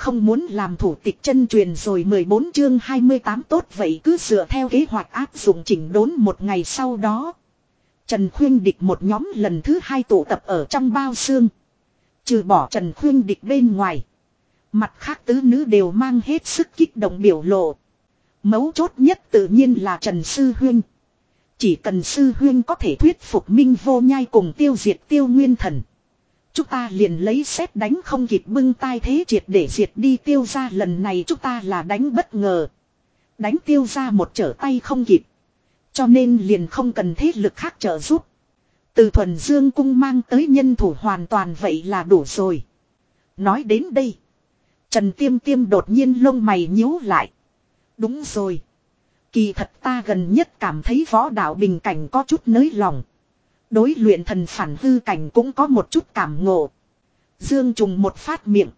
không muốn làm thủ tịch chân truyền rồi 14 chương 28 tốt, vậy cứ dựa theo kế hoạch áp dụng chỉnh đốn một ngày sau đó. Trần Khuyên Địch một nhóm lần thứ hai tụ tập ở trong bao xương. Trừ bỏ Trần Khuyên Địch bên ngoài. Mặt khác tứ nữ đều mang hết sức kích động biểu lộ. Mấu chốt nhất tự nhiên là Trần Sư Huyên. Chỉ cần Sư Huyên có thể thuyết phục Minh Vô Nhai cùng tiêu diệt tiêu nguyên thần. Chúng ta liền lấy xét đánh không kịp bưng tai thế triệt để diệt đi tiêu ra lần này chúng ta là đánh bất ngờ. Đánh tiêu ra một trở tay không kịp. Cho nên liền không cần thế lực khác trợ giúp. Từ thuần dương cung mang tới nhân thủ hoàn toàn vậy là đủ rồi. Nói đến đây. Trần Tiêm Tiêm đột nhiên lông mày nhíu lại. Đúng rồi. Kỳ thật ta gần nhất cảm thấy võ đạo bình cảnh có chút nới lòng. Đối luyện thần phản hư cảnh cũng có một chút cảm ngộ. Dương trùng một phát miệng.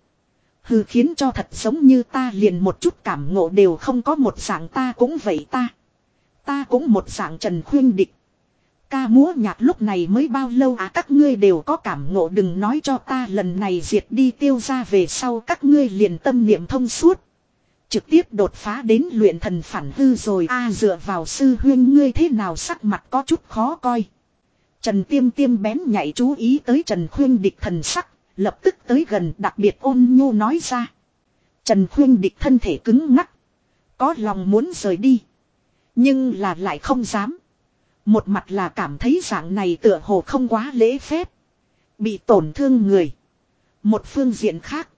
Hư khiến cho thật giống như ta liền một chút cảm ngộ đều không có một dạng ta cũng vậy ta. Ta cũng một dạng trần khuyên địch. Ca múa nhạc lúc này mới bao lâu à các ngươi đều có cảm ngộ đừng nói cho ta lần này diệt đi tiêu ra về sau các ngươi liền tâm niệm thông suốt. Trực tiếp đột phá đến luyện thần phản hư rồi a dựa vào sư huyên ngươi thế nào sắc mặt có chút khó coi. Trần tiêm tiêm bén nhạy chú ý tới Trần khuyên địch thần sắc, lập tức tới gần đặc biệt ôn nhu nói ra. Trần khuyên địch thân thể cứng ngắc. Có lòng muốn rời đi. Nhưng là lại không dám. Một mặt là cảm thấy dạng này tựa hồ không quá lễ phép. Bị tổn thương người. Một phương diện khác.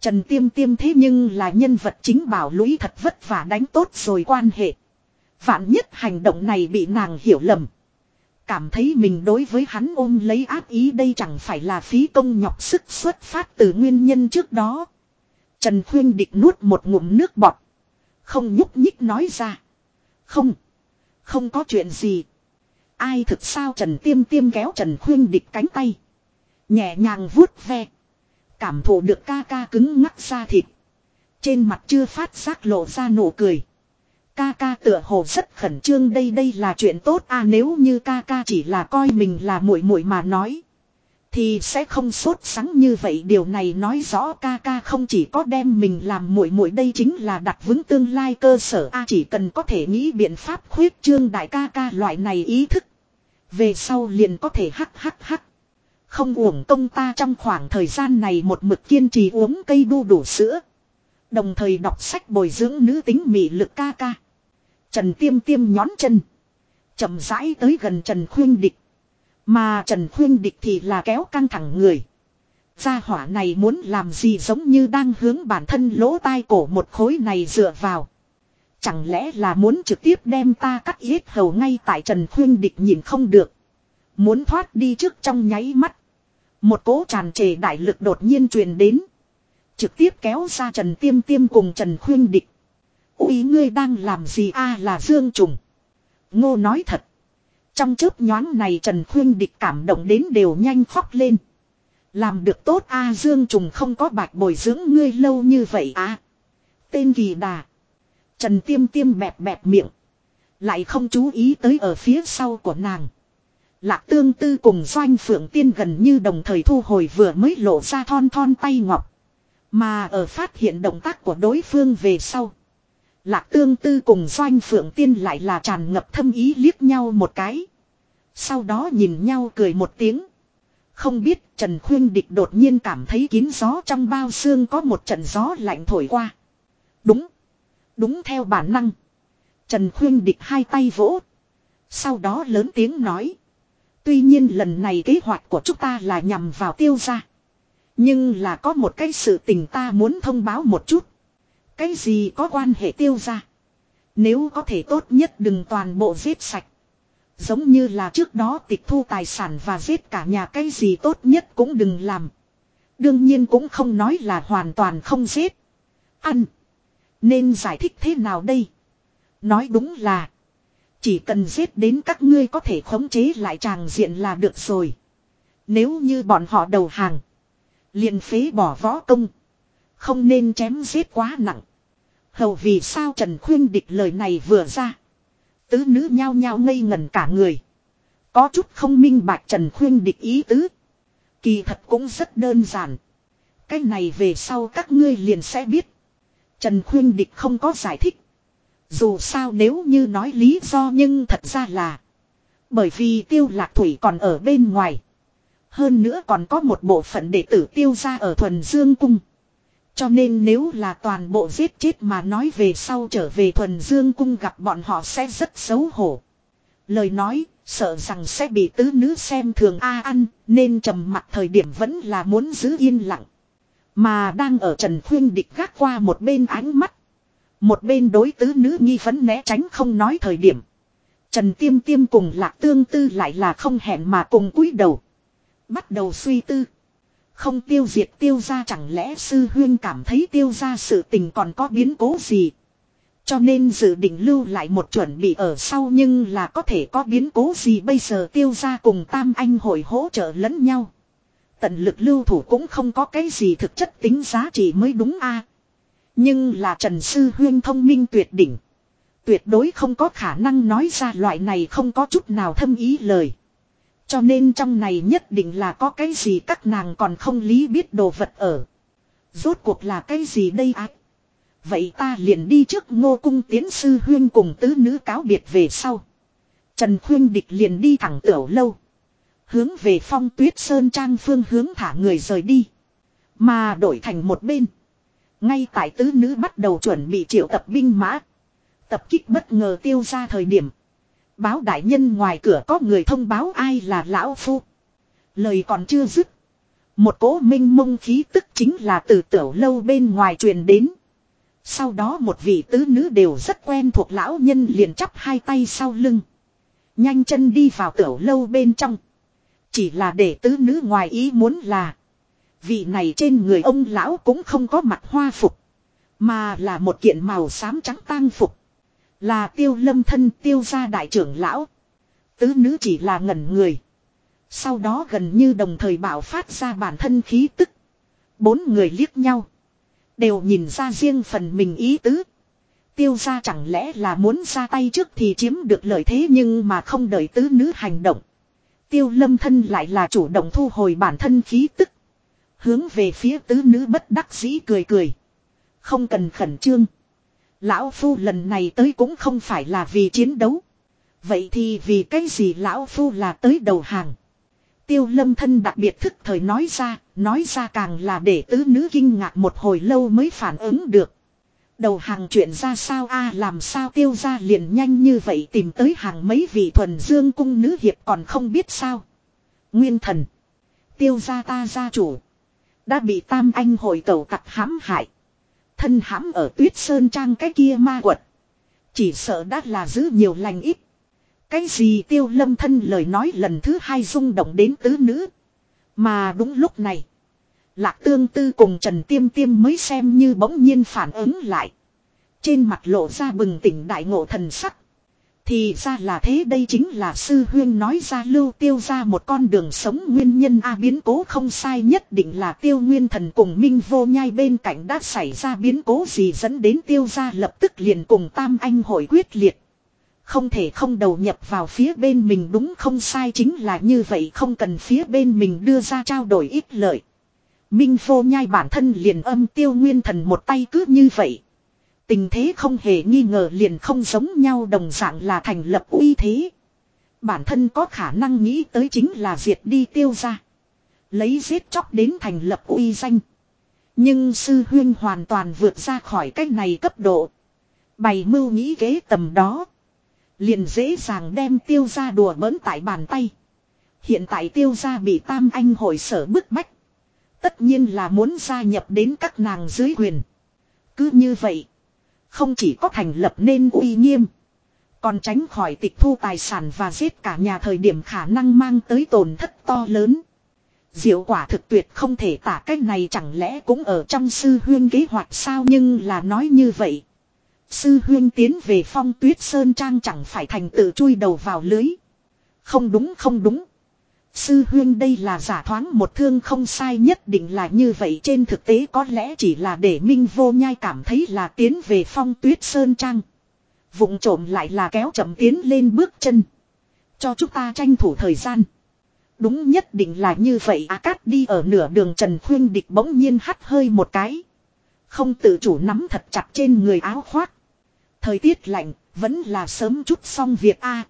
Trần Tiêm Tiêm thế nhưng là nhân vật chính bảo lũy thật vất vả đánh tốt rồi quan hệ. Vạn nhất hành động này bị nàng hiểu lầm. Cảm thấy mình đối với hắn ôm lấy áp ý đây chẳng phải là phí công nhọc sức xuất phát từ nguyên nhân trước đó. Trần Khuyên Địch nuốt một ngụm nước bọt. Không nhúc nhích nói ra. Không. Không có chuyện gì. Ai thực sao Trần Tiêm Tiêm kéo Trần Khuyên Địch cánh tay. Nhẹ nhàng vuốt ve. Cảm thụ được ca ca cứng ngắc ra thịt. Trên mặt chưa phát giác lộ ra nụ cười. Ca ca tựa hồ rất khẩn trương, đây đây là chuyện tốt à nếu như ca ca chỉ là coi mình là muội muội mà nói. Thì sẽ không sốt sắng như vậy điều này nói rõ ca ca không chỉ có đem mình làm muội muội, đây chính là đặt vững tương lai cơ sở a, chỉ cần có thể nghĩ biện pháp khuyết trương đại ca ca loại này ý thức. Về sau liền có thể hắc hắc hắc. Không uổng công ta trong khoảng thời gian này một mực kiên trì uống cây đu đủ sữa. Đồng thời đọc sách bồi dưỡng nữ tính mị lực ca ca. Trần Tiêm Tiêm nhón chân. chậm rãi tới gần Trần Khuyên Địch. Mà Trần Khuyên Địch thì là kéo căng thẳng người. Gia hỏa này muốn làm gì giống như đang hướng bản thân lỗ tai cổ một khối này dựa vào. Chẳng lẽ là muốn trực tiếp đem ta cắt yết hầu ngay tại Trần Khuyên Địch nhìn không được. Muốn thoát đi trước trong nháy mắt. Một cỗ tràn trề đại lực đột nhiên truyền đến. Trực tiếp kéo ra Trần Tiêm Tiêm cùng Trần Khuyên Địch. Úi ngươi đang làm gì a là Dương Trùng. Ngô nói thật. Trong chớp nhoáng này Trần Khuyên Địch cảm động đến đều nhanh khóc lên. Làm được tốt a Dương Trùng không có bạch bồi dưỡng ngươi lâu như vậy à. Tên kỳ đà. Trần Tiêm Tiêm bẹp bẹp miệng. Lại không chú ý tới ở phía sau của nàng. Lạc tương tư cùng doanh phượng tiên gần như đồng thời thu hồi vừa mới lộ ra thon thon tay ngọc. Mà ở phát hiện động tác của đối phương về sau. Lạc tương tư cùng doanh phượng tiên lại là tràn ngập thâm ý liếc nhau một cái. Sau đó nhìn nhau cười một tiếng. Không biết Trần Khuyên Địch đột nhiên cảm thấy kín gió trong bao xương có một trận gió lạnh thổi qua. Đúng. Đúng theo bản năng. Trần Khuyên Địch hai tay vỗ. Sau đó lớn tiếng nói. Tuy nhiên lần này kế hoạch của chúng ta là nhằm vào tiêu gia. Nhưng là có một cái sự tình ta muốn thông báo một chút. Cái gì có quan hệ tiêu gia. Nếu có thể tốt nhất đừng toàn bộ giết sạch. Giống như là trước đó tịch thu tài sản và giết cả nhà cái gì tốt nhất cũng đừng làm. Đương nhiên cũng không nói là hoàn toàn không giết. Ăn. Nên giải thích thế nào đây? Nói đúng là. Chỉ cần giết đến các ngươi có thể khống chế lại tràng diện là được rồi. Nếu như bọn họ đầu hàng. liền phế bỏ võ công. Không nên chém giết quá nặng. Hầu vì sao Trần Khuyên địch lời này vừa ra. Tứ nữ nhao nhao ngây ngẩn cả người. Có chút không minh bạch Trần Khuyên địch ý tứ. Kỳ thật cũng rất đơn giản. cái này về sau các ngươi liền sẽ biết. Trần Khuyên Địch không có giải thích. Dù sao nếu như nói lý do nhưng thật ra là. Bởi vì tiêu lạc thủy còn ở bên ngoài. Hơn nữa còn có một bộ phận đệ tử tiêu ra ở thuần dương cung. Cho nên nếu là toàn bộ giết chết mà nói về sau trở về thuần dương cung gặp bọn họ sẽ rất xấu hổ. Lời nói, sợ rằng sẽ bị tứ nữ xem thường A ăn, nên trầm mặt thời điểm vẫn là muốn giữ yên lặng. Mà đang ở Trần Khuyên địch gác qua một bên ánh mắt. Một bên đối tứ nữ nghi vấn né tránh không nói thời điểm. Trần Tiêm Tiêm cùng Lạc Tương Tư lại là không hẹn mà cùng cúi đầu. Bắt đầu suy tư. Không tiêu diệt tiêu ra chẳng lẽ sư huyên cảm thấy tiêu ra sự tình còn có biến cố gì. Cho nên dự định lưu lại một chuẩn bị ở sau nhưng là có thể có biến cố gì bây giờ tiêu ra cùng tam anh hội hỗ trợ lẫn nhau. Tận lực lưu thủ cũng không có cái gì thực chất tính giá trị mới đúng a Nhưng là Trần Sư Huyên thông minh tuyệt đỉnh. Tuyệt đối không có khả năng nói ra loại này không có chút nào thâm ý lời. Cho nên trong này nhất định là có cái gì các nàng còn không lý biết đồ vật ở. Rốt cuộc là cái gì đây ác? Vậy ta liền đi trước ngô cung tiến sư huyên cùng tứ nữ cáo biệt về sau. Trần Khuyên Địch liền đi thẳng tiểu lâu. Hướng về phong tuyết sơn trang phương hướng thả người rời đi. Mà đổi thành một bên. Ngay tại tứ nữ bắt đầu chuẩn bị triệu tập binh mã. Tập kích bất ngờ tiêu ra thời điểm. Báo đại nhân ngoài cửa có người thông báo ai là lão phu. Lời còn chưa dứt. Một cỗ minh mông khí tức chính là từ tiểu lâu bên ngoài truyền đến. Sau đó một vị tứ nữ đều rất quen thuộc lão nhân liền chắp hai tay sau lưng. Nhanh chân đi vào tiểu lâu bên trong. Chỉ là để tứ nữ ngoài ý muốn là. Vị này trên người ông lão cũng không có mặt hoa phục. Mà là một kiện màu xám trắng tang phục. Là tiêu lâm thân tiêu gia đại trưởng lão. Tứ nữ chỉ là ngẩn người. Sau đó gần như đồng thời bảo phát ra bản thân khí tức. Bốn người liếc nhau. Đều nhìn ra riêng phần mình ý tứ. Tiêu gia chẳng lẽ là muốn ra tay trước thì chiếm được lợi thế nhưng mà không đợi tứ nữ hành động. Tiêu lâm thân lại là chủ động thu hồi bản thân khí tức. Hướng về phía tứ nữ bất đắc dĩ cười cười. Không cần khẩn trương. Lão Phu lần này tới cũng không phải là vì chiến đấu. Vậy thì vì cái gì Lão Phu là tới đầu hàng. Tiêu lâm thân đặc biệt thức thời nói ra, nói ra càng là để tứ nữ kinh ngạc một hồi lâu mới phản ứng được. Đầu hàng chuyện ra sao a làm sao tiêu ra liền nhanh như vậy tìm tới hàng mấy vị thuần dương cung nữ hiệp còn không biết sao. Nguyên thần. Tiêu ra ta gia chủ. Đã bị tam anh hội cầu tặc hãm hại. Thân hãm ở tuyết sơn trang cái kia ma quật. Chỉ sợ đã là giữ nhiều lành ít. Cái gì tiêu lâm thân lời nói lần thứ hai rung động đến tứ nữ. Mà đúng lúc này. Lạc tương tư cùng Trần Tiêm Tiêm mới xem như bỗng nhiên phản ứng lại. Trên mặt lộ ra bừng tỉnh đại ngộ thần sắc. Thì ra là thế đây chính là sư huyên nói ra lưu tiêu ra một con đường sống nguyên nhân A biến cố không sai nhất định là tiêu nguyên thần cùng minh vô nhai bên cạnh đã xảy ra biến cố gì dẫn đến tiêu ra lập tức liền cùng tam anh hội quyết liệt. Không thể không đầu nhập vào phía bên mình đúng không sai chính là như vậy không cần phía bên mình đưa ra trao đổi ít lợi. Minh vô nhai bản thân liền âm tiêu nguyên thần một tay cứ như vậy. Tình thế không hề nghi ngờ liền không giống nhau đồng dạng là thành lập uy thế. Bản thân có khả năng nghĩ tới chính là diệt đi tiêu ra. Lấy giết chóc đến thành lập uy danh. Nhưng sư huyên hoàn toàn vượt ra khỏi cách này cấp độ. Bày mưu nghĩ ghế tầm đó. Liền dễ dàng đem tiêu ra đùa bỡn tại bàn tay. Hiện tại tiêu ra bị tam anh hội sở bức bách. Tất nhiên là muốn gia nhập đến các nàng dưới quyền. Cứ như vậy. Không chỉ có thành lập nên uy nghiêm. Còn tránh khỏi tịch thu tài sản và giết cả nhà thời điểm khả năng mang tới tổn thất to lớn. Diệu quả thực tuyệt không thể tả cách này chẳng lẽ cũng ở trong sư huyên kế hoạch sao nhưng là nói như vậy. Sư huyên tiến về phong tuyết sơn trang chẳng phải thành tự chui đầu vào lưới. Không đúng không đúng. Sư huyên đây là giả thoáng một thương không sai nhất định là như vậy trên thực tế có lẽ chỉ là để Minh Vô Nhai cảm thấy là tiến về phong tuyết sơn trang. Vụng trộm lại là kéo chậm tiến lên bước chân. Cho chúng ta tranh thủ thời gian. Đúng nhất định là như vậy à cát đi ở nửa đường Trần Khuyên Địch bỗng nhiên hắt hơi một cái. Không tự chủ nắm thật chặt trên người áo khoác. Thời tiết lạnh, vẫn là sớm chút xong việc a.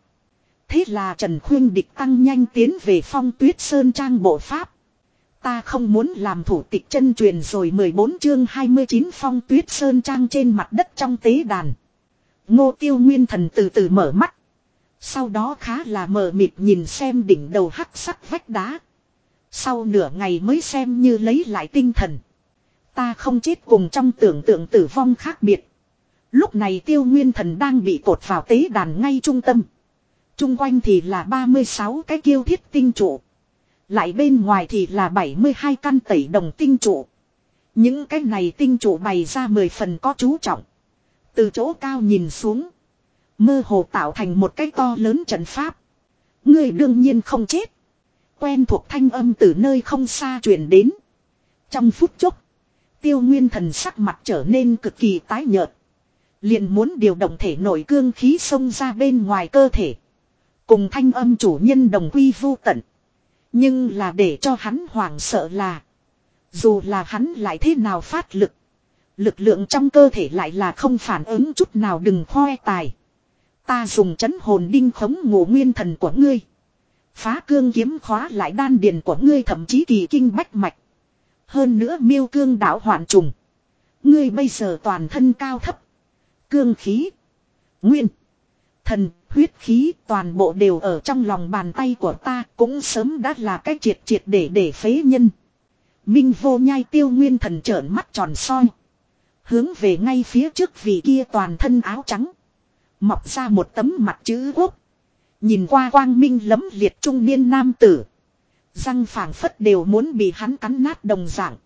Thế là Trần Khuyên Địch tăng nhanh tiến về phong tuyết sơn trang bộ pháp. Ta không muốn làm thủ tịch chân truyền rồi 14 chương 29 phong tuyết sơn trang trên mặt đất trong tế đàn. Ngô tiêu nguyên thần từ từ mở mắt. Sau đó khá là mờ mịt nhìn xem đỉnh đầu hắc sắc vách đá. Sau nửa ngày mới xem như lấy lại tinh thần. Ta không chết cùng trong tưởng tượng tử vong khác biệt. Lúc này tiêu nguyên thần đang bị cột vào tế đàn ngay trung tâm. Trung quanh thì là 36 cái kiêu thiết tinh trụ. Lại bên ngoài thì là 72 căn tẩy đồng tinh trụ. Những cái này tinh trụ bày ra 10 phần có chú trọng. Từ chỗ cao nhìn xuống. Mơ hồ tạo thành một cái to lớn trận pháp. Người đương nhiên không chết. Quen thuộc thanh âm từ nơi không xa truyền đến. Trong phút chốc. Tiêu nguyên thần sắc mặt trở nên cực kỳ tái nhợt. Liền muốn điều động thể nội cương khí xông ra bên ngoài cơ thể. Cùng thanh âm chủ nhân đồng quy vô tận. Nhưng là để cho hắn hoảng sợ là. Dù là hắn lại thế nào phát lực. Lực lượng trong cơ thể lại là không phản ứng chút nào đừng khoe tài. Ta dùng chấn hồn đinh khống ngộ nguyên thần của ngươi. Phá cương kiếm khóa lại đan điền của ngươi thậm chí kỳ kinh bách mạch. Hơn nữa miêu cương đảo hoàn trùng. Ngươi bây giờ toàn thân cao thấp. Cương khí. Nguyên. Thần, huyết khí toàn bộ đều ở trong lòng bàn tay của ta cũng sớm đã là cách triệt triệt để để phế nhân. Minh vô nhai tiêu nguyên thần trợn mắt tròn soi. Hướng về ngay phía trước vị kia toàn thân áo trắng. Mọc ra một tấm mặt chữ quốc. Nhìn qua quang minh lấm liệt trung niên nam tử. Răng phảng phất đều muốn bị hắn cắn nát đồng dạng.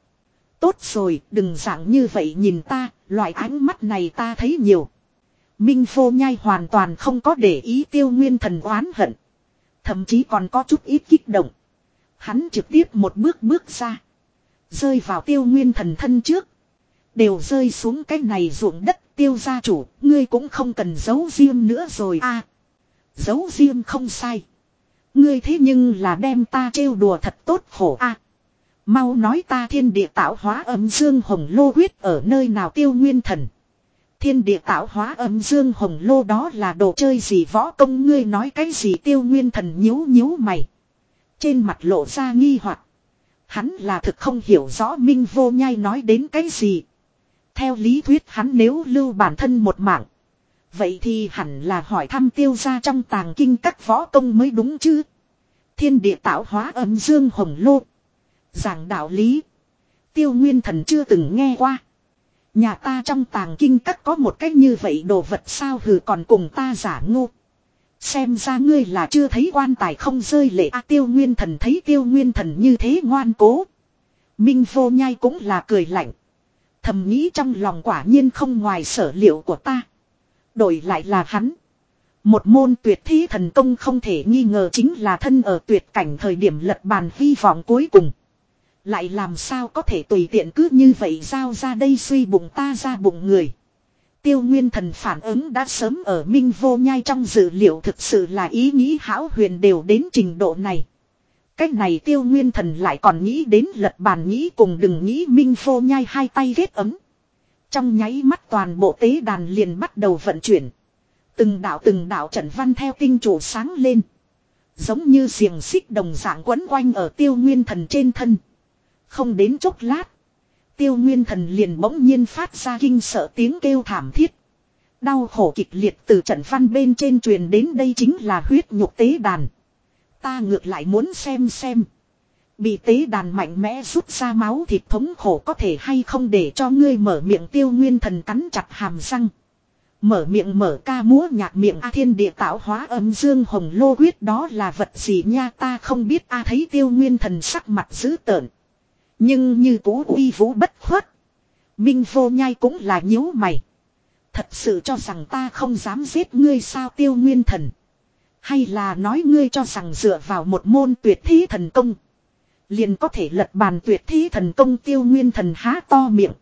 Tốt rồi, đừng dạng như vậy nhìn ta, loại ánh mắt này ta thấy nhiều. Minh vô nhai hoàn toàn không có để ý tiêu nguyên thần oán hận. Thậm chí còn có chút ít kích động. Hắn trực tiếp một bước bước ra. Rơi vào tiêu nguyên thần thân trước. Đều rơi xuống cái này ruộng đất tiêu gia chủ, ngươi cũng không cần giấu riêng nữa rồi a. giấu riêng không sai. Ngươi thế nhưng là đem ta trêu đùa thật tốt khổ a. Mau nói ta thiên địa tạo hóa âm dương hồng lô huyết ở nơi nào tiêu nguyên thần. Thiên địa tạo hóa âm dương hồng lô đó là đồ chơi gì võ công ngươi nói cái gì tiêu nguyên thần nhíu nhíu mày. Trên mặt lộ ra nghi hoặc Hắn là thực không hiểu rõ Minh vô nhai nói đến cái gì. Theo lý thuyết hắn nếu lưu bản thân một mạng. Vậy thì hẳn là hỏi thăm tiêu ra trong tàng kinh các võ công mới đúng chứ. Thiên địa tạo hóa âm dương hồng lô. Giảng đạo lý. Tiêu nguyên thần chưa từng nghe qua. Nhà ta trong tàng kinh các có một cách như vậy đồ vật sao hừ còn cùng ta giả ngu. Xem ra ngươi là chưa thấy quan tài không rơi lệ a, tiêu nguyên thần thấy tiêu nguyên thần như thế ngoan cố. Minh vô nhai cũng là cười lạnh. Thầm nghĩ trong lòng quả nhiên không ngoài sở liệu của ta. Đổi lại là hắn. Một môn tuyệt thi thần công không thể nghi ngờ chính là thân ở tuyệt cảnh thời điểm lật bàn hy vọng cuối cùng. Lại làm sao có thể tùy tiện cứ như vậy giao ra đây suy bụng ta ra bụng người. Tiêu nguyên thần phản ứng đã sớm ở minh vô nhai trong dữ liệu thực sự là ý nghĩ hão huyền đều đến trình độ này. Cách này tiêu nguyên thần lại còn nghĩ đến lật bàn nghĩ cùng đừng nghĩ minh vô nhai hai tay ghét ấm. Trong nháy mắt toàn bộ tế đàn liền bắt đầu vận chuyển. Từng đạo từng đạo trận văn theo tinh chủ sáng lên. Giống như xiềng xích đồng dạng quấn quanh ở tiêu nguyên thần trên thân. Không đến chốc lát. Tiêu nguyên thần liền bỗng nhiên phát ra kinh sợ tiếng kêu thảm thiết. Đau khổ kịch liệt từ trận văn bên trên truyền đến đây chính là huyết nhục tế đàn. Ta ngược lại muốn xem xem. Bị tế đàn mạnh mẽ rút ra máu thịt thống khổ có thể hay không để cho ngươi mở miệng tiêu nguyên thần cắn chặt hàm răng. Mở miệng mở ca múa nhạc miệng A thiên địa tạo hóa âm dương hồng lô huyết đó là vật gì nha ta không biết A thấy tiêu nguyên thần sắc mặt dữ tợn. Nhưng như cũ uy vũ bất khuất. Minh vô nhai cũng là nhíu mày. Thật sự cho rằng ta không dám giết ngươi sao tiêu nguyên thần. Hay là nói ngươi cho rằng dựa vào một môn tuyệt thí thần công. Liền có thể lật bàn tuyệt thí thần công tiêu nguyên thần há to miệng.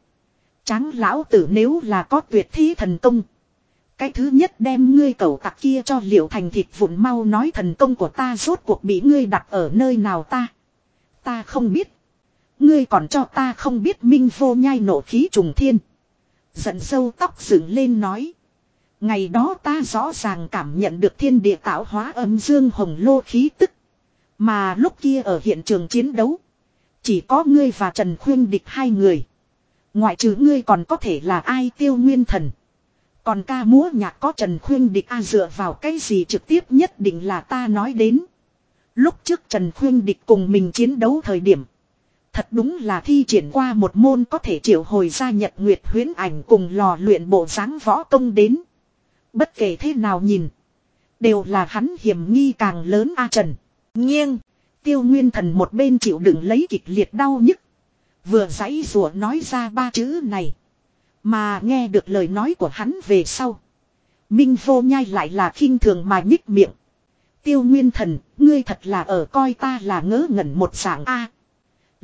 Tráng lão tử nếu là có tuyệt thí thần công. Cái thứ nhất đem ngươi cầu tặc kia cho liệu thành thịt vụn mau nói thần công của ta rốt cuộc bị ngươi đặt ở nơi nào ta. Ta không biết. Ngươi còn cho ta không biết minh vô nhai nổ khí trùng thiên. Giận sâu tóc dựng lên nói. Ngày đó ta rõ ràng cảm nhận được thiên địa tạo hóa âm dương hồng lô khí tức. Mà lúc kia ở hiện trường chiến đấu. Chỉ có ngươi và Trần Khuyên địch hai người. Ngoại trừ ngươi còn có thể là ai tiêu nguyên thần. Còn ca múa nhạc có Trần Khuyên Địch A dựa vào cái gì trực tiếp nhất định là ta nói đến. Lúc trước Trần Khuyên Địch cùng mình chiến đấu thời điểm. Thật đúng là thi triển qua một môn có thể triệu hồi ra nhật nguyệt huyến ảnh cùng lò luyện bộ dáng võ công đến. Bất kể thế nào nhìn. Đều là hắn hiểm nghi càng lớn A Trần. Nghiêng. Tiêu nguyên thần một bên chịu đựng lấy kịch liệt đau nhức. Vừa giãy rủa nói ra ba chữ này. Mà nghe được lời nói của hắn về sau. Minh vô nhai lại là khinh thường mà nhích miệng. Tiêu nguyên thần, ngươi thật là ở coi ta là ngớ ngẩn một dạng A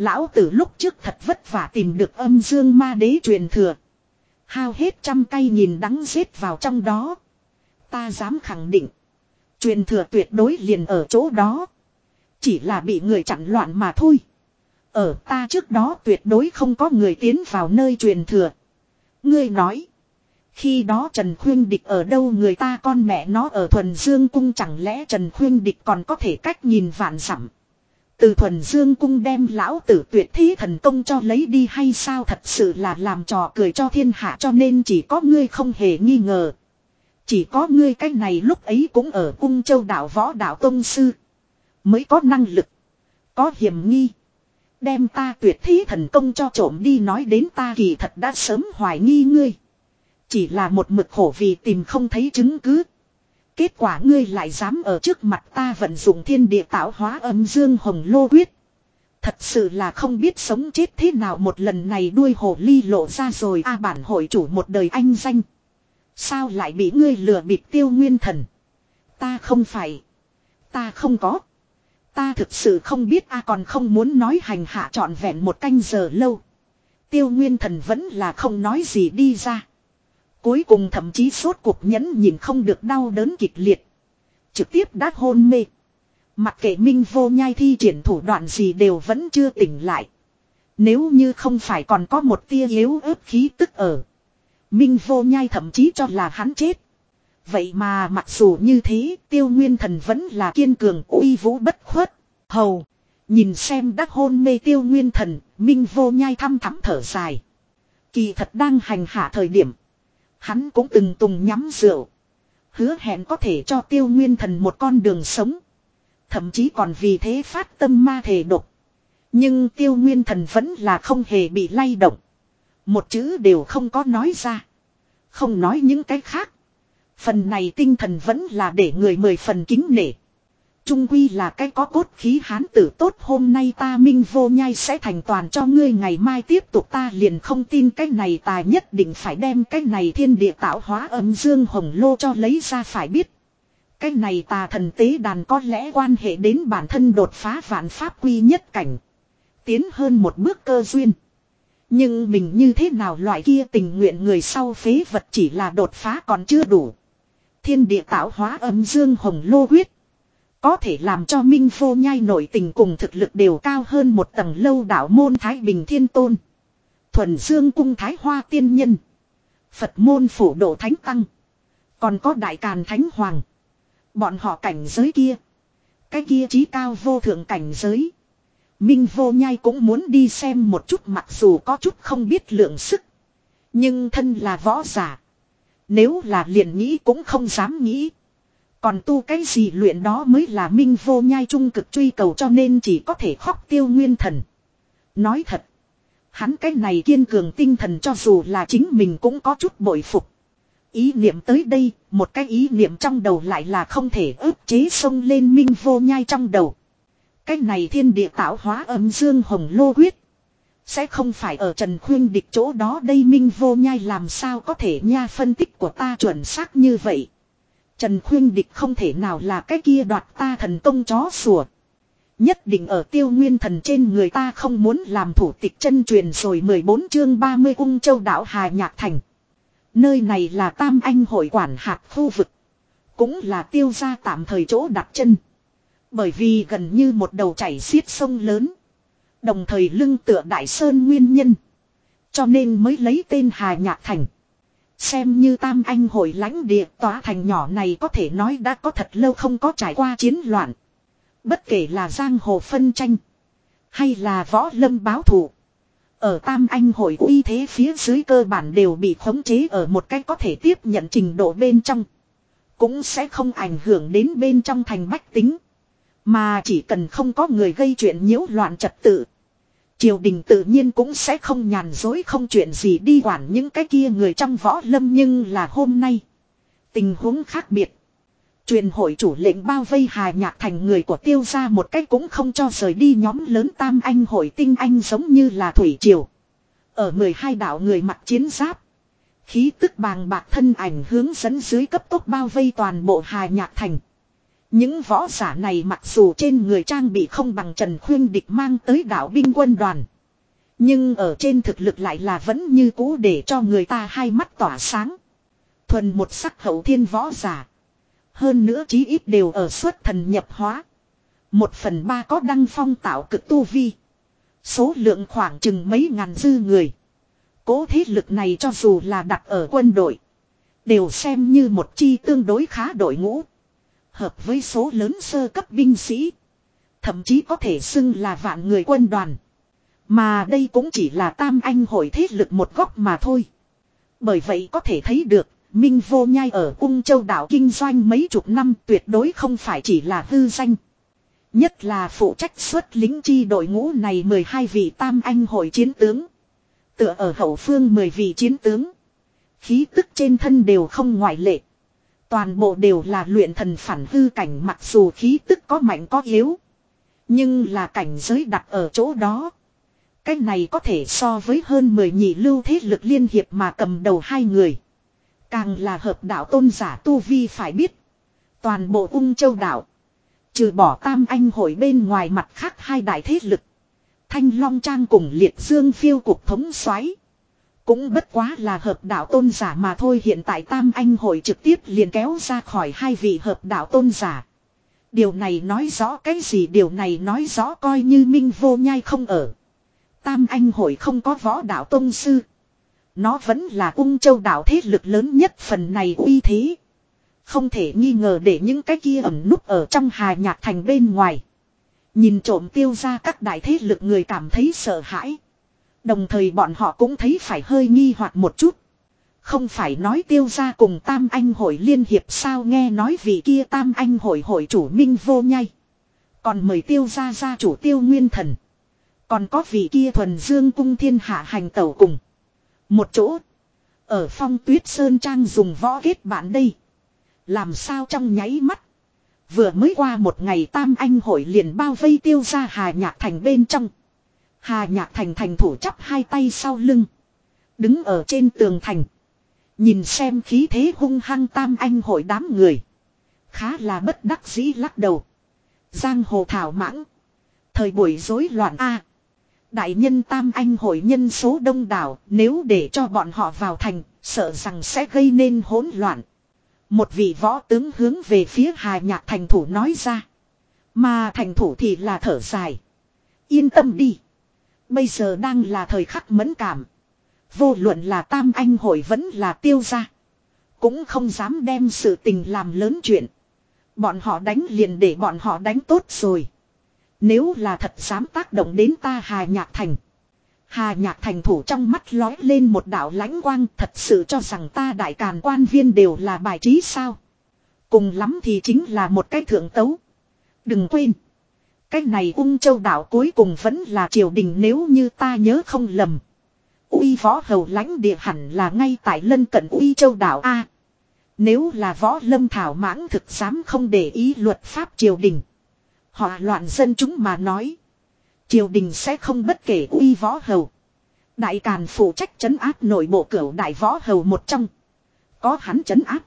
lão tử lúc trước thật vất vả tìm được âm dương ma đế truyền thừa. Hao hết trăm cây nhìn đắng giết vào trong đó. Ta dám khẳng định. Truyền thừa tuyệt đối liền ở chỗ đó. Chỉ là bị người chặn loạn mà thôi. Ở ta trước đó tuyệt đối không có người tiến vào nơi truyền thừa. Ngươi nói. Khi đó Trần Khuyên Địch ở đâu người ta con mẹ nó ở Thuần Dương Cung chẳng lẽ Trần Khuyên Địch còn có thể cách nhìn vạn sẵm. Từ Thuần Dương Cung đem lão tử tuyệt thí thần công cho lấy đi hay sao thật sự là làm trò cười cho thiên hạ cho nên chỉ có ngươi không hề nghi ngờ. Chỉ có ngươi cái này lúc ấy cũng ở cung châu đạo võ đạo tông sư. Mới có năng lực. Có hiểm nghi. Đem ta tuyệt thí thần công cho trộm đi nói đến ta kỳ thật đã sớm hoài nghi ngươi. Chỉ là một mực khổ vì tìm không thấy chứng cứ. Kết quả ngươi lại dám ở trước mặt ta vận dụng thiên địa tạo hóa âm dương hồng lô quyết. Thật sự là không biết sống chết thế nào một lần này đuôi hồ ly lộ ra rồi a bản hội chủ một đời anh danh. Sao lại bị ngươi lừa bịp tiêu nguyên thần. Ta không phải. Ta không có. Ta thực sự không biết a còn không muốn nói hành hạ trọn vẹn một canh giờ lâu. Tiêu nguyên thần vẫn là không nói gì đi ra. Cuối cùng thậm chí suốt cuộc nhẫn nhìn không được đau đớn kịch liệt. Trực tiếp đã hôn mê. Mặc kệ minh vô nhai thi triển thủ đoạn gì đều vẫn chưa tỉnh lại. Nếu như không phải còn có một tia yếu ớt khí tức ở. Minh vô nhai thậm chí cho là hắn chết. Vậy mà mặc dù như thế, tiêu nguyên thần vẫn là kiên cường, uy vũ bất khuất. Hầu. Nhìn xem đắc hôn mê tiêu nguyên thần. Minh vô nhai thăm thắm thở dài. Kỳ thật đang hành hạ thời điểm. Hắn cũng từng tùng nhắm rượu. Hứa hẹn có thể cho tiêu nguyên thần một con đường sống. Thậm chí còn vì thế phát tâm ma thể độc. Nhưng tiêu nguyên thần vẫn là không hề bị lay động. Một chữ đều không có nói ra. Không nói những cái khác. Phần này tinh thần vẫn là để người mười phần kính nể. Trung quy là cái có cốt khí hán tử tốt hôm nay ta minh vô nhai sẽ thành toàn cho ngươi, ngày mai tiếp tục ta liền không tin cái này ta nhất định phải đem cái này thiên địa tạo hóa âm dương hồng lô cho lấy ra phải biết. Cái này tà thần tế đàn có lẽ quan hệ đến bản thân đột phá vạn pháp quy nhất cảnh. Tiến hơn một bước cơ duyên. Nhưng mình như thế nào loại kia tình nguyện người sau phế vật chỉ là đột phá còn chưa đủ. Thiên địa tạo hóa âm dương hồng lô huyết. Có thể làm cho Minh Phô nhai nổi tình cùng thực lực đều cao hơn một tầng lâu đạo môn Thái Bình Thiên Tôn. Thuần Dương Cung Thái Hoa Tiên Nhân. Phật môn phủ độ Thánh Tăng. Còn có Đại Càn Thánh Hoàng. Bọn họ cảnh giới kia. Cái kia trí cao vô thượng cảnh giới. Minh vô nhai cũng muốn đi xem một chút mặc dù có chút không biết lượng sức. Nhưng thân là võ giả. Nếu là liền nghĩ cũng không dám nghĩ. Còn tu cái gì luyện đó mới là minh vô nhai trung cực truy cầu cho nên chỉ có thể khóc tiêu nguyên thần. Nói thật. Hắn cái này kiên cường tinh thần cho dù là chính mình cũng có chút bội phục. Ý niệm tới đây, một cái ý niệm trong đầu lại là không thể ức chế sông lên minh vô nhai trong đầu. Cái này thiên địa tạo hóa âm dương hồng lô quyết. Sẽ không phải ở Trần Khuyên địch chỗ đó đây Minh vô nhai làm sao có thể nha phân tích của ta chuẩn xác như vậy. Trần Khuyên địch không thể nào là cái kia đoạt ta thần công chó sủa. Nhất định ở tiêu nguyên thần trên người ta không muốn làm thủ tịch chân truyền rồi 14 chương 30 ung châu đảo Hà Nhạc Thành. Nơi này là Tam Anh hội quản hạt khu vực. Cũng là tiêu gia tạm thời chỗ đặt chân. Bởi vì gần như một đầu chảy xiết sông lớn. Đồng thời lưng tựa đại sơn nguyên nhân. Cho nên mới lấy tên Hà Nhạc Thành. Xem như tam anh hội lãnh địa, tòa thành nhỏ này có thể nói đã có thật lâu không có trải qua chiến loạn. Bất kể là giang hồ phân tranh. Hay là võ lâm báo thù. Ở tam anh hội uy thế phía dưới cơ bản đều bị khống chế ở một cách có thể tiếp nhận trình độ bên trong. Cũng sẽ không ảnh hưởng đến bên trong thành bách tính. Mà chỉ cần không có người gây chuyện nhiễu loạn trật tự. Triều đình tự nhiên cũng sẽ không nhàn dối không chuyện gì đi quản những cái kia người trong võ lâm nhưng là hôm nay. Tình huống khác biệt. Truyền hội chủ lệnh bao vây hà nhạc thành người của tiêu gia một cách cũng không cho rời đi nhóm lớn tam anh hội tinh anh giống như là thủy triều. Ở 12 đảo người mặc chiến giáp. Khí tức bàng bạc thân ảnh hướng dẫn dưới cấp tốc bao vây toàn bộ hà nhạc thành. Những võ giả này mặc dù trên người trang bị không bằng Trần Khuyên Địch mang tới đảo binh quân đoàn. Nhưng ở trên thực lực lại là vẫn như cũ để cho người ta hai mắt tỏa sáng. Thuần một sắc hậu thiên võ giả. Hơn nữa chí ít đều ở suốt thần nhập hóa. Một phần ba có đăng phong tạo cực tu vi. Số lượng khoảng chừng mấy ngàn dư người. Cố thế lực này cho dù là đặt ở quân đội. Đều xem như một chi tương đối khá đội ngũ hợp với số lớn sơ cấp binh sĩ. Thậm chí có thể xưng là vạn người quân đoàn. Mà đây cũng chỉ là tam anh hội thế lực một góc mà thôi. Bởi vậy có thể thấy được, Minh Vô Nhai ở Ung Châu đảo kinh doanh mấy chục năm tuyệt đối không phải chỉ là hư danh. Nhất là phụ trách xuất lính chi đội ngũ này 12 vị tam anh hội chiến tướng. Tựa ở hậu phương 10 vị chiến tướng. Khí tức trên thân đều không ngoại lệ. Toàn bộ đều là luyện thần phản hư cảnh mặc dù khí tức có mạnh có yếu. Nhưng là cảnh giới đặt ở chỗ đó. Cái này có thể so với hơn 10 nhị lưu thế lực liên hiệp mà cầm đầu hai người. Càng là hợp đạo tôn giả tu vi phải biết. Toàn bộ ung châu đạo. Trừ bỏ tam anh hội bên ngoài mặt khác hai đại thế lực. Thanh Long Trang cùng liệt dương phiêu cục thống xoáy. Cũng bất quá là hợp đạo tôn giả mà thôi, hiện tại Tam Anh hội trực tiếp liền kéo ra khỏi hai vị hợp đạo tôn giả. Điều này nói rõ cái gì điều này nói rõ coi như minh vô nhai không ở. Tam Anh hội không có võ đạo tôn sư. Nó vẫn là ung châu đạo thế lực lớn nhất phần này uy thế. Không thể nghi ngờ để những cái kia ẩn núp ở trong hà nhạc thành bên ngoài. Nhìn trộm tiêu ra các đại thế lực người cảm thấy sợ hãi. Đồng thời bọn họ cũng thấy phải hơi nghi hoặc một chút. Không phải nói tiêu ra cùng Tam Anh hội liên hiệp sao nghe nói vị kia Tam Anh hội hội chủ minh vô nhai. Còn mời tiêu ra gia chủ tiêu nguyên thần. Còn có vị kia thuần dương cung thiên hạ hành tẩu cùng. Một chỗ. Ở phong tuyết sơn trang dùng võ kết bạn đây. Làm sao trong nháy mắt. Vừa mới qua một ngày Tam Anh hội liền bao vây tiêu ra hà nhạc thành bên trong. Hà nhạc thành thành thủ chắp hai tay sau lưng. Đứng ở trên tường thành. Nhìn xem khí thế hung hăng tam anh hội đám người. Khá là bất đắc dĩ lắc đầu. Giang hồ thảo mãng. Thời buổi rối loạn A. đại nhân tam anh hội nhân số đông đảo. Nếu để cho bọn họ vào thành. Sợ rằng sẽ gây nên hỗn loạn. Một vị võ tướng hướng về phía hà nhạc thành thủ nói ra. Mà thành thủ thì là thở dài. Yên tâm đi. Bây giờ đang là thời khắc mẫn cảm. Vô luận là tam anh hội vẫn là tiêu gia. Cũng không dám đem sự tình làm lớn chuyện. Bọn họ đánh liền để bọn họ đánh tốt rồi. Nếu là thật dám tác động đến ta Hà Nhạc Thành. Hà Nhạc Thành thủ trong mắt lói lên một đạo lãnh quang thật sự cho rằng ta đại càn quan viên đều là bài trí sao. Cùng lắm thì chính là một cái thượng tấu. Đừng quên. Cái này ung châu đảo cuối cùng vẫn là triều đình nếu như ta nhớ không lầm. Uy võ hầu lãnh địa hẳn là ngay tại lân cận uy châu đảo A. Nếu là võ lâm thảo mãng thực dám không để ý luật pháp triều đình. Họ loạn dân chúng mà nói. Triều đình sẽ không bất kể uy võ hầu. Đại Càn phụ trách trấn áp nội bộ cửu đại võ hầu một trong. Có hắn trấn áp.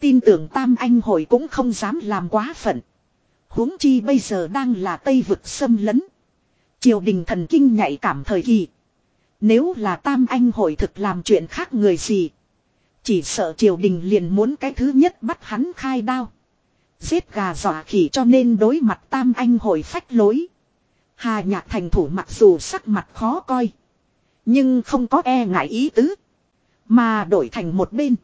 Tin tưởng Tam Anh hội cũng không dám làm quá phận huống chi bây giờ đang là Tây vực xâm lấn. Triều đình thần kinh nhạy cảm thời kỳ. Nếu là Tam Anh hội thực làm chuyện khác người gì. Chỉ sợ triều đình liền muốn cái thứ nhất bắt hắn khai đao. Giết gà dọa khỉ cho nên đối mặt tam anh hội phách lối. Hà nhạc thành thủ mặc dù sắc mặt khó coi. Nhưng không có e ngại ý tứ. Mà đổi thành một bên.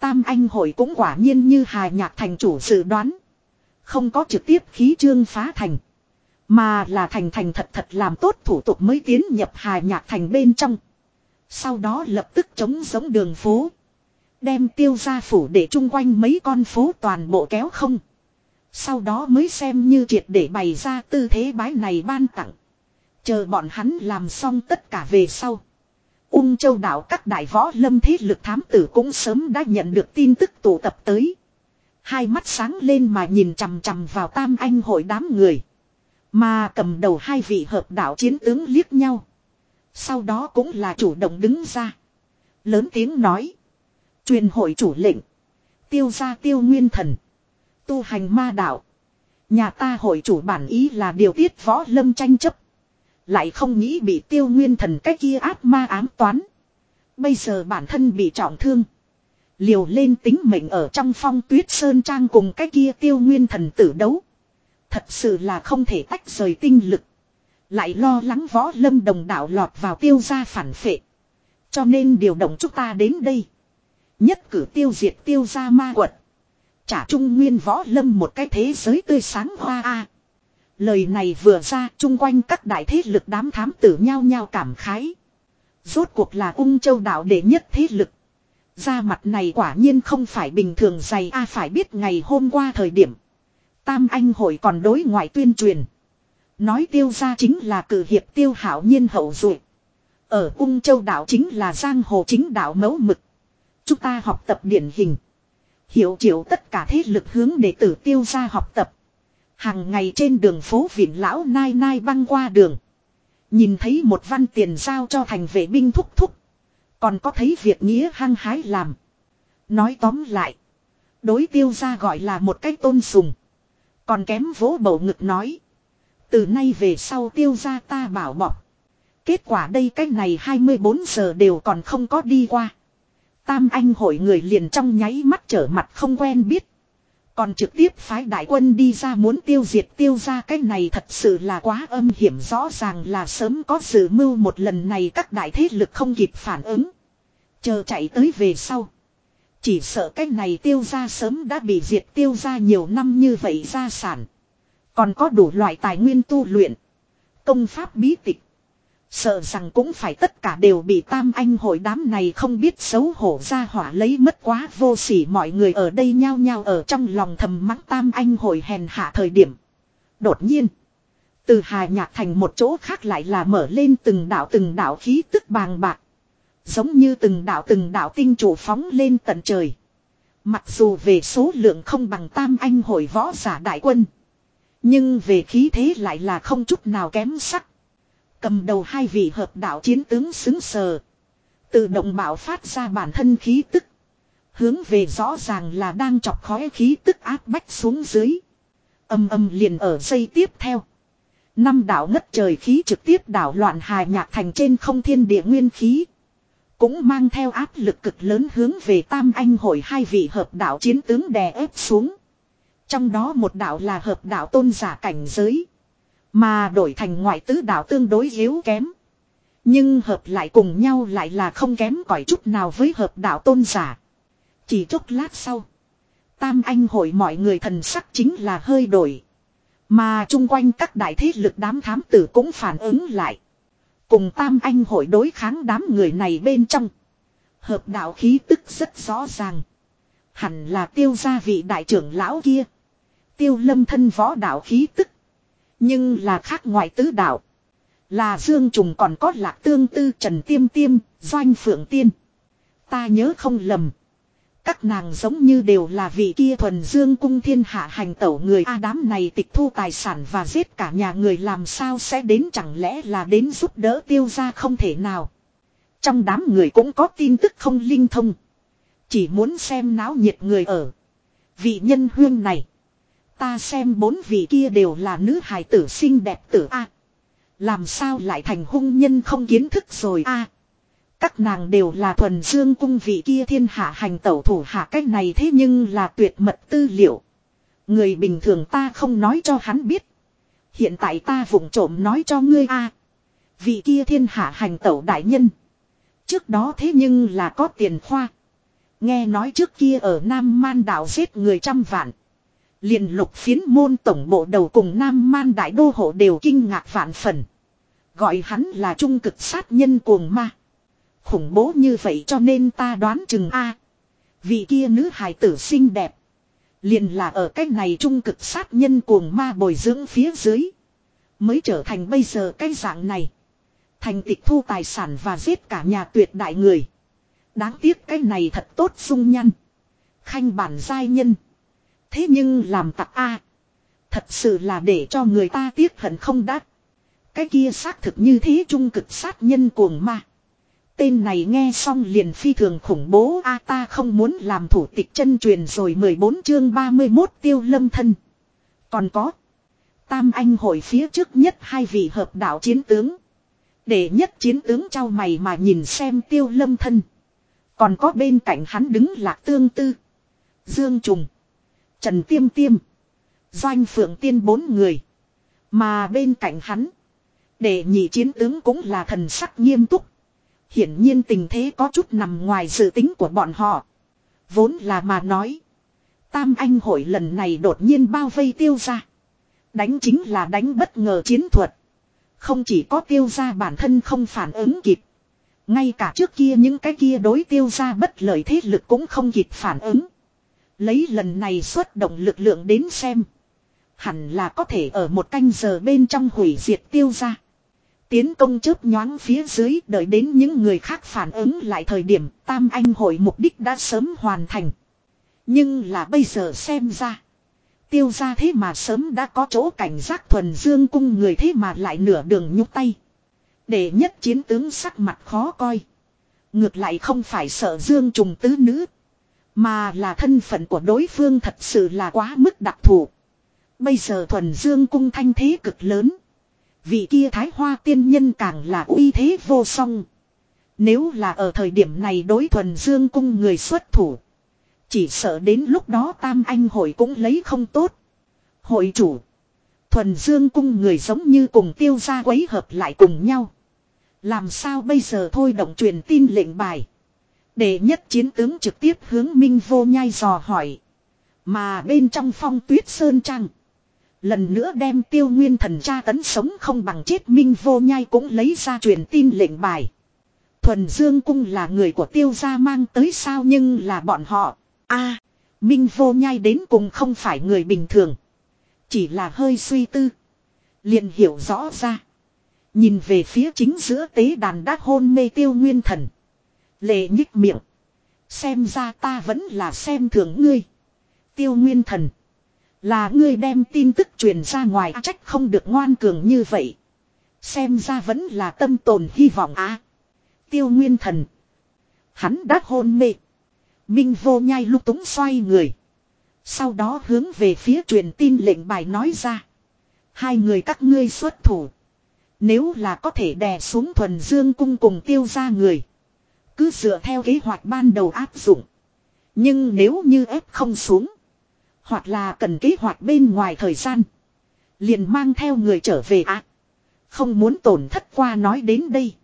Tam anh hội cũng quả nhiên như hà nhạc thành chủ dự đoán. Không có trực tiếp khí trương phá thành. Mà là thành thành thật thật làm tốt thủ tục mới tiến nhập hài nhạc thành bên trong. Sau đó lập tức chống giống đường phố. Đem tiêu ra phủ để chung quanh mấy con phố toàn bộ kéo không. Sau đó mới xem như triệt để bày ra tư thế bái này ban tặng. Chờ bọn hắn làm xong tất cả về sau. Ung châu đảo các đại võ lâm thế lực thám tử cũng sớm đã nhận được tin tức tụ tập tới. Hai mắt sáng lên mà nhìn chằm chằm vào tam anh hội đám người. Mà cầm đầu hai vị hợp đạo chiến tướng liếc nhau. Sau đó cũng là chủ động đứng ra. Lớn tiếng nói. Truyền hội chủ lệnh. Tiêu ra tiêu nguyên thần. Tu hành ma đạo. Nhà ta hội chủ bản ý là điều tiết võ lâm tranh chấp. Lại không nghĩ bị tiêu nguyên thần cách kia ác ma ám toán. Bây giờ bản thân bị trọng thương. Liều lên tính mệnh ở trong phong tuyết sơn trang cùng cái kia tiêu nguyên thần tử đấu. Thật sự là không thể tách rời tinh lực. Lại lo lắng võ lâm đồng đạo lọt vào tiêu gia phản phệ. Cho nên điều động chúng ta đến đây. Nhất cử tiêu diệt tiêu gia ma quật. Trả trung nguyên võ lâm một cái thế giới tươi sáng hoa a. Lời này vừa ra, chung quanh các đại thế lực đám thám tử nhau nhau cảm khái. Rốt cuộc là ung châu đạo đệ nhất thế lực. Da mặt này quả nhiên không phải bình thường dày a, phải biết ngày hôm qua thời điểm. Tam Anh hội còn đối ngoại tuyên truyền. Nói tiêu ra chính là cử hiệp tiêu hảo nhiên hậu duệ Ở ung châu đạo chính là giang hồ chính đạo mẫu mực. Chúng ta học tập điển hình. Hiểu triệu tất cả thế lực hướng để tử tiêu ra học tập. Hàng ngày trên đường phố viện lão nai nai băng qua đường. Nhìn thấy một văn tiền giao cho thành vệ binh thúc thúc. Còn có thấy việc nghĩa hăng hái làm. Nói tóm lại. Đối tiêu ra gọi là một cái tôn sùng. Còn kém vỗ bầu ngực nói. Từ nay về sau tiêu ra ta bảo bọc. Kết quả đây cách này 24 giờ đều còn không có đi qua. Tam anh hội người liền trong nháy mắt trở mặt không quen biết. Còn trực tiếp phái đại quân đi ra muốn tiêu diệt tiêu ra cái này thật sự là quá âm hiểm rõ ràng là sớm có sự mưu, một lần này các đại thế lực không kịp phản ứng. Chờ chạy tới về sau. Chỉ sợ cái này tiêu ra sớm đã bị diệt, tiêu ra nhiều năm như vậy gia sản. Còn có đủ loại tài nguyên tu luyện. Công pháp bí tịch. Sợ rằng cũng phải tất cả đều bị tam anh hội đám này không biết xấu hổ ra hỏa lấy mất quá vô sỉ mọi người ở đây nhao nhao ở trong lòng thầm mắng tam anh hội hèn hạ thời điểm. Đột nhiên. Từ hà nhạc thành một chỗ khác lại là mở lên từng đạo từng đạo khí tức bàng bạc. Giống như từng đạo từng đạo tinh chủ phóng lên tận trời. Mặc dù về số lượng không bằng tam anh hội võ giả đại quân. Nhưng về khí thế lại là không chút nào kém sắc. Cầm đầu hai vị hợp đạo chiến tướng xứng sờ. Tự động bạo phát ra bản thân khí tức. Hướng về rõ ràng là đang chọc khói khí tức áp bách xuống dưới. Âm âm liền ở dây tiếp theo. Năm đảo ngất trời khí trực tiếp đảo loạn hài nhạc thành trên không thiên địa nguyên khí. Cũng mang theo áp lực cực lớn hướng về tam anh hội hai vị hợp đạo chiến tướng đè ép xuống. Trong đó một đạo là hợp đạo tôn giả cảnh giới. Mà đổi thành ngoại tứ đạo tương đối yếu kém. Nhưng hợp lại cùng nhau lại là không kém cỏi chút nào với hợp đạo tôn giả. Chỉ chút lát sau. Tam anh hội mọi người thần sắc chính là hơi đổi. Mà chung quanh các đại thế lực đám thám tử cũng phản ứng lại. Cùng tam anh hội đối kháng đám người này bên trong. Hợp đạo khí tức rất rõ ràng. Hẳn là tiêu gia vị đại trưởng lão kia. Tiêu lâm thân võ đạo khí tức. Nhưng là khác ngoại tứ đạo. Là Dương Trùng còn có lạc tương tư Trần Tiêm Tiêm, Doanh Phượng Tiên. Ta nhớ không lầm. Các nàng giống như đều là vị kia thuần dương cung thiên hạ hành tẩu người A đám này tịch thu tài sản và giết cả nhà người làm sao sẽ đến chẳng lẽ là đến giúp đỡ tiêu ra không thể nào. Trong đám người cũng có tin tức không linh thông. Chỉ muốn xem náo nhiệt người ở. Vị nhân huyên này. Ta xem bốn vị kia đều là nữ hài tử xinh đẹp tử A. Làm sao lại thành hung nhân không kiến thức rồi A. Các nàng đều là thuần dương cung vị kia thiên hạ hành tẩu thủ hạ cách này thế nhưng là tuyệt mật tư liệu. Người bình thường ta không nói cho hắn biết. Hiện tại ta vụng trộm nói cho ngươi a Vị kia thiên hạ hành tẩu đại nhân. Trước đó thế nhưng là có tiền khoa. Nghe nói trước kia ở Nam Man đảo giết người trăm vạn liền lục phiến môn tổng bộ đầu cùng Nam Man đại đô hộ đều kinh ngạc vạn phần. Gọi hắn là trung cực sát nhân cuồng ma. Khủng bố như vậy cho nên ta đoán chừng A. Vị kia nữ hài tử xinh đẹp. Liền là ở cái này trung cực sát nhân cuồng ma bồi dưỡng phía dưới. Mới trở thành bây giờ cái dạng này. Thành tịch thu tài sản và giết cả nhà tuyệt đại người. Đáng tiếc cái này thật tốt sung nhăn. Khanh bản giai nhân. Thế nhưng làm tặc A. Thật sự là để cho người ta tiếc hận không đắt. Cái kia xác thực như thế trung cực sát nhân cuồng ma. Tên này nghe xong liền phi thường khủng bố a ta không muốn làm thủ tịch chân truyền rồi 14 chương 31 tiêu lâm thân. Còn có. Tam anh hội phía trước nhất hai vị hợp đạo chiến tướng. Để nhất chiến tướng trao mày mà nhìn xem tiêu lâm thân. Còn có bên cạnh hắn đứng lạc tương tư. Dương Trùng. Trần Tiêm Tiêm. Doanh Phượng Tiên bốn người. Mà bên cạnh hắn. Để nhị chiến tướng cũng là thần sắc nghiêm túc. Hiển nhiên tình thế có chút nằm ngoài dự tính của bọn họ. Vốn là mà nói. Tam anh hội lần này đột nhiên bao vây tiêu ra. Đánh chính là đánh bất ngờ chiến thuật. Không chỉ có tiêu ra bản thân không phản ứng kịp. Ngay cả trước kia những cái kia đối tiêu ra bất lợi thế lực cũng không kịp phản ứng. Lấy lần này xuất động lực lượng đến xem. Hẳn là có thể ở một canh giờ bên trong hủy diệt tiêu ra. Tiến công chớp nhoáng phía dưới đợi đến những người khác phản ứng lại thời điểm tam anh hội mục đích đã sớm hoàn thành. Nhưng là bây giờ xem ra. Tiêu ra thế mà sớm đã có chỗ cảnh giác thuần dương cung người thế mà lại nửa đường nhúc tay. Để nhất chiến tướng sắc mặt khó coi. Ngược lại không phải sợ dương trùng tứ nữ. Mà là thân phận của đối phương thật sự là quá mức đặc thù. Bây giờ thuần dương cung thanh thế cực lớn. Vị kia thái hoa tiên nhân càng là uy thế vô song. Nếu là ở thời điểm này đối thuần dương cung người xuất thủ. Chỉ sợ đến lúc đó tam anh hội cũng lấy không tốt. Hội chủ. Thuần dương cung người giống như cùng tiêu gia quấy hợp lại cùng nhau. Làm sao bây giờ thôi động truyền tin lệnh bài. Để nhất chiến tướng trực tiếp hướng Minh vô nhai dò hỏi. Mà bên trong phong tuyết sơn trăng. Lần nữa đem tiêu nguyên thần tra tấn sống không bằng chết Minh vô nhai cũng lấy ra truyền tin lệnh bài. Thuần Dương Cung là người của tiêu gia mang tới sao nhưng là bọn họ. a, Minh vô nhai đến cùng không phải người bình thường. Chỉ là hơi suy tư. liền hiểu rõ ra. Nhìn về phía chính giữa tế đàn đã hôn mê tiêu nguyên thần. Lệ nhích miệng. Xem ra ta vẫn là xem thường ngươi. Tiêu nguyên thần. Là ngươi đem tin tức truyền ra ngoài à, trách không được ngoan cường như vậy. Xem ra vẫn là tâm tồn hy vọng á. tiêu nguyên thần. Hắn đã hôn mê. Minh vô nhai lúc túng xoay người. Sau đó hướng về phía truyền tin lệnh bài nói ra. Hai người các ngươi xuất thủ. Nếu là có thể đè xuống thuần dương cung cùng tiêu ra người. Cứ dựa theo kế hoạch ban đầu áp dụng. Nhưng nếu như ép không xuống. Hoặc là cần kế hoạch bên ngoài thời gian. Liền mang theo người trở về ạ. À, không muốn tổn thất qua nói đến đây.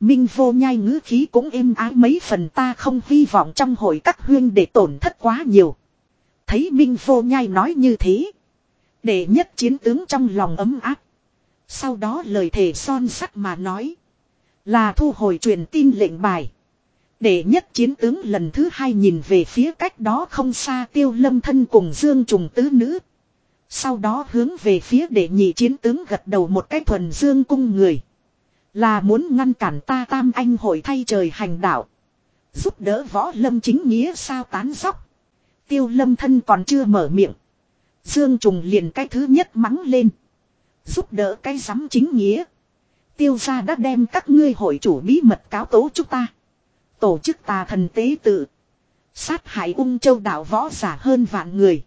Minh vô nhai ngữ khí cũng êm ái mấy phần ta không hy vọng trong hội các huyên để tổn thất quá nhiều. Thấy Minh vô nhai nói như thế. Để nhất chiến tướng trong lòng ấm áp. Sau đó lời thề son sắt mà nói. Là thu hồi truyền tin lệnh bài. Để nhất chiến tướng lần thứ hai nhìn về phía cách đó không xa tiêu lâm thân cùng dương trùng tứ nữ. Sau đó hướng về phía để nhị chiến tướng gật đầu một cái thuần dương cung người. Là muốn ngăn cản ta tam anh hội thay trời hành đạo. Giúp đỡ võ lâm chính nghĩa sao tán sóc. Tiêu lâm thân còn chưa mở miệng. Dương trùng liền cái thứ nhất mắng lên. Giúp đỡ cái giám chính nghĩa. Tiêu gia đã đem các ngươi hội chủ bí mật cáo tố chúng ta. Tổ chức tà thần tế tự. Sát hại ung châu đảo võ giả hơn vạn người.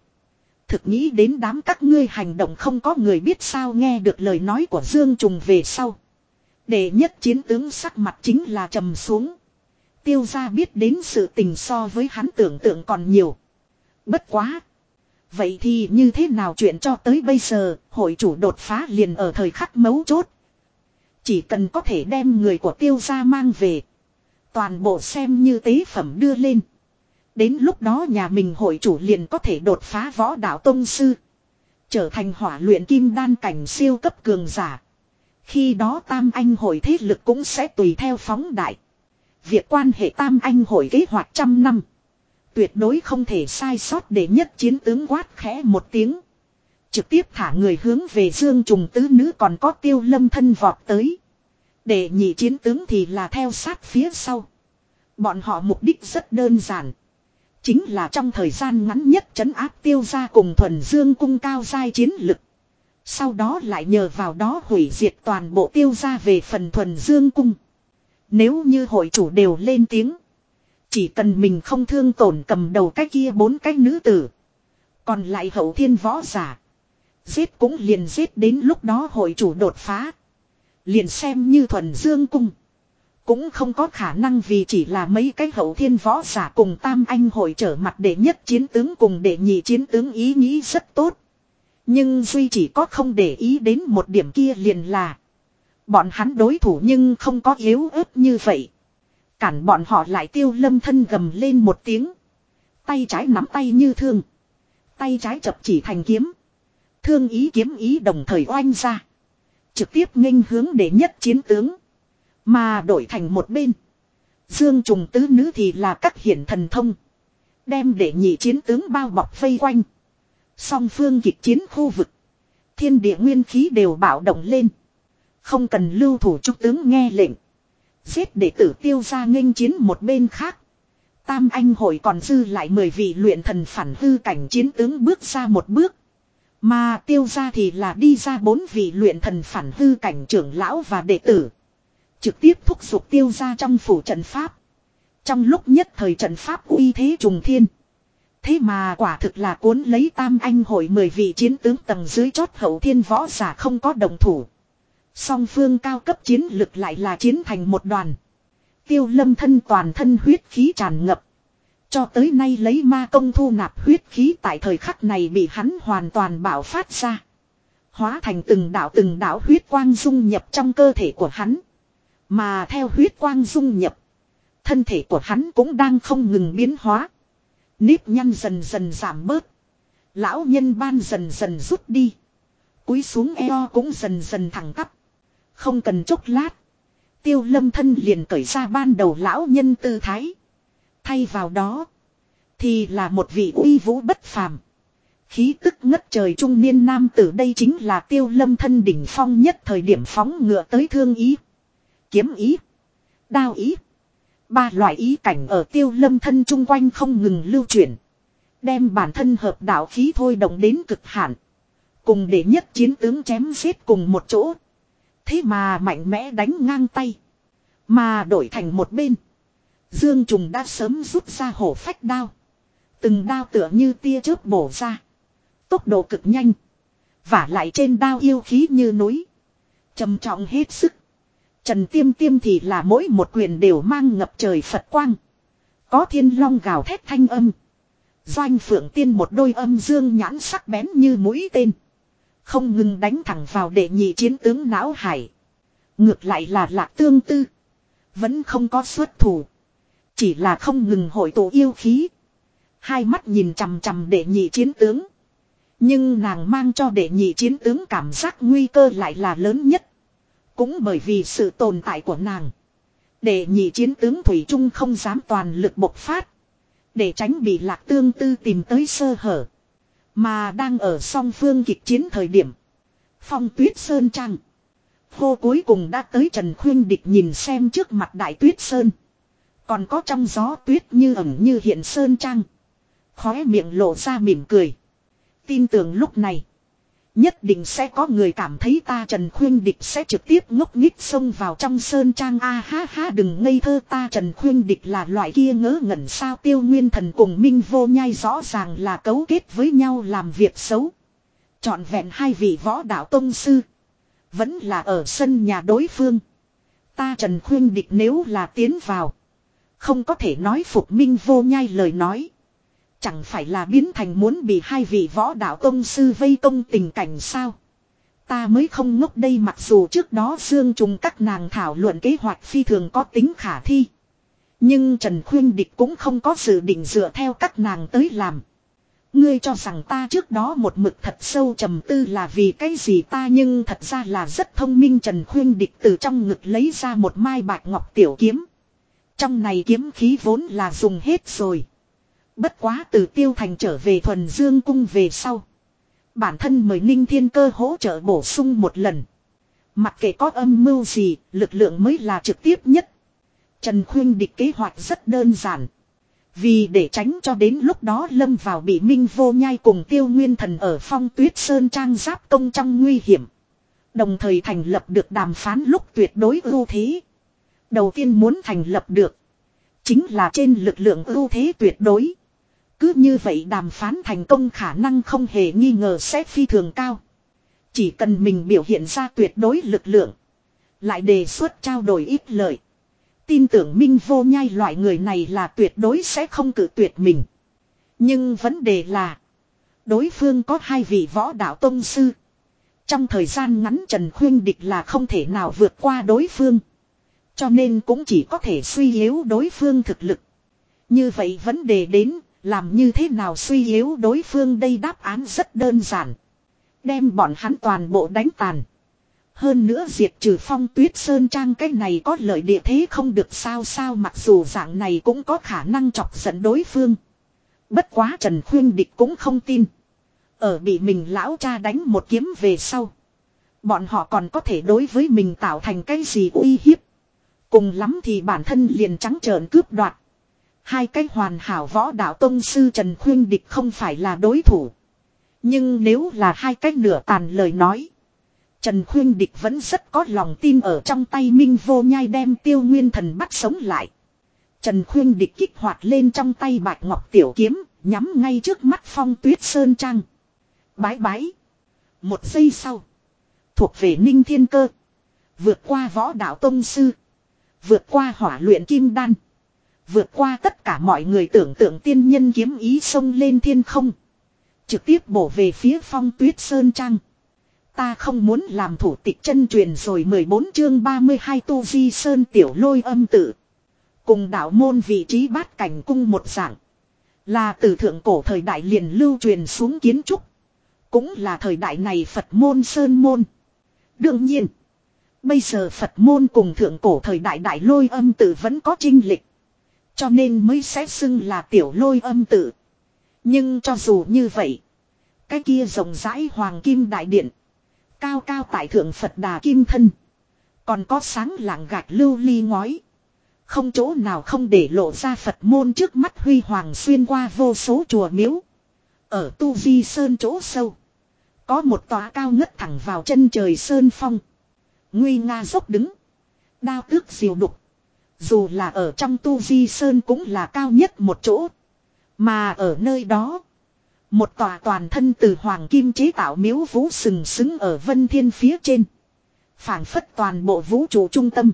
Thực nghĩ đến đám các ngươi hành động không có người biết sao nghe được lời nói của Dương Trùng về sau. Đệ nhất chiến tướng sắc mặt chính là trầm xuống. Tiêu gia biết đến sự tình so với hắn tưởng tượng còn nhiều. Bất quá. Vậy thì như thế nào chuyện cho tới bây giờ, hội chủ đột phá liền ở thời khắc mấu chốt. Chỉ cần có thể đem người của tiêu gia mang về. Toàn bộ xem như tế phẩm đưa lên. Đến lúc đó nhà mình hội chủ liền có thể đột phá võ đạo tông sư. Trở thành hỏa luyện kim đan cảnh siêu cấp cường giả. Khi đó tam anh hội thế lực cũng sẽ tùy theo phóng đại. Việc quan hệ tam anh hội kế hoạch trăm năm. Tuyệt đối không thể sai sót để nhất chiến tướng quát khẽ một tiếng. Trực tiếp thả người hướng về dương trùng tứ nữ còn có tiêu lâm thân vọt tới. Để nhị chiến tướng thì là theo sát phía sau. Bọn họ mục đích rất đơn giản. Chính là trong thời gian ngắn nhất trấn áp tiêu ra cùng thuần dương cung cao giai chiến lực. Sau đó lại nhờ vào đó hủy diệt toàn bộ tiêu ra về phần thuần dương cung. Nếu như hội chủ đều lên tiếng. Chỉ cần mình không thương tổn cầm đầu cái kia bốn cái nữ tử. Còn lại hậu thiên võ giả. Giết cũng liền giết đến lúc đó hội chủ đột phá. Liền xem như thuần dương cung. Cũng không có khả năng vì chỉ là mấy cái hậu thiên võ giả cùng tam anh hội trở mặt để nhất chiến tướng cùng để nhị chiến tướng ý nghĩ rất tốt. Nhưng Duy chỉ có không để ý đến một điểm kia liền là. Bọn hắn đối thủ nhưng không có yếu ớt như vậy. Cản bọn họ lại tiêu lâm thân gầm lên một tiếng. Tay trái nắm tay như thương. Tay trái chập chỉ thành kiếm. Thương ý kiếm ý đồng thời oanh ra. Trực tiếp nghênh hướng để nhất chiến tướng. Mà đổi thành một bên. Dương trùng tứ nữ thì là các hiển thần thông. Đem để nhị chiến tướng bao bọc vây quanh. Song phương kịch chiến khu vực. Thiên địa nguyên khí đều bạo động lên. Không cần lưu thủ trúc tướng nghe lệnh. Giết đệ tử tiêu ra nghênh chiến một bên khác. Tam anh hội còn dư lại 10 vị luyện thần phản hư cảnh chiến tướng bước ra một bước. Mà tiêu ra thì là đi ra bốn vị luyện thần phản hư cảnh trưởng lão và đệ tử. Trực tiếp thúc giục tiêu ra trong phủ trận pháp. Trong lúc nhất thời trận pháp uy thế trùng thiên. Thế mà quả thực là cuốn lấy tam anh hội mười vị chiến tướng tầng dưới chót hậu thiên võ giả không có đồng thủ. Song phương cao cấp chiến lực lại là chiến thành một đoàn. Tiêu lâm thân toàn thân huyết khí tràn ngập. Cho tới nay lấy ma công thu nạp huyết khí tại thời khắc này bị hắn hoàn toàn bảo phát ra. Hóa thành từng đạo từng đạo huyết quang dung nhập trong cơ thể của hắn. Mà theo huyết quang dung nhập. Thân thể của hắn cũng đang không ngừng biến hóa. Nếp nhăn dần dần giảm bớt. Lão nhân ban dần dần rút đi. Cúi xuống eo cũng dần dần thẳng tắp. Không cần chốc lát. Tiêu lâm thân liền cởi ra ban đầu lão nhân tư thái. Thay vào đó. Thì là một vị uy vũ bất phàm. Khí tức ngất trời trung niên nam tử đây chính là tiêu lâm thân đỉnh phong nhất thời điểm phóng ngựa tới thương ý. Kiếm ý. Đao ý. Ba loại ý cảnh ở tiêu lâm thân chung quanh không ngừng lưu chuyển. Đem bản thân hợp đạo khí thôi động đến cực hạn. Cùng để nhất chiến tướng chém giết cùng một chỗ. Thế mà mạnh mẽ đánh ngang tay. Mà đổi thành một bên. Dương Trùng đã sớm rút ra hổ phách đao. Từng đao tựa như tia chớp bổ ra. Tốc độ cực nhanh. Và lại trên đao yêu khí như núi. trầm trọng hết sức. Trần Tiêm Tiêm thì là mỗi một quyền đều mang ngập trời Phật quang. Có thiên long gào thét thanh âm. Doanh phượng tiên một đôi âm dương nhãn sắc bén như mũi tên. Không ngừng đánh thẳng vào đệ nhị chiến tướng não hải. Ngược lại là lạc tương tư. Vẫn không có xuất thủ. Chỉ là không ngừng hội tụ yêu khí. Hai mắt nhìn chằm chằm đệ nhị chiến tướng. Nhưng nàng mang cho đệ nhị chiến tướng cảm giác nguy cơ lại là lớn nhất. Cũng bởi vì sự tồn tại của nàng. Để nhị chiến tướng Thủy Trung không dám toàn lực bộc phát. Để tránh bị lạc tương tư tìm tới sơ hở. Mà đang ở song phương kịch chiến thời điểm. Phong tuyết sơn trăng. Hô cuối cùng đã tới Trần Khuyên Địch nhìn xem trước mặt đại tuyết sơn. Còn có trong gió tuyết như ẩn như hiện sơn trăng. Khóe miệng lộ ra mỉm cười. Tin tưởng lúc này. Nhất định sẽ có người cảm thấy ta Trần Khuyên Địch sẽ trực tiếp ngốc nghích xông vào trong sơn trang a ha ha, đừng ngây thơ, ta Trần Khuyên Địch là loại kia ngớ ngẩn sao tiêu nguyên thần cùng Minh vô nhai rõ ràng là cấu kết với nhau làm việc xấu. Chọn vẹn hai vị võ đạo tông sư. Vẫn là ở sân nhà đối phương. Ta Trần Khuyên Địch nếu là tiến vào. Không có thể nói phục minh vô nhai lời nói. Chẳng phải là biến thành muốn bị hai vị võ đạo tông sư vây công tình cảnh sao. Ta mới không ngốc đây mặc dù trước đó Dương Trùng các nàng thảo luận kế hoạch phi thường có tính khả thi. Nhưng Trần Khuyên Địch cũng không có dự định dựa theo các nàng tới làm. Ngươi cho rằng ta trước đó một mực thật sâu trầm tư là vì cái gì ta nhưng thật ra là rất thông minh Trần Khuyên Địch từ trong ngực lấy ra một mai bạch ngọc tiểu kiếm. Trong này kiếm khí vốn là dùng hết rồi. Bất quá từ tiêu thành trở về thuần dương cung về sau. Bản thân mời Ninh Thiên Cơ hỗ trợ bổ sung một lần. Mặc kệ có âm mưu gì, lực lượng mới là trực tiếp nhất. Trần Khuyên địch kế hoạch rất đơn giản. Vì để tránh cho đến lúc đó lâm vào bị minh vô nhai cùng tiêu nguyên thần ở phong tuyết sơn trang giáp công trong nguy hiểm. Đồng thời thành lập được đàm phán lúc tuyệt đối ưu thế. Đầu tiên muốn thành lập được. Chính là trên lực lượng ưu thế tuyệt đối. Cứ như vậy đàm phán thành công khả năng không hề nghi ngờ sẽ phi thường cao. Chỉ cần mình biểu hiện ra tuyệt đối lực lượng. Lại đề xuất trao đổi ít lợi. Tin tưởng Minh vô nhai loại người này là tuyệt đối sẽ không cử tuyệt mình. Nhưng vấn đề là. Đối phương có hai vị võ đạo tông sư. Trong thời gian ngắn Trần Khuyên Địch là không thể nào vượt qua đối phương. Cho nên cũng chỉ có thể suy yếu đối phương thực lực. Như vậy vấn đề đến, làm như thế nào suy yếu đối phương đây đáp án rất đơn giản. Đem bọn hắn toàn bộ đánh tàn. Hơn nữa diệt trừ phong tuyết sơn trang cái này có lợi địa thế không được sao sao mặc dù dạng này cũng có khả năng chọc giận đối phương. Bất quá Trần Khuyên Địch cũng không tin. Ở bị mình lão cha đánh một kiếm về sau. Bọn họ còn có thể đối với mình tạo thành cái gì uy hiếp. Cùng lắm thì bản thân liền trắng trợn cướp đoạt. Hai cái hoàn hảo võ đạo tông sư Trần Khuyên Địch không phải là đối thủ. Nhưng nếu là hai cái nửa tàn lời nói. Trần Khuyên Địch vẫn rất có lòng tin ở trong tay Minh Vô Nhai đem tiêu nguyên thần bắt sống lại. Trần Khuyên Địch kích hoạt lên trong tay bạch ngọc tiểu kiếm, nhắm ngay trước mắt phong tuyết sơn trang. Bái bái. Một giây sau. Thuộc về Ninh Thiên Cơ. Vượt qua võ đạo tông sư. Vượt qua hỏa luyện kim đan. Vượt qua tất cả mọi người tưởng tượng tiên nhân kiếm ý sông lên thiên không. Trực tiếp bổ về phía phong tuyết sơn trang. Ta không muốn làm thủ tịch chân truyền rồi 14 chương 32 tu di sơn tiểu lôi âm tự. Cùng đạo môn vị trí bát cảnh cung một dạng. Là từ thượng cổ thời đại liền lưu truyền xuống kiến trúc. Cũng là thời đại này Phật môn sơn môn. Đương nhiên. Bây giờ Phật môn cùng thượng cổ thời đại đại lôi âm tự vẫn có trinh lịch. Cho nên mới sẽ xưng là tiểu lôi âm tự. Nhưng cho dù như vậy. Cái kia rộng rãi hoàng kim đại điện. Cao cao tại thượng Phật đà kim thân. Còn có sáng lạng gạch lưu ly ngói. Không chỗ nào không để lộ ra Phật môn trước mắt huy hoàng xuyên qua vô số chùa miếu. Ở Tu vi Sơn chỗ sâu. Có một tòa cao ngất thẳng vào chân trời Sơn Phong. Nguy nga dốc đứng. Đao tước diều đục. Dù là ở trong tu di sơn cũng là cao nhất một chỗ. Mà ở nơi đó. Một tòa toàn thân từ hoàng kim chế tạo miếu vũ sừng sững ở vân thiên phía trên. phảng phất toàn bộ vũ trụ trung tâm.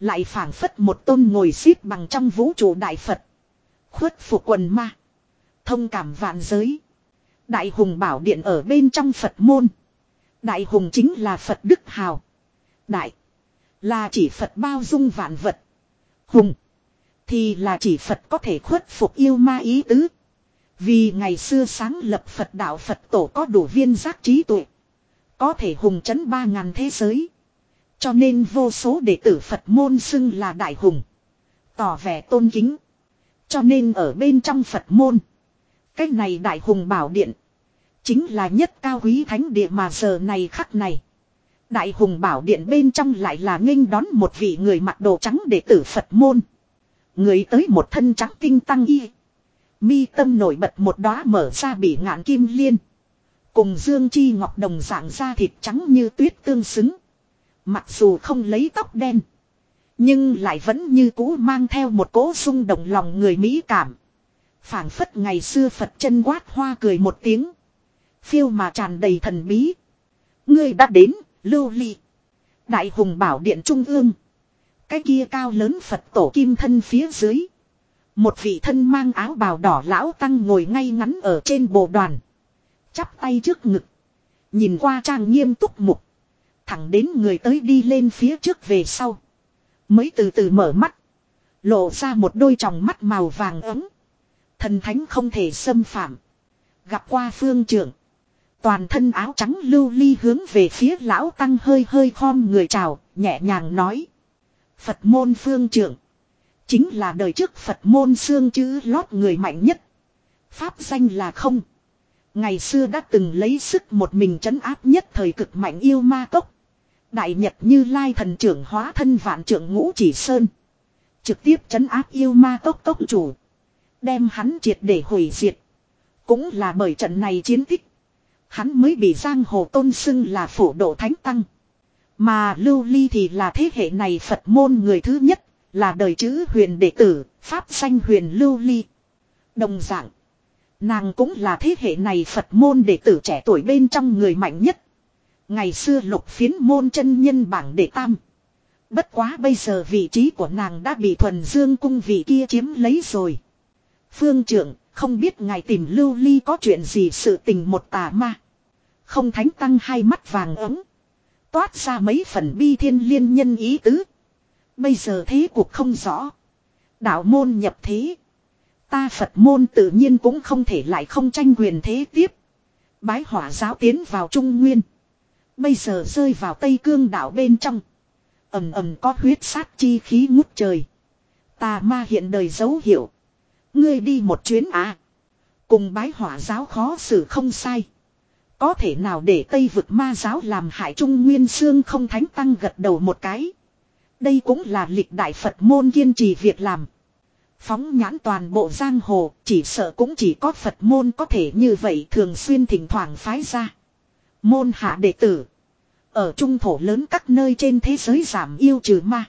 Lại phảng phất một tôn ngồi xếp bằng trong vũ trụ đại Phật. Khuất phục quần ma. Thông cảm vạn giới. Đại hùng bảo điện ở bên trong Phật môn. Đại hùng chính là Phật Đức Hào. Đại. Là chỉ Phật bao dung vạn vật. Hùng. Thì là chỉ Phật có thể khuất phục yêu ma ý tứ. Vì ngày xưa sáng lập Phật đạo Phật tổ có đủ viên giác trí tuệ. Có thể hùng chấn ba ngàn thế giới. Cho nên vô số đệ tử Phật môn xưng là đại hùng. Tỏ vẻ tôn kính. Cho nên ở bên trong Phật môn. Cách này đại hùng bảo điện. Chính là nhất cao quý thánh địa mà giờ này khắc này. Đại hùng bảo điện bên trong lại là nghênh đón một vị người mặc đồ trắng đệ tử Phật môn. Người tới một thân trắng tinh tăng y. Mi tâm nổi bật một đóa mở ra bị ngạn kim liên. Cùng Dương Chi Ngọc đồng dạng da thịt trắng như tuyết tương xứng. Mặc dù không lấy tóc đen. Nhưng lại vẫn như cũ mang theo một cỗ rung động lòng người Mỹ cảm. phảng phất ngày xưa Phật chân quát hoa cười một tiếng. Phiêu mà tràn đầy thần bí. Ngươi đã đến, lưu ly. Đại hùng bảo điện trung ương. Cái kia cao lớn Phật tổ kim thân phía dưới. Một vị thân mang áo bào đỏ lão tăng ngồi ngay ngắn ở trên bộ đoàn. Chắp tay trước ngực. Nhìn qua trang nghiêm túc mục. Thẳng đến người tới đi lên phía trước về sau. Mới từ từ mở mắt. Lộ ra một đôi tròng mắt màu vàng ấm. Thần thánh không thể xâm phạm. Gặp qua phương trưởng. Toàn thân áo trắng lưu ly hướng về phía lão tăng hơi hơi khom người chào, nhẹ nhàng nói. Phật môn phương trưởng. Chính là đời trước Phật môn xương chữ lót người mạnh nhất. Pháp danh là không. Ngày xưa đã từng lấy sức một mình trấn áp nhất thời cực mạnh yêu ma cốc. Đại Nhật như Lai thần trưởng hóa thân vạn trưởng ngũ chỉ sơn. Trực tiếp trấn áp yêu ma cốc cốc chủ. Đem hắn triệt để hủy diệt. Cũng là bởi trận này chiến tích. Hắn mới bị giang hồ tôn xưng là phổ độ thánh tăng. Mà Lưu Ly thì là thế hệ này Phật môn người thứ nhất, là đời chữ huyền đệ tử, pháp danh huyền Lưu Ly. Đồng dạng, nàng cũng là thế hệ này Phật môn đệ tử trẻ tuổi bên trong người mạnh nhất. Ngày xưa lục phiến môn chân nhân bảng đệ tam. Bất quá bây giờ vị trí của nàng đã bị thuần dương cung vị kia chiếm lấy rồi. Phương trưởng, không biết ngài tìm lưu ly có chuyện gì sự tình một tà ma. Không thánh tăng hai mắt vàng ống Toát ra mấy phần bi thiên liên nhân ý tứ. Bây giờ thế cuộc không rõ. Đạo môn nhập thế. Ta Phật môn tự nhiên cũng không thể lại không tranh quyền thế tiếp. Bái hỏa giáo tiến vào Trung Nguyên. Bây giờ rơi vào Tây Cương đảo bên trong. ầm ầm có huyết sát chi khí ngút trời. Tà ma hiện đời dấu hiệu. Ngươi đi một chuyến à. Cùng bái hỏa giáo khó xử không sai. Có thể nào để Tây vực ma giáo làm hại Trung Nguyên Sương không thánh tăng gật đầu một cái. Đây cũng là lịch đại Phật môn kiên trì việc làm. Phóng nhãn toàn bộ giang hồ, chỉ sợ cũng chỉ có Phật môn có thể như vậy thường xuyên thỉnh thoảng phái ra. Môn hạ đệ tử. Ở trung thổ lớn các nơi trên thế giới giảm yêu trừ ma.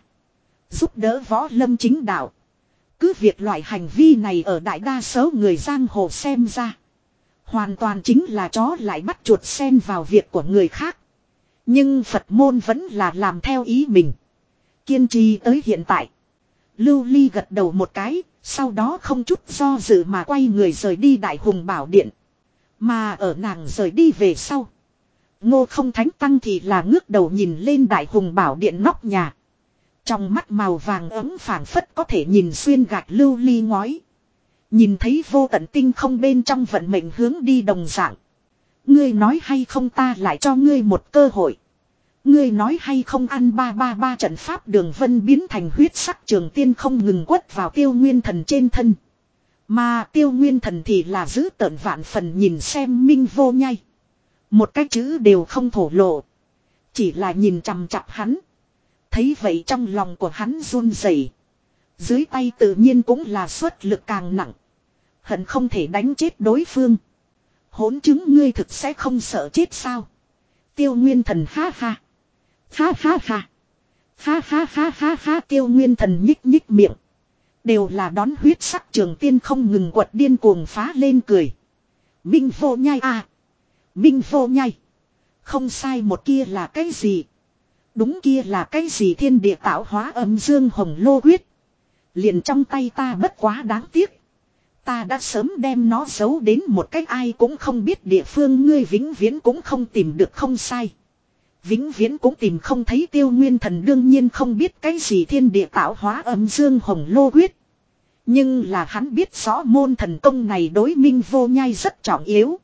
Giúp đỡ võ lâm chính đạo. Cứ việc loại hành vi này ở đại đa số người giang hồ xem ra. Hoàn toàn chính là chó lại bắt chuột xen vào việc của người khác. Nhưng Phật môn vẫn là làm theo ý mình. Kiên trì tới hiện tại. Lưu Ly gật đầu một cái, sau đó không chút do dự mà quay người rời đi Đại Hùng Bảo Điện. Mà ở nàng rời đi về sau. Ngô không thánh tăng thì là ngước đầu nhìn lên Đại Hùng Bảo Điện nóc nhà. Trong mắt màu vàng ấm phảng phất có thể nhìn xuyên gạch lưu ly ngói. Nhìn thấy vô tận tinh không bên trong vận mệnh hướng đi đồng dạng. Ngươi nói hay không ta lại cho ngươi một cơ hội. Ngươi nói hay không ăn ba ba ba trận pháp đường vân biến thành huyết sắc trường tiên không ngừng quất vào tiêu nguyên thần trên thân. Mà tiêu nguyên thần thì là giữ tợn vạn phần nhìn xem minh vô nhai. Một cái chữ đều không thổ lộ. Chỉ là nhìn chằm chặp hắn. Thấy vậy trong lòng của hắn run rẩy. Dưới tay tự nhiên cũng là suất lực càng nặng. Hận không thể đánh chết đối phương. Hỗn chứng ngươi thực sẽ không sợ chết sao. Tiêu nguyên thần ha ha. Ha ha ha. Ha ha ha ha ha tiêu nguyên thần nhích nhích miệng. Đều là đón huyết sắc trường tiên không ngừng quật điên cuồng phá lên cười. Minh vô nhai à. Minh vô nhai. Không sai một kia là cái gì. Đúng kia là cái gì thiên địa tạo hóa âm dương hồng lô huyết. Liền trong tay ta bất quá đáng tiếc. Ta đã sớm đem nó giấu đến một cách ai cũng không biết địa phương, ngươi vĩnh viễn cũng không tìm được không sai. Vĩnh viễn cũng tìm không thấy tiêu nguyên thần đương nhiên không biết cái gì thiên địa tạo hóa âm dương hồng lô huyết. Nhưng là hắn biết rõ môn thần công này đối minh vô nhai rất trọng yếu.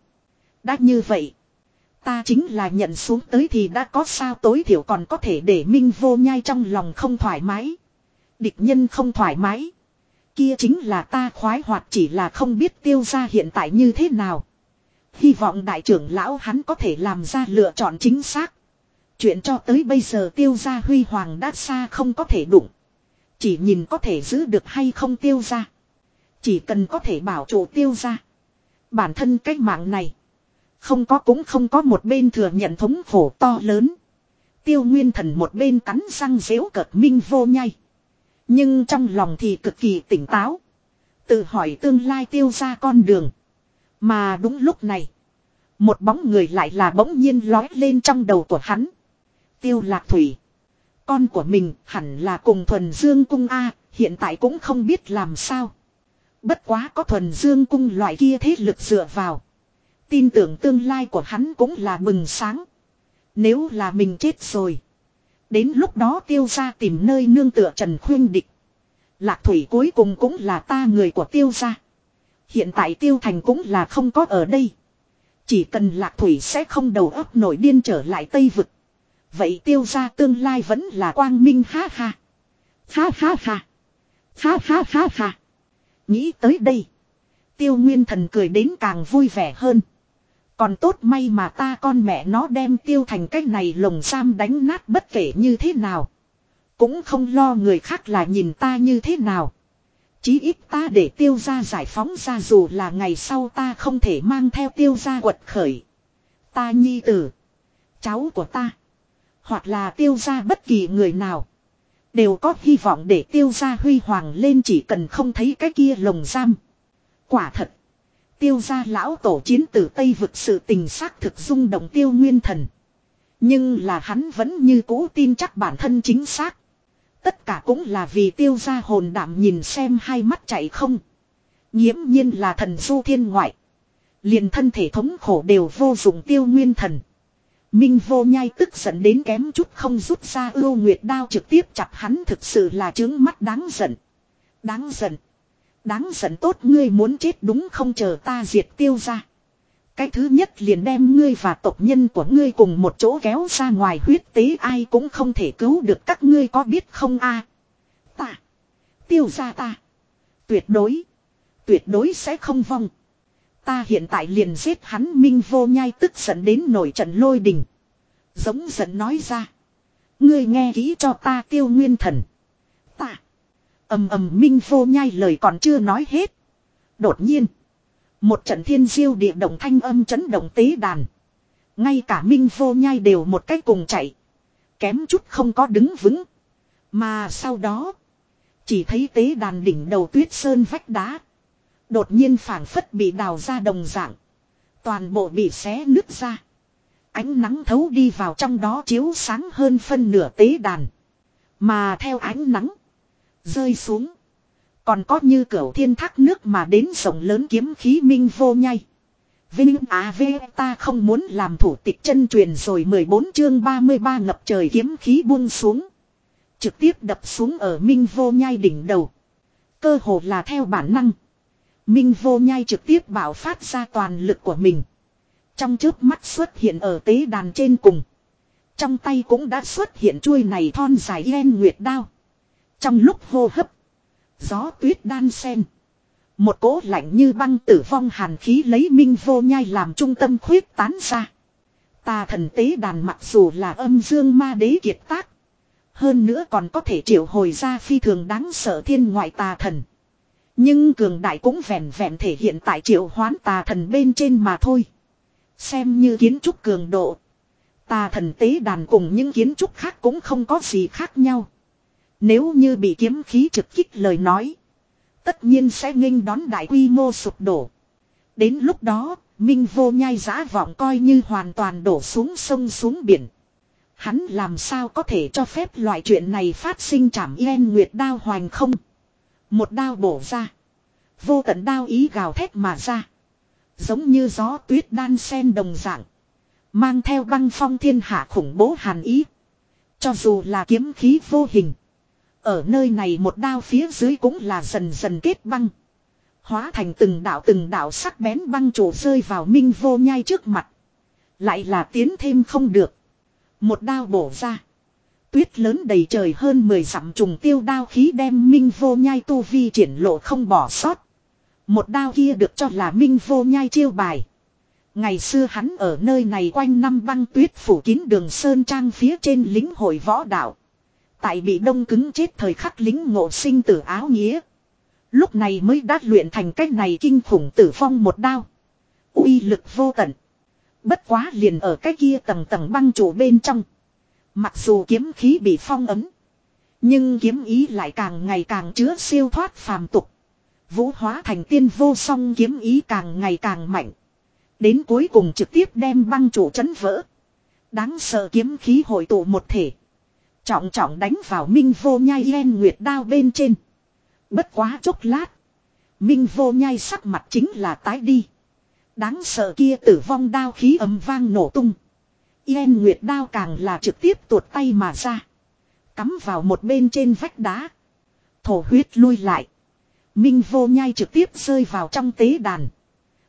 Đã như vậy. Ta chính là nhận xuống tới thì đã có sao tối thiểu còn có thể để minh vô nhai trong lòng không thoải mái. Địch nhân không thoải mái. Kia chính là ta khoái hoạt chỉ là không biết tiêu ra hiện tại như thế nào. Hy vọng đại trưởng lão hắn có thể làm ra lựa chọn chính xác. Chuyện cho tới bây giờ tiêu ra huy hoàng đã xa không có thể đụng. Chỉ nhìn có thể giữ được hay không tiêu ra. Chỉ cần có thể bảo chủ tiêu ra. Bản thân cách mạng này. Không có cũng không có một bên thừa nhận thống khổ to lớn. Tiêu nguyên thần một bên cắn răng dễu cợt minh vô nhai. Nhưng trong lòng thì cực kỳ tỉnh táo. Tự hỏi tương lai tiêu ra con đường. Mà đúng lúc này. Một bóng người lại là bỗng nhiên lói lên trong đầu của hắn. Tiêu lạc thủy. Con của mình hẳn là cùng thuần dương cung A, hiện tại cũng không biết làm sao. Bất quá có thuần dương cung loại kia thế lực dựa vào. Tin tưởng tương lai của hắn cũng là bừng sáng. Nếu là mình chết rồi. Đến lúc đó tiêu ra tìm nơi nương tựa Trần Khuyên Địch. Lạc Thủy cuối cùng cũng là ta người của tiêu gia. Hiện tại tiêu thành cũng là không có ở đây. Chỉ cần Lạc Thủy sẽ không đầu óc nổi điên trở lại Tây Vực. Vậy tiêu gia tương lai vẫn là quang minh ha ha. Ha ha ha. Ha ha ha ha. Nghĩ tới đây. Tiêu nguyên thần cười đến càng vui vẻ hơn. Còn tốt may mà ta con mẹ nó đem tiêu thành cái này lồng giam đánh nát bất kể như thế nào. Cũng không lo người khác là nhìn ta như thế nào. Chí ít ta để tiêu ra giải phóng ra dù là ngày sau ta không thể mang theo tiêu ra quật khởi. Ta nhi tử. Cháu của ta. Hoặc là tiêu ra bất kỳ người nào. Đều có hy vọng để tiêu ra huy hoàng lên chỉ cần không thấy cái kia lồng giam. Quả thật. Tiêu gia lão tổ chiến tử Tây vực sự tình xác thực rung động tiêu nguyên thần. Nhưng là hắn vẫn như cũ tin chắc bản thân chính xác. Tất cả cũng là vì tiêu gia hồn đảm nhìn xem hai mắt chạy không. Nhiễm nhiên là thần du thiên ngoại. Liền thân thể thống khổ đều vô dụng tiêu nguyên thần. Minh vô nhai tức giận đến kém chút không rút ra ưu nguyệt đao trực tiếp chặt hắn thực sự là chứng mắt đáng giận. Đáng giận. Đáng giận tốt ngươi muốn chết đúng không chờ ta diệt tiêu ra. Cái thứ nhất liền đem ngươi và tộc nhân của ngươi cùng một chỗ kéo ra ngoài huyết tế ai cũng không thể cứu được các ngươi có biết không a Ta. Tiêu ra ta. Tuyệt đối. Tuyệt đối sẽ không vong. Ta hiện tại liền giết hắn minh vô nhai tức giận đến nổi trận lôi đình. Giống giận nói ra. Ngươi nghe kỹ cho ta tiêu nguyên thần. Ầm ầm minh vô nhai lời còn chưa nói hết. Đột nhiên. Một trận thiên diêu địa động thanh âm chấn động tế đàn. Ngay cả minh vô nhai đều một cách cùng chạy. Kém chút không có đứng vững. Mà sau đó. Chỉ thấy tế đàn đỉnh đầu tuyết sơn vách đá. Đột nhiên phảng phất bị đào ra đồng dạng. Toàn bộ bị xé nứt ra. Ánh nắng thấu đi vào trong đó chiếu sáng hơn phân nửa tế đàn. Mà theo ánh nắng. Rơi xuống. Còn có như cửa thiên thác nước mà đến rộng lớn kiếm khí minh vô nhai. Vinh Á V ta không muốn làm thủ tịch chân truyền rồi 14 chương 33 ngập trời kiếm khí buông xuống. Trực tiếp đập xuống ở minh vô nhai đỉnh đầu. Cơ hồ là theo bản năng. Minh vô nhai trực tiếp bảo phát ra toàn lực của mình. Trong trước mắt xuất hiện ở tế đàn trên cùng. Trong tay cũng đã xuất hiện chuôi này thon dài len nguyệt đao. Trong lúc hô hấp. Gió tuyết đan sen. Một cỗ lạnh như băng tử vong hàn khí lấy minh vô nhai làm trung tâm khuyết tán ra. Tà thần tế đàn mặc dù là âm dương ma đế kiệt tác. Hơn nữa còn có thể triệu hồi ra phi thường đáng sợ thiên ngoại tà thần. Nhưng cường đại cũng vẹn vẹn thể hiện tại triệu hoán tà thần bên trên mà thôi. Xem như kiến trúc cường độ. Tà thần tế đàn cùng những kiến trúc khác cũng không có gì khác nhau. Nếu như bị kiếm khí trực kích lời nói. Tất nhiên sẽ nghênh đón đại quy mô sụp đổ. Đến lúc đó, Minh vô nhai giã vọng coi như hoàn toàn đổ xuống sông xuống biển. Hắn làm sao có thể cho phép loại chuyện này phát sinh chảm yên nguyệt đao hoành không. Một đao bổ ra. Vô tận đao ý gào thét mà ra. Giống như gió tuyết đan sen đồng dạng. Mang theo băng phong thiên hạ khủng bố hàn ý. Cho dù là kiếm khí vô hình. Ở nơi này một đao phía dưới cũng là dần dần kết băng. Hóa thành từng đạo từng đạo sắc bén băng trụ rơi vào minh vô nhai trước mặt. Lại là tiến thêm không được. Một đao bổ ra. Tuyết lớn đầy trời hơn 10 dặm trùng tiêu đao khí đem minh vô nhai tu vi triển lộ không bỏ sót. Một đao kia được cho là minh vô nhai chiêu bài. Ngày xưa hắn ở nơi này quanh năm băng tuyết phủ kín đường Sơn Trang phía trên lính hội võ đạo. Tại bị đông cứng chết thời khắc lính ngộ sinh tử áo nghĩa. Lúc này mới đã luyện thành cách này kinh khủng tử phong một đao. uy lực vô tận. Bất quá liền ở cái kia tầng tầng băng trụ bên trong. Mặc dù kiếm khí bị phong ấm. Nhưng kiếm ý lại càng ngày càng chứa siêu thoát phàm tục. Vũ hóa thành tiên vô song kiếm ý càng ngày càng mạnh. Đến cuối cùng trực tiếp đem băng trụ chấn vỡ. Đáng sợ kiếm khí hội tụ một thể. Trọng trọng đánh vào Minh vô nhai yen nguyệt đao bên trên. Bất quá chốc lát. Minh vô nhai sắc mặt chính là tái đi. Đáng sợ kia tử vong đao khí ấm vang nổ tung. Yen nguyệt đao càng là trực tiếp tuột tay mà ra. Cắm vào một bên trên vách đá. Thổ huyết lui lại. Minh vô nhai trực tiếp rơi vào trong tế đàn.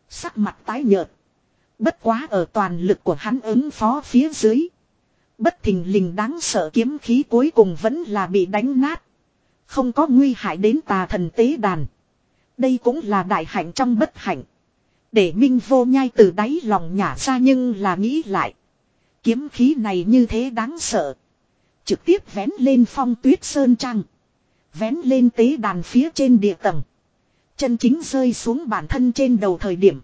Sắc mặt tái nhợt. Bất quá ở toàn lực của hắn ứng phó phía dưới. Bất thình lình đáng sợ kiếm khí cuối cùng vẫn là bị đánh nát. Không có nguy hại đến tà thần tế đàn. Đây cũng là đại hạnh trong bất hạnh. Để Minh vô nhai từ đáy lòng nhả ra nhưng là nghĩ lại. Kiếm khí này như thế đáng sợ. Trực tiếp vén lên phong tuyết sơn trăng. Vén lên tế đàn phía trên địa tầng. Chân chính rơi xuống bản thân trên đầu thời điểm.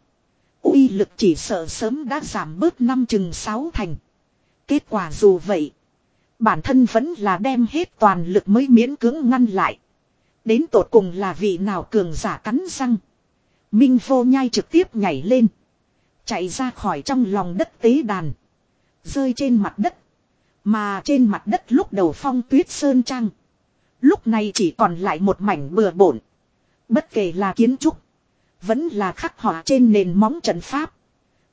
uy lực chỉ sợ sớm đã giảm bớt năm chừng sáu thành. Kết quả dù vậy. Bản thân vẫn là đem hết toàn lực mới miễn cưỡng ngăn lại. Đến tột cùng là vị nào cường giả cắn răng. Minh vô nhai trực tiếp nhảy lên. Chạy ra khỏi trong lòng đất tế đàn. Rơi trên mặt đất. Mà trên mặt đất lúc đầu phong tuyết sơn trăng. Lúc này chỉ còn lại một mảnh bừa bộn. Bất kể là kiến trúc. Vẫn là khắc họa trên nền móng trận pháp.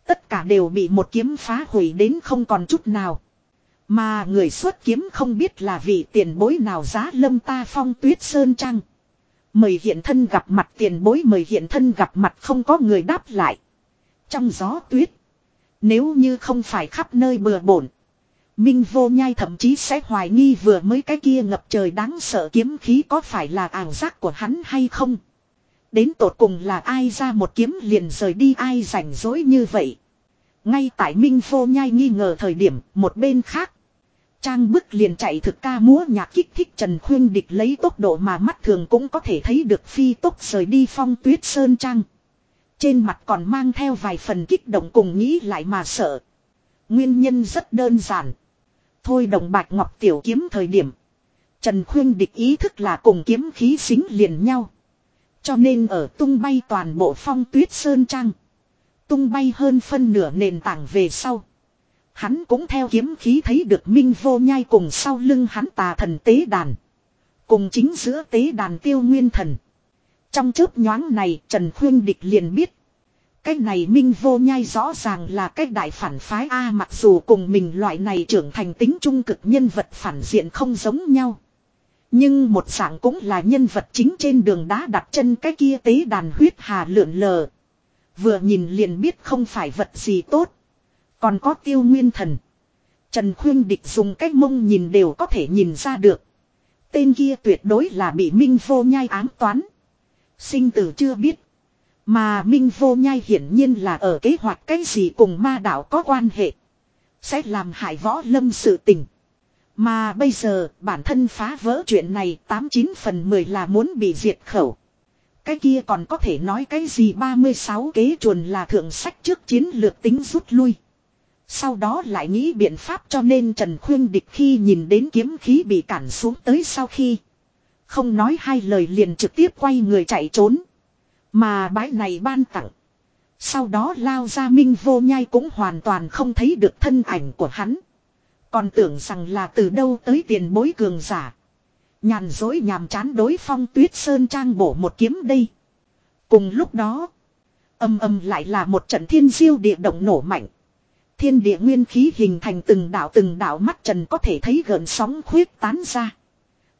Tất cả đều bị một kiếm phá hủy đến không còn chút nào. Mà người xuất kiếm không biết là vị tiền bối nào giá lâm ta phong tuyết sơn trăng. Mời hiện thân gặp mặt tiền bối, mời hiện thân gặp mặt không có người đáp lại. Trong gió tuyết. Nếu như không phải khắp nơi bừa bổn. Minh vô nhai thậm chí sẽ hoài nghi vừa mới cái kia ngập trời đáng sợ kiếm khí có phải là ảo giác của hắn hay không. Đến tột cùng là ai ra một kiếm liền rời đi ai rảnh rỗi như vậy. Ngay tại Minh Phô nhai nghi ngờ thời điểm, một bên khác. Trang bức liền chạy thực ca múa nhạc kích thích Trần Khuyên Địch lấy tốc độ mà mắt thường cũng có thể thấy được phi tốc rời đi phong tuyết sơn trang. Trên mặt còn mang theo vài phần kích động cùng nghĩ lại mà sợ. Nguyên nhân rất đơn giản. Thôi đồng bạch ngọc tiểu kiếm thời điểm. Trần Khuyên Địch ý thức là cùng kiếm khí xính liền nhau. Cho nên ở tung bay toàn bộ phong tuyết sơn trang. Tung bay hơn phân nửa nền tảng về sau. Hắn cũng theo kiếm khí thấy được minh vô nhai cùng sau lưng hắn tà thần tế đàn. Cùng chính giữa tế đàn tiêu nguyên thần. Trong chớp nhoáng này, Trần Khuyên Địch liền biết. Cái này minh vô nhai rõ ràng là cái đại phản phái A, mặc dù cùng mình loại này trưởng thành tính trung cực nhân vật phản diện không giống nhau. Nhưng một dạng cũng là nhân vật chính trên đường đá đặt chân cái kia tế đàn huyết hà lượn lờ. Vừa nhìn liền biết không phải vật gì tốt. Còn có tiêu nguyên thần. Trần Khuyên Địch dùng cách mông nhìn đều có thể nhìn ra được. Tên kia tuyệt đối là bị Minh Vô Nhai ám toán. Sinh tử chưa biết. Mà Minh Vô Nhai hiển nhiên là ở kế hoạch cái gì cùng ma đạo có quan hệ. Sẽ làm hại võ lâm sự tình. Mà bây giờ, bản thân phá vỡ chuyện này 89 phần 10 là muốn bị diệt khẩu. Cái kia còn có thể nói cái gì 36 kế chuồn là thượng sách trước chiến lược tính rút lui. Sau đó lại nghĩ biện pháp cho nên Trần Khuyên Địch khi nhìn đến kiếm khí bị cản xuống tới sau khi. Không nói hai lời liền trực tiếp quay người chạy trốn. Mà bãi này ban tặng. Sau đó lao ra minh vô nhai cũng hoàn toàn không thấy được thân ảnh của hắn. Còn tưởng rằng là từ đâu tới tiền bối cường giả. Nhàn dối nhàm chán đối phong tuyết sơn trang bổ một kiếm đây. Cùng lúc đó. Âm âm lại là một trận thiên diêu địa động nổ mạnh. Thiên địa nguyên khí hình thành từng đảo từng đảo mắt trần có thể thấy gợn sóng khuyết tán ra.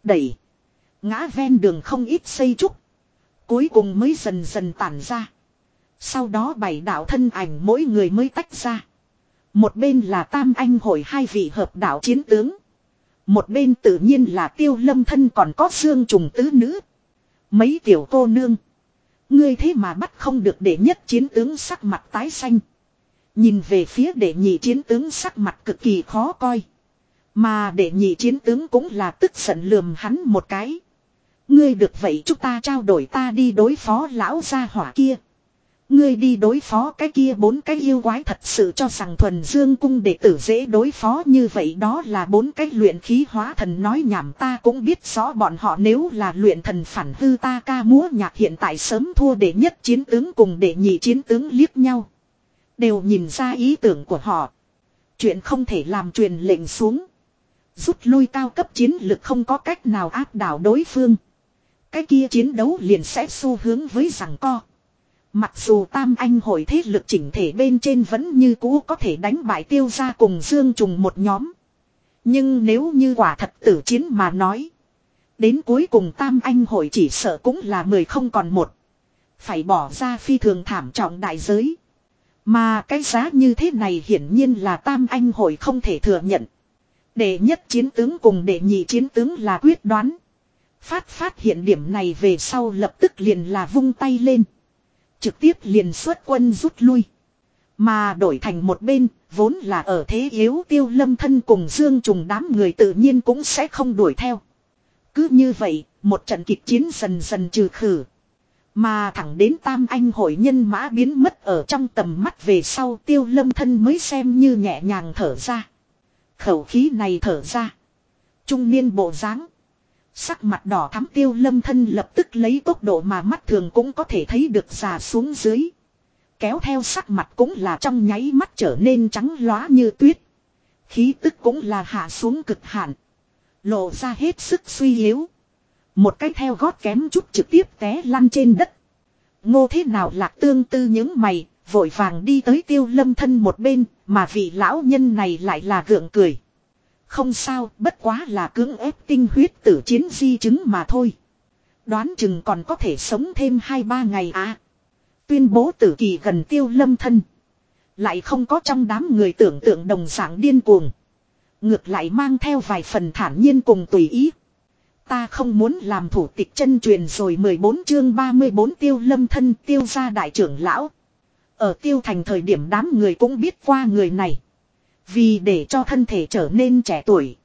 Đẩy. Ngã ven đường không ít xây trúc. Cuối cùng mới dần dần tản ra. Sau đó bảy đạo thân ảnh mỗi người mới tách ra. Một bên là tam anh hội hai vị hợp đạo chiến tướng. Một bên tự nhiên là tiêu lâm thân còn có xương trùng tứ nữ. Mấy tiểu cô nương. Ngươi thế mà bắt không được để nhất chiến tướng sắc mặt tái xanh. Nhìn về phía đệ nhị chiến tướng sắc mặt cực kỳ khó coi. Mà đệ nhị chiến tướng cũng là tức giận lườm hắn một cái. Ngươi được vậy chúng ta trao đổi ta đi đối phó lão gia hỏa kia. Ngươi đi đối phó cái kia bốn cái yêu quái thật sự cho rằng thuần dương cung đệ tử dễ đối phó như vậy đó là bốn cái luyện khí hóa thần nói nhảm ta cũng biết rõ bọn họ nếu là luyện thần phản hư ta ca múa nhạc hiện tại sớm thua đệ nhất chiến tướng cùng đệ nhị chiến tướng liếc nhau. Đều nhìn ra ý tưởng của họ. Chuyện không thể làm truyền lệnh xuống. Rút lui cao cấp chiến lực không có cách nào áp đảo đối phương. Cái kia chiến đấu liền sẽ xu hướng với rằng co. Mặc dù tam anh hội thế lực chỉnh thể bên trên vẫn như cũ có thể đánh bại tiêu ra cùng dương trùng một nhóm. Nhưng nếu như quả thật tử chiến mà nói. Đến cuối cùng tam anh hội chỉ sợ cũng là mười không còn một. Phải bỏ ra phi thường thảm trọng đại giới. Mà cái giá như thế này hiển nhiên là tam anh hội không thể thừa nhận. Đệ nhất chiến tướng cùng đệ nhị chiến tướng là quyết đoán. Phát phát hiện điểm này về sau lập tức liền là vung tay lên. Trực tiếp liền xuất quân rút lui. Mà đổi thành một bên, vốn là ở thế yếu tiêu lâm thân cùng dương trùng đám người tự nhiên cũng sẽ không đuổi theo. Cứ như vậy, một trận kịch chiến dần dần trừ khử. Mà thẳng đến tam anh hội nhân mã biến mất ở trong tầm mắt về sau tiêu lâm thân mới xem như nhẹ nhàng thở ra. Khẩu khí này thở ra. Trung niên bộ dáng Sắc mặt đỏ thắm tiêu lâm thân lập tức lấy tốc độ mà mắt thường cũng có thể thấy được xà xuống dưới. Kéo theo sắc mặt cũng là trong nháy mắt trở nên trắng lóa như tuyết. Khí tức cũng là hạ xuống cực hạn. Lộ ra hết sức suy yếu. Một cái theo gót kém chút trực tiếp té lăn trên đất. Ngô thế nào lạc tương tư những mày, vội vàng đi tới tiêu lâm thân một bên, mà vị lão nhân này lại là gượng cười. Không sao, bất quá là cưỡng ép tinh huyết tử chiến di chứng mà thôi. Đoán chừng còn có thể sống thêm 2-3 ngày à. Tuyên bố tử kỳ gần tiêu lâm thân. Lại không có trong đám người tưởng tượng đồng dạng điên cuồng. Ngược lại mang theo vài phần thản nhiên cùng tùy ý. Ta không muốn làm thủ tịch chân truyền rồi 14 chương 34 tiêu lâm thân tiêu gia đại trưởng lão. Ở tiêu thành thời điểm đám người cũng biết qua người này. Vì để cho thân thể trở nên trẻ tuổi.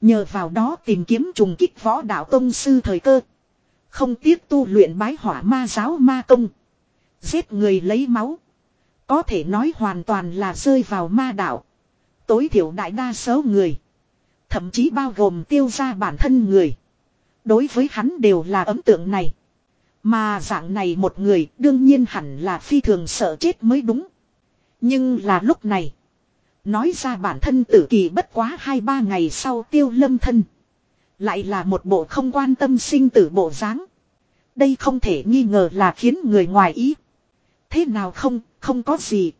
Nhờ vào đó tìm kiếm trùng kích võ đạo tông sư thời cơ. Không tiếc tu luyện bái hỏa ma giáo ma công. Giết người lấy máu. Có thể nói hoàn toàn là rơi vào ma đạo. Tối thiểu đại đa số người. Thậm chí bao gồm tiêu ra bản thân người. Đối với hắn đều là ấn tượng này. Mà dạng này một người đương nhiên hẳn là phi thường sợ chết mới đúng. Nhưng là lúc này. Nói ra bản thân tử kỳ bất quá hai ba ngày sau tiêu lâm thân. Lại là một bộ không quan tâm sinh tử bộ dáng. Đây không thể nghi ngờ là khiến người ngoài ý. Thế nào không, không có gì.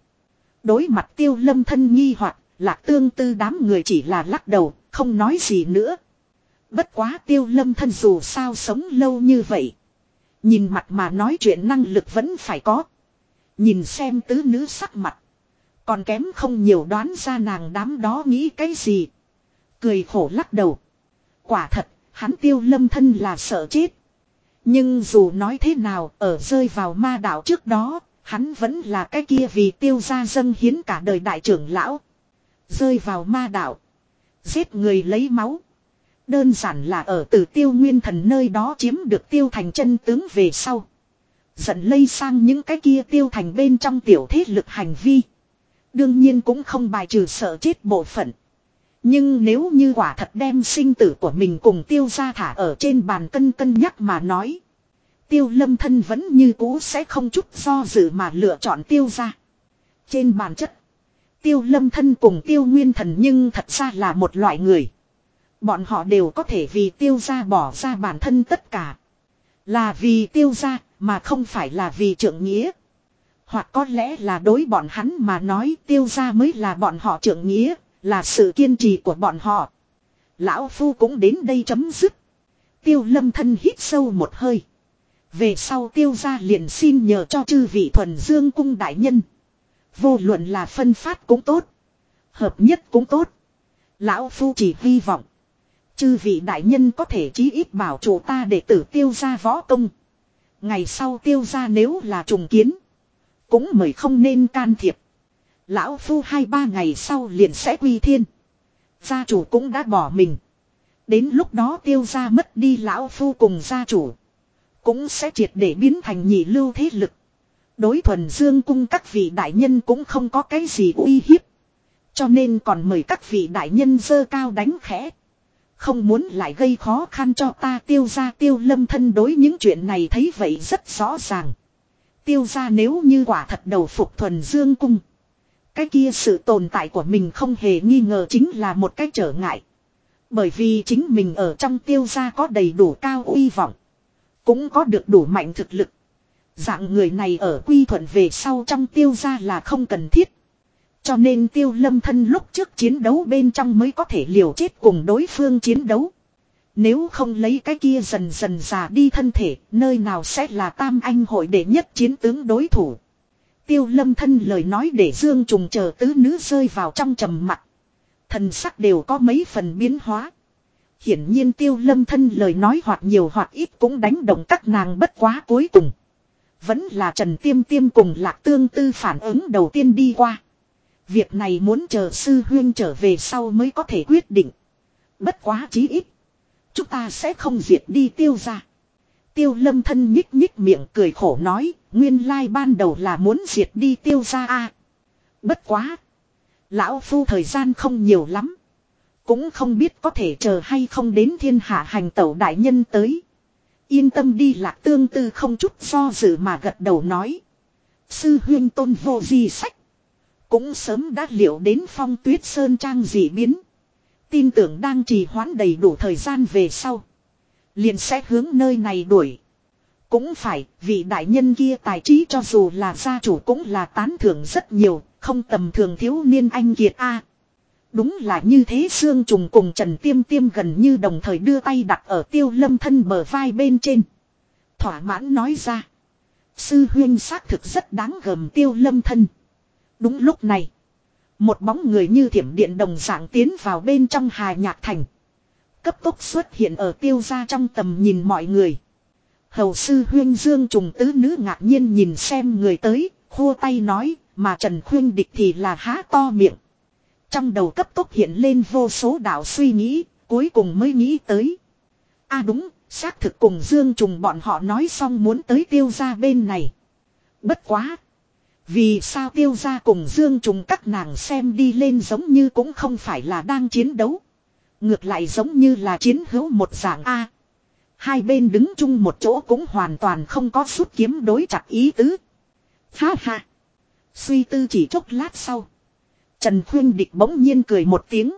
Đối mặt tiêu lâm thân nghi hoặc lạc tương tư đám người chỉ là lắc đầu, không nói gì nữa. Bất quá tiêu lâm thân dù sao sống lâu như vậy. Nhìn mặt mà nói chuyện năng lực vẫn phải có. Nhìn xem tứ nữ sắc mặt. Còn kém không nhiều đoán ra nàng đám đó nghĩ cái gì. Cười khổ lắc đầu. Quả thật, hắn tiêu lâm thân là sợ chết. Nhưng dù nói thế nào, ở rơi vào ma đạo trước đó, hắn vẫn là cái kia vì tiêu gia dân hiến cả đời đại trưởng lão. Rơi vào ma đạo. Giết người lấy máu. Đơn giản là ở từ tiêu nguyên thần nơi đó chiếm được tiêu thành chân tướng về sau. Giận lây sang những cái kia tiêu thành bên trong tiểu thế lực hành vi. Đương nhiên cũng không bài trừ sợ chết bộ phận. Nhưng nếu như quả thật đem sinh tử của mình cùng tiêu ra thả ở trên bàn cân cân nhắc mà nói. Tiêu lâm thân vẫn như cũ sẽ không chút do dự mà lựa chọn tiêu ra. Trên bản chất. Tiêu lâm thân cùng tiêu nguyên thần nhưng thật ra là một loại người. Bọn họ đều có thể vì tiêu ra bỏ ra bản thân tất cả. Là vì tiêu ra mà không phải là vì trưởng nghĩa. Hoặc có lẽ là đối bọn hắn mà nói tiêu ra mới là bọn họ trưởng nghĩa, là sự kiên trì của bọn họ. Lão Phu cũng đến đây chấm dứt. Tiêu lâm thân hít sâu một hơi. Về sau tiêu ra liền xin nhờ cho chư vị thuần dương cung đại nhân. Vô luận là phân phát cũng tốt. Hợp nhất cũng tốt. Lão Phu chỉ hy vọng. Chư vị đại nhân có thể chí ít bảo chủ ta để tử tiêu ra võ công. Ngày sau tiêu ra nếu là trùng kiến. Cũng mời không nên can thiệp. Lão Phu hai ba ngày sau liền sẽ quy thiên. Gia chủ cũng đã bỏ mình. Đến lúc đó tiêu gia mất đi lão Phu cùng gia chủ. Cũng sẽ triệt để biến thành nhị lưu thế lực. Đối thuần dương cung các vị đại nhân cũng không có cái gì uy hiếp. Cho nên còn mời các vị đại nhân dơ cao đánh khẽ. Không muốn lại gây khó khăn cho ta tiêu ra tiêu lâm thân đối những chuyện này thấy vậy rất rõ ràng. Tiêu ra nếu như quả thật đầu phục thuần dương cung. Cái kia sự tồn tại của mình không hề nghi ngờ chính là một cái trở ngại. Bởi vì chính mình ở trong tiêu gia có đầy đủ cao uy vọng. Cũng có được đủ mạnh thực lực. Dạng người này ở quy thuận về sau trong tiêu gia là không cần thiết. Cho nên tiêu lâm thân lúc trước chiến đấu bên trong mới có thể liều chết cùng đối phương chiến đấu. Nếu không lấy cái kia dần dần già đi thân thể, nơi nào sẽ là tam anh hội đệ nhất chiến tướng đối thủ. Tiêu lâm thân lời nói để Dương Trùng chờ tứ nữ rơi vào trong trầm mặt. Thần sắc đều có mấy phần biến hóa. Hiển nhiên tiêu lâm thân lời nói hoặc nhiều hoặc ít cũng đánh động các nàng bất quá cuối cùng. Vẫn là Trần Tiêm Tiêm cùng Lạc Tương Tư phản ứng đầu tiên đi qua. Việc này muốn chờ sư huyên trở về sau mới có thể quyết định. Bất quá chí ít. Chúng ta sẽ không diệt đi tiêu ra. Tiêu lâm thân nhích nhích miệng cười khổ nói. Nguyên lai ban đầu là muốn diệt đi tiêu ra a Bất quá. Lão phu thời gian không nhiều lắm. Cũng không biết có thể chờ hay không đến thiên hạ hành tẩu đại nhân tới. Yên tâm đi lạc tương tư không chút do dự mà gật đầu nói. Sư huyên tôn vô di sách. Cũng sớm đã liệu đến phong tuyết sơn trang dị biến. Tin tưởng đang trì hoãn đầy đủ thời gian về sau. Liền sẽ hướng nơi này đuổi. Cũng phải, vị đại nhân kia tài trí cho dù là gia chủ cũng là tán thưởng rất nhiều, không tầm thường thiếu niên anh kiệt a. đúng là như thế xương Trùng cùng Trần Tiêm Tiêm gần như đồng thời đưa tay đặt ở tiêu lâm thân bờ vai bên trên. Thỏa mãn nói ra. Sư huyên xác thực rất đáng gầm tiêu lâm thân. Đúng lúc này. Một bóng người như thiểm điện đồng dạng tiến vào bên trong hài nhạc thành. Cấp tốc xuất hiện ở tiêu ra trong tầm nhìn mọi người. Hầu sư huyên dương trùng tứ nữ ngạc nhiên nhìn xem người tới, khua tay nói, mà Trần Khuyên địch thì là há to miệng. Trong đầu cấp tốc hiện lên vô số đạo suy nghĩ, cuối cùng mới nghĩ tới. a à đúng, xác thực cùng Dương Trùng bọn họ nói xong muốn tới tiêu ra bên này. Bất quá. Vì sao tiêu ra cùng Dương Trùng các nàng xem đi lên giống như cũng không phải là đang chiến đấu. Ngược lại giống như là chiến hữu một dạng A. Hai bên đứng chung một chỗ cũng hoàn toàn không có rút kiếm đối chặt ý tứ. Ha ha. Suy tư chỉ chốc lát sau. Trần Khuyên Địch bỗng nhiên cười một tiếng.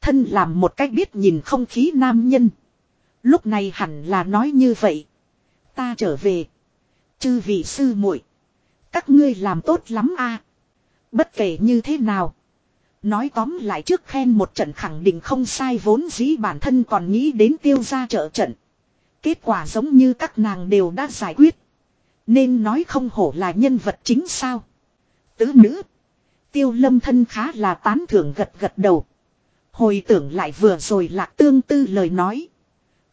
Thân làm một cách biết nhìn không khí nam nhân. Lúc này hẳn là nói như vậy. Ta trở về. Chư vị sư muội các ngươi làm tốt lắm a Bất kể như thế nào. Nói tóm lại trước khen một trận khẳng định không sai vốn dĩ bản thân còn nghĩ đến tiêu ra trợ trận. Kết quả giống như các nàng đều đã giải quyết. Nên nói không hổ là nhân vật chính sao. Tứ nữ. Tiêu lâm thân khá là tán thưởng gật gật đầu. Hồi tưởng lại vừa rồi lạc tương tư lời nói.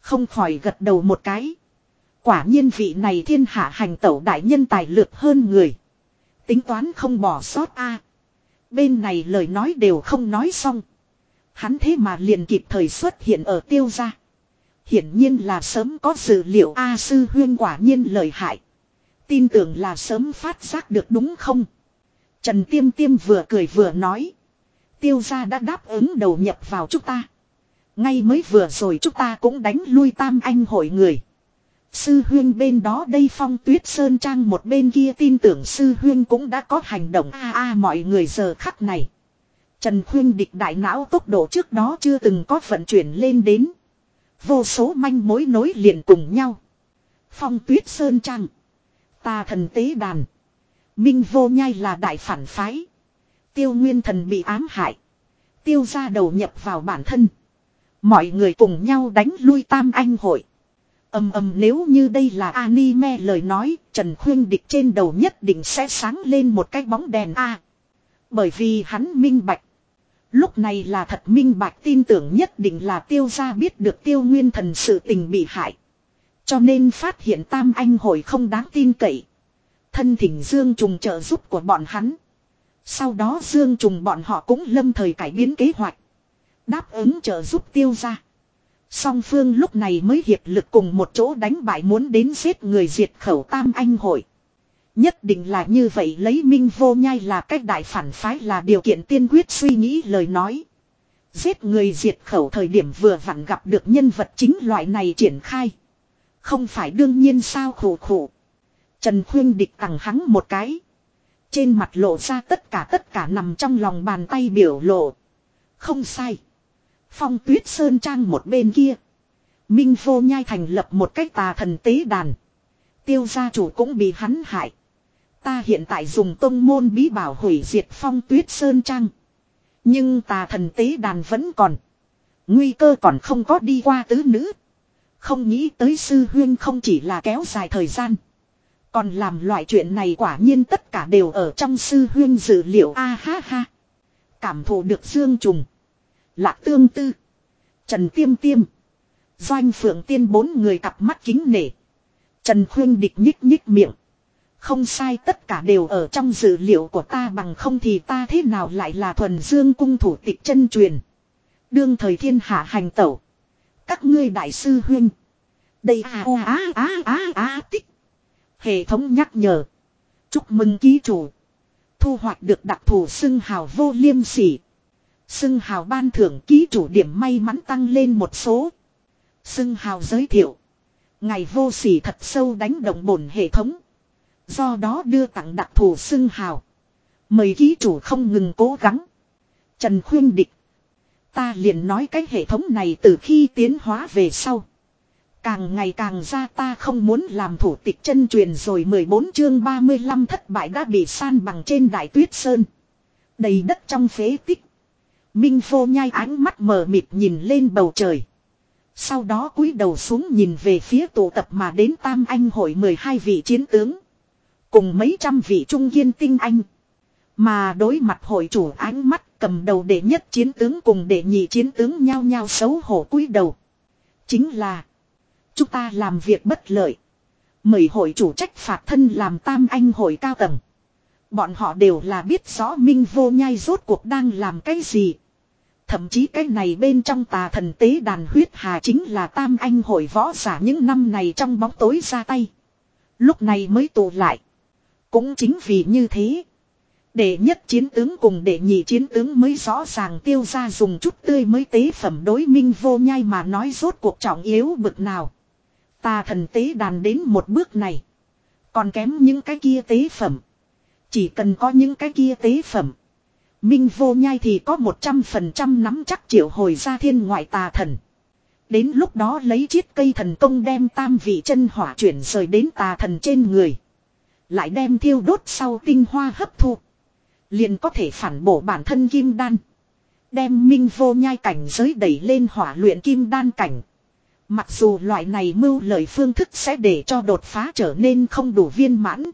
Không khỏi gật đầu một cái. Quả nhiên vị này thiên hạ hành tẩu đại nhân tài lược hơn người. Tính toán không bỏ sót a. Bên này lời nói đều không nói xong. Hắn thế mà liền kịp thời xuất hiện ở tiêu gia. Hiển nhiên là sớm có dữ liệu A sư huyên quả nhiên lời hại. Tin tưởng là sớm phát giác được đúng không? Trần Tiêm Tiêm vừa cười vừa nói. Tiêu gia đã đáp ứng đầu nhập vào chúng ta. Ngay mới vừa rồi chúng ta cũng đánh lui tam anh hội người. Sư huyên bên đó đây phong tuyết sơn trang một bên kia tin tưởng sư huyên cũng đã có hành động a a, mọi người giờ khắc này. Trần huyên địch đại não tốc độ trước đó chưa từng có vận chuyển lên đến. Vô số manh mối nối liền cùng nhau. Phong tuyết sơn trang. Ta thần tế đàn. Minh vô nhai là đại phản phái. Tiêu nguyên thần bị ám hại. Tiêu ra đầu nhập vào bản thân. Mọi người cùng nhau đánh lui tam anh hội ầm ầm nếu như đây là anime lời nói, Trần Khuyên Địch trên đầu nhất định sẽ sáng lên một cái bóng đèn A. Bởi vì hắn minh bạch. Lúc này là thật minh bạch tin tưởng nhất định là tiêu gia biết được tiêu nguyên thần sự tình bị hại. Cho nên phát hiện tam anh hội không đáng tin cậy. Thân thỉnh Dương Trùng trợ giúp của bọn hắn. Sau đó Dương Trùng bọn họ cũng lâm thời cải biến kế hoạch. Đáp ứng trợ giúp tiêu gia. Song phương lúc này mới hiệp lực cùng một chỗ đánh bại muốn đến giết người diệt khẩu tam anh hội. Nhất định là như vậy lấy minh vô nhai là cách đại phản phái là điều kiện tiên quyết suy nghĩ lời nói. Giết người diệt khẩu thời điểm vừa vặn gặp được nhân vật chính loại này triển khai. Không phải đương nhiên sao khổ khổ. Trần Khuyên địch tặng hắn một cái. Trên mặt lộ ra tất cả tất cả nằm trong lòng bàn tay biểu lộ. Không sai. Phong tuyết sơn trang một bên kia. Minh vô nhai thành lập một cách tà thần tế đàn. Tiêu gia chủ cũng bị hắn hại. Ta hiện tại dùng tông môn bí bảo hủy diệt phong tuyết sơn trang. Nhưng tà thần tế đàn vẫn còn. Nguy cơ còn không có đi qua tứ nữ. Không nghĩ tới sư huyên không chỉ là kéo dài thời gian. Còn làm loại chuyện này quả nhiên tất cả đều ở trong sư huyên dự liệu a ha ha. Cảm thụ được dương trùng. Lạc tương tư. Trần tiêm tiêm. Doanh phượng tiên bốn người cặp mắt kính nể. Trần khuyên địch nhích nhích miệng. Không sai, tất cả đều ở trong dữ liệu của ta bằng không thì ta thế nào lại là thuần dương cung thủ tịch chân truyền. Đương thời thiên hạ hành tẩu. Các ngươi đại sư huynh. Đây à á á á á tích. Hệ thống nhắc nhở. Chúc mừng ký chủ. Thu hoạch được đặc thù xưng hào vô liêm sỉ. Xưng hào ban thưởng ký chủ điểm may mắn tăng lên một số. Xưng hào giới thiệu. Ngày vô sỉ thật sâu đánh động bổn hệ thống. Do đó đưa tặng đặc thù xưng hào. Mời ký chủ không ngừng cố gắng. Trần khuyên địch. Ta liền nói cái hệ thống này từ khi tiến hóa về sau. Càng ngày càng ra ta không muốn làm thủ tịch chân truyền rồi 14 chương 35 thất bại đã bị san bằng trên đại tuyết sơn. Đầy đất trong phế tích. Minh vô nhai ánh mắt mờ mịt nhìn lên bầu trời. Sau đó cúi đầu xuống nhìn về phía tụ tập mà đến tam anh hội 12 vị chiến tướng. Cùng mấy trăm vị trung kiên tinh anh. Mà đối mặt hội chủ ánh mắt cầm đầu đệ nhất chiến tướng cùng đệ nhị chiến tướng nhao nhao xấu hổ cúi đầu. Chính là. Chúng ta làm việc bất lợi. Mời hội chủ trách phạt thân làm tam anh hội cao tầng. Bọn họ đều là biết rõ Minh vô nhai rốt cuộc đang làm cái gì. Thậm chí cái này bên trong tà thần tế đàn huyết hà chính là tam anh hội võ giả những năm này trong bóng tối ra tay. Lúc này mới tụ lại. Cũng chính vì như thế. Đệ nhất chiến tướng cùng đệ nhị chiến tướng mới rõ ràng tiêu ra dùng chút tươi mới tế phẩm đối minh vô nhai mà nói rốt cuộc trọng yếu bực nào. Tà thần tế đàn đến một bước này. Còn kém những cái kia tế phẩm. Chỉ cần có những cái kia tế phẩm. Minh vô nhai thì có 100% nắm chắc triệu hồi ra thiên ngoại tà thần. Đến lúc đó lấy chiết cây thần công đem tam vị chân hỏa chuyển rời đến tà thần trên người. Lại đem thiêu đốt sau tinh hoa hấp thu. Liền có thể phản bổ bản thân kim đan. Đem minh vô nhai cảnh giới đẩy lên hỏa luyện kim đan cảnh. Mặc dù loại này mưu lời phương thức sẽ để cho đột phá trở nên không đủ viên mãn.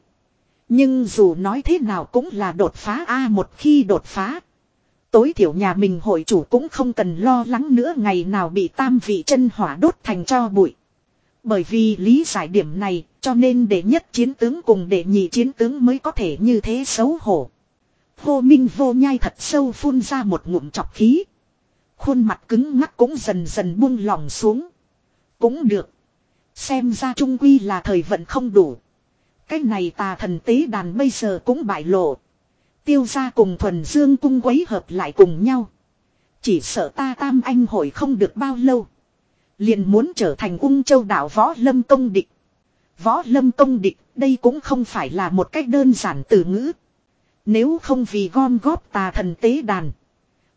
Nhưng dù nói thế nào cũng là đột phá A một khi đột phá. Tối thiểu nhà mình hội chủ cũng không cần lo lắng nữa ngày nào bị tam vị chân hỏa đốt thành cho bụi. Bởi vì lý giải điểm này, cho nên đệ nhất chiến tướng cùng đệ nhị chiến tướng mới có thể như thế xấu hổ. Hô Minh vô nhai thật sâu phun ra một ngụm chọc khí. Khuôn mặt cứng ngắc cũng dần dần buông lòng xuống. Cũng được. Xem ra trung quy là thời vận không đủ. Cái này tà thần tế đàn bây giờ cũng bại lộ. Tiêu ra cùng thuần dương cung quấy hợp lại cùng nhau. Chỉ sợ ta tam anh hội không được bao lâu. Liền muốn trở thành ung châu đảo võ lâm công địch. Võ lâm công địch, đây cũng không phải là một cách đơn giản từ ngữ. Nếu không vì gom góp tà thần tế đàn.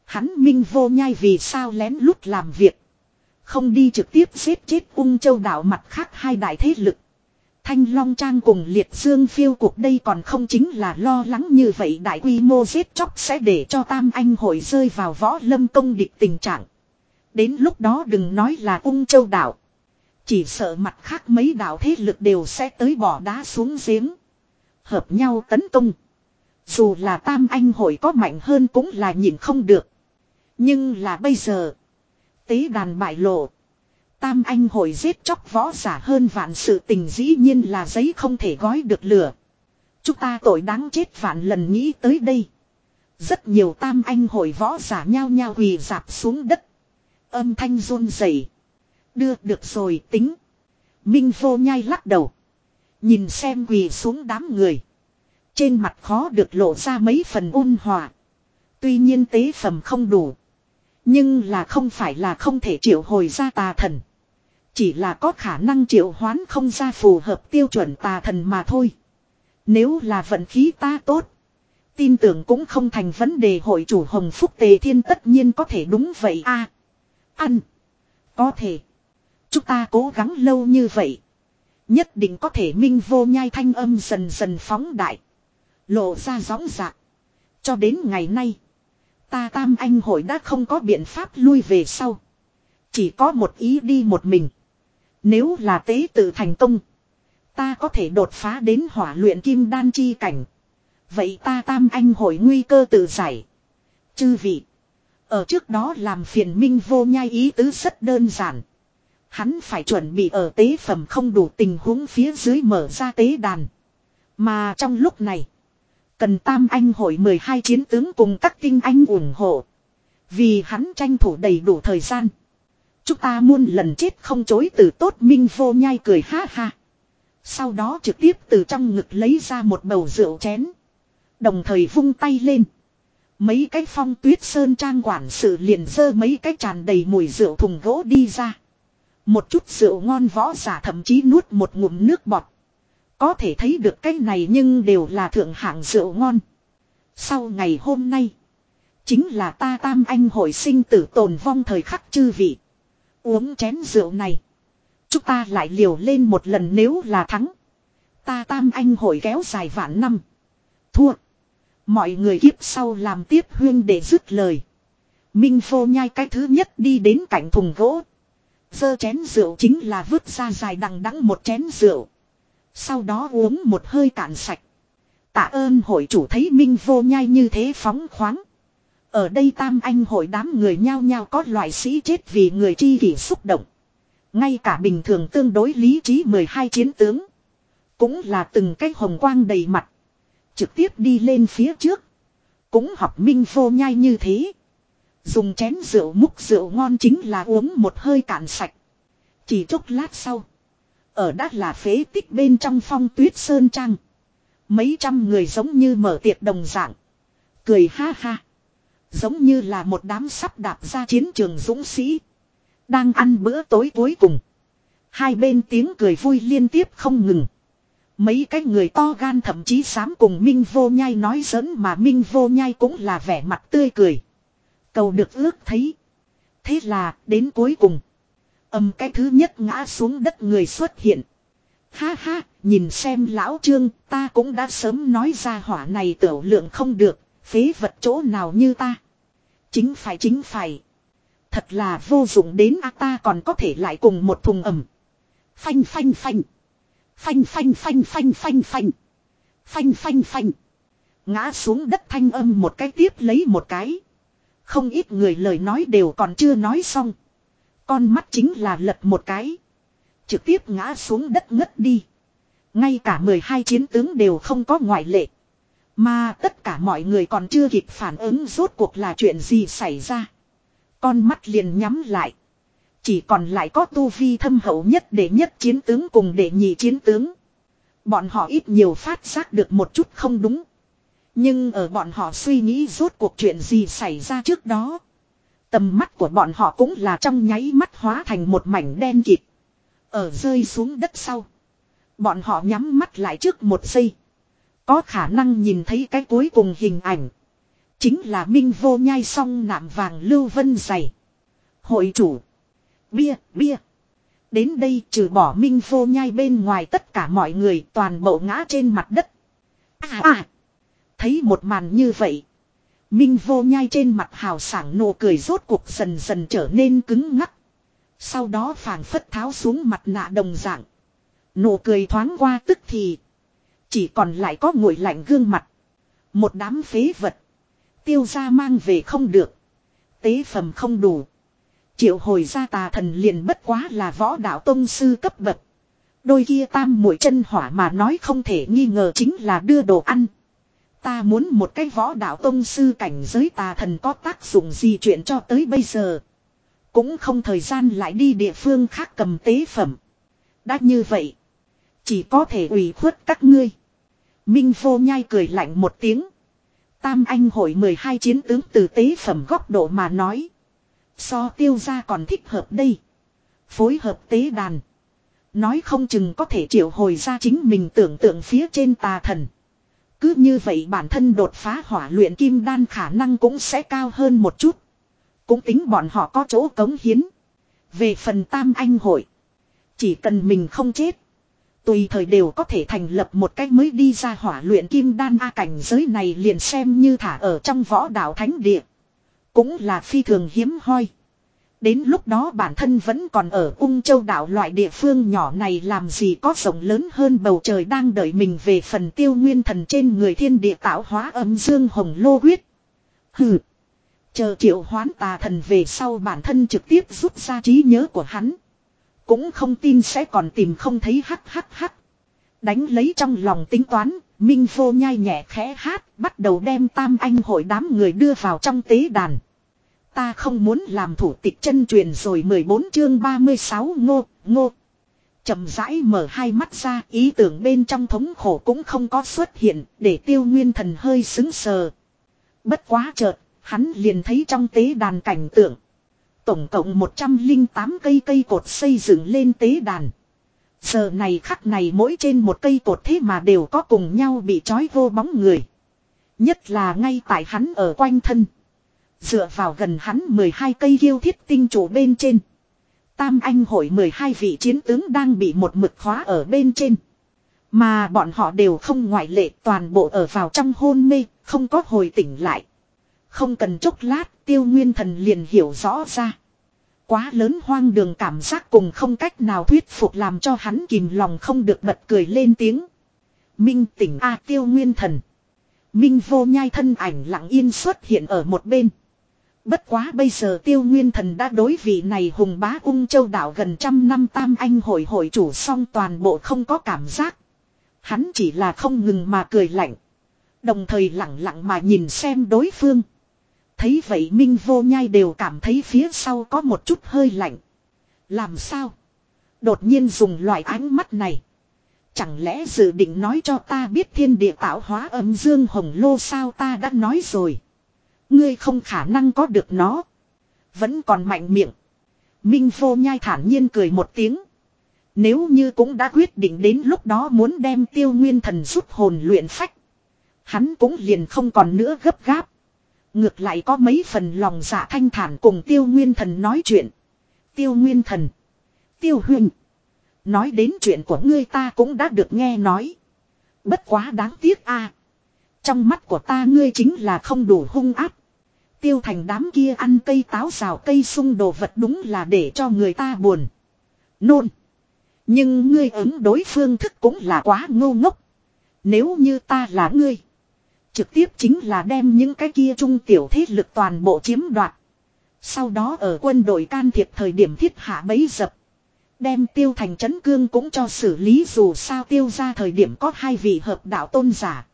Hắn minh vô nhai vì sao lén lút làm việc. Không đi trực tiếp giết chết ung châu đảo mặt khác hai đại thế lực. Thanh Long Trang cùng Liệt Dương phiêu cuộc đây còn không chính là lo lắng như vậy, đại quy mô giết chóc sẽ để cho Tam Anh hội rơi vào võ lâm công địch tình trạng. Đến lúc đó đừng nói là ung châu đảo. Chỉ sợ mặt khác mấy đảo thế lực đều sẽ tới bỏ đá xuống giếng. Hợp nhau tấn công. Dù là Tam Anh hội có mạnh hơn cũng là nhìn không được. Nhưng là bây giờ. Tế đàn bại lộ. Tam anh hội giết chóc võ giả hơn vạn sự tình dĩ nhiên là giấy không thể gói được lửa. Chúng ta tội đáng chết vạn lần nghĩ tới đây. Rất nhiều tam anh hội võ giả nhao nhao quỳ dạp xuống đất. Âm thanh run rẩy. Đưa được rồi tính. Minh vô nhai lắc đầu. Nhìn xem quỳ xuống đám người. Trên mặt khó được lộ ra mấy phần ôn hòa. Tuy nhiên tế phẩm không đủ. Nhưng là không phải là không thể triệu hồi ra tà thần. Chỉ là có khả năng triệu hoán không ra phù hợp tiêu chuẩn tà thần mà thôi. Nếu là vận khí ta tốt. Tin tưởng cũng không thành vấn đề hội chủ Hồng Phúc Tề Thiên tất nhiên có thể đúng vậy a. Ăn. Có thể. Chúng ta cố gắng lâu như vậy. Nhất định có thể minh vô nhai thanh âm dần dần phóng đại. Lộ ra rõ rạc. Cho đến ngày nay. Ta tam anh hội đã không có biện pháp lui về sau. Chỉ có một ý đi một mình. Nếu là tế tự thành công. Ta có thể đột phá đến hỏa luyện kim đan chi cảnh. Vậy ta tam anh hội nguy cơ tự giải. Chư vị. Ở trước đó làm phiền minh vô nhai ý tứ rất đơn giản. Hắn phải chuẩn bị ở tế phẩm không đủ tình huống phía dưới mở ra tế đàn. Mà trong lúc này. Cần tam anh hội 12 chiến tướng cùng các tinh anh ủng hộ. Vì hắn tranh thủ đầy đủ thời gian. Chúng ta muôn lần chết không chối từ tốt minh vô nhai cười ha ha. Sau đó trực tiếp từ trong ngực lấy ra một bầu rượu chén. Đồng thời vung tay lên. Mấy cái phong tuyết sơn trang quản sự liền dơ mấy cái tràn đầy mùi rượu thùng gỗ đi ra. Một chút rượu ngon võ giả thậm chí nuốt một ngụm nước bọt. Có thể thấy được cái này nhưng đều là thượng hạng rượu ngon. Sau ngày hôm nay. Chính là ta tam anh hồi sinh tử tồn vong thời khắc chư vị. Uống chén rượu này. Chúng ta lại liều lên một lần nếu là thắng. Ta tam anh hội kéo dài vạn năm. Thua. Mọi người kiếp sau làm tiếp huyên để dứt lời. Minh phô nhai cái thứ nhất đi đến cạnh thùng gỗ. Dơ chén rượu chính là vứt ra dài đằng đẵng một chén rượu. Sau đó uống một hơi cạn sạch. Tạ ơn hội chủ thấy Minh vô nhai như thế phóng khoáng. Ở đây tam anh hội đám người nhao nhao có loại sĩ chết vì người chi kỷ xúc động. Ngay cả bình thường tương đối lý trí 12 chiến tướng. Cũng là từng cái hồng quang đầy mặt. Trực tiếp đi lên phía trước. Cũng học minh vô nhai như thế. Dùng chén rượu múc rượu ngon chính là uống một hơi cạn sạch. Chỉ chốc lát sau. Ở đắt là phế tích bên trong phong tuyết sơn trang. Mấy trăm người giống như mở tiệc đồng dạng. Cười ha ha. Giống như là một đám sắp đạp ra chiến trường dũng sĩ. Đang ăn bữa tối cuối cùng. Hai bên tiếng cười vui liên tiếp không ngừng. Mấy cái người to gan thậm chí dám cùng Minh Vô Nhai nói giỡn mà Minh Vô Nhai cũng là vẻ mặt tươi cười. Cầu được ước thấy. Thế là đến cuối cùng. Âm cái thứ nhất ngã xuống đất người xuất hiện. Ha ha, nhìn xem lão trương, ta cũng đã sớm nói ra hỏa này tiểu lượng không được, phế vật chỗ nào như ta. Chính phải chính phải. Thật là vô dụng đến a, ta còn có thể lại cùng một thùng ẩm. Phanh phanh phanh. Phanh phanh phanh phanh phanh phanh. Phanh phanh phanh. Ngã xuống đất thanh âm một cái tiếp lấy một cái. Không ít người lời nói đều còn chưa nói xong. Con mắt chính là lật một cái. Trực tiếp ngã xuống đất ngất đi. Ngay cả 12 chiến tướng đều không có ngoại lệ. Mà tất cả mọi người còn chưa kịp phản ứng rốt cuộc là chuyện gì xảy ra. Con mắt liền nhắm lại. Chỉ còn lại có tu vi thâm hậu nhất để nhất chiến tướng cùng để nhị chiến tướng. Bọn họ ít nhiều phát giác được một chút không đúng. Nhưng ở bọn họ suy nghĩ rốt cuộc chuyện gì xảy ra trước đó. Tầm mắt của bọn họ cũng là trong nháy mắt hóa thành một mảnh đen kịt. Ở rơi xuống đất sau. Bọn họ nhắm mắt lại trước một giây. Có khả năng nhìn thấy cái cuối cùng hình ảnh. Chính là Minh vô nhai song nạm vàng lưu vân dày. Hội chủ. Bia, bia. Đến đây trừ bỏ Minh vô nhai bên ngoài tất cả mọi người toàn bộ ngã trên mặt đất. À à. Thấy một màn như vậy. Minh vô nhai trên mặt hào sảng nụ cười rốt cuộc dần dần trở nên cứng ngắc. Sau đó phảng phất tháo xuống mặt nạ đồng dạng. Nụ cười thoáng qua tức thì. Chỉ còn lại có nguội lạnh gương mặt. Một đám phế vật. Tiêu ra mang về không được. Tế phẩm không đủ. Triệu hồi ra tà thần liền bất quá là võ đạo tông sư cấp bậc. Đôi kia tam mũi chân hỏa mà nói không thể nghi ngờ chính là đưa đồ ăn. Ta muốn một cái võ đạo tông sư cảnh giới tà thần có tác dụng gì chuyện cho tới bây giờ. Cũng không thời gian lại đi địa phương khác cầm tế phẩm. Đã như vậy. Chỉ có thể ủy khuất các ngươi. Minh vô nhai cười lạnh một tiếng. Tam anh hội 12 chiến tướng từ tế phẩm góc độ mà nói. So tiêu ra còn thích hợp đây. Phối hợp tế đàn. Nói không chừng có thể triệu hồi ra chính mình tưởng tượng phía trên tà thần. Cứ như vậy bản thân đột phá hỏa luyện kim đan khả năng cũng sẽ cao hơn một chút. cũng tính bọn họ có chỗ cống hiến. Về phần tam anh hội. Chỉ cần mình không chết. Tùy thời đều có thể thành lập một cách mới đi ra hỏa luyện kim đan A cảnh giới này liền xem như thả ở trong võ đạo thánh địa. Cũng là phi thường hiếm hoi. Đến lúc đó bản thân vẫn còn ở ung châu đảo loại địa phương nhỏ này làm gì có rộng lớn hơn bầu trời đang đợi mình về phần tiêu nguyên thần trên người thiên địa tạo hóa âm dương hồng lô huyết. Hừ. Chờ triệu hoán tà thần về sau bản thân trực tiếp rút ra trí nhớ của hắn. Cũng không tin sẽ còn tìm không thấy hắc hắc hắc. Đánh lấy trong lòng tính toán, Minh vô nhai nhẹ khẽ hát, bắt đầu đem tam anh hội đám người đưa vào trong tế đàn. Ta không muốn làm thủ tịch chân truyền rồi 14 chương 36 ngô, ngô. chậm rãi mở hai mắt ra, ý tưởng bên trong thống khổ cũng không có xuất hiện, để tiêu nguyên thần hơi xứng sờ. Bất quá chợt, hắn liền thấy trong tế đàn cảnh tượng. Tổng cộng 108 cây cây cột xây dựng lên tế đàn. Giờ này khắc này mỗi trên một cây cột thế mà đều có cùng nhau bị trói vô bóng người. Nhất là ngay tại hắn ở quanh thân. Dựa vào gần hắn 12 cây yêu thiết tinh chủ bên trên. Tam anh hội 12 vị chiến tướng đang bị một mực khóa ở bên trên. Mà bọn họ đều không ngoại lệ toàn bộ ở vào trong hôn mê, không có hồi tỉnh lại. Không cần chốc lát, tiêu nguyên thần liền hiểu rõ ra. Quá lớn hoang đường cảm giác cùng không cách nào thuyết phục làm cho hắn kìm lòng không được bật cười lên tiếng. Minh tỉnh A tiêu nguyên thần. Minh vô nhai thân ảnh lặng yên xuất hiện ở một bên. Bất quá bây giờ tiêu nguyên thần đã đối vị này hùng bá ung châu đảo gần trăm năm tam anh hội hội chủ xong toàn bộ không có cảm giác. Hắn chỉ là không ngừng mà cười lạnh. Đồng thời lặng lặng mà nhìn xem đối phương. Thấy vậy Minh vô nhai đều cảm thấy phía sau có một chút hơi lạnh. Làm sao? Đột nhiên dùng loại ánh mắt này. Chẳng lẽ dự định nói cho ta biết thiên địa tạo hóa âm dương hồng lô sao ta đã nói rồi. Ngươi không khả năng có được nó. Vẫn còn mạnh miệng. Minh vô nhai thản nhiên cười một tiếng. Nếu như cũng đã quyết định đến lúc đó muốn đem tiêu nguyên thần rút hồn luyện phách. Hắn cũng liền không còn nữa gấp gáp. Ngược lại có mấy phần lòng dạ thanh thản cùng tiêu nguyên thần nói chuyện. Tiêu nguyên thần. Tiêu huynh Nói đến chuyện của ngươi ta cũng đã được nghe nói. Bất quá đáng tiếc a Trong mắt của ta ngươi chính là không đủ hung áp. Tiêu thành đám kia ăn cây táo xào cây sung đồ vật đúng là để cho người ta buồn. Nôn. Nhưng ngươi ứng đối phương thức cũng là quá ngô ngốc. Nếu như ta là ngươi. Trực tiếp chính là đem những cái kia trung tiểu thế lực toàn bộ chiếm đoạt. Sau đó ở quân đội can thiệp thời điểm thiết hạ bấy dập. Đem tiêu thành chấn cương cũng cho xử lý dù sao tiêu ra thời điểm có hai vị hợp đạo tôn giả.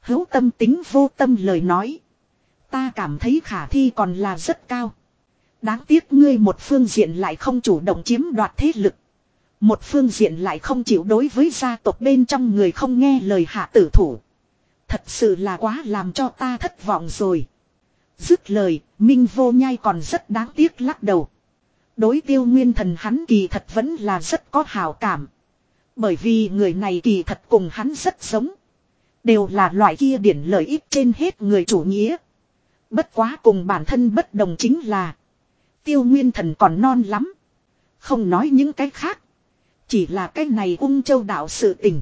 Hữu tâm tính vô tâm lời nói. Ta cảm thấy khả thi còn là rất cao. Đáng tiếc ngươi một phương diện lại không chủ động chiếm đoạt thế lực. Một phương diện lại không chịu đối với gia tộc bên trong người không nghe lời hạ tử thủ. Thật sự là quá làm cho ta thất vọng rồi. Dứt lời, Minh vô nhai còn rất đáng tiếc lắc đầu. Đối tiêu nguyên thần hắn kỳ thật vẫn là rất có hào cảm. Bởi vì người này kỳ thật cùng hắn rất giống. Đều là loại kia điển lợi ích trên hết người chủ nghĩa. Bất quá cùng bản thân bất đồng chính là. Tiêu nguyên thần còn non lắm. Không nói những cái khác. Chỉ là cái này ung châu đạo sự tình.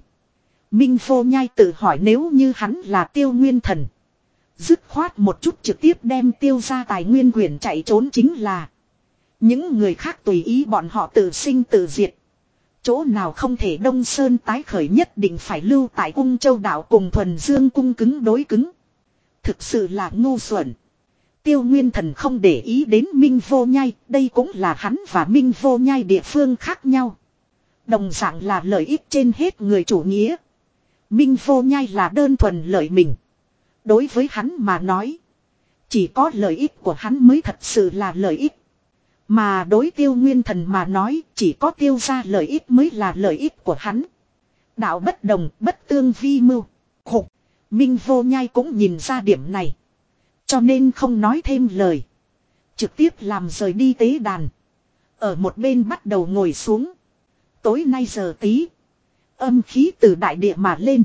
Minh Phô Nhai tự hỏi nếu như hắn là tiêu nguyên thần. Dứt khoát một chút trực tiếp đem tiêu ra tài nguyên quyền chạy trốn chính là. Những người khác tùy ý bọn họ tự sinh tự diệt. Chỗ nào không thể Đông Sơn tái khởi nhất định phải lưu tại cung châu đảo cùng thuần dương cung cứng đối cứng. Thực sự là ngu xuẩn. Tiêu Nguyên Thần không để ý đến Minh Vô Nhai, đây cũng là hắn và Minh Vô Nhai địa phương khác nhau. Đồng dạng là lợi ích trên hết người chủ nghĩa. Minh Vô Nhai là đơn thuần lợi mình. Đối với hắn mà nói, chỉ có lợi ích của hắn mới thật sự là lợi ích. Mà đối tiêu nguyên thần mà nói, chỉ có tiêu ra lợi ích mới là lợi ích của hắn. Đạo bất đồng, bất tương vi mưu. Khục, Minh Vô Nhai cũng nhìn ra điểm này. Cho nên không nói thêm lời. Trực tiếp làm rời đi tế đàn. Ở một bên bắt đầu ngồi xuống. Tối nay giờ tí. Âm khí từ đại địa mà lên.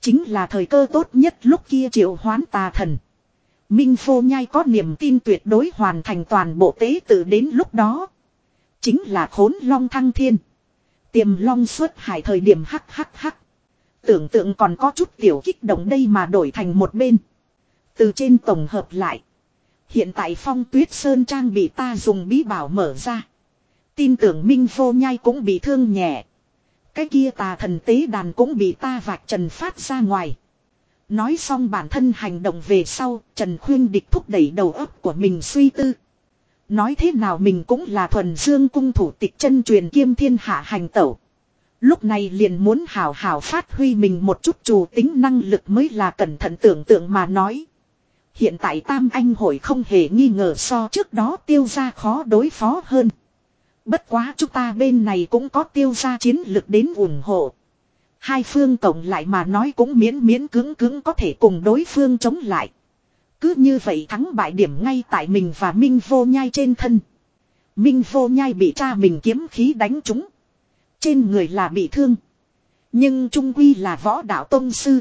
Chính là thời cơ tốt nhất lúc kia triệu hoán tà thần. Minh phô nhai có niềm tin tuyệt đối hoàn thành toàn bộ tế tự đến lúc đó. Chính là khốn long thăng thiên. Tiềm long xuất hải thời điểm hắc hắc hắc. Tưởng tượng còn có chút tiểu kích động đây mà đổi thành một bên. Từ trên tổng hợp lại. Hiện tại phong tuyết sơn trang bị ta dùng bí bảo mở ra. Tin tưởng Minh phô nhai cũng bị thương nhẹ. Cái kia tà thần tế đàn cũng bị ta vạch trần phát ra ngoài. Nói xong bản thân hành động về sau, Trần Khuyên địch thúc đẩy đầu óc của mình suy tư. Nói thế nào mình cũng là thuần dương cung thủ tịch chân truyền kiêm thiên hạ hành tẩu. Lúc này liền muốn hào hào phát huy mình một chút trù tính năng lực mới là cẩn thận tưởng tượng mà nói. Hiện tại Tam Anh hội không hề nghi ngờ so trước đó tiêu ra khó đối phó hơn. Bất quá chúng ta bên này cũng có tiêu ra chiến lực đến ủng hộ. Hai phương cộng lại mà nói cũng miễn miễn cứng cứng có thể cùng đối phương chống lại. Cứ như vậy thắng bại điểm ngay tại mình và Minh vô nhai trên thân. Minh vô nhai bị cha mình kiếm khí đánh trúng. Trên người là bị thương. Nhưng trung quy là võ đạo tông sư.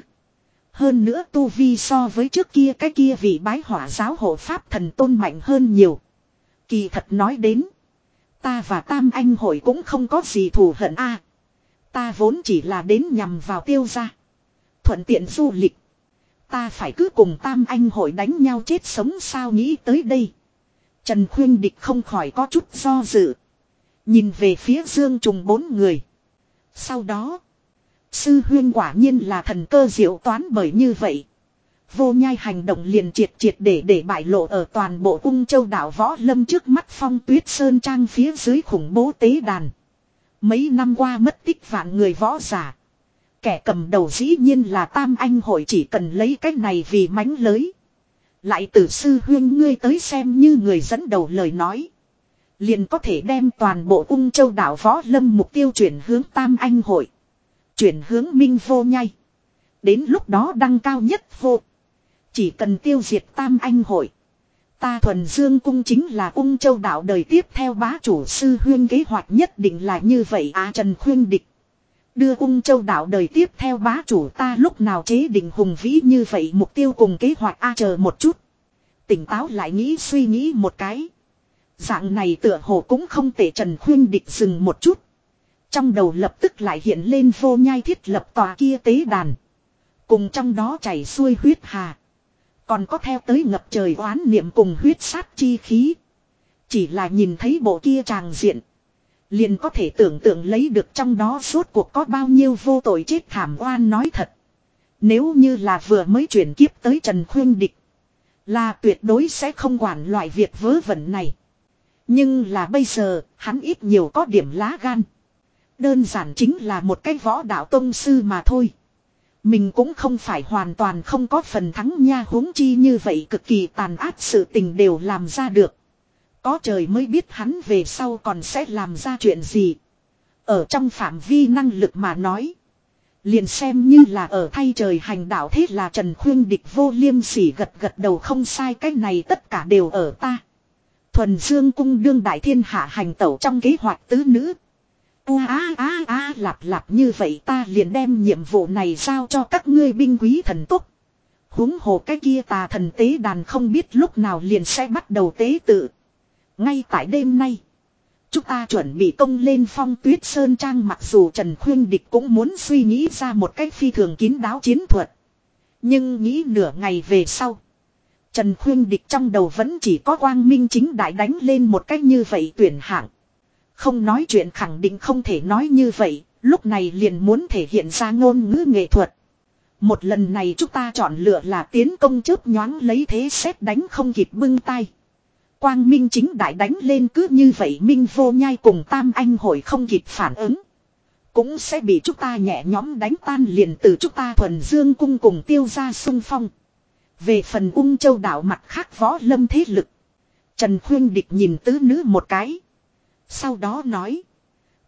Hơn nữa tu vi so với trước kia cái kia vị bái hỏa giáo hộ pháp thần tôn mạnh hơn nhiều. Kỳ thật nói đến. Ta và Tam Anh hội cũng không có gì thù hận a. ta vốn chỉ là đến nhằm vào tiêu gia. Thuận tiện du lịch. Ta phải cứ cùng Tam Anh hội đánh nhau chết sống sao nghĩ tới đây. Trần Khuyên Địch không khỏi có chút do dự. Nhìn về phía Dương Trùng bốn người. Sau đó. Sư huyên quả nhiên là thần cơ diệu toán bởi như vậy. Vô nhai hành động liền triệt triệt để để bại lộ ở toàn bộ ung châu đảo võ lâm trước mắt phong tuyết sơn trang phía dưới khủng bố tế đàn. Mấy năm qua mất tích vạn người võ giả. Kẻ cầm đầu dĩ nhiên là tam anh hội chỉ cần lấy cách này vì mánh lới. Lại Tử sư huyên ngươi tới xem như người dẫn đầu lời nói. Liền có thể đem toàn bộ ung châu đảo võ lâm mục tiêu chuyển hướng tam anh hội. Chuyển hướng minh vô nhai. Đến lúc đó đăng cao nhất vô. Chỉ cần tiêu diệt tam anh hội. Ta thuần dương cung chính là ung châu đạo đời tiếp theo bá chủ sư huyên kế hoạch nhất định là như vậy á Trần Khuyên Địch. Đưa ung châu đạo đời tiếp theo bá chủ ta lúc nào chế định hùng vĩ như vậy mục tiêu cùng kế hoạch a chờ một chút. Tỉnh táo lại nghĩ suy nghĩ một cái. Dạng này tựa hồ cũng không thể Trần Khuyên Địch dừng một chút. Trong đầu lập tức lại hiện lên vô nhai thiết lập tòa kia tế đàn. Cùng trong đó chảy xuôi huyết hà. Còn có theo tới ngập trời oán niệm cùng huyết sát chi khí. Chỉ là nhìn thấy bộ kia tràng diện. Liền có thể tưởng tượng lấy được trong đó suốt cuộc có bao nhiêu vô tội chết thảm oan nói thật. Nếu như là vừa mới chuyển kiếp tới Trần Khuyên Địch. Là tuyệt đối sẽ không quản loại việc vớ vẩn này. Nhưng là bây giờ, hắn ít nhiều có điểm lá gan. Đơn giản chính là một cái võ đạo tông sư mà thôi. Mình cũng không phải hoàn toàn không có phần thắng nha, huống chi như vậy cực kỳ tàn ác sự tình đều làm ra được. Có trời mới biết hắn về sau còn sẽ làm ra chuyện gì. Ở trong phạm vi năng lực mà nói. Liền xem như là ở thay trời hành đạo thế là Trần Khuyên địch vô liêm sỉ gật gật đầu không sai, cái này tất cả đều ở ta. Thuần Dương cung đương đại thiên hạ hành tẩu trong kế hoạch tứ nữ u a a a lạp lạp như vậy ta liền đem nhiệm vụ này giao cho các ngươi binh quý thần túc. huống hồ cái kia tà thần tế đàn không biết lúc nào liền sẽ bắt đầu tế tự. Ngay tại đêm nay. Chúng ta chuẩn bị công lên phong tuyết sơn trang mặc dù Trần Khuyên Địch cũng muốn suy nghĩ ra một cách phi thường kín đáo chiến thuật. Nhưng nghĩ nửa ngày về sau. Trần Khuyên Địch trong đầu vẫn chỉ có quang minh chính đại đánh lên một cách như vậy tuyển hạng. Không nói chuyện khẳng định không thể nói như vậy, lúc này liền muốn thể hiện ra ngôn ngữ nghệ thuật. Một lần này chúng ta chọn lựa là tiến công chớp nhoáng lấy thế xét đánh không kịp bưng tay. Quang Minh chính đại đánh lên cứ như vậy Minh vô nhai cùng Tam Anh hội không kịp phản ứng. Cũng sẽ bị chúng ta nhẹ nhóm đánh tan liền từ chúng ta thuần dương cung cùng tiêu ra sung phong. Về phần ung châu đảo mặt khác võ lâm thế lực. Trần Khuyên Địch nhìn tứ nữ một cái. Sau đó nói.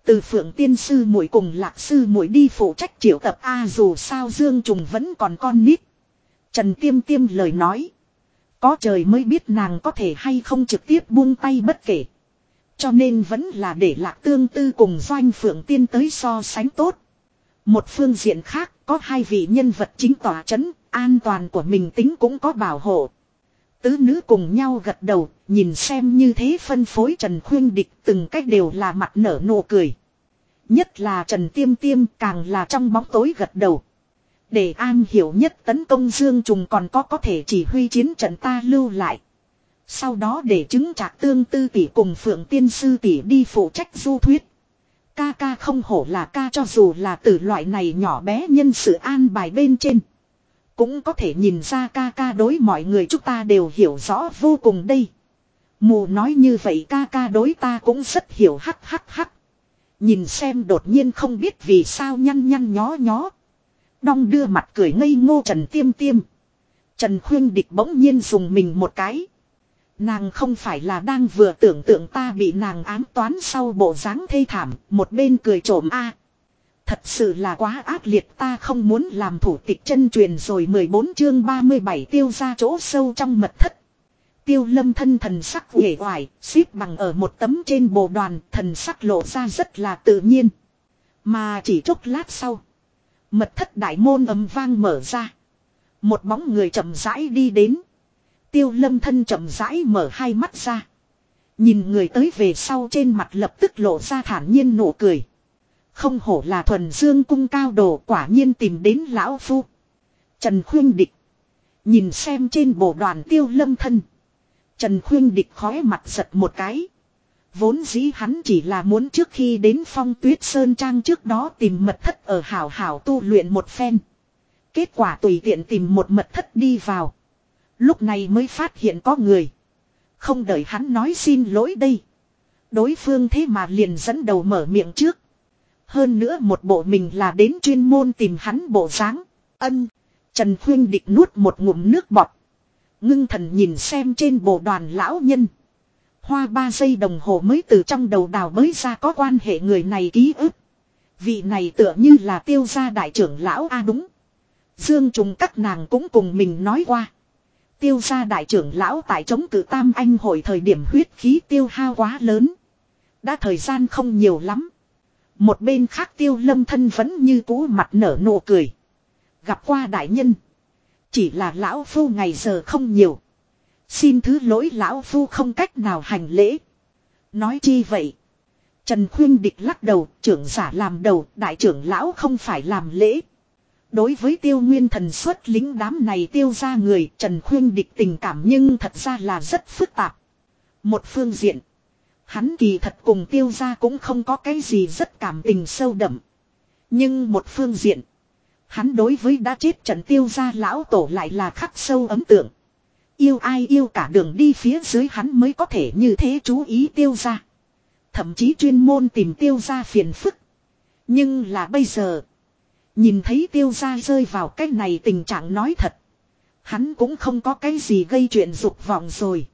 Từ phượng tiên sư muội cùng lạc sư muội đi phụ trách triệu tập A dù sao Dương Trùng vẫn còn con nít. Trần Tiêm Tiêm lời nói. Có trời mới biết nàng có thể hay không trực tiếp buông tay bất kể. Cho nên vẫn là để lạc tương tư cùng doanh phượng tiên tới so sánh tốt. Một phương diện khác có hai vị nhân vật chính tỏa chấn, an toàn của mình tính cũng có bảo hộ. Tứ nữ cùng nhau gật đầu, nhìn xem như thế phân phối Trần Khuyên Địch từng cách đều là mặt nở nụ cười. Nhất là Trần Tiêm Tiêm càng là trong bóng tối gật đầu. Để an hiểu nhất tấn công Dương Trùng còn có có thể chỉ huy chiến trận ta lưu lại. Sau đó để chứng trạc tương tư tỷ cùng Phượng Tiên Sư tỷ đi phụ trách du thuyết. Ca ca không hổ là ca cho dù là từ loại này nhỏ bé nhân sự an bài bên trên. Cũng có thể nhìn ra ca ca đối mọi người chúng ta đều hiểu rõ vô cùng đây. Mù nói như vậy ca ca đối ta cũng rất hiểu hắc hắc hắc. Nhìn xem đột nhiên không biết vì sao nhăn nhăn nhó nhó. Đong đưa mặt cười ngây ngô Trần Tiêm Tiêm. Trần Khuyên Địch bỗng nhiên dùng mình một cái. Nàng không phải là đang vừa tưởng tượng ta bị nàng ám toán sau bộ dáng thê thảm, một bên cười trộm a. Thật sự là quá ác liệt ta không muốn làm thủ tịch chân truyền rồi 14 chương 37 tiêu ra chỗ sâu trong mật thất. Tiêu lâm thân thần sắc uể oải, xếp bằng ở một tấm trên bồ đoàn, thần sắc lộ ra rất là tự nhiên. Mà chỉ chốc lát sau, mật thất đại môn ấm vang mở ra. Một bóng người chậm rãi đi đến. Tiêu lâm thân chậm rãi mở hai mắt ra. Nhìn người tới về sau trên mặt lập tức lộ ra thản nhiên nụ cười. Không hổ là thuần dương cung cao đồ quả nhiên tìm đến lão phu. Trần khuyên địch. Nhìn xem trên bộ đoàn tiêu lâm thân. Trần khuyên địch khói mặt giật một cái. Vốn dĩ hắn chỉ là muốn trước khi đến phong tuyết sơn trang trước đó tìm mật thất ở hảo hảo tu luyện một phen. Kết quả tùy tiện tìm một mật thất đi vào. Lúc này mới phát hiện có người. Không đợi hắn nói xin lỗi đây. Đối phương thế mà liền dẫn đầu mở miệng trước. Hơn nữa một bộ mình là đến chuyên môn tìm hắn bộ dáng Ân. Trần Khuyên địch nuốt một ngụm nước bọt. Ngưng thần nhìn xem trên bộ đoàn lão nhân. Hoa ba giây đồng hồ mới từ trong đầu đào mới ra có quan hệ người này ký ức. Vị này tựa như là tiêu gia đại trưởng lão A đúng. Dương trùng các nàng cũng cùng mình nói qua. Tiêu gia đại trưởng lão tại chống cử tam anh hội thời điểm huyết khí tiêu hao quá lớn. Đã thời gian không nhiều lắm. Một bên khác tiêu lâm thân vẫn như cũ mặt nở nụ cười. Gặp qua đại nhân. Chỉ là lão phu ngày giờ không nhiều. Xin thứ lỗi lão phu không cách nào hành lễ. Nói chi vậy? Trần Khuyên Địch lắc đầu, trưởng giả làm đầu, đại trưởng lão không phải làm lễ. Đối với tiêu nguyên thần xuất lính đám này tiêu ra người Trần Khuyên địch tình cảm nhưng thật ra là rất phức tạp. Một phương diện. Hắn kỳ thật cùng tiêu ra cũng không có cái gì rất cảm tình sâu đậm. Nhưng một phương diện. Hắn đối với đã chết trần tiêu ra lão tổ lại là khắc sâu ấm tượng. Yêu ai yêu cả đường đi phía dưới hắn mới có thể như thế chú ý tiêu ra. Thậm chí chuyên môn tìm tiêu ra phiền phức. Nhưng là bây giờ. Nhìn thấy tiêu gia rơi vào cái này tình trạng nói thật. Hắn cũng không có cái gì gây chuyện dục vọng rồi.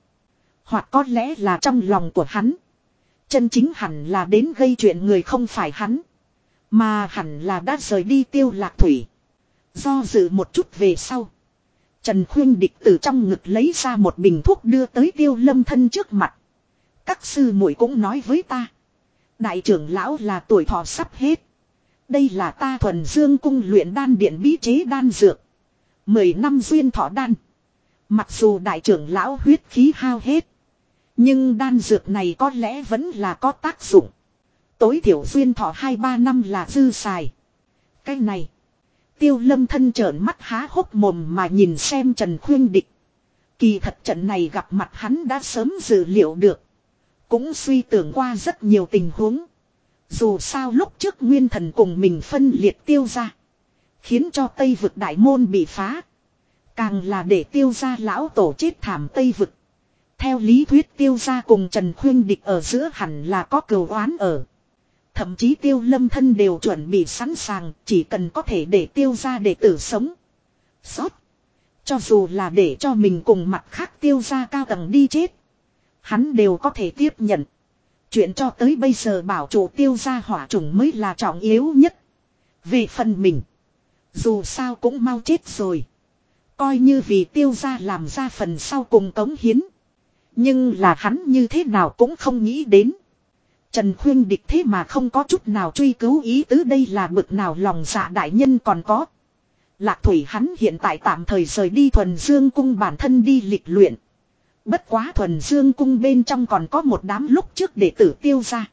Hoặc có lẽ là trong lòng của hắn. Chân chính hẳn là đến gây chuyện người không phải hắn. Mà hẳn là đã rời đi tiêu lạc thủy. Do dự một chút về sau. Trần Khuyên Địch từ trong ngực lấy ra một bình thuốc đưa tới tiêu lâm thân trước mặt. Các sư muội cũng nói với ta. Đại trưởng lão là tuổi thọ sắp hết. Đây là ta thuần dương cung luyện đan điện bí chế đan dược. Mười năm duyên thọ đan. Mặc dù đại trưởng lão huyết khí hao hết. Nhưng đan dược này có lẽ vẫn là có tác dụng. Tối thiểu duyên thọ 2-3 năm là dư xài. Cái này. Tiêu lâm thân trợn mắt há hốc mồm mà nhìn xem Trần Khuyên Địch. Kỳ thật trận này gặp mặt hắn đã sớm dự liệu được. Cũng suy tưởng qua rất nhiều tình huống. Dù sao lúc trước nguyên thần cùng mình phân liệt tiêu ra. Khiến cho Tây vực đại môn bị phá. Càng là để tiêu ra lão tổ chết thảm Tây vực. Theo lý thuyết tiêu gia cùng Trần Khuyên Địch ở giữa hẳn là có cừu oán ở. Thậm chí tiêu lâm thân đều chuẩn bị sẵn sàng, chỉ cần có thể để tiêu gia để tử sống. Xót. Cho dù là để cho mình cùng mặt khác tiêu gia cao tầng đi chết. Hắn đều có thể tiếp nhận. Chuyện cho tới bây giờ bảo chủ tiêu gia hỏa trùng mới là trọng yếu nhất. Về phần mình. Dù sao cũng mau chết rồi. Coi như vì tiêu gia làm ra phần sau cùng cống hiến. Nhưng là hắn như thế nào cũng không nghĩ đến. Trần Khuyên địch thế mà không có chút nào truy cứu ý tứ đây là bực nào lòng dạ đại nhân còn có. Lạc thủy hắn hiện tại tạm thời rời đi thuần dương cung bản thân đi lịch luyện. Bất quá thuần dương cung bên trong còn có một đám lúc trước đệ tử tiêu ra.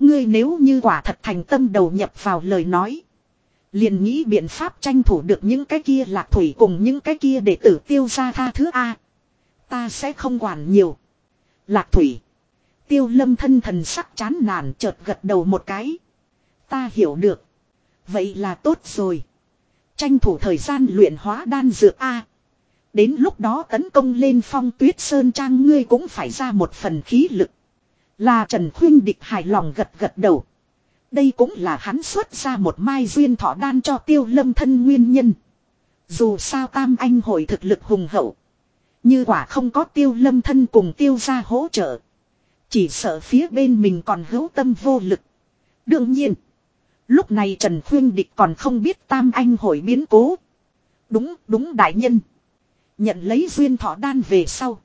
Ngươi nếu như quả thật thành tâm đầu nhập vào lời nói. Liền nghĩ biện pháp tranh thủ được những cái kia lạc thủy cùng những cái kia để tử tiêu ra tha thứ A. Ta sẽ không quản nhiều. Lạc thủy. Tiêu lâm thân thần sắc chán nản chợt gật đầu một cái. Ta hiểu được. Vậy là tốt rồi. Tranh thủ thời gian luyện hóa đan dược A. Đến lúc đó tấn công lên phong tuyết sơn trang ngươi cũng phải ra một phần khí lực. Là Trần Khuyên Địch hài lòng gật gật đầu. Đây cũng là hắn xuất ra một mai duyên thọ đan cho tiêu lâm thân nguyên nhân. Dù sao tam anh hội thực lực hùng hậu. Như quả không có tiêu lâm thân cùng tiêu ra hỗ trợ. Chỉ sợ phía bên mình còn hữu tâm vô lực. Đương nhiên. Lúc này Trần Khuyên Địch còn không biết tam anh hội biến cố. Đúng, đúng đại nhân. Nhận lấy duyên thọ đan về sau.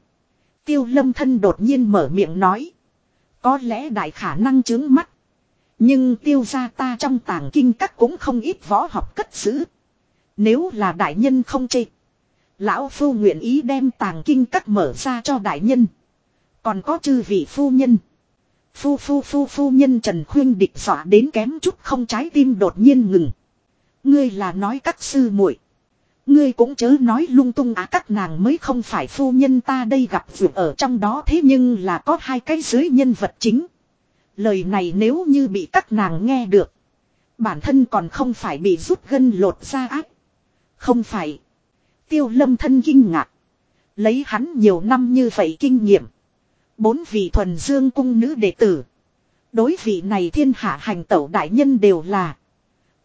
Tiêu lâm thân đột nhiên mở miệng nói. Có lẽ đại khả năng chứng mắt. Nhưng tiêu ra ta trong tàng kinh các cũng không ít võ học cất giữ. Nếu là đại nhân không chê. Lão phu nguyện ý đem tàng kinh các mở ra cho đại nhân. Còn có chư vị phu nhân. Phu phu phu phu nhân Trần Khuyên địch dọa đến kém chút không trái tim đột nhiên ngừng. Ngươi là nói các sư muội Ngươi cũng chớ nói lung tung á các nàng mới không phải phu nhân ta đây gặp việc ở trong đó thế nhưng là có hai cái dưới nhân vật chính. Lời này nếu như bị các nàng nghe được. Bản thân còn không phải bị rút gân lột ra ác. Không phải. Tiêu lâm thân kinh ngạc. Lấy hắn nhiều năm như vậy kinh nghiệm. Bốn vị thuần dương cung nữ đệ tử. Đối vị này thiên hạ hành tẩu đại nhân đều là.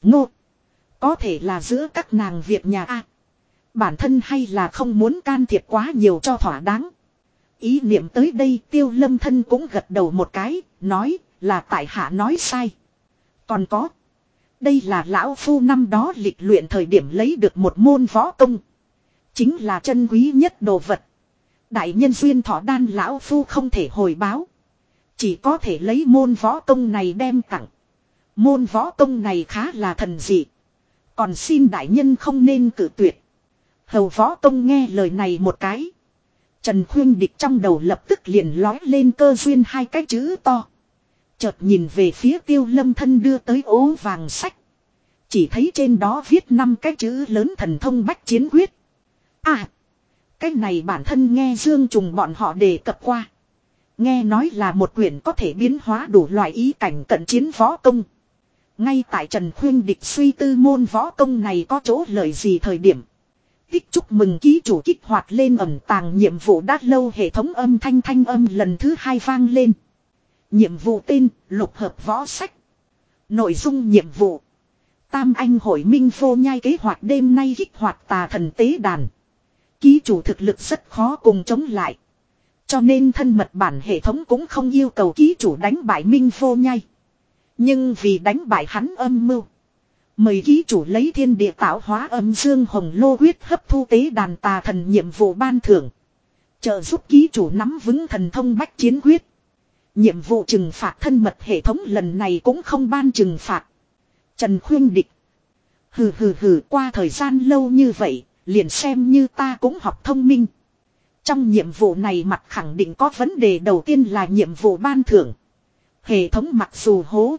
Ngô. Có thể là giữa các nàng việc nhà A. Bản thân hay là không muốn can thiệp quá nhiều cho thỏa đáng. Ý niệm tới đây tiêu lâm thân cũng gật đầu một cái, nói là tại hạ nói sai. Còn có. Đây là lão phu năm đó lịch luyện thời điểm lấy được một môn võ công. Chính là chân quý nhất đồ vật. Đại nhân duyên thọ đan lão phu không thể hồi báo. Chỉ có thể lấy môn võ công này đem tặng. Môn võ công này khá là thần dị. Còn xin đại nhân không nên cử tuyệt. Hầu võ công nghe lời này một cái. Trần Khuyên Địch trong đầu lập tức liền lói lên cơ duyên hai cái chữ to. Chợt nhìn về phía tiêu lâm thân đưa tới ố vàng sách. Chỉ thấy trên đó viết năm cái chữ lớn thần thông bách chiến quyết. À! Cái này bản thân nghe Dương Trùng bọn họ đề cập qua. Nghe nói là một quyển có thể biến hóa đủ loại ý cảnh cận chiến võ công. Ngay tại Trần Khuyên Địch suy tư môn võ công này có chỗ lợi gì thời điểm. Tích chúc mừng ký chủ kích hoạt lên ẩn tàng nhiệm vụ đã lâu hệ thống âm thanh thanh âm lần thứ hai vang lên. Nhiệm vụ tên, lục hợp võ sách. Nội dung nhiệm vụ. Tam anh hội minh vô nhai kế hoạch đêm nay kích hoạt tà thần tế đàn. Ký chủ thực lực rất khó cùng chống lại. Cho nên thân mật bản hệ thống cũng không yêu cầu ký chủ đánh bại minh vô nhai. Nhưng vì đánh bại hắn âm mưu. Mời ký chủ lấy thiên địa tạo hóa âm dương hồng lô huyết hấp thu tế đàn tà thần nhiệm vụ ban thưởng. Trợ giúp ký chủ nắm vững thần thông bách chiến quyết. Nhiệm vụ trừng phạt thân mật hệ thống lần này cũng không ban trừng phạt. Trần khuyên địch. Hừ hừ hừ qua thời gian lâu như vậy, liền xem như ta cũng học thông minh. Trong nhiệm vụ này mặt khẳng định có vấn đề đầu tiên là nhiệm vụ ban thưởng. Hệ thống mặc dù hố.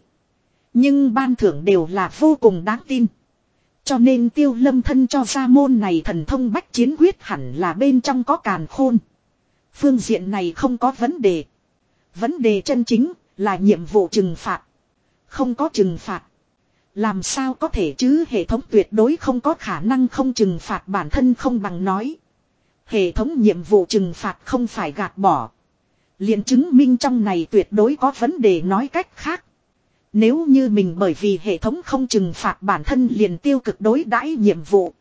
Nhưng ban thưởng đều là vô cùng đáng tin. Cho nên tiêu lâm thân cho ra môn này thần thông bách chiến quyết hẳn là bên trong có càn khôn. Phương diện này không có vấn đề. Vấn đề chân chính là nhiệm vụ trừng phạt. Không có trừng phạt. Làm sao có thể chứ hệ thống tuyệt đối không có khả năng không trừng phạt bản thân không bằng nói. Hệ thống nhiệm vụ trừng phạt không phải gạt bỏ. liền chứng minh trong này tuyệt đối có vấn đề nói cách khác. Nếu như mình bởi vì hệ thống không trừng phạt bản thân liền tiêu cực đối đãi nhiệm vụ.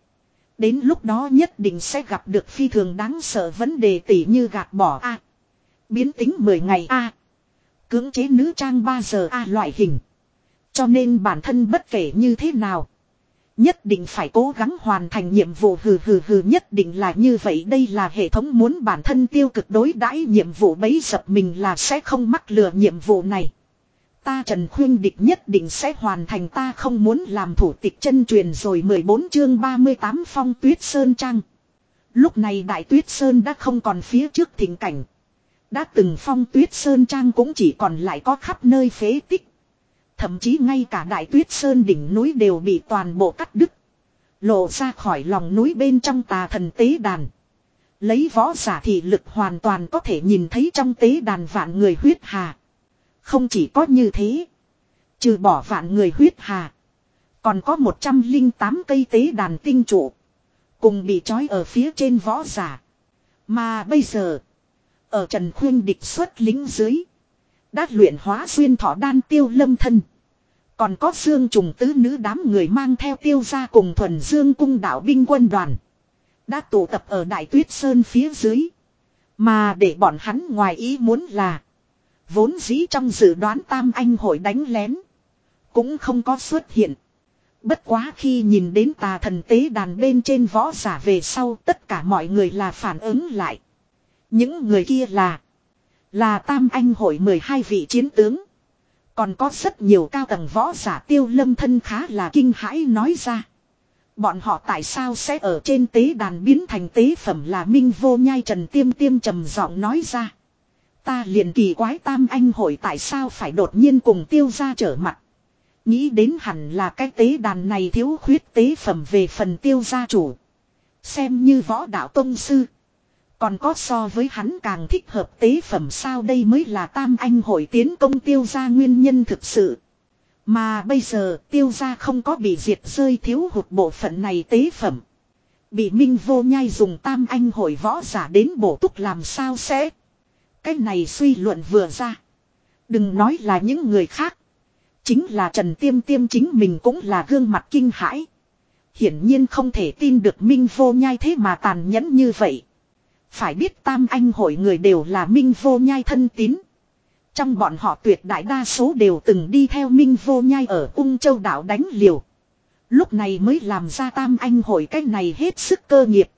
Đến lúc đó nhất định sẽ gặp được phi thường đáng sợ vấn đề tỉ như gạt bỏ A. Biến tính 10 ngày A. Cưỡng chế nữ trang 3 giờ A loại hình. Cho nên bản thân bất kể như thế nào. Nhất định phải cố gắng hoàn thành nhiệm vụ hừ hừ hừ, nhất định là như vậy đây là hệ thống muốn bản thân tiêu cực đối đãi nhiệm vụ bấy dập mình là sẽ không mắc lừa nhiệm vụ này. Ta Trần Khuyên Địch nhất định sẽ hoàn thành ta không muốn làm thủ tịch chân truyền rồi 14 chương 38 phong tuyết sơn trang. Lúc này Đại Tuyết Sơn đã không còn phía trước thỉnh cảnh. Đã từng phong Tuyết Sơn Trang cũng chỉ còn lại có khắp nơi phế tích. Thậm chí ngay cả Đại Tuyết Sơn đỉnh núi đều bị toàn bộ cắt đứt. Lộ ra khỏi lòng núi bên trong tà thần tế đàn. Lấy võ giả thì lực hoàn toàn có thể nhìn thấy trong tế đàn vạn người huyết hà. Không chỉ có như thế. Trừ bỏ vạn người huyết hà. Còn có 108 cây tế đàn tinh trụ. Cùng bị trói ở phía trên võ giả. Mà bây giờ. Ở Trần Khuyên địch xuất lính dưới. Đã luyện hóa xuyên thọ đan tiêu lâm thân. Còn có xương trùng tứ nữ đám người mang theo tiêu gia cùng thuần dương cung đạo binh quân đoàn. Đã tụ tập ở Đại Tuyết Sơn phía dưới. Mà để bọn hắn ngoài ý muốn là. Vốn dĩ trong dự đoán tam anh hội đánh lén. Cũng không có xuất hiện. Bất quá khi nhìn đến tà thần tế đàn bên trên võ giả về sau, tất cả mọi người là phản ứng lại. Những người kia là. Là tam anh hội 12 vị chiến tướng. Còn có rất nhiều cao tầng võ giả tiêu lâm thân khá là kinh hãi nói ra. Bọn họ tại sao sẽ ở trên tế đàn biến thành tế phẩm là minh vô nhai trần tiêm tiêm trầm giọng nói ra. Ta liền kỳ quái tam anh hội tại sao phải đột nhiên cùng tiêu ra trở mặt. Nghĩ đến hẳn là cái tế đàn này thiếu khuyết tế phẩm về phần tiêu gia chủ. Xem như võ đạo tông sư. Còn có so với hắn càng thích hợp tế phẩm sao đây mới là tam anh hội tiến công tiêu gia nguyên nhân thực sự. Mà bây giờ tiêu gia không có bị diệt rơi thiếu hụt bộ phận này tế phẩm. Bị minh vô nhai dùng tam anh hội võ giả đến bổ túc làm sao sẽ. Cái này suy luận vừa ra. Đừng nói là những người khác. Chính là Trần Tiêm Tiêm chính mình cũng là gương mặt kinh hãi. Hiển nhiên không thể tin được Minh Vô Nhai thế mà tàn nhẫn như vậy. Phải biết tam anh hội người đều là Minh Vô Nhai thân tín. Trong bọn họ tuyệt đại đa số đều từng đi theo Minh Vô Nhai ở Ung Châu đảo đánh liều. Lúc này mới làm ra tam anh hội cái này hết sức cơ nghiệp.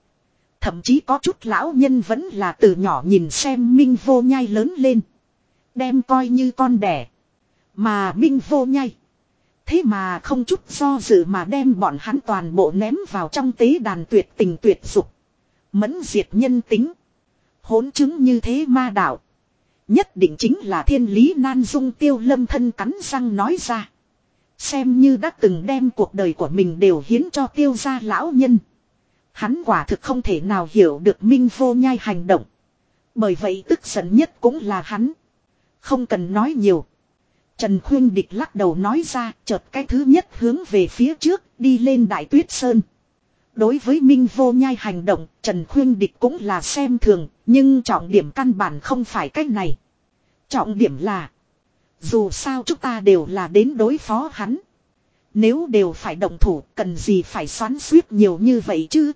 Thậm chí có chút lão nhân vẫn là từ nhỏ nhìn xem Minh Vô Nhai lớn lên. Đem coi như con đẻ. Mà Minh Vô Nhai. Thế mà không chút do dự mà đem bọn hắn toàn bộ ném vào trong tế đàn tuyệt tình tuyệt dục. Mẫn diệt nhân tính. Hỗn chứng như thế ma đạo. Nhất định chính là thiên lý nan dung tiêu lâm thân cắn răng nói ra. Xem như đã từng đem cuộc đời của mình đều hiến cho tiêu gia lão nhân. Hắn quả thực không thể nào hiểu được minh vô nhai hành động. Bởi vậy tức giận nhất cũng là hắn. Không cần nói nhiều. Trần Khuyên Địch lắc đầu nói ra, chợt cái thứ nhất hướng về phía trước, đi lên Đại Tuyết Sơn. Đối với Minh Vô Nhai hành động, Trần Khuyên Địch cũng là xem thường, nhưng trọng điểm căn bản không phải cách này. Trọng điểm là, dù sao chúng ta đều là đến đối phó hắn. Nếu đều phải động thủ, cần gì phải xoắn suýt nhiều như vậy chứ?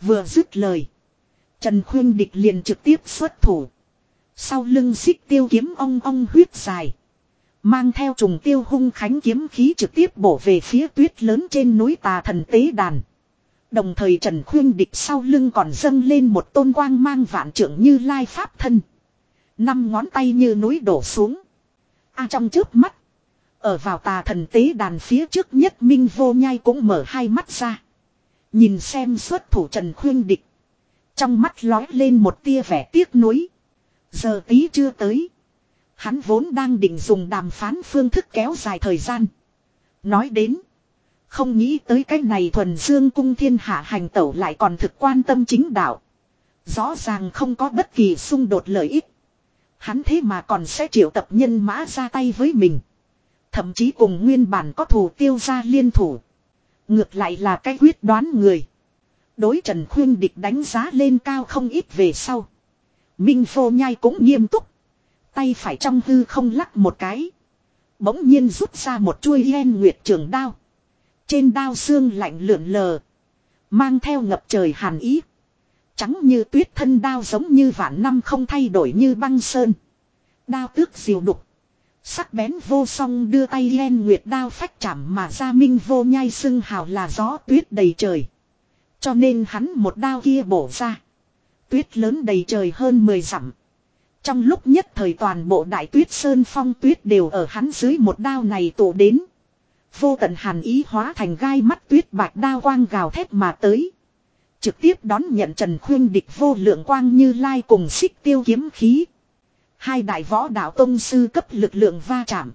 Vừa dứt lời, Trần Khuyên Địch liền trực tiếp xuất thủ. Sau lưng xích tiêu kiếm ong ong huyết dài. Mang theo trùng tiêu hung khánh kiếm khí trực tiếp bổ về phía tuyết lớn trên núi tà thần tế đàn. Đồng thời Trần Khuyên Địch sau lưng còn dâng lên một tôn quang mang vạn trưởng như lai pháp thân. Năm ngón tay như núi đổ xuống. A trong trước mắt. Ở vào tà thần tế đàn phía trước nhất Minh Vô Nhai cũng mở hai mắt ra. Nhìn xem xuất thủ Trần Khuyên Địch. Trong mắt lói lên một tia vẻ tiếc nuối. Giờ tí chưa tới. Hắn vốn đang định dùng đàm phán phương thức kéo dài thời gian. Nói đến. Không nghĩ tới cái này thuần dương cung thiên hạ hành tẩu lại còn thực quan tâm chính đạo. Rõ ràng không có bất kỳ xung đột lợi ích. Hắn thế mà còn sẽ triệu tập nhân mã ra tay với mình. Thậm chí cùng nguyên bản có thủ tiêu ra liên thủ. Ngược lại là cái quyết đoán người. Đối Trần Khuyên Địch đánh giá lên cao không ít về sau. Minh Phô Nhai cũng nghiêm túc. Tay phải trong hư không lắc một cái. Bỗng nhiên rút ra một chuôi yên nguyệt trường đao. Trên đao xương lạnh lượn lờ. Mang theo ngập trời hàn ý. Trắng như tuyết thân đao giống như vạn năm không thay đổi như băng sơn. Đao tước diều đục. Sắc bén vô song đưa tay len nguyệt đao phách chạm mà ra minh vô nhai xưng hào là gió tuyết đầy trời. Cho nên hắn một đao kia bổ ra. Tuyết lớn đầy trời hơn 10 dặm. Trong lúc nhất thời toàn bộ đại tuyết sơn phong tuyết đều ở hắn dưới một đao này tụ đến. Vô tận hàn ý hóa thành gai mắt tuyết bạch đao quang gào thét mà tới. Trực tiếp đón nhận Trần Khuyên địch vô lượng quang như lai cùng xích tiêu kiếm khí. Hai đại võ đạo tông sư cấp lực lượng va chạm.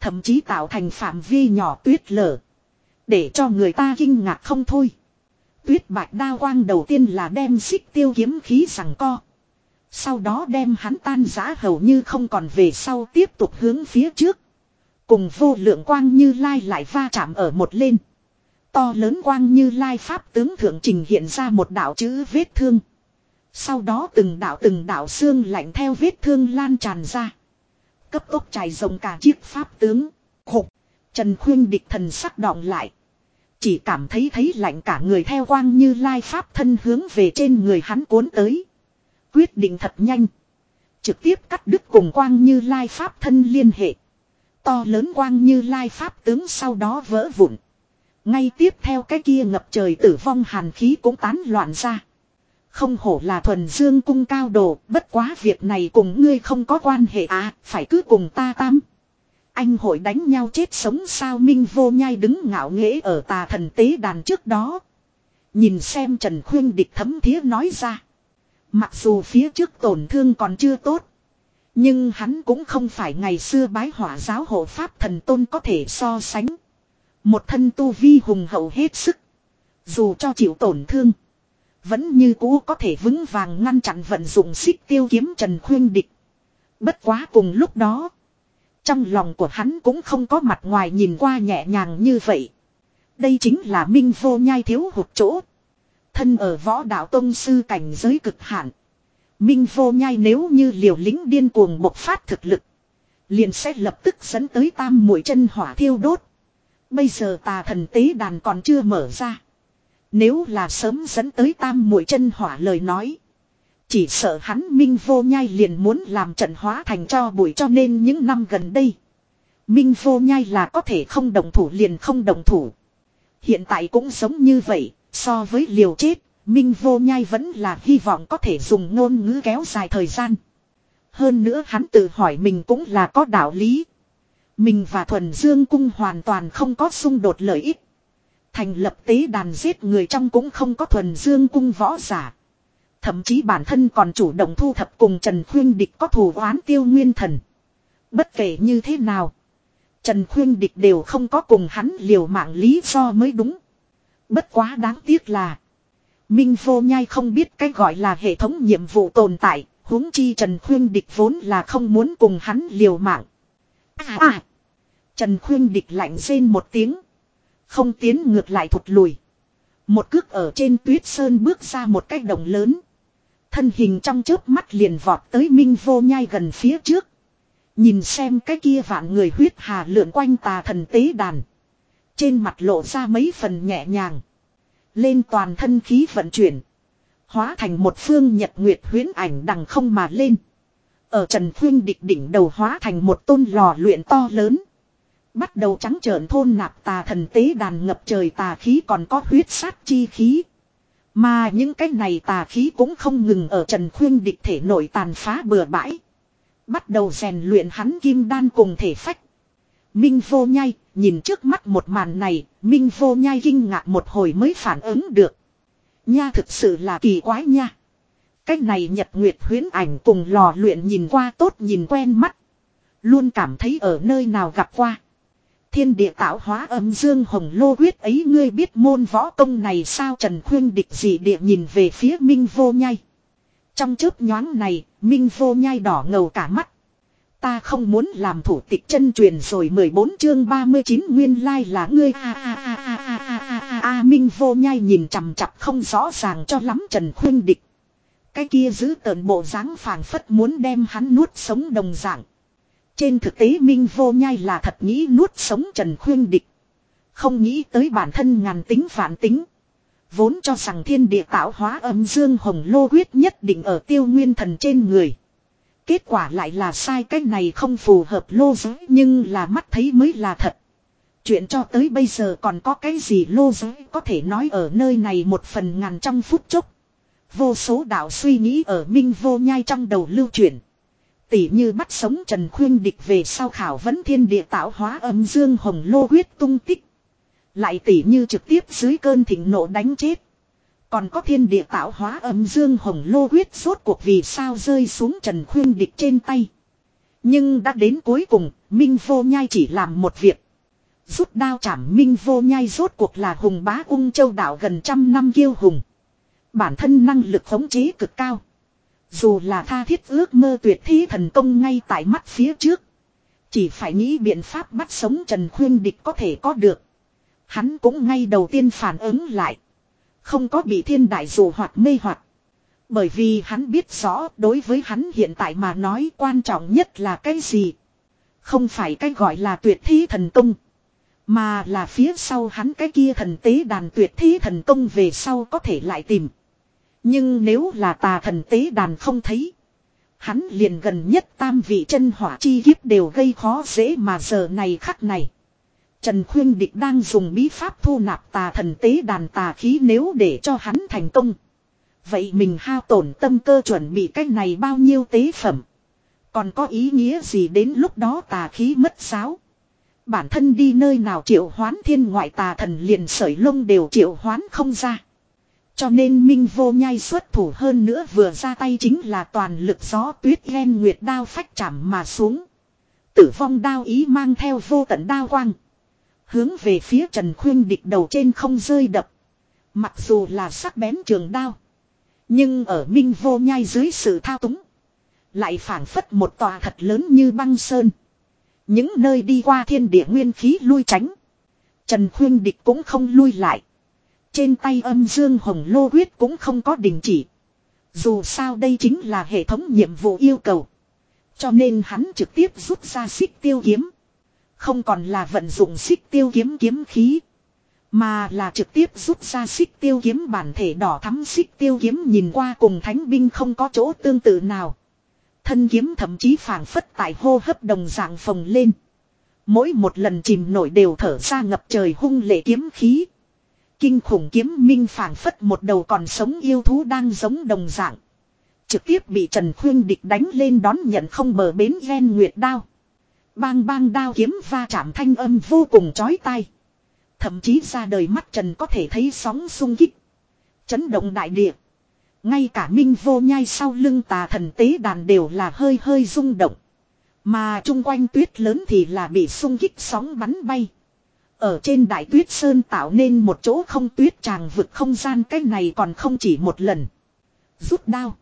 Thậm chí tạo thành phạm vi nhỏ tuyết lở. Để cho người ta kinh ngạc không thôi. Tuyết bạch đao quang đầu tiên là đem xích tiêu kiếm khí sằng co. Sau đó đem hắn tan giã hầu như không còn về sau tiếp tục hướng phía trước. Cùng vô lượng quang như lai lại va chạm ở một lên. To lớn quang như lai pháp tướng thượng trình hiện ra một đạo chữ vết thương. Sau đó từng đạo từng đạo xương lạnh theo vết thương lan tràn ra. Cấp tốc trải rộng cả chiếc pháp tướng. Khục. Trần khuyên địch thần sắc đọng lại. Chỉ cảm thấy thấy lạnh cả người theo quang như lai pháp thân hướng về trên người hắn cuốn tới. Quyết định thật nhanh. Trực tiếp cắt đứt cùng quang như lai pháp thân liên hệ. To lớn quang như lai pháp tướng sau đó vỡ vụn. Ngay tiếp theo cái kia ngập trời tử vong hàn khí cũng tán loạn ra. Không hổ là thuần dương cung cao đồ, bất quá việc này cùng ngươi không có quan hệ à, phải cứ cùng ta tam. Anh hội đánh nhau chết sống sao Minh vô nhai đứng ngạo nghễ ở tà thần tế đàn trước đó. Nhìn xem Trần Khuyên địch thấm thía nói ra. Mặc dù phía trước tổn thương còn chưa tốt. Nhưng hắn cũng không phải ngày xưa bái hỏa giáo hộ pháp thần tôn có thể so sánh. Một thân tu vi hùng hậu hết sức. Dù cho chịu tổn thương. Vẫn như cũ có thể vững vàng ngăn chặn vận dụng xích tiêu kiếm Trần Khuyên Địch. Bất quá cùng lúc đó. Trong lòng của hắn cũng không có mặt ngoài nhìn qua nhẹ nhàng như vậy. Đây chính là minh vô nhai thiếu hụt chỗ. Thân ở võ đạo tông sư cảnh giới cực hạn. Minh vô nhai nếu như liều lính điên cuồng bộc phát thực lực. Liền sẽ lập tức dẫn tới tam mũi chân hỏa thiêu đốt. Bây giờ tà thần tế đàn còn chưa mở ra. Nếu là sớm dẫn tới tam mũi chân hỏa lời nói. Chỉ sợ hắn Minh Vô Nhai liền muốn làm trận hóa thành cho bụi cho nên những năm gần đây. Minh Vô Nhai là có thể không đồng thủ liền không đồng thủ. Hiện tại cũng giống như vậy, so với liều chết, Minh Vô Nhai vẫn là hy vọng có thể dùng ngôn ngữ kéo dài thời gian. Hơn nữa hắn tự hỏi mình cũng là có đạo lý. Mình và Thuần Dương Cung hoàn toàn không có xung đột lợi ích. Thành lập tế đàn giết người trong cũng không có Thuần Dương Cung võ giả. Thậm chí bản thân còn chủ động thu thập cùng Trần Khuyên Địch có thù oán tiêu nguyên thần. Bất kể như thế nào. Trần Khuyên Địch đều không có cùng hắn liều mạng lý do mới đúng. Bất quá đáng tiếc là. Minh vô nhai không biết cái gọi là hệ thống nhiệm vụ tồn tại. huống chi Trần Khuyên Địch vốn là không muốn cùng hắn liều mạng. À à. Trần Khuyên Địch lạnh rên một tiếng. Không tiến ngược lại thụt lùi. Một cước ở trên tuyết sơn bước ra một cái đồng lớn. Thân hình trong chớp mắt liền vọt tới Minh Vô Nhai gần phía trước. Nhìn xem cái kia vạn người huyết hà lượn quanh tà thần tế đàn. Trên mặt lộ ra mấy phần nhẹ nhàng. Lên toàn thân khí vận chuyển. Hóa thành một phương nhật nguyệt huyến ảnh đằng không mà lên. Ở Trần Khuyên địch đỉnh đầu hóa thành một tôn lò luyện to lớn. Bắt đầu trắng trợn thôn nạp tà thần tế đàn ngập trời tà khí còn có huyết sát chi khí. Mà những cái này tà khí cũng không ngừng ở Trần Khuyên địch thể nội tàn phá bừa bãi. Bắt đầu rèn luyện hắn kim đan cùng thể phách. Minh vô nhai, nhìn trước mắt một màn này, Minh vô nhai kinh ngạc một hồi mới phản ứng được. Nha thực sự là kỳ quái nha. Cái này nhật nguyệt huyến ảnh cùng lò luyện nhìn qua tốt nhìn quen mắt. Luôn cảm thấy ở nơi nào gặp qua. Thiên địa tạo hóa âm dương hồng lô quyết ấy ngươi biết môn võ công này sao Trần Khuyên địch gì địa nhìn về phía Minh Vô Nhai. Trong chớp nhoáng này, Minh Vô Nhai đỏ ngầu cả mắt. Ta không muốn làm thủ tịch chân truyền rồi 14 chương 39 nguyên lai là ngươi a a a a a a a a Minh Vô Nhai nhìn chằm chặp không rõ ràng cho lắm Trần Khuyên địch. Cái kia giữ tợn bộ dáng phảng phất muốn đem hắn nuốt sống đồng dạng. Trên thực tế Minh Vô Nhai là thật nghĩ nuốt sống Trần Khuyên Địch. Không nghĩ tới bản thân ngàn tính phản tính. Vốn cho rằng thiên địa tạo hóa âm dương hồng lô quyết nhất định ở tiêu nguyên thần trên người. Kết quả lại là sai, cái này không phù hợp lô giới, nhưng là mắt thấy mới là thật. Chuyện cho tới bây giờ còn có cái gì lô giới có thể nói ở nơi này một phần ngàn trong phút chốc. Vô số đạo suy nghĩ ở minh vô nhai trong đầu lưu chuyển. Tỷ như bắt sống Trần Khuyên địch về sau khảo vấn thiên địa tạo hóa âm dương hồng lô huyết tung tích. Lại tỷ như trực tiếp dưới cơn thịnh nộ đánh chết. Còn có thiên địa tạo hóa âm dương hồng lô huyết suốt cuộc vì sao rơi xuống Trần Khuyên Địch trên tay. Nhưng đã đến cuối cùng, Minh Vô Nhai chỉ làm một việc. Rút đao chảm Minh Vô Nhai rốt cuộc là hùng bá ung châu đảo gần trăm năm kiêu hùng. Bản thân năng lực khống chế cực cao. Dù là tha thiết ước mơ tuyệt thi thần công ngay tại mắt phía trước. Chỉ phải nghĩ biện pháp bắt sống Trần Khuyên Địch có thể có được. Hắn cũng ngay đầu tiên phản ứng lại. Không có bị thiên đại dù hoặc mê hoặc. Bởi vì hắn biết rõ đối với hắn hiện tại mà nói quan trọng nhất là cái gì. Không phải cái gọi là tuyệt thi thần công. Mà là phía sau hắn cái kia thần tế đàn tuyệt thi thần công về sau có thể lại tìm. Nhưng nếu là tà thần tế đàn không thấy. Hắn liền gần nhất tam vị chân hỏa chi kiếp đều gây khó dễ mà giờ này khắc này. Trần Khuyên Địch đang dùng bí pháp thu nạp tà thần tế đàn tà khí nếu để cho hắn thành công. Vậy mình hao tổn tâm cơ chuẩn bị cách này bao nhiêu tế phẩm. Còn có ý nghĩa gì đến lúc đó tà khí mất giáo. Bản thân đi nơi nào triệu hoán thiên ngoại tà thần liền sởi lông đều triệu hoán không ra. Cho nên Minh vô nhai xuất thủ hơn nữa vừa ra tay chính là toàn lực gió tuyết ghen nguyệt đao phách chạm mà xuống. Tử vong đao ý mang theo vô tận đao quang. Hướng về phía Trần Khuyên địch đầu trên không rơi đập. Mặc dù là sắc bén trường đao. Nhưng ở Minh vô nhai dưới sự thao túng. Lại phản phất một tòa thật lớn như băng sơn. Những nơi đi qua thiên địa nguyên khí lui tránh. Trần Khuyên địch cũng không lui lại. Trên tay âm dương hồng lô huyết cũng không có đình chỉ. Dù sao đây chính là hệ thống nhiệm vụ yêu cầu. Cho nên hắn trực tiếp rút ra xích tiêu kiếm. Không còn là vận dụng xích tiêu kiếm kiếm khí. Mà là trực tiếp rút ra xích tiêu kiếm bản thể đỏ thắm xích tiêu kiếm nhìn qua cùng thánh binh không có chỗ tương tự nào. Thân kiếm thậm chí phảng phất tại hô hấp đồng dạng phồng lên. Mỗi một lần chìm nổi đều thở ra ngập trời hung lệ kiếm khí. Kinh khủng kiếm minh phảng phất một đầu còn sống yêu thú đang giống đồng dạng. Trực tiếp bị Trần Khuyên Địch đánh lên đón nhận không bờ bến ghen nguyệt đao. Bang bang đao kiếm va chạm thanh âm vô cùng chói tai. Thậm chí ra đời mắt Trần có thể thấy sóng sung kích. Chấn động đại địa. Ngay cả minh vô nhai sau lưng tà thần tế đàn đều là hơi hơi rung động. Mà chung quanh tuyết lớn thì là bị sung kích sóng bắn bay. Ở trên đại tuyết sơn tạo nên một chỗ không tuyết tràng vực không gian, cái này còn không chỉ một lần. Rút đao.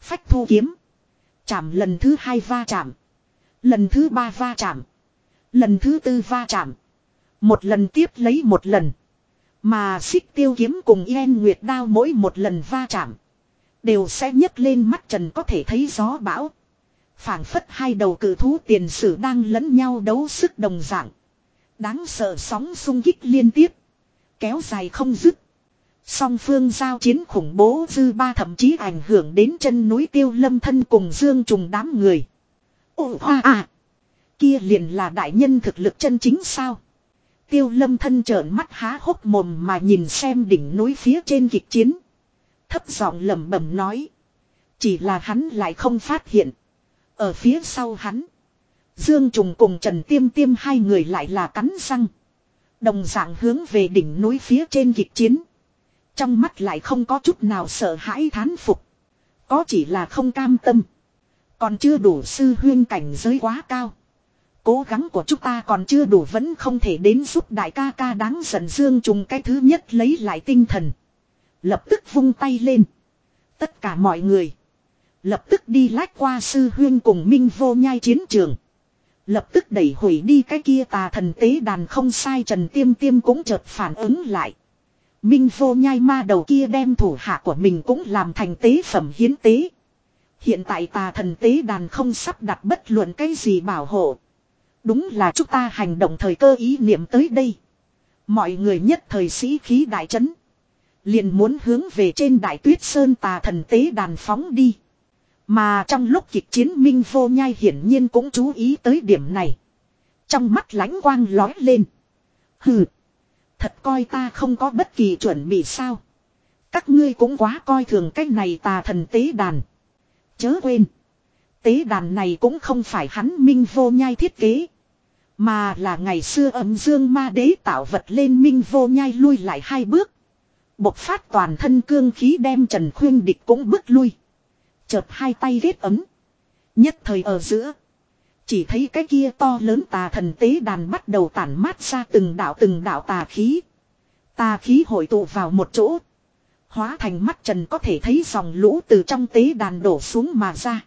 Phách thu kiếm. Chạm lần thứ hai va chạm. Lần thứ ba va chạm. Lần thứ tư va chạm. Một lần tiếp lấy một lần. Mà xích tiêu kiếm cùng yên nguyệt đao mỗi một lần va chạm. Đều sẽ nhấc lên mắt trần có thể thấy gió bão. phảng phất hai đầu cử thú tiền sử đang lẫn nhau đấu sức đồng dạng. Đáng sợ sóng xung kích liên tiếp. Kéo dài không dứt. Song phương giao chiến khủng bố dư ba thậm chí ảnh hưởng đến chân núi tiêu lâm thân cùng dương trùng đám người. Ồ hoa à! Kia liền là đại nhân thực lực chân chính sao? Tiêu lâm thân trợn mắt há hốc mồm mà nhìn xem đỉnh núi phía trên kịch chiến. Thấp giọng lẩm bẩm nói. Chỉ là hắn lại không phát hiện. Ở phía sau hắn. Dương Trùng cùng Trần Tiêm Tiêm hai người lại là cắn răng. Đồng dạng hướng về đỉnh núi phía trên kịch chiến. Trong mắt lại không có chút nào sợ hãi thán phục. Có chỉ là không cam tâm. Còn chưa đủ sư huyên cảnh giới quá cao. Cố gắng của chúng ta còn chưa đủ vẫn không thể đến giúp đại ca ca đáng giận Dương Trùng cái thứ nhất lấy lại tinh thần. Lập tức vung tay lên. Tất cả mọi người. Lập tức đi lách qua sư huyên cùng Minh vô nhai chiến trường. Lập tức đẩy hủy đi cái kia tà thần tế đàn không sai Trần Tiêm Tiêm cũng chợt phản ứng lại. Minh vô nhai ma đầu kia đem thủ hạ của mình cũng làm thành tế phẩm hiến tế. Hiện tại tà thần tế đàn không sắp đặt bất luận cái gì bảo hộ. Đúng là chúng ta hành động thời cơ ý niệm tới đây. Mọi người nhất thời sĩ khí đại chấn Liền muốn hướng về trên đại tuyết sơn tà thần tế đàn phóng đi. Mà trong lúc kịch chiến Minh Vô Nhai hiển nhiên cũng chú ý tới điểm này. Trong mắt lánh quang lói lên. Hừ. Thật coi ta không có bất kỳ chuẩn bị sao. Các ngươi cũng quá coi thường cái này tà thần tế đàn. Chớ quên. Tế đàn này cũng không phải hắn Minh Vô Nhai thiết kế. Mà là ngày xưa âm dương ma đế tạo vật lên Minh Vô Nhai lui lại hai bước. Bộc phát toàn thân cương khí đem Trần Khuyên Địch cũng bước lui. Chợt hai tay ghét ấm. Nhất thời ở giữa. Chỉ thấy cái kia to lớn tà thần tế đàn bắt đầu tản mát ra từng đạo từng đạo tà khí. Tà khí hội tụ vào một chỗ. Hóa thành mắt trần có thể thấy dòng lũ từ trong tế đàn đổ xuống mà ra.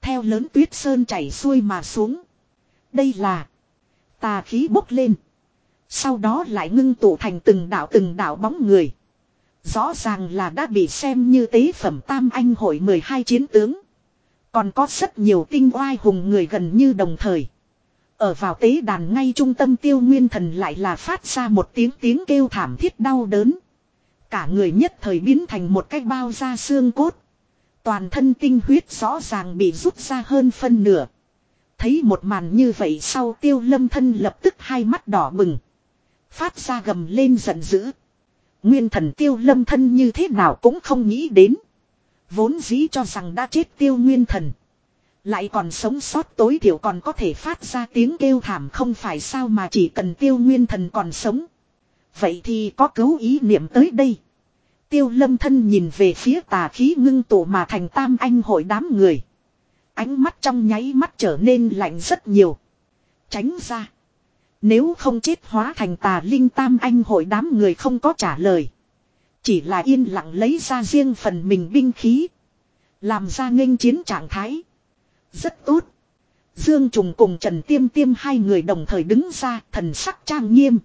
Theo lớn tuyết sơn chảy xuôi mà xuống. Đây là tà khí bốc lên. Sau đó lại ngưng tụ thành từng đạo từng đạo bóng người. Rõ ràng là đã bị xem như tế phẩm tam anh hội 12 chiến tướng. Còn có rất nhiều tinh oai hùng người gần như đồng thời. Ở vào tế đàn ngay trung tâm tiêu nguyên thần lại là phát ra một tiếng tiếng kêu thảm thiết đau đớn. Cả người nhất thời biến thành một cái bao da xương cốt. Toàn thân tinh huyết rõ ràng bị rút ra hơn phân nửa. Thấy một màn như vậy sau tiêu lâm thân lập tức hai mắt đỏ bừng. Phát ra gầm lên giận dữ. Nguyên thần tiêu lâm thân như thế nào cũng không nghĩ đến. Vốn dĩ cho rằng đã chết tiêu nguyên thần. Lại còn sống sót tối thiểu còn có thể phát ra tiếng kêu thảm không phải sao mà chỉ cần tiêu nguyên thần còn sống. Vậy thì có cứu ý niệm tới đây. Tiêu lâm thân nhìn về phía tà khí ngưng tụ mà thành tam anh hội đám người. Ánh mắt trong nháy mắt trở nên lạnh rất nhiều. Tránh ra. Nếu không chết hóa thành tà linh tam anh hội đám người không có trả lời. Chỉ là yên lặng lấy ra riêng phần mình binh khí. Làm ra nghênh chiến trạng thái. Rất tốt. Dương Trùng cùng Trần Tiêm Tiêm hai người đồng thời đứng ra thần sắc trang nghiêm.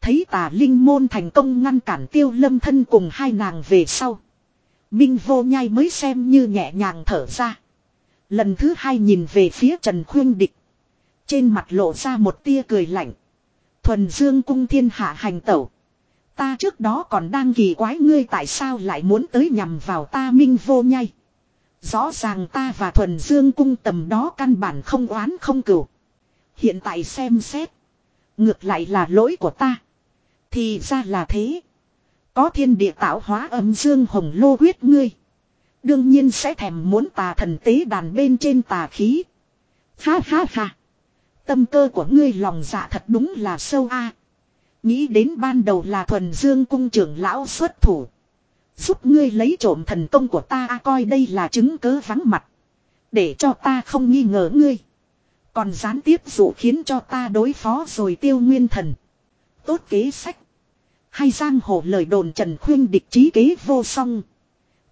Thấy tà linh môn thành công ngăn cản tiêu lâm thân cùng hai nàng về sau. Minh vô nhai mới xem như nhẹ nhàng thở ra. Lần thứ hai nhìn về phía Trần Khuyên Địch. Trên mặt lộ ra một tia cười lạnh. Thuần dương cung thiên hạ hành tẩu. Ta trước đó còn đang kỳ quái ngươi tại sao lại muốn tới nhằm vào ta minh vô nhai. Rõ ràng ta và thuần dương cung tầm đó căn bản không oán không cửu. Hiện tại xem xét. Ngược lại là lỗi của ta. Thì ra là thế. Có thiên địa tạo hóa âm dương hồng lô huyết ngươi. Đương nhiên sẽ thèm muốn tà thần tế đàn bên trên tà khí. Ha ha ha. Tâm cơ của ngươi lòng dạ thật đúng là sâu a. Nghĩ đến ban đầu là thuần dương cung trưởng lão xuất thủ. Giúp ngươi lấy trộm thần công của ta, a, coi đây là chứng cớ vắng mặt. Để cho ta không nghi ngờ ngươi. Còn gián tiếp dụ khiến cho ta đối phó rồi tiêu nguyên thần. Tốt kế sách. Hay giang hồ lời đồn trần khuyên địch trí kế vô song.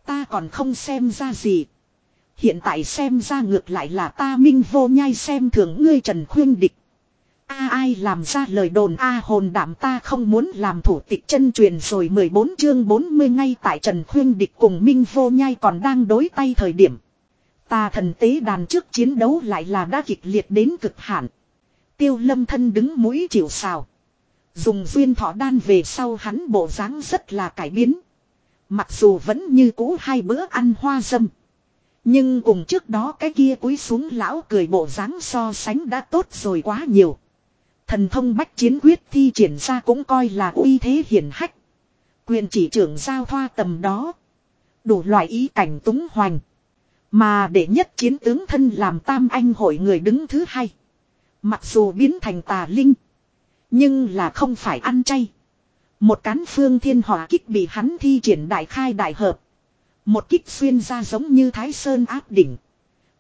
Ta còn không xem ra gì. Hiện tại xem ra ngược lại là ta minh vô nhai xem thường ngươi trần khuyên địch. A ai làm ra lời đồn A hồn đảm ta không muốn làm thủ tịch chân truyền rồi 14 chương 40 ngay tại Trần Khuyên Địch cùng Minh Vô Nhai còn đang đối tay thời điểm. Ta thần tế đàn trước chiến đấu lại là đã kịch liệt đến cực hạn. Tiêu lâm thân đứng mũi chịu sào. Dùng duyên thọ đan về sau hắn bộ dáng rất là cải biến. Mặc dù vẫn như cũ hai bữa ăn hoa dâm. Nhưng cùng trước đó cái kia cúi xuống lão cười bộ dáng so sánh đã tốt rồi quá nhiều. Thần thông bách chiến quyết thi triển ra cũng coi là uy thế hiển hách. Quyền chỉ trưởng giao thoa tầm đó. Đủ loại ý cảnh túng hoành. Mà để nhất chiến tướng thân làm tam anh hội người đứng thứ hai. Mặc dù biến thành tà linh. Nhưng là không phải ăn chay. Một cán phương thiên hỏa kích bị hắn thi triển đại khai đại hợp. Một kích xuyên ra giống như thái sơn áp đỉnh.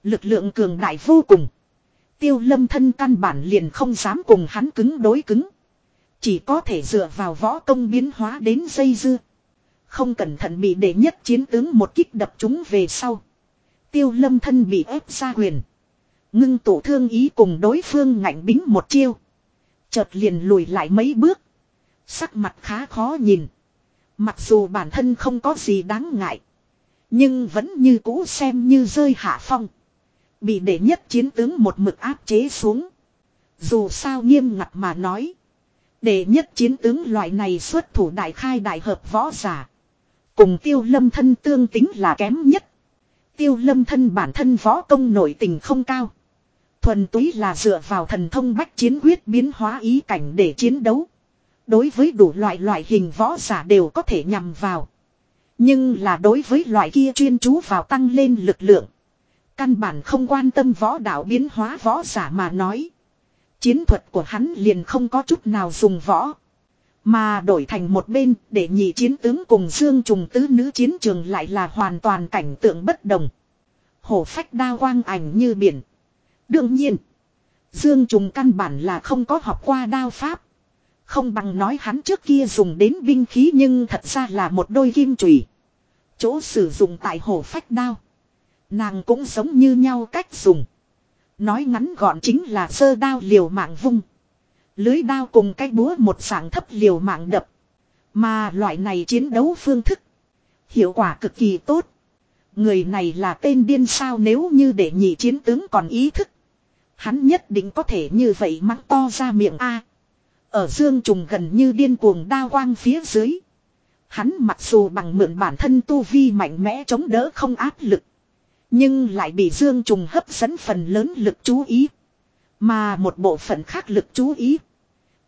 Lực lượng cường đại vô cùng. Tiêu lâm thân căn bản liền không dám cùng hắn cứng đối cứng. Chỉ có thể dựa vào võ công biến hóa đến dây dưa. Không cẩn thận bị đệ nhất chiến tướng một kích đập chúng về sau. Tiêu lâm thân bị ép ra quyền. Ngưng tụ thương ý cùng đối phương ngạnh bính một chiêu. Chợt liền lùi lại mấy bước. Sắc mặt khá khó nhìn. Mặc dù bản thân không có gì đáng ngại. Nhưng vẫn như cũ xem như rơi hạ phong. Bị đệ nhất chiến tướng một mực áp chế xuống. Dù sao nghiêm ngặt mà nói. Đệ nhất chiến tướng loại này xuất thủ đại khai đại hợp võ giả. Cùng tiêu lâm thân tương tính là kém nhất. Tiêu lâm thân bản thân võ công nổi tình không cao. Thuần túy là dựa vào thần thông bách chiến quyết biến hóa ý cảnh để chiến đấu. Đối với đủ loại loại hình võ giả đều có thể nhằm vào. Nhưng là đối với loại kia chuyên chú vào tăng lên lực lượng. Căn bản không quan tâm võ đạo biến hóa võ giả mà nói. Chiến thuật của hắn liền không có chút nào dùng võ. Mà đổi thành một bên để nhị chiến tướng cùng Dương Trùng tứ nữ chiến trường lại là hoàn toàn cảnh tượng bất đồng. Hổ phách đa quang ảnh như biển. Đương nhiên. Dương Trùng căn bản là không có học qua đao pháp. Không bằng nói hắn trước kia dùng đến binh khí nhưng thật ra là một đôi kim chùy. Chỗ sử dụng tại hồ phách đao. Nàng cũng giống như nhau cách dùng. Nói ngắn gọn chính là sơ đao liều mạng vung. Lưới đao cùng cái búa một sảng thấp liều mạng đập. Mà loại này chiến đấu phương thức. Hiệu quả cực kỳ tốt. Người này là tên điên sao nếu như để nhị chiến tướng còn ý thức. Hắn nhất định có thể như vậy mắng to ra miệng A. Ở dương trùng gần như điên cuồng đa quang phía dưới. Hắn mặc dù bằng mượn bản thân tu vi mạnh mẽ chống đỡ không áp lực. Nhưng lại bị dương trùng hấp dẫn phần lớn lực chú ý. Mà một bộ phận khác lực chú ý.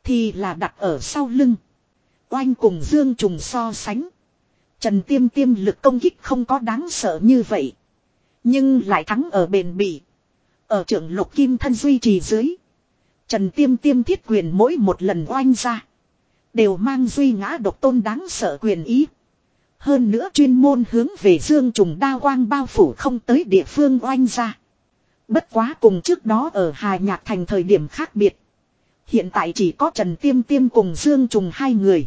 Thì là đặt ở sau lưng. Oanh cùng dương trùng so sánh. Trần tiêm tiêm lực công kích không có đáng sợ như vậy. Nhưng lại thắng ở bền bỉ. Ở trưởng lục kim thân duy trì dưới. Trần tiêm tiêm thiết quyền mỗi một lần oanh ra. Đều mang duy ngã độc tôn đáng sợ quyền ý. Hơn nữa chuyên môn hướng về dương trùng đa quang bao phủ không tới địa phương oanh ra. Bất quá cùng trước đó ở Hà Nhạc Thành thời điểm khác biệt. Hiện tại chỉ có Trần Tiêm Tiêm cùng Dương Trùng hai người.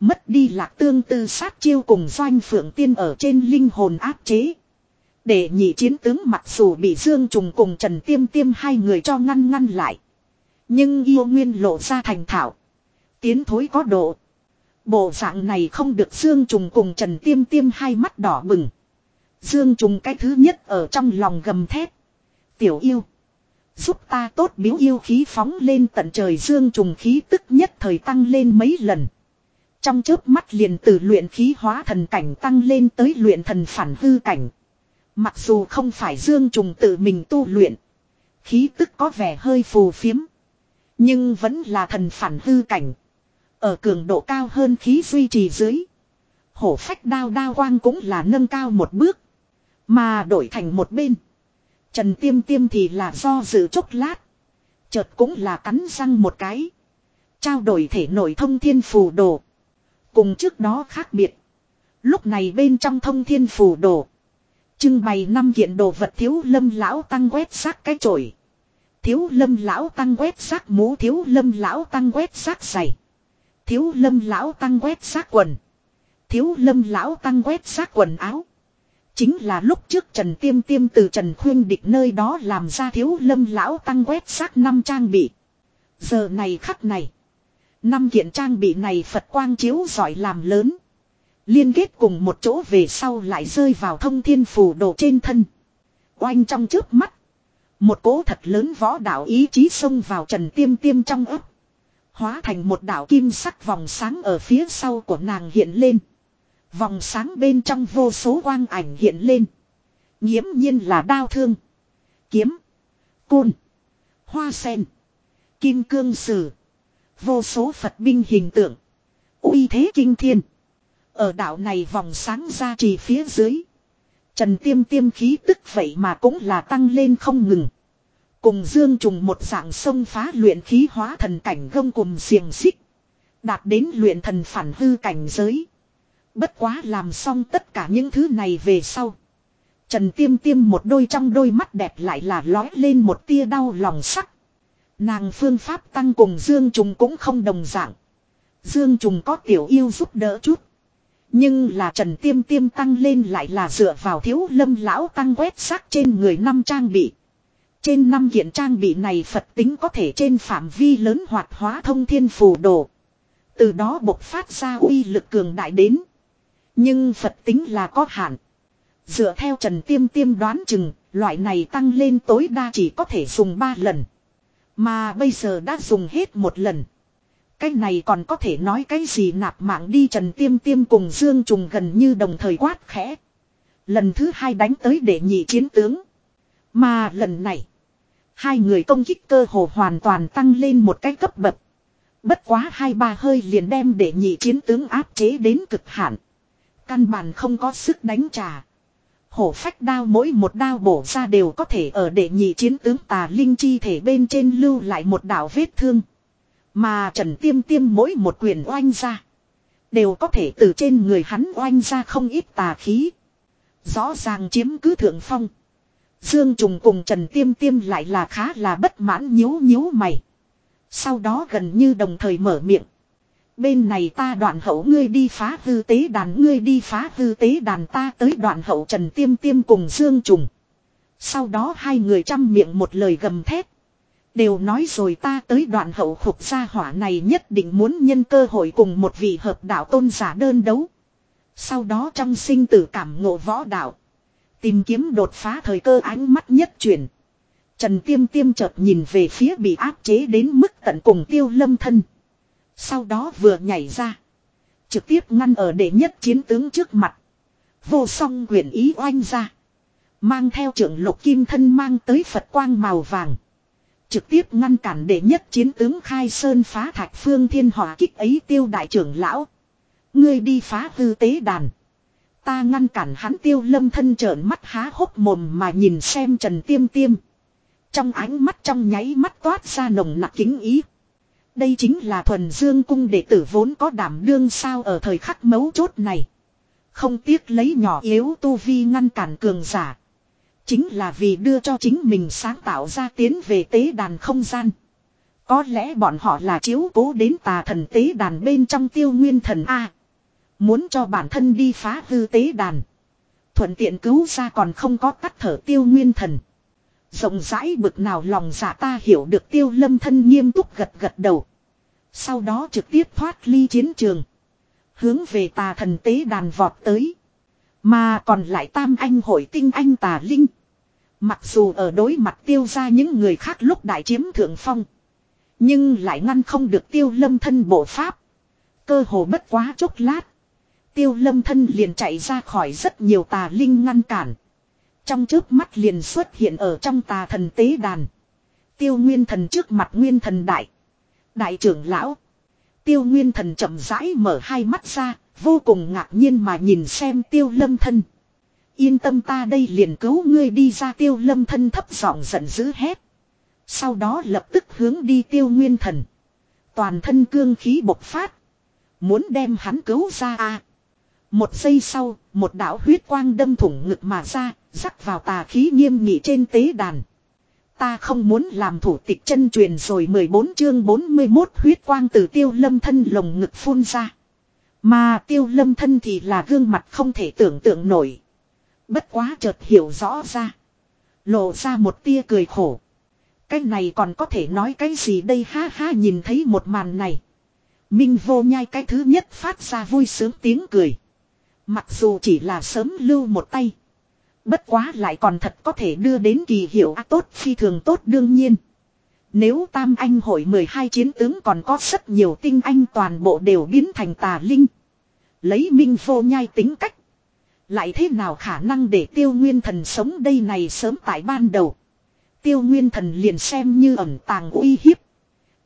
Mất đi lạc tương tư sát chiêu cùng doanh phượng tiên ở trên linh hồn áp chế. Để nhị chiến tướng mặc dù bị Dương Trùng cùng Trần Tiêm Tiêm hai người cho ngăn ngăn lại. Nhưng yêu nguyên lộ ra thành thạo. Tiến thối có độ. Bộ dạng này không được Dương Trùng cùng Trần Tiêm Tiêm hai mắt đỏ bừng. Dương Trùng cái thứ nhất ở trong lòng gầm thét. Tiểu yêu. Giúp ta tốt biếu yêu khí phóng lên tận trời Dương Trùng khí tức nhất thời tăng lên mấy lần. Trong chớp mắt liền từ luyện khí hóa thần cảnh tăng lên tới luyện thần phản hư cảnh. Mặc dù không phải Dương Trùng tự mình tu luyện. Khí tức có vẻ hơi phù phiếm. Nhưng vẫn là thần phản hư cảnh. Ở cường độ cao hơn khí duy trì dưới. Hổ phách đao đao quang cũng là nâng cao một bước. Mà đổi thành một bên. Trần tiêm tiêm thì là do dự chốc lát. Chợt cũng là cắn răng một cái. Trao đổi thể nội thông thiên phù đồ. Cùng trước đó khác biệt. Lúc này bên trong thông thiên phù đồ. Trưng bày năm kiện đồ vật thiếu lâm lão tăng quét xác cái chổi. Thiếu lâm lão tăng quét xác mũ, thiếu lâm lão tăng quét xác giày. Thiếu lâm lão tăng quét xác quần. Thiếu lâm lão tăng quét xác quần áo. Chính là lúc trước Trần Tiêm Tiêm từ Trần Khuyên Địch nơi đó làm ra thiếu lâm lão tăng quét xác năm trang bị. Giờ này khắc này. Năm kiện trang bị này Phật quang chiếu giỏi làm lớn. Liên kết cùng một chỗ về sau lại rơi vào thông thiên phù đồ trên thân. Oanh trong trước mắt. Một cỗ thật lớn võ đạo ý chí xông vào trần tiêm tiêm trong ấp. Hóa thành một đạo kim sắc vòng sáng ở phía sau của nàng hiện lên. Vòng sáng bên trong vô số quang ảnh hiện lên. Nhiễm nhiên là đao thương. Kiếm. Côn. Hoa sen. Kim cương sử. Vô số Phật binh hình tượng. uy thế kinh thiên. Ở đảo này vòng sáng ra trì phía dưới. Trần tiêm tiêm khí tức vậy mà cũng là tăng lên không ngừng. Cùng dương trùng một dạng sông phá luyện khí hóa thần cảnh gông cùng xiềng xích. Đạt đến luyện thần phản hư cảnh giới. Bất quá làm xong tất cả những thứ này về sau. Trần tiêm tiêm một đôi trong đôi mắt đẹp lại là lói lên một tia đau lòng sắc. Nàng phương pháp tăng cùng Dương Trùng cũng không đồng dạng. Dương Trùng có tiểu yêu giúp đỡ chút. Nhưng là Trần Tiêm Tiêm tăng lên lại là dựa vào thiếu lâm lão tăng quét xác trên người năm trang bị. Trên năm kiện trang bị này Phật tính có thể trên phạm vi lớn hoạt hóa thông thiên phù đồ. Từ đó bộc phát ra uy lực cường đại đến. Nhưng Phật tính là có hạn. Dựa theo Trần Tiêm Tiêm đoán chừng, loại này tăng lên tối đa chỉ có thể dùng 3 lần. Mà bây giờ đã dùng hết một lần. Cái này còn có thể nói cái gì nạp mạng đi Trần Tiêm Tiêm cùng Dương Trùng gần như đồng thời quát khẽ. Lần thứ hai đánh tới để nhị chiến tướng. Mà lần này, hai người công kích cơ hồ hoàn toàn tăng lên một cái cấp bậc. Bất quá hai ba hơi liền đem để nhị chiến tướng áp chế đến cực hạn. Căn bản không có sức đánh trả. Hổ phách đao mỗi một đao bổ ra đều có thể ở đệ nhị chiến tướng tà linh chi thể bên trên lưu lại một đạo vết thương. Mà Trần Tiêm Tiêm mỗi một quyền oanh ra. Đều có thể từ trên người hắn oanh ra không ít tà khí. Rõ ràng chiếm cứ thượng phong. Dương Trùng cùng Trần Tiêm Tiêm lại là khá là bất mãn nhíu nhíu mày. Sau đó gần như đồng thời mở miệng. Bên này ta đoạn hậu ngươi đi phá hư tế đàn, ngươi đi phá hư tế đàn ta tới đoạn hậu Trần Tiêm Tiêm cùng Dương Trùng. Sau đó hai người chăm miệng một lời gầm thét. Đều nói rồi ta tới đoạn hậu khục gia hỏa này nhất định muốn nhân cơ hội cùng một vị hợp đạo tôn giả đơn đấu. Sau đó trong sinh tử cảm ngộ võ đạo. Tìm kiếm đột phá thời cơ ánh mắt nhất chuyển. Trần Tiêm Tiêm chợt nhìn về phía bị áp chế đến mức tận cùng tiêu lâm thân. Sau đó vừa nhảy ra. Trực tiếp ngăn ở đệ nhất chiến tướng trước mặt. Vô song quyền ý oanh ra. Mang theo trưởng lục kim thân mang tới Phật quang màu vàng. Trực tiếp ngăn cản đệ nhất chiến tướng khai sơn phá thạch phương thiên hỏa kích ấy tiêu đại trưởng lão. Ngươi đi phá hư tế đàn. Ta ngăn cản hắn tiêu lâm thân trợn mắt há hốc mồm mà nhìn xem trần tiêm tiêm. Trong ánh mắt trong nháy mắt toát ra nồng nặc kính ý. Đây chính là thuần dương cung đệ tử vốn có đảm đương sao ở thời khắc mấu chốt này. Không tiếc lấy nhỏ yếu tu vi ngăn cản cường giả. Chính là vì đưa cho chính mình sáng tạo ra tiến về tế đàn không gian. Có lẽ bọn họ là chiếu cố đến tà thần tế đàn bên trong tiêu nguyên thần A. Muốn cho bản thân đi phá hư tế đàn. Thuận tiện cứu ra còn không có tắt thở tiêu nguyên thần. Rộng rãi bực nào lòng dạ ta hiểu được tiêu lâm thân nghiêm túc gật gật đầu. Sau đó trực tiếp thoát ly chiến trường. Hướng về tà thần tế đàn vọt tới. Mà còn lại tam anh hội tinh anh tà linh. Mặc dù ở đối mặt tiêu ra những người khác lúc đại chiếm thượng phong. Nhưng lại ngăn không được tiêu lâm thân bộ pháp. Cơ hồ bất quá chốc lát. Tiêu lâm thân liền chạy ra khỏi rất nhiều tà linh ngăn cản. Trong trước mắt liền xuất hiện ở trong tà thần tế đàn. Tiêu nguyên thần trước mặt nguyên thần đại. Đại trưởng lão. Tiêu nguyên thần chậm rãi mở hai mắt ra, vô cùng ngạc nhiên mà nhìn xem tiêu lâm thân. Yên tâm ta đây liền cứu ngươi đi ra tiêu lâm thân thấp giọng giận dữ hét. Sau đó lập tức hướng đi tiêu nguyên thần. Toàn thân cương khí bộc phát. Muốn đem hắn cứu ra a Một giây sau, một đạo huyết quang đâm thủng ngực mà ra, rắc vào tà khí nghiêm nghị trên tế đàn. Ta không muốn làm thủ tịch chân truyền rồi 14 chương 41 huyết quang từ tiêu lâm thân lồng ngực phun ra. Mà tiêu lâm thân thì là gương mặt không thể tưởng tượng nổi. Bất quá chợt hiểu rõ ra. Lộ ra một tia cười khổ. Cái này còn có thể nói cái gì đây ha ha, nhìn thấy một màn này. Minh vô nhai cái thứ nhất phát ra vui sướng tiếng cười. Mặc dù chỉ là sớm lưu một tay. Bất quá lại còn thật có thể đưa đến kỳ hiệu tốt phi thường tốt đương nhiên. Nếu tam anh hội 12 chiến tướng còn có rất nhiều tinh anh toàn bộ đều biến thành tà linh. Lấy minh vô nhai tính cách. Lại thế nào khả năng để tiêu nguyên thần sống đây này sớm tại ban đầu. Tiêu nguyên thần liền xem như ẩn tàng uy hiếp.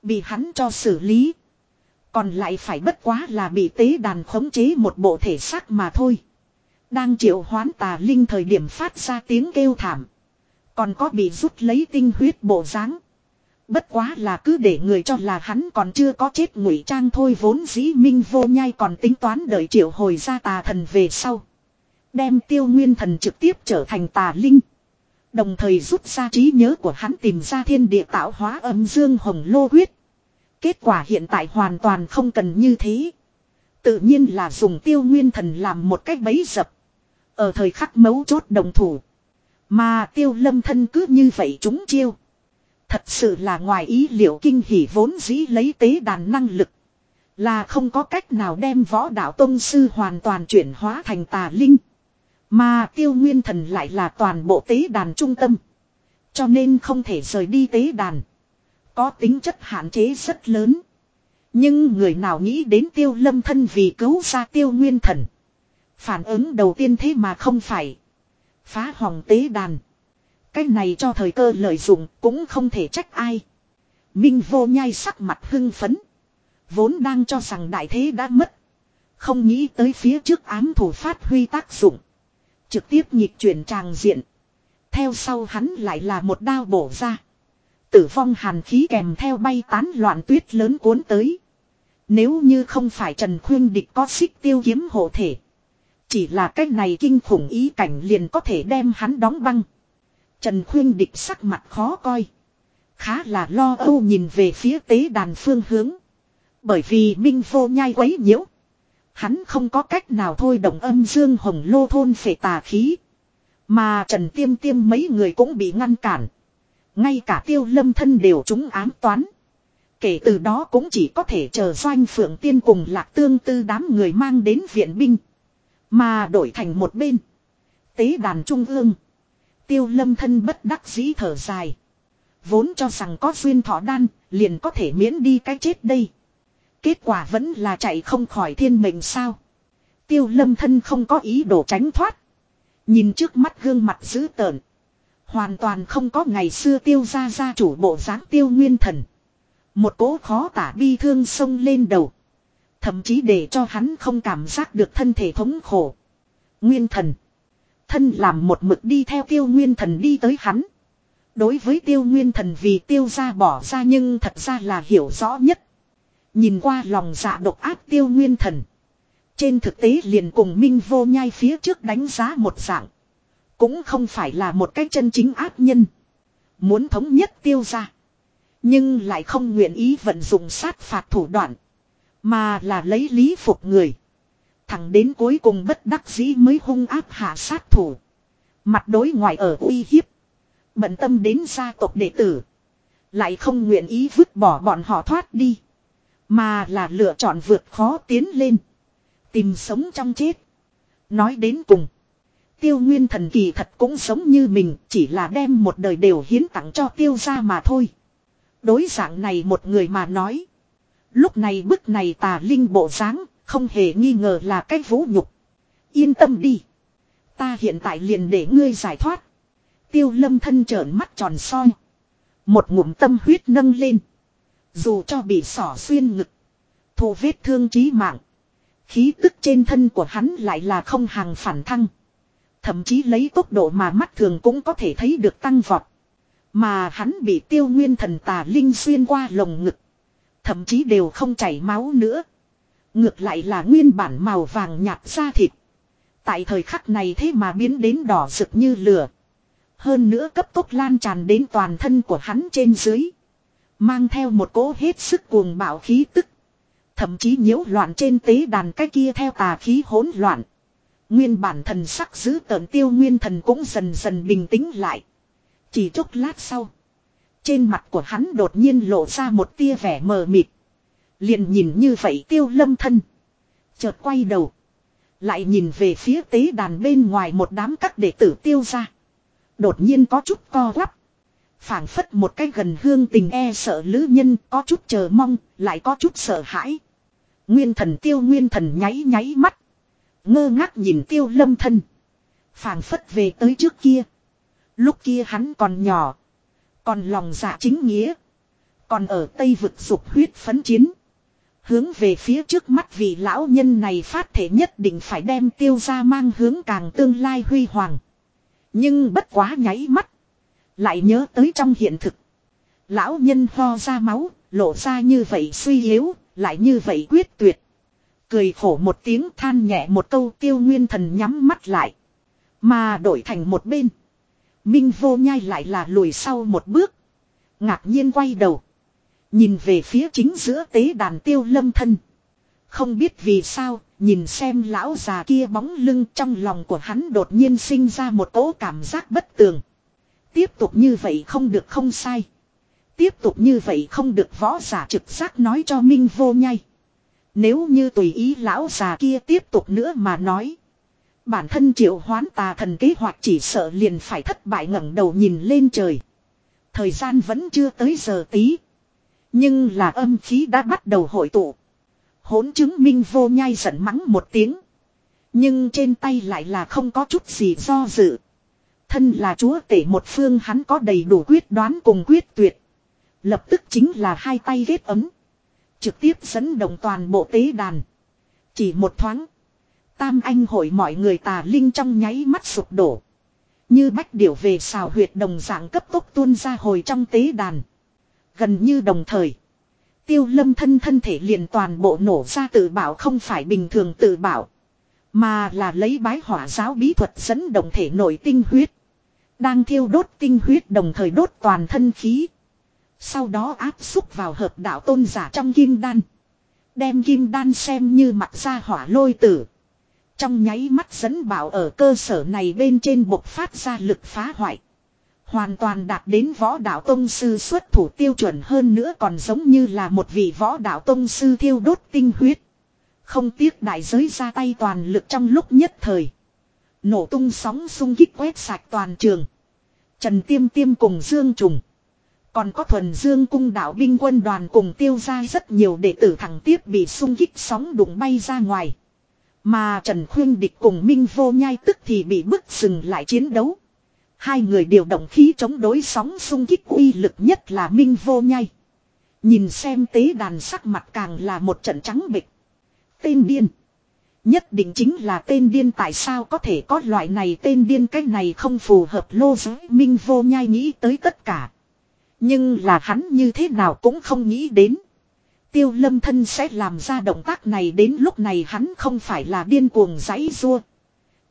Bị hắn cho xử lý. Còn lại phải bất quá là bị tế đàn khống chế một bộ thể xác mà thôi. Đang triệu hoán tà linh thời điểm phát ra tiếng kêu thảm. Còn có bị rút lấy tinh huyết bộ dáng Bất quá là cứ để người cho là hắn còn chưa có chết ngụy trang thôi vốn dĩ minh vô nhai còn tính toán đợi triệu hồi ra tà thần về sau. Đem tiêu nguyên thần trực tiếp trở thành tà linh. Đồng thời rút ra trí nhớ của hắn tìm ra thiên địa tạo hóa âm dương hồng lô huyết. Kết quả hiện tại hoàn toàn không cần như thế. Tự nhiên là dùng tiêu nguyên thần làm một cách bấy dập. Ở thời khắc mấu chốt đồng thủ. Mà tiêu lâm thân cứ như vậy chúng chiêu. Thật sự là ngoài ý liệu kinh hỉ vốn dĩ lấy tế đàn năng lực. Là không có cách nào đem võ đạo tông sư hoàn toàn chuyển hóa thành tà linh. Mà tiêu nguyên thần lại là toàn bộ tế đàn trung tâm. Cho nên không thể rời đi tế đàn. Có tính chất hạn chế rất lớn. Nhưng người nào nghĩ đến tiêu lâm thân vì cứu ra tiêu nguyên thần. Phản ứng đầu tiên thế mà không phải. Phá hỏng tế đàn. Cái này cho thời cơ lợi dụng cũng không thể trách ai. Minh vô nhai sắc mặt hưng phấn. Vốn đang cho rằng đại thế đã mất. Không nghĩ tới phía trước ám thủ phát huy tác dụng. Trực tiếp nhịp chuyển tràng diện. Theo sau hắn lại là một đao bổ ra. tử vong hàn khí kèm theo bay tán loạn tuyết lớn cuốn tới. Nếu như không phải Trần Khuyên Địch có xích tiêu kiếm hộ thể. Chỉ là cái này kinh khủng ý cảnh liền có thể đem hắn đóng băng. Trần Khuyên Địch sắc mặt khó coi. Khá là lo âu nhìn về phía tế đàn phương hướng. Bởi vì Minh Vô nhai quấy nhiễu. Hắn không có cách nào thôi động âm dương hồng lô thôn phệ tà khí. Mà Trần Tiêm Tiêm mấy người cũng bị ngăn cản. Ngay cả tiêu lâm thân đều chúng ám toán. Kể từ đó cũng chỉ có thể chờ doanh phượng tiên cùng lạc tương tư đám người mang đến viện binh. Mà đổi thành một bên. Tế đàn trung ương. Tiêu lâm thân bất đắc dĩ thở dài. Vốn cho rằng có duyên thọ đan, liền có thể miễn đi cái chết đây. Kết quả vẫn là chạy không khỏi thiên mệnh sao. Tiêu lâm thân không có ý đồ tránh thoát. Nhìn trước mắt gương mặt dữ tợn. Hoàn toàn không có ngày xưa tiêu ra gia chủ bộ dáng tiêu nguyên thần. Một cố khó tả bi thương sông lên đầu. Thậm chí để cho hắn không cảm giác được thân thể thống khổ. Nguyên thần. Thân làm một mực đi theo tiêu nguyên thần đi tới hắn. Đối với tiêu nguyên thần vì tiêu ra bỏ ra nhưng thật ra là hiểu rõ nhất. Nhìn qua lòng dạ độc ác tiêu nguyên thần. Trên thực tế liền cùng Minh vô nhai phía trước đánh giá một dạng. Cũng không phải là một cái chân chính ác nhân. Muốn thống nhất tiêu ra. Nhưng lại không nguyện ý vận dụng sát phạt thủ đoạn. Mà là lấy lý phục người. Thẳng đến cuối cùng bất đắc dĩ mới hung áp hạ sát thủ. Mặt đối ngoại ở uy hiếp. Bận tâm đến gia tộc đệ tử. Lại không nguyện ý vứt bỏ bọn họ thoát đi. Mà là lựa chọn vượt khó tiến lên. Tìm sống trong chết. Nói đến cùng. Tiêu nguyên thần kỳ thật cũng sống như mình. Chỉ là đem một đời đều hiến tặng cho tiêu ra mà thôi. Đối dạng này một người mà nói. Lúc này bức này tà linh bộ dáng, không hề nghi ngờ là cái vũ nhục. Yên tâm đi. Ta hiện tại liền để ngươi giải thoát. Tiêu lâm thân trợn mắt tròn soi. Một ngụm tâm huyết nâng lên. Dù cho bị sỏ xuyên ngực. Thù vết thương chí mạng. Khí tức trên thân của hắn lại là không hàng phản thăng. Thậm chí lấy tốc độ mà mắt thường cũng có thể thấy được tăng vọt. Mà hắn bị tiêu nguyên thần tà linh xuyên qua lồng ngực. Thậm chí đều không chảy máu nữa. Ngược lại là nguyên bản màu vàng nhạt da thịt. Tại thời khắc này thế mà biến đến đỏ rực như lửa. Hơn nữa cấp tốc lan tràn đến toàn thân của hắn trên dưới. Mang theo một cỗ hết sức cuồng bạo khí tức. Thậm chí nhiễu loạn trên tế đàn cái kia theo tà khí hỗn loạn. Nguyên bản thần sắc giữ tợn tiêu nguyên thần cũng dần dần bình tĩnh lại. Chỉ chốc lát sau. Trên mặt của hắn đột nhiên lộ ra một tia vẻ mờ mịt. Liền nhìn như vậy tiêu lâm thân. Chợt quay đầu. Lại nhìn về phía tế đàn bên ngoài một đám các đệ tử tiêu ra. Đột nhiên có chút co quắp phảng phất một cái gần hương tình e sợ lữ nhân có chút chờ mong, lại có chút sợ hãi. Nguyên thần tiêu nguyên thần nháy nháy mắt. Ngơ ngác nhìn tiêu lâm thân. phảng phất về tới trước kia. Lúc kia hắn còn nhỏ. Còn lòng dạ chính nghĩa. Còn ở Tây vực dục huyết phấn chiến. Hướng về phía trước mắt vì lão nhân này phát thể nhất định phải đem tiêu ra mang hướng càng tương lai huy hoàng. Nhưng bất quá nháy mắt. Lại nhớ tới trong hiện thực. Lão nhân ho ra máu, lộ ra như vậy suy yếu, lại như vậy quyết tuyệt. Cười khổ một tiếng than nhẹ một câu tiêu nguyên thần nhắm mắt lại. Mà đổi thành một bên. Minh vô nhai lại là lùi sau một bước. Ngạc nhiên quay đầu. Nhìn về phía chính giữa tế đàn tiêu lâm thân. Không biết vì sao, nhìn xem lão già kia bóng lưng trong lòng của hắn đột nhiên sinh ra một cỗ cảm giác bất tường. Tiếp tục như vậy không được không sai. Tiếp tục như vậy không được võ giả trực giác nói cho Minh vô nhai. Nếu như tùy ý lão già kia tiếp tục nữa mà nói. Bản thân triệu hoán tà thần kế hoạch chỉ sợ liền phải thất bại ngẩng đầu nhìn lên trời. Thời gian vẫn chưa tới giờ tí. Nhưng là âm khí đã bắt đầu hội tụ. Hỗn chứng minh vô nhai giận mắng một tiếng. Nhưng trên tay lại là không có chút gì do dự. Thân là chúa tể một phương hắn có đầy đủ quyết đoán cùng quyết tuyệt. Lập tức chính là hai tay ghép ấm. Trực tiếp dẫn động toàn bộ tế đàn. Chỉ một thoáng. Tam anh hội mọi người tà linh trong nháy mắt sụp đổ. Như bách điểu về xào huyệt đồng dạng cấp tốc tuôn ra hồi trong tế đàn. Gần như đồng thời. Tiêu lâm thân thân thể liền toàn bộ nổ ra tự bảo không phải bình thường tự bảo. Mà là lấy bái hỏa giáo bí thuật dẫn động thể nội tinh huyết. Đang thiêu đốt tinh huyết đồng thời đốt toàn thân khí. Sau đó áp xúc vào hợp đạo tôn giả trong kim đan. Đem kim đan xem như mặt ra hỏa lôi tử. Trong nháy mắt dẫn bảo ở cơ sở này bên trên bộc phát ra lực phá hoại. Hoàn toàn đạt đến võ đạo tông sư xuất thủ tiêu chuẩn hơn nữa còn giống như là một vị võ đạo tông sư thiêu đốt tinh huyết. Không tiếc đại giới ra tay toàn lực trong lúc nhất thời. Nổ tung sóng xung kích quét sạch toàn trường. Trần Tiêm Tiêm cùng Dương Trùng. Còn có thuần dương cung đạo binh quân đoàn cùng tiêu ra rất nhiều đệ tử thẳng tiếp bị xung kích sóng đụng bay ra ngoài. Mà Trần Khuyên Địch cùng Minh Vô Nhai tức thì bị bức dừng lại chiến đấu. Hai người điều động khí chống đối sóng xung kích uy lực nhất là Minh Vô Nhai. Nhìn xem tế đàn sắc mặt càng là một trận trắng bịch. Tên điên. Nhất định chính là tên điên tại sao có thể có loại này tên điên cái này không phù hợp lô giới Minh Vô Nhai nghĩ tới tất cả. Nhưng là hắn như thế nào cũng không nghĩ đến. Tiêu lâm thân sẽ làm ra động tác này đến lúc này hắn không phải là điên cuồng giấy rua.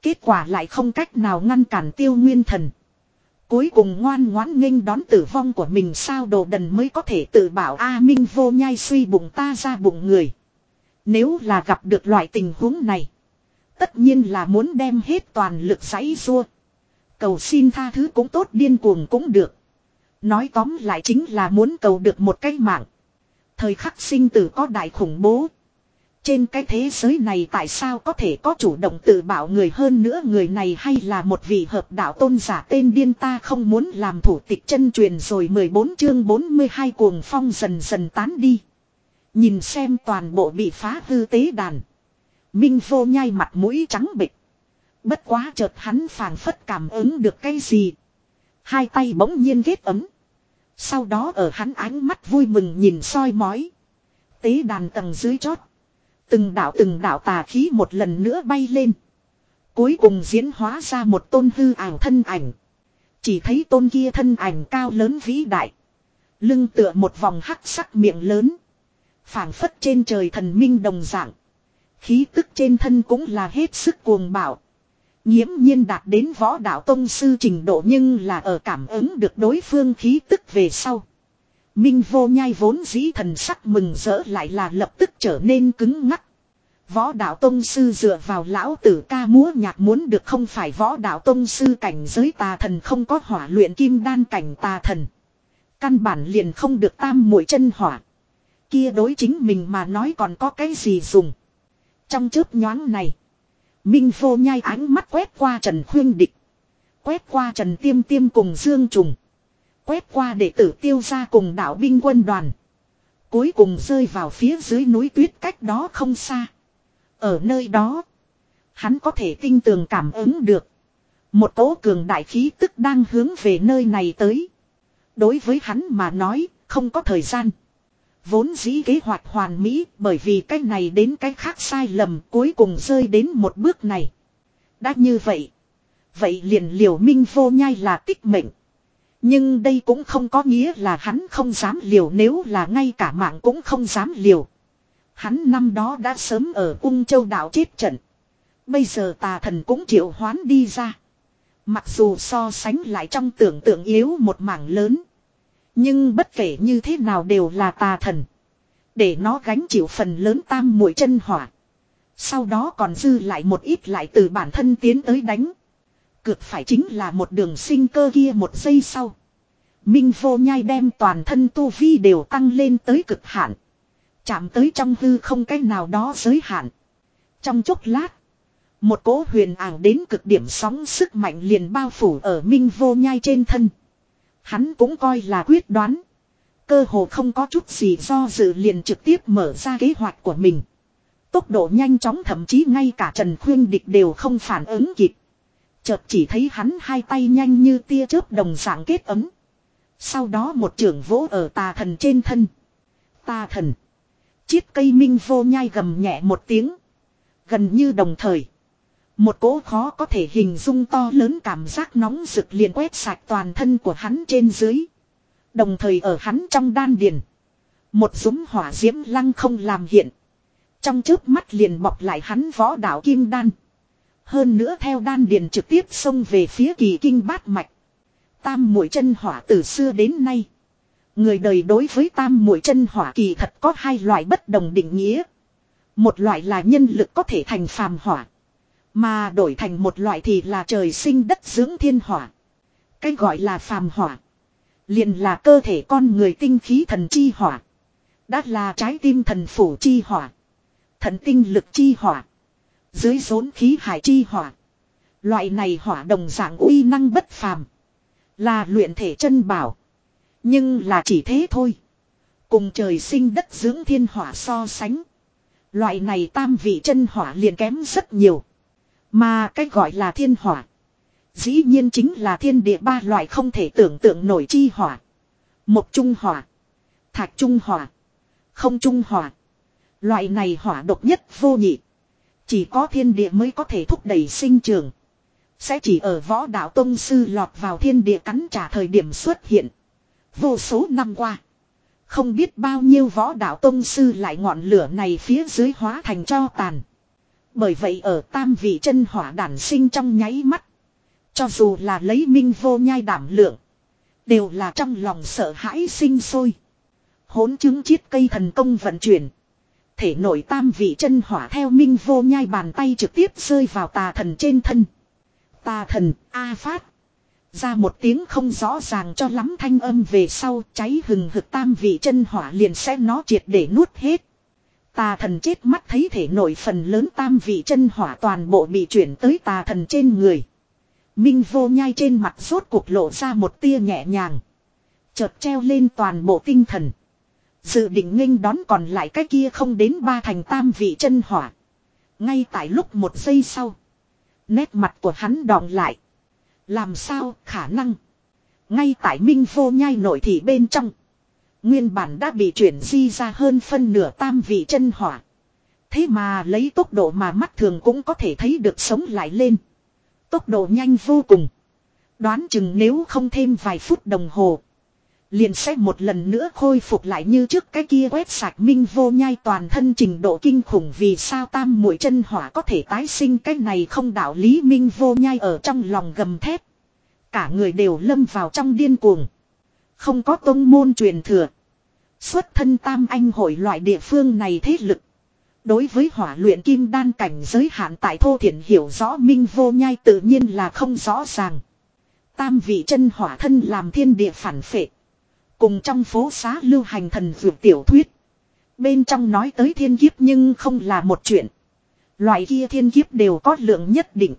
Kết quả lại không cách nào ngăn cản tiêu nguyên thần. Cuối cùng ngoan ngoãn nghênh đón tử vong của mình sao đồ đần mới có thể tự bảo A Minh vô nhai suy bụng ta ra bụng người. Nếu là gặp được loại tình huống này. Tất nhiên là muốn đem hết toàn lực giấy rua. Cầu xin tha thứ cũng tốt, điên cuồng cũng được. Nói tóm lại chính là muốn cầu được một cái mạng. Thời khắc sinh tử có đại khủng bố. Trên cái thế giới này tại sao có thể có chủ động tự bảo người hơn nữa người này hay là một vị hợp đạo tôn giả tên điên ta không muốn làm thủ tịch chân truyền rồi 14 chương 42 cuồng phong dần dần tán đi. Nhìn xem toàn bộ bị phá hư tế đàn. Minh vô nhai mặt mũi trắng bịch. Bất quá chợt hắn phàng phất cảm ứng được cái gì. Hai tay bỗng nhiên ghét ấm. Sau đó ở hắn ánh mắt vui mừng nhìn soi mói. Tế đàn tầng dưới chót. Từng đạo từng đạo tà khí một lần nữa bay lên. Cuối cùng diễn hóa ra một tôn hư ảo thân ảnh. Chỉ thấy tôn kia thân ảnh cao lớn vĩ đại. Lưng tựa một vòng hắc sắc miệng lớn. phảng phất trên trời thần minh đồng dạng. Khí tức trên thân cũng là hết sức cuồng bạo. Nhiễm nhiên đạt đến võ đạo tông sư trình độ nhưng là ở cảm ứng được đối phương khí tức về sau. Minh vô nhai vốn dĩ thần sắc mừng rỡ lại là lập tức trở nên cứng ngắc. Võ đạo tông sư dựa vào lão tử ca múa nhạc muốn được không phải võ đạo tông sư cảnh giới tà thần không có hỏa luyện kim đan cảnh tà thần. Căn bản liền không được tam mũi chân hỏa. Kia đối chính mình mà nói còn có cái gì dùng. Trong chớp nhoáng này. Minh vô nhai ánh mắt quét qua Trần Khuyên Địch. Quét qua Trần Tiêm Tiêm cùng Dương Trùng. Quét qua đệ tử tiêu ra cùng đạo binh quân đoàn. Cuối cùng rơi vào phía dưới núi tuyết cách đó không xa. Ở nơi đó. Hắn có thể tinh tường cảm ứng được. Một tố cường đại khí tức đang hướng về nơi này tới. Đối với hắn mà nói, không có thời gian. Vốn dĩ kế hoạch hoàn mỹ, bởi vì cái này đến cái khác sai lầm, cuối cùng rơi đến một bước này. Đã như vậy. Vậy liền liều minh vô nhai là tích mệnh. Nhưng đây cũng không có nghĩa là hắn không dám liều, nếu là ngay cả mạng cũng không dám liều. Hắn năm đó đã sớm ở ung châu đảo chết trận. Bây giờ tà thần cũng triệu hoán đi ra. Mặc dù so sánh lại trong tưởng tượng yếu một mảng lớn. Nhưng bất kể như thế nào đều là tà thần. Để nó gánh chịu phần lớn tam mũi chân hỏa. Sau đó còn dư lại một ít lại từ bản thân tiến tới đánh. Cực phải chính là một đường sinh cơ kia một giây sau. Minh vô nhai đem toàn thân tu vi đều tăng lên tới cực hạn. Chạm tới trong hư không cách nào đó giới hạn. Trong chốc lát. Một cỗ huyền ảo đến cực điểm sóng sức mạnh liền bao phủ ở minh vô nhai trên thân. Hắn cũng coi là quyết đoán. Cơ hồ không có chút gì do dự liền trực tiếp mở ra kế hoạch của mình. Tốc độ nhanh chóng thậm chí ngay cả Trần Khuyên Địch đều không phản ứng kịp. Chợt chỉ thấy hắn hai tay nhanh như tia chớp đồng dạng kết ấm. Sau đó một trưởng vỗ ở tà thần trên thân. Tà thần. chiếc cây minh vô nhai gầm nhẹ một tiếng. Gần như đồng thời. Một cỗ khó có thể hình dung to lớn cảm giác nóng rực liền quét sạch toàn thân của hắn trên dưới. Đồng thời ở hắn trong đan điền. Một dũng hỏa diễm lăng không làm hiện. Trong trước mắt liền bọc lại hắn võ đạo kim đan. Hơn nữa theo đan điền trực tiếp xông về phía kỳ kinh bát mạch. Tam mũi chân hỏa từ xưa đến nay. Người đời đối với tam mũi chân hỏa kỳ thật có hai loại bất đồng định nghĩa. Một loại là nhân lực có thể thành phàm hỏa. Mà đổi thành một loại thì là trời sinh đất dưỡng thiên hỏa. Cái gọi là phàm hỏa. liền là cơ thể con người tinh khí thần chi hỏa. Đã là trái tim thần phủ chi hỏa. Thần tinh lực chi hỏa. Dưới rốn khí hải chi hỏa. Loại này hỏa đồng dạng uy năng bất phàm. Là luyện thể chân bảo. Nhưng là chỉ thế thôi. Cùng trời sinh đất dưỡng thiên hỏa so sánh. Loại này tam vị chân hỏa liền kém rất nhiều. Mà cái gọi là thiên hỏa. Dĩ nhiên chính là thiên địa ba loại không thể tưởng tượng nổi chi hỏa. Một trung hỏa. Thạch trung hỏa. Không trung hỏa. Loại này hỏa độc nhất vô nhị. Chỉ có thiên địa mới có thể thúc đẩy sinh trường. Sẽ chỉ ở võ đạo tông sư lọt vào thiên địa cắn trả thời điểm xuất hiện. Vô số năm qua. Không biết bao nhiêu võ đạo tông sư lại ngọn lửa này phía dưới hóa thành cho tàn. Bởi vậy ở tam vị chân hỏa đản sinh trong nháy mắt. Cho dù là lấy minh vô nhai đảm lượng. Đều là trong lòng sợ hãi sinh sôi. Hốn chứng chiết cây thần công vận chuyển. Thể nội tam vị chân hỏa theo minh vô nhai bàn tay trực tiếp rơi vào tà thần trên thân. Tà thần, A Phát. Ra một tiếng không rõ ràng cho lắm thanh âm về sau cháy hừng hực tam vị chân hỏa liền sẽ nó triệt để nuốt hết. Tà thần chết mắt thấy thể nội phần lớn tam vị chân hỏa toàn bộ bị chuyển tới tà thần trên người. Minh vô nhai trên mặt rốt cuộc lộ ra một tia nhẹ nhàng. Chợt treo lên toàn bộ tinh thần. Dự định nghênh đón còn lại cái kia không đến ba thành tam vị chân hỏa. Ngay tại lúc một giây sau. Nét mặt của hắn đọng lại. Làm sao khả năng. Ngay tại minh vô nhai nội thị bên trong. Nguyên bản đã bị chuyển di ra hơn phân nửa tam vị chân hỏa. Thế mà lấy tốc độ mà mắt thường cũng có thể thấy được sống lại lên. Tốc độ nhanh vô cùng. Đoán chừng nếu không thêm vài phút đồng hồ. Liền sẽ một lần nữa khôi phục lại như trước cái kia quét sạch minh vô nhai toàn thân trình độ kinh khủng vì sao tam mũi chân hỏa có thể tái sinh cái này không đạo lý minh vô nhai ở trong lòng gầm thép. Cả người đều lâm vào trong điên cuồng. Không có tông môn truyền thừa. Xuất thân tam anh hội loại địa phương này thế lực. Đối với hỏa luyện kim đan cảnh giới hạn tại thô thiện hiểu rõ minh vô nhai tự nhiên là không rõ ràng. Tam vị chân hỏa thân làm thiên địa phản phệ. Cùng trong phố xá lưu hành thần vượt tiểu thuyết. Bên trong nói tới thiên kiếp nhưng không là một chuyện. Loại kia thiên kiếp đều có lượng nhất định.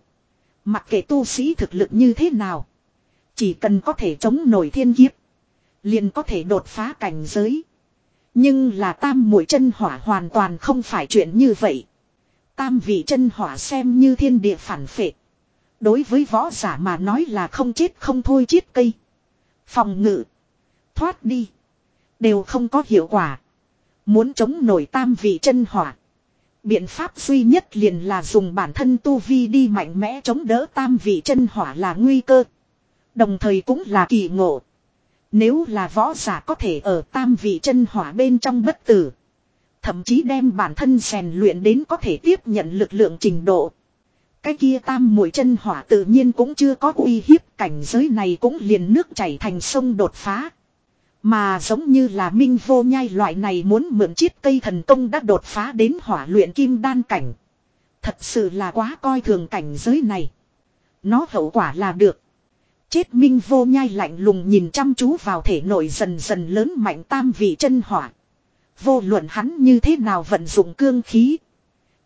Mặc kệ tu sĩ thực lực như thế nào. Chỉ cần có thể chống nổi thiên kiếp. Liền có thể đột phá cảnh giới. Nhưng là tam mũi chân hỏa hoàn toàn không phải chuyện như vậy. Tam vị chân hỏa xem như thiên địa phản phệ. Đối với võ giả mà nói là không chết không thôi chết cây. Phòng ngự. Thoát đi. Đều không có hiệu quả. Muốn chống nổi tam vị chân hỏa. Biện pháp duy nhất liền là dùng bản thân tu vi đi mạnh mẽ chống đỡ tam vị chân hỏa là nguy cơ. Đồng thời cũng là kỳ ngộ. Nếu là võ giả có thể ở tam vị chân hỏa bên trong bất tử. Thậm chí đem bản thân rèn luyện đến có thể tiếp nhận lực lượng trình độ. Cái kia tam mũi chân hỏa tự nhiên cũng chưa có uy hiếp, cảnh giới này cũng liền nước chảy thành sông đột phá. Mà giống như là minh vô nhai loại này muốn mượn chiết cây thần công đã đột phá đến hỏa luyện kim đan cảnh. Thật sự là quá coi thường cảnh giới này. Nó hậu quả là được. Chết minh vô nhai lạnh lùng nhìn chăm chú vào thể nội dần dần lớn mạnh tam vị chân hỏa. Vô luận hắn như thế nào vận dụng cương khí.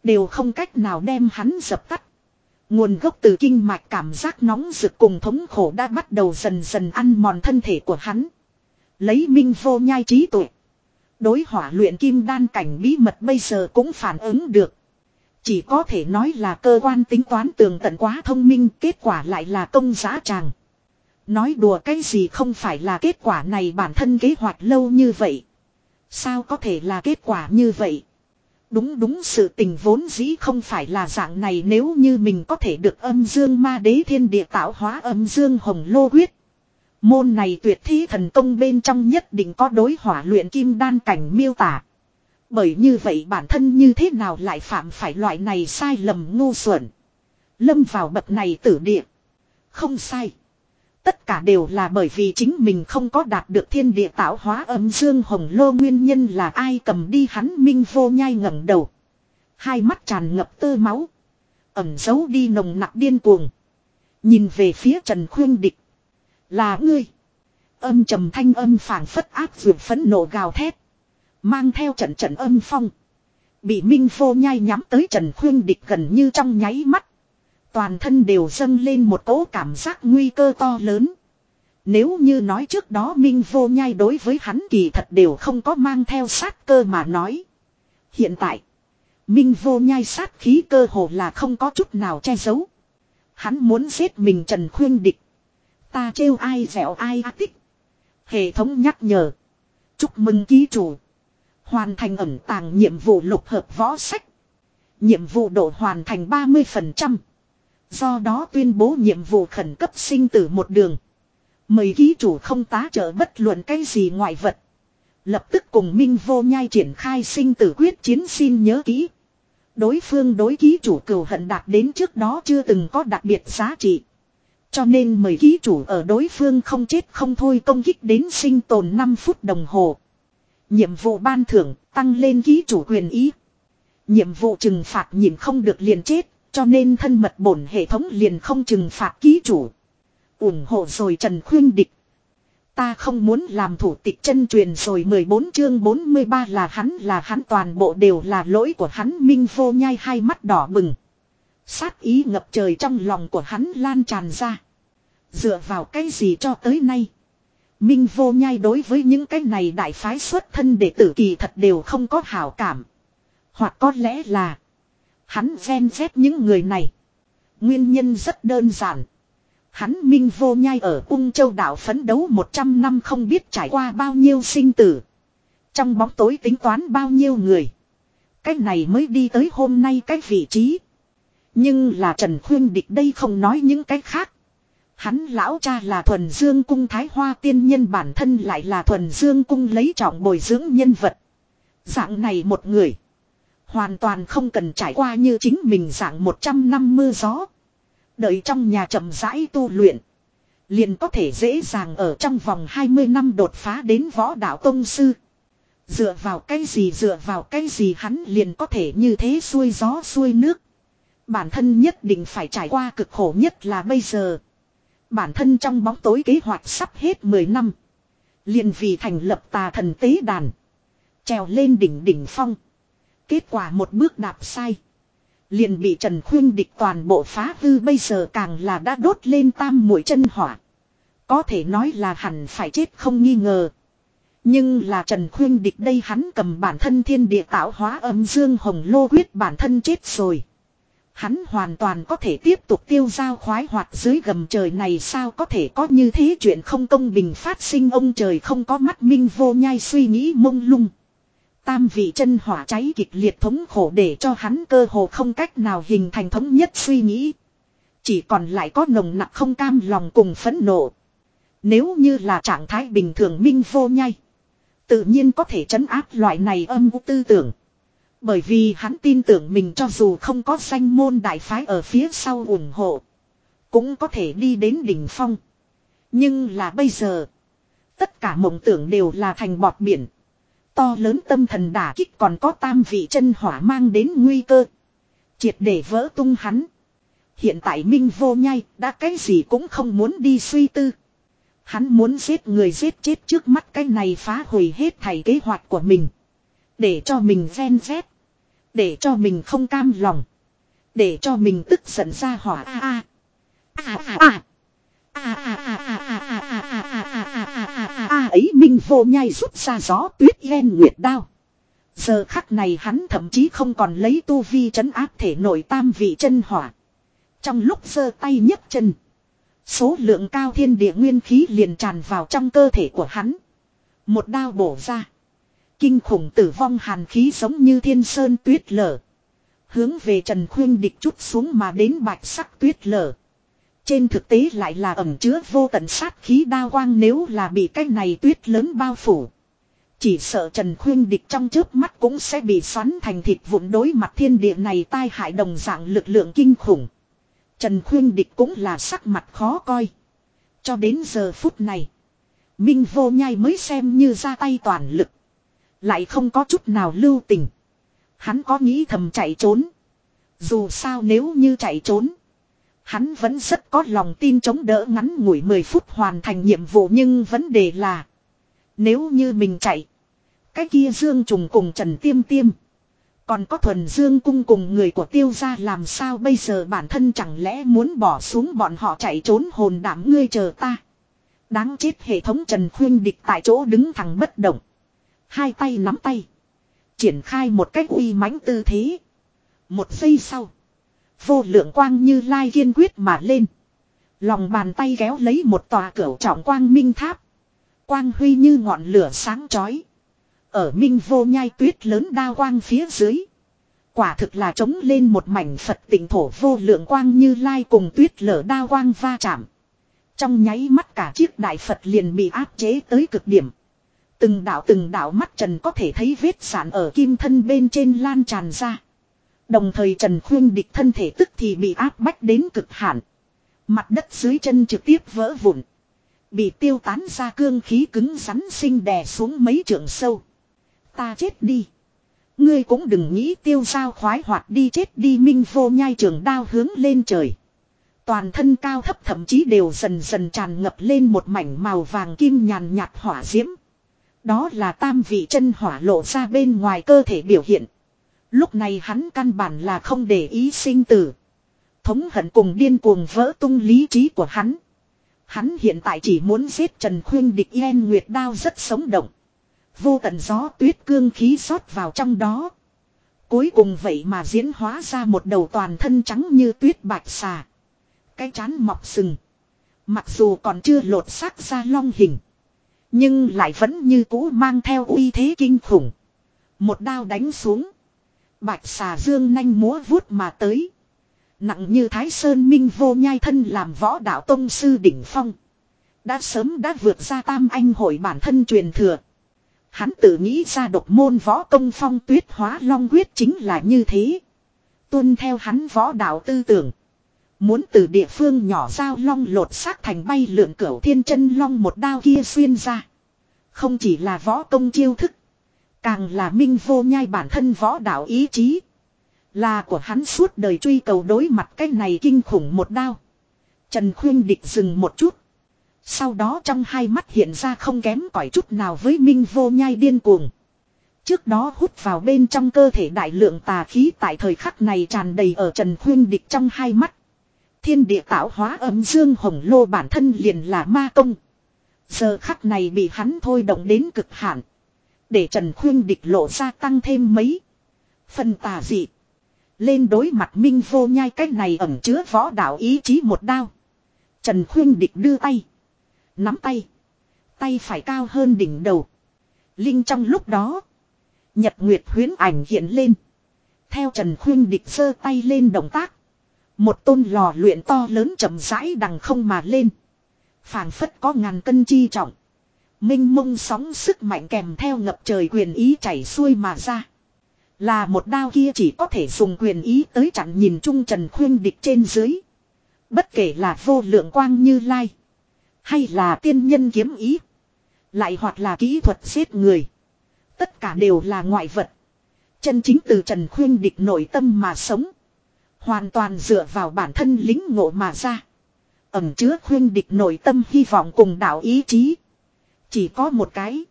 Đều không cách nào đem hắn dập tắt. Nguồn gốc từ kinh mạch cảm giác nóng rực cùng thống khổ đã bắt đầu dần dần ăn mòn thân thể của hắn. Lấy minh vô nhai trí tuệ. Đối hỏa luyện kim đan cảnh bí mật bây giờ cũng phản ứng được. Chỉ có thể nói là cơ quan tính toán tường tận quá thông minh, kết quả lại là công giá tràng. Nói đùa cái gì không phải là kết quả này bản thân kế hoạch lâu như vậy. Sao có thể là kết quả như vậy? Đúng đúng sự tình vốn dĩ không phải là dạng này nếu như mình có thể được âm dương ma đế thiên địa tạo hóa âm dương hồng lô huyết. Môn này tuyệt thi thần công bên trong nhất định có đối hỏa luyện kim đan cảnh miêu tả. Bởi như vậy bản thân như thế nào lại phạm phải loại này sai lầm ngu xuẩn. Lâm vào bậc này tử địa. Không sai. Tất cả đều là bởi vì chính mình không có đạt được thiên địa tạo hóa âm dương hồng lô nguyên nhân là ai cầm đi hắn minh vô nhai ngẩng đầu. Hai mắt tràn ngập tơ máu. Ẩm giấu đi nồng nặc điên cuồng. Nhìn về phía Trần Khuyên Địch. Là ngươi. Âm trầm thanh âm phảng phất áp vượt phấn nộ gào thét. Mang theo trận trận âm phong. Bị Minh Vô nhai nhắm tới Trần Khuyên Địch gần như trong nháy mắt. Toàn thân đều dâng lên một cỗ cảm giác nguy cơ to lớn. Nếu như nói trước đó Minh Vô Nhai đối với hắn kỳ thật đều không có mang theo sát cơ mà nói. Hiện tại, Minh Vô Nhai sát khí cơ hồ là không có chút nào che giấu. Hắn muốn giết mình Trần Khuyên Địch. Ta trêu ai dẻo ai á tích. Hệ thống nhắc nhở. Chúc mừng ký chủ. Hoàn thành ẩn tàng nhiệm vụ lục hợp võ sách. Nhiệm vụ độ hoàn thành 30%. Do đó tuyên bố nhiệm vụ khẩn cấp sinh tử một đường. Mời ký chủ không tá trợ bất luận cái gì ngoại vật. Lập tức cùng Minh Vô Nhai triển khai sinh tử quyết chiến xin nhớ kỹ. Đối phương đối ký chủ cừu hận đạt đến trước đó chưa từng có đặc biệt giá trị. Cho nên mời ký chủ ở đối phương không chết không thôi công kích đến sinh tồn 5 phút đồng hồ. Nhiệm vụ ban thưởng tăng lên ký chủ quyền ý. Nhiệm vụ trừng phạt nhìn không được liền chết, cho nên thân mật bổn hệ thống liền không trừng phạt ký chủ. ủng hộ rồi Trần Khuyên Địch. Ta không muốn làm thủ tịch chân truyền rồi 14 chương 43 là hắn là hắn, toàn bộ đều là lỗi của hắn minh vô nhai hai mắt đỏ bừng. Sát ý ngập trời trong lòng của hắn lan tràn ra. Dựa vào cái gì cho tới nay. Minh vô nhai đối với những cái này đại phái xuất thân đệ tử kỳ thật đều không có hảo cảm. Hoặc có lẽ là Hắn xem xét những người này. Nguyên nhân rất đơn giản. Hắn minh vô nhai ở ung châu đảo phấn đấu 100 năm không biết trải qua bao nhiêu sinh tử. Trong bóng tối tính toán bao nhiêu người. Cái này mới đi tới hôm nay cái vị trí. Nhưng là Trần Khuyên Địch đây không nói những cái khác. Hắn lão cha là thuần dương cung thái hoa tiên nhân bản thân lại là thuần dương cung lấy trọng bồi dưỡng nhân vật. Dạng này một người. Hoàn toàn không cần trải qua như chính mình dạng 100 năm mưa gió. Đợi trong nhà chậm rãi tu luyện. Liền có thể dễ dàng ở trong vòng 20 năm đột phá đến võ đạo tông sư. Dựa vào cái gì, dựa vào cái gì hắn liền có thể như thế xuôi gió xuôi nước. Bản thân nhất định phải trải qua cực khổ nhất là bây giờ. Bản thân trong bóng tối kế hoạch sắp hết 10 năm. Liền vì thành lập tà thần tế đàn. Trèo lên đỉnh đỉnh phong. Kết quả một bước đạp sai. Liền bị Trần Khuyên địch toàn bộ phá hư bây giờ càng là đã đốt lên tam mũi chân hỏa. Có thể nói là hẳn phải chết không nghi ngờ. Nhưng là Trần Khuyên địch đây hắn cầm bản thân thiên địa tạo hóa âm dương hồng lô quyết bản thân chết rồi. Hắn hoàn toàn có thể tiếp tục tiêu giao khoái hoạt dưới gầm trời này sao có thể có như thế chuyện không công bình phát sinh ông trời không có mắt minh vô nhai suy nghĩ mông lung. Tam vị chân hỏa cháy kịch liệt thống khổ để cho hắn cơ hồ không cách nào hình thành thống nhất suy nghĩ. Chỉ còn lại có nồng nặc không cam lòng cùng phẫn nộ. Nếu như là trạng thái bình thường minh vô nhai. Tự nhiên có thể chấn áp loại này âm u tư tưởng. Bởi vì hắn tin tưởng mình cho dù không có danh môn đại phái ở phía sau ủng hộ. Cũng có thể đi đến đỉnh phong. Nhưng là bây giờ. Tất cả mộng tưởng đều là thành bọt biển. To lớn tâm thần đả kích còn có tam vị chân hỏa mang đến nguy cơ. Triệt để vỡ tung hắn. Hiện tại Minh vô nhai đã cái gì cũng không muốn đi suy tư. Hắn muốn giết người giết chết trước mắt cái này phá hủy hết thảy kế hoạch của mình. Để cho mình ven rét. Để cho mình không cam lòng. Để cho mình tức giận ra hỏa a a. A a a. Ấy minh vô nhai rút ra gió tuyết len nguyệt đao. Giờ khắc này hắn thậm chí không còn lấy tu vi trấn áp thể nội tam vị chân hỏa. Trong lúc giơ tay nhấc chân. Số lượng cao thiên địa nguyên khí liền tràn vào trong cơ thể của hắn. Một đao bổ ra. Kinh khủng tử vong hàn khí giống như thiên sơn tuyết lở. Hướng về Trần Khuyên địch chút xuống mà đến bạch sắc tuyết lở. Trên thực tế lại là ẩm chứa vô tận sát khí đao quang nếu là bị cái này tuyết lớn bao phủ. Chỉ sợ Trần Khuyên Địch trong trước mắt cũng sẽ bị xoắn thành thịt vụn đối mặt thiên địa này tai hại đồng dạng lực lượng kinh khủng. Trần Khuyên Địch cũng là sắc mặt khó coi. Cho đến giờ phút này. Minh vô nhai mới xem như ra tay toàn lực. Lại không có chút nào lưu tình. Hắn có nghĩ thầm chạy trốn. Dù sao nếu như chạy trốn. Hắn vẫn rất có lòng tin chống đỡ ngắn ngủi 10 phút hoàn thành nhiệm vụ nhưng vấn đề là. Nếu như mình chạy. Cái kia Dương Trùng cùng Trần Tiêm Tiêm. Còn có thuần Dương cung cùng người của tiêu gia làm sao bây giờ bản thân chẳng lẽ muốn bỏ xuống bọn họ chạy trốn hồn đảm ngươi chờ ta. Đáng chết hệ thống Trần Khuyên địch tại chỗ đứng thẳng bất động. Hai tay nắm tay. Triển khai một cách uy mãnh tư thế. Một giây sau. Vô lượng quang như lai kiên quyết mà lên. Lòng bàn tay kéo lấy một tòa cửa trọng quang minh tháp. Quang huy như ngọn lửa sáng chói. Ở minh vô nhai tuyết lớn đa quang phía dưới. Quả thực là trống lên một mảnh Phật tỉnh thổ vô lượng quang như lai cùng tuyết lở đa quang va chạm. Trong nháy mắt cả chiếc đại Phật liền bị áp chế tới cực điểm. Từng đạo từng đạo mắt trần có thể thấy vết sản ở kim thân bên trên lan tràn ra. Đồng thời Trần Khuyên địch thân thể tức thì bị áp bách đến cực hạn. Mặt đất dưới chân trực tiếp vỡ vụn. Bị tiêu tán ra cương khí cứng rắn sinh đè xuống mấy trường sâu. Ta chết đi. Ngươi cũng đừng nghĩ tiêu sao khoái hoạt đi chết đi minh vô nhai trường đao hướng lên trời. Toàn thân cao thấp thậm chí đều dần dần tràn ngập lên một mảnh màu vàng kim nhàn nhạt hỏa diễm. Đó là tam vị chân hỏa lộ ra bên ngoài cơ thể biểu hiện. Lúc này hắn căn bản là không để ý sinh tử. Thống hận cùng điên cuồng vỡ tung lý trí của hắn. Hắn hiện tại chỉ muốn giết Trần Khuyên địch yên nguyệt đao rất sống động. Vô tận gió tuyết cương khí rót vào trong đó. Cuối cùng vậy mà diễn hóa ra một đầu toàn thân trắng như tuyết bạch xà. Cái chán mọc sừng. Mặc dù còn chưa lột xác ra long hình. Nhưng lại vẫn như cũ mang theo uy thế kinh khủng. Một đao đánh xuống. Bạch xà dương nanh múa vuốt mà tới. Nặng như Thái Sơn Minh vô nhai thân làm võ đạo tông sư đỉnh phong. Đã sớm đã vượt ra tam anh hội bản thân truyền thừa. Hắn tự nghĩ ra độc môn võ công phong tuyết hóa long quyết chính là như thế. Tuân theo hắn võ đạo tư tưởng. Muốn từ địa phương nhỏ giao long lột xác thành bay lượn cửu thiên chân long một đao kia xuyên ra. Không chỉ là võ công chiêu thức. Càng là minh vô nhai bản thân võ đạo ý chí. Là của hắn suốt đời truy cầu đối mặt cái này kinh khủng một đao. Trần Khuyên Địch dừng một chút. Sau đó trong hai mắt hiện ra không kém cỏi chút nào với minh vô nhai điên cuồng. Trước đó hút vào bên trong cơ thể đại lượng tà khí tại thời khắc này tràn đầy ở Trần Khuyên Địch trong hai mắt. Thiên địa tạo hóa âm dương hồng lô bản thân liền là ma công. Giờ khắc này bị hắn thôi động đến cực hạn. Để Trần Khuyên địch lộ ra tăng thêm mấy. Phần tà dị. Lên đối mặt minh vô nhai cách này ẩn chứa võ đạo ý chí một đao. Trần Khuyên địch đưa tay. Nắm tay. Tay phải cao hơn đỉnh đầu. Linh trong lúc đó. Nhật Nguyệt huyến ảnh hiện lên. Theo Trần Khuyên địch sơ tay lên động tác. Một tôn lò luyện to lớn chậm rãi đằng không mà lên. phảng phất có ngàn cân chi trọng. Minh mông sóng sức mạnh kèm theo ngập trời quyền ý chảy xuôi mà ra. Là một đao kia chỉ có thể dùng quyền ý tới chặn nhìn chung Trần Khuyên địch trên dưới. Bất kể là vô lượng quang như lai. Hay là tiên nhân kiếm ý. Lại hoặc là kỹ thuật giết người. Tất cả đều là ngoại vật. Chân chính từ Trần Khuyên địch nội tâm mà sống. Hoàn toàn dựa vào bản thân lính ngộ mà ra. Ẩm chứa khuyên địch nội tâm hy vọng cùng đạo ý chí. Chỉ có một cái.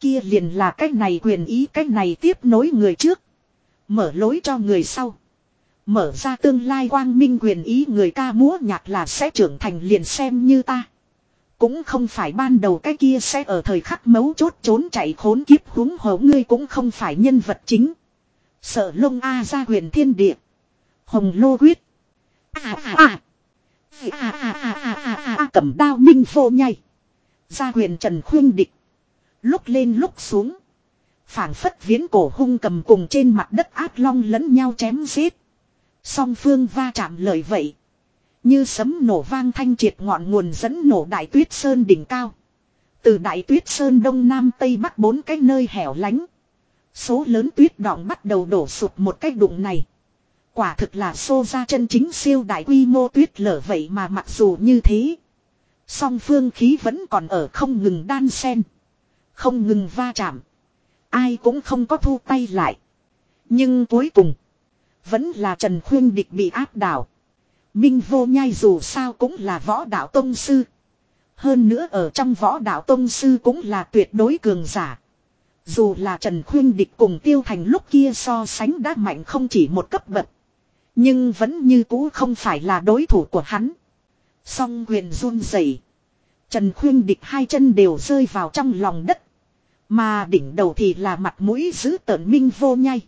Kia liền là cách này quyền ý cách này tiếp nối người trước. Mở lối cho người sau. Mở ra tương lai quang minh quyền ý người ca múa nhạc là sẽ trưởng thành liền xem như ta. Cũng không phải ban đầu cái kia sẽ ở thời khắc mấu chốt trốn chạy khốn kiếp húng hổ ngươi cũng không phải nhân vật chính. Sợ lông A ra Huyền thiên địa. Hồng lô quyết. À à à. À à à à à à à cầm đao minh phô nhai. Gia huyền trần khuyên địch. Lúc lên lúc xuống. phảng phất viễn cổ hung cầm cùng trên mặt đất áp long lẫn nhau chém giết. Song phương va chạm lời vậy. Như sấm nổ vang thanh triệt ngọn nguồn dẫn nổ đại tuyết sơn đỉnh cao. Từ đại tuyết sơn đông nam tây bắc bốn cái nơi hẻo lánh. Số lớn tuyết đọng bắt đầu đổ sụp một cách đụng này. Quả thực là xô ra chân chính siêu đại quy mô tuyết lở vậy mà mặc dù như thế. Song phương khí vẫn còn ở không ngừng đan sen. Không ngừng va chạm. Ai cũng không có thu tay lại. Nhưng cuối cùng. Vẫn là Trần Khuyên Địch bị áp đảo. Minh vô nhai dù sao cũng là võ đạo tông sư. Hơn nữa ở trong võ đạo tông sư cũng là tuyệt đối cường giả. Dù là Trần Khuyên Địch cùng Tiêu Thành lúc kia so sánh đã mạnh không chỉ một cấp bậc. Nhưng vẫn như cũ không phải là đối thủ của hắn. Song quyền run rẩy, Trần Khuyên Địch hai chân đều rơi vào trong lòng đất. Mà đỉnh đầu thì là mặt mũi giữ tợn minh vô nhai.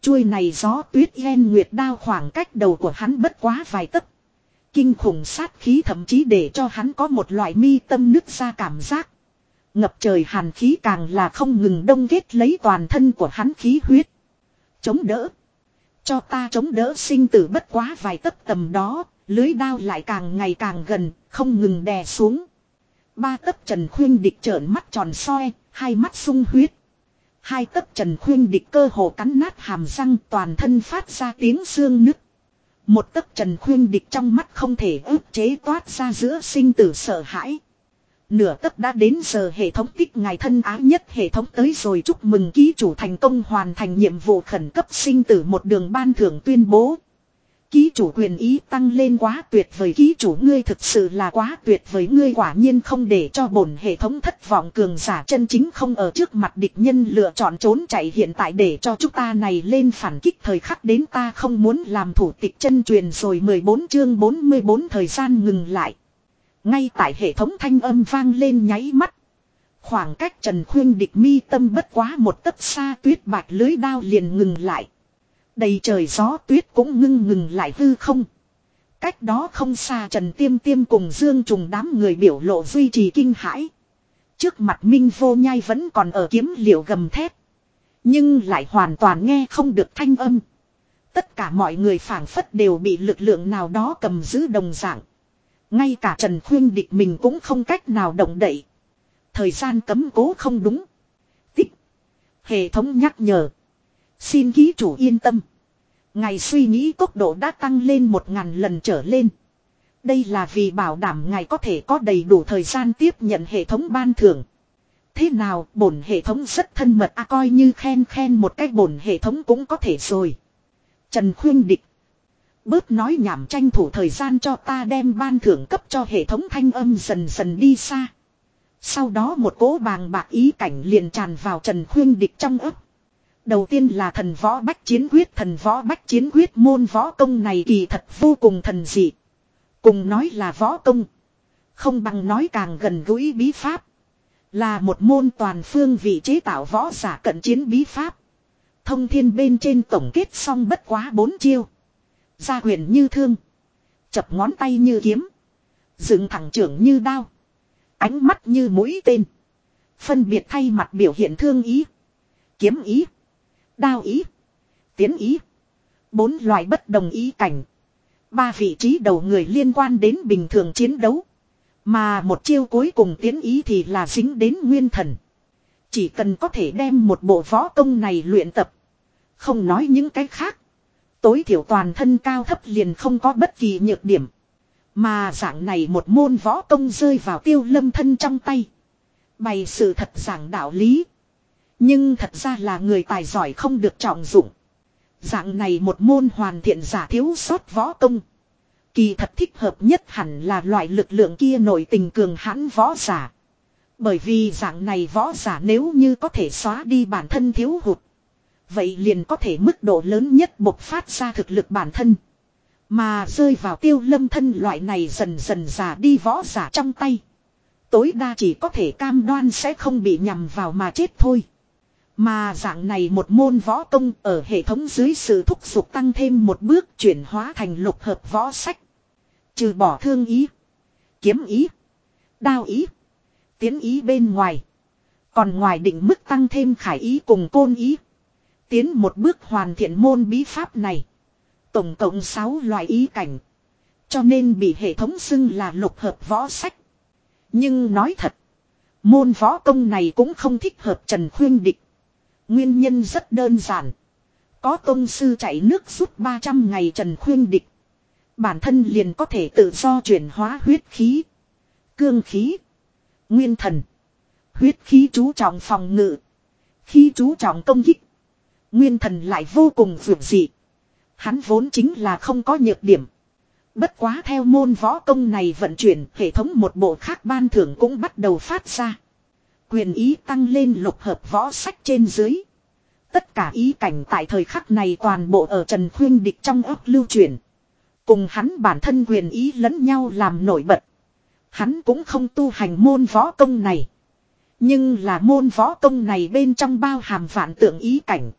Chuôi này gió tuyết yen nguyệt đao khoảng cách đầu của hắn bất quá vài tấc. Kinh khủng sát khí thậm chí để cho hắn có một loại mi tâm nứt ra cảm giác. Ngập trời hàn khí càng là không ngừng đông kết lấy toàn thân của hắn khí huyết. Chống đỡ. Cho ta chống đỡ sinh tử bất quá vài tấc tầm đó, lưới đao lại càng ngày càng gần, không ngừng đè xuống. Ba tấc trần khuyên địch trợn mắt tròn soi, hai mắt sung huyết. Hai tấc trần khuyên địch cơ hồ cắn nát hàm răng toàn thân phát ra tiếng xương nứt. Một tấc trần khuyên địch trong mắt không thể ức chế toát ra giữa sinh tử sợ hãi. Nửa tấc đã đến giờ hệ thống tích ngài thân ái nhất hệ thống tới rồi chúc mừng ký chủ thành công hoàn thành nhiệm vụ khẩn cấp sinh tử một đường ban thưởng tuyên bố. Ký chủ quyền ý tăng lên quá tuyệt vời ký chủ ngươi thực sự là quá tuyệt vời ngươi quả nhiên không để cho bổn hệ thống thất vọng cường giả chân chính không ở trước mặt địch nhân lựa chọn trốn chạy hiện tại để cho chúng ta này lên phản kích thời khắc đến ta không muốn làm thủ tịch chân truyền rồi 14 chương 44 thời gian ngừng lại. Ngay tại hệ thống thanh âm vang lên nháy mắt. Khoảng cách Trần Khuyên địch mi tâm bất quá một tấc xa tuyết bạch lưới đao liền ngừng lại. Đầy trời gió tuyết cũng ngưng ngừng lại hư không. Cách đó không xa Trần Tiêm Tiêm cùng Dương Trùng đám người biểu lộ duy trì kinh hãi. Trước mặt Minh Vô Nhai vẫn còn ở kiếm liệu gầm thép. Nhưng lại hoàn toàn nghe không được thanh âm. Tất cả mọi người phảng phất đều bị lực lượng nào đó cầm giữ đồng dạng. Ngay cả Trần Khuyên địch mình cũng không cách nào động đậy. Thời gian cấm cố không đúng. Tích. Hệ thống nhắc nhở. Xin ký chủ yên tâm. Ngài suy nghĩ tốc độ đã tăng lên một ngàn lần trở lên. Đây là vì bảo đảm ngài có thể có đầy đủ thời gian tiếp nhận hệ thống ban thưởng. Thế nào, bổn hệ thống rất thân mật à coi như khen khen một cách bổn hệ thống cũng có thể rồi. Trần Khuyên Địch. Bớt nói nhảm tranh thủ thời gian cho ta đem ban thưởng cấp cho hệ thống thanh âm dần dần đi xa. Sau đó một cố bàng bạc ý cảnh liền tràn vào Trần Khuyên Địch trong ấp. Đầu tiên là thần võ bách chiến quyết, thần võ bách chiến quyết môn võ công này kỳ thật vô cùng thần dị. Cùng nói là võ công. Không bằng nói càng gần gũi bí pháp. Là một môn toàn phương vị chế tạo võ giả cận chiến bí pháp. Thông thiên bên trên tổng kết xong bất quá bốn chiêu. Gia huyền như thương. Chập ngón tay như kiếm. Dựng thẳng trưởng như đao. Ánh mắt như mũi tên. Phân biệt thay mặt biểu hiện thương ý. Kiếm ý. Đao ý. Tiến ý. Bốn loại bất đồng ý cảnh. Ba vị trí đầu người liên quan đến bình thường chiến đấu. Mà một chiêu cuối cùng tiến ý thì là dính đến nguyên thần. Chỉ cần có thể đem một bộ võ công này luyện tập. Không nói những cái khác. Tối thiểu toàn thân cao thấp liền không có bất kỳ nhược điểm. Mà dạng này một môn võ công rơi vào tiêu lâm thân trong tay. Bày sự thật giảng đạo lý. Nhưng thật ra là người tài giỏi không được trọng dụng. Dạng này một môn hoàn thiện giả thiếu sót võ công. Kỳ thật thích hợp nhất hẳn là loại lực lượng kia nổi tình cường hãn võ giả. Bởi vì dạng này võ giả nếu như có thể xóa đi bản thân thiếu hụt. Vậy liền có thể mức độ lớn nhất bộc phát ra thực lực bản thân. Mà rơi vào tiêu lâm thân loại này dần dần già đi võ giả trong tay. Tối đa chỉ có thể cam đoan sẽ không bị nhầm vào mà chết thôi. Mà dạng này một môn võ công ở hệ thống dưới sự thúc giục tăng thêm một bước chuyển hóa thành lục hợp võ sách. Trừ bỏ thương ý, kiếm ý, đao ý, tiến ý bên ngoài. Còn ngoài định mức tăng thêm khải ý cùng côn ý. Tiến một bước hoàn thiện môn bí pháp này. Tổng cộng 6 loại ý cảnh. Cho nên bị hệ thống xưng là lục hợp võ sách. Nhưng nói thật. Môn võ công này cũng không thích hợp Trần Khuyên Địch. Nguyên nhân rất đơn giản. Có tôn sư chạy nước rút 300 ngày Trần Khuyên Địch. Bản thân liền có thể tự do chuyển hóa huyết khí. Cương khí. Nguyên thần. Huyết khí chú trọng phòng ngự. khí chú trọng công kích. Nguyên thần lại vô cùng vượt dị. Hắn vốn chính là không có nhược điểm. Bất quá theo môn võ công này vận chuyển, hệ thống một bộ khác ban thưởng cũng bắt đầu phát ra. Quyền ý tăng lên lục hợp võ sách trên dưới. Tất cả ý cảnh tại thời khắc này toàn bộ ở Trần Khuyên Địch trong ấp lưu truyền. Cùng hắn bản thân quyền ý lẫn nhau làm nổi bật. Hắn cũng không tu hành môn võ công này. Nhưng là môn võ công này bên trong bao hàm vạn tượng ý cảnh.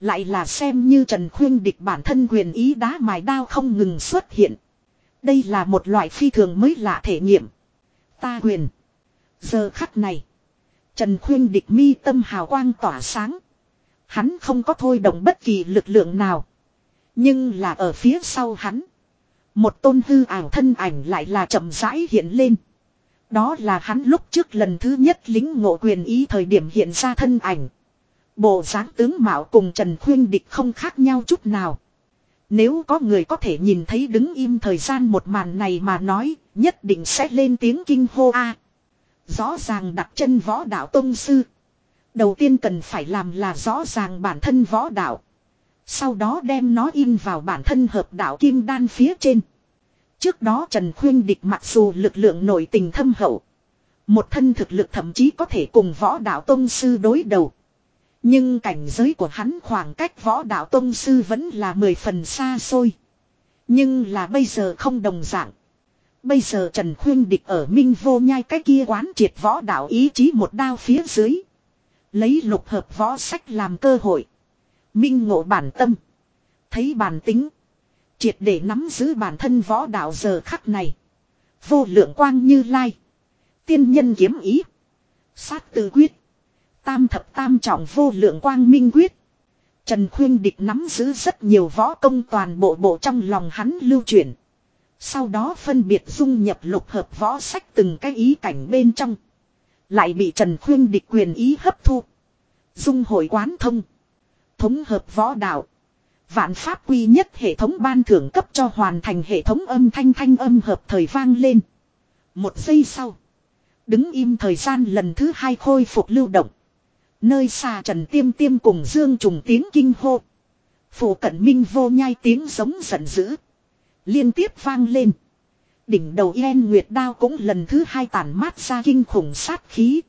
Lại là xem như Trần Khuyên địch bản thân quyền ý đá mài đao không ngừng xuất hiện. Đây là một loại phi thường mới lạ thể nghiệm. Ta quyền. Giờ khắc này. Trần Khuyên địch mi tâm hào quang tỏa sáng. Hắn không có thôi động bất kỳ lực lượng nào. Nhưng là ở phía sau hắn. Một tôn hư ảo thân ảnh lại là chậm rãi hiện lên. Đó là hắn lúc trước lần thứ nhất lính ngộ quyền ý thời điểm hiện ra thân ảnh. Bộ dáng tướng mạo cùng Trần Khuyên Địch không khác nhau chút nào. Nếu có người có thể nhìn thấy đứng im thời gian một màn này mà nói, nhất định sẽ lên tiếng kinh hô a. Rõ ràng đặt chân võ đạo tông sư. Đầu tiên cần phải làm là rõ ràng bản thân võ đạo. Sau đó đem nó in vào bản thân hợp đạo kim đan phía trên. Trước đó Trần Khuyên Địch mặc dù lực lượng nội tình thâm hậu. Một thân thực lực thậm chí có thể cùng võ đạo tông sư đối đầu. Nhưng cảnh giới của hắn khoảng cách võ đạo tông sư vẫn là mười phần xa xôi. Nhưng là bây giờ không đồng dạng. Bây giờ Trần Khuyên Địch ở Minh Vô Nhai cái kia quán triệt võ đạo ý chí một đao phía dưới. Lấy lục hợp võ sách làm cơ hội. Minh ngộ bản tâm. Thấy bản tính. Triệt để nắm giữ bản thân võ đạo giờ khắc này. Vô lượng quang như lai. Tiên nhân kiếm ý. Sát tư quyết. Tam thập tam trọng vô lượng quang minh quyết. Trần Khuyên Địch nắm giữ rất nhiều võ công toàn bộ bộ trong lòng hắn lưu truyền. Sau đó phân biệt dung nhập lục hợp võ sách từng cái ý cảnh bên trong. Lại bị Trần Khuyên Địch quyền ý hấp thu. Dung hội quán thông. Thống hợp võ đạo. Vạn pháp quy nhất hệ thống ban thưởng cấp cho hoàn thành hệ thống âm thanh thanh âm hợp thời vang lên. Một giây sau. Đứng im thời gian lần thứ hai khôi phục lưu động. Nơi xa trần tiêm tiêm cùng dương trùng tiếng kinh hô. Phủ cận minh vô nhai tiếng giống giận dữ. Liên tiếp vang lên. Đỉnh đầu yên nguyệt đao cũng lần thứ hai tản mát ra kinh khủng sát khí.